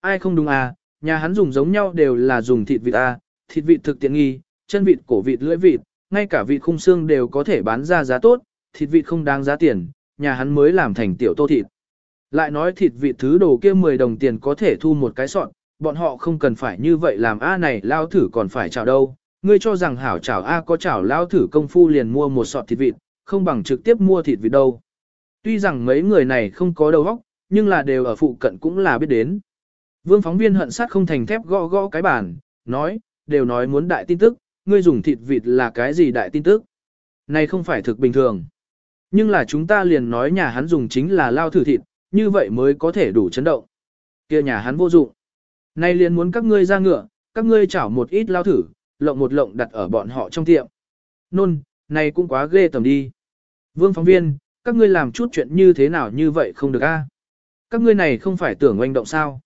Ai không đúng à, nhà hắn dùng giống nhau đều là dùng thịt vịt à, thịt vịt thực tiện nghi, chân vịt cổ vịt lưỡi vịt, ngay cả vịt khung xương đều có thể bán ra giá tốt, thịt vịt không đáng giá tiền, nhà hắn mới làm thành tiểu tô thịt. Lại nói thịt vịt thứ đồ kia 10 đồng tiền có thể thu một cái sọn, bọn họ không cần phải như vậy làm A này lao thử còn phải chào đâu. Ngươi cho rằng hảo chảo A có chảo lao thử công phu liền mua một sọt thịt vịt, không bằng trực tiếp mua thịt vịt đâu. Tuy rằng mấy người này không có đầu óc, nhưng là đều ở phụ cận cũng là biết đến. Vương phóng viên hận sát không thành thép gõ gõ cái bàn, nói, đều nói muốn đại tin tức, ngươi dùng thịt vịt là cái gì đại tin tức? Này không phải thực bình thường. Nhưng là chúng ta liền nói nhà hắn dùng chính là lao thử thịt, như vậy mới có thể đủ chấn động. Kia nhà hắn vô dụng. này liền muốn các ngươi ra ngựa, các ngươi chảo một ít lao thử, lộng một lộng đặt ở bọn họ trong tiệm. Nôn, này cũng quá ghê tầm đi. Vương phóng viên, các ngươi làm chút chuyện như thế nào như vậy không được a? Các ngươi này không phải tưởng oanh động sao?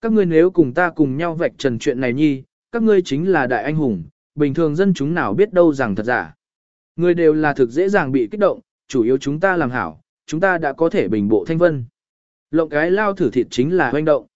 Các ngươi nếu cùng ta cùng nhau vạch trần chuyện này nhi, các ngươi chính là đại anh hùng, bình thường dân chúng nào biết đâu rằng thật giả. Người đều là thực dễ dàng bị kích động, chủ yếu chúng ta làm hảo, chúng ta đã có thể bình bộ thanh vân. Lộng cái lao thử thịt chính là hoành động.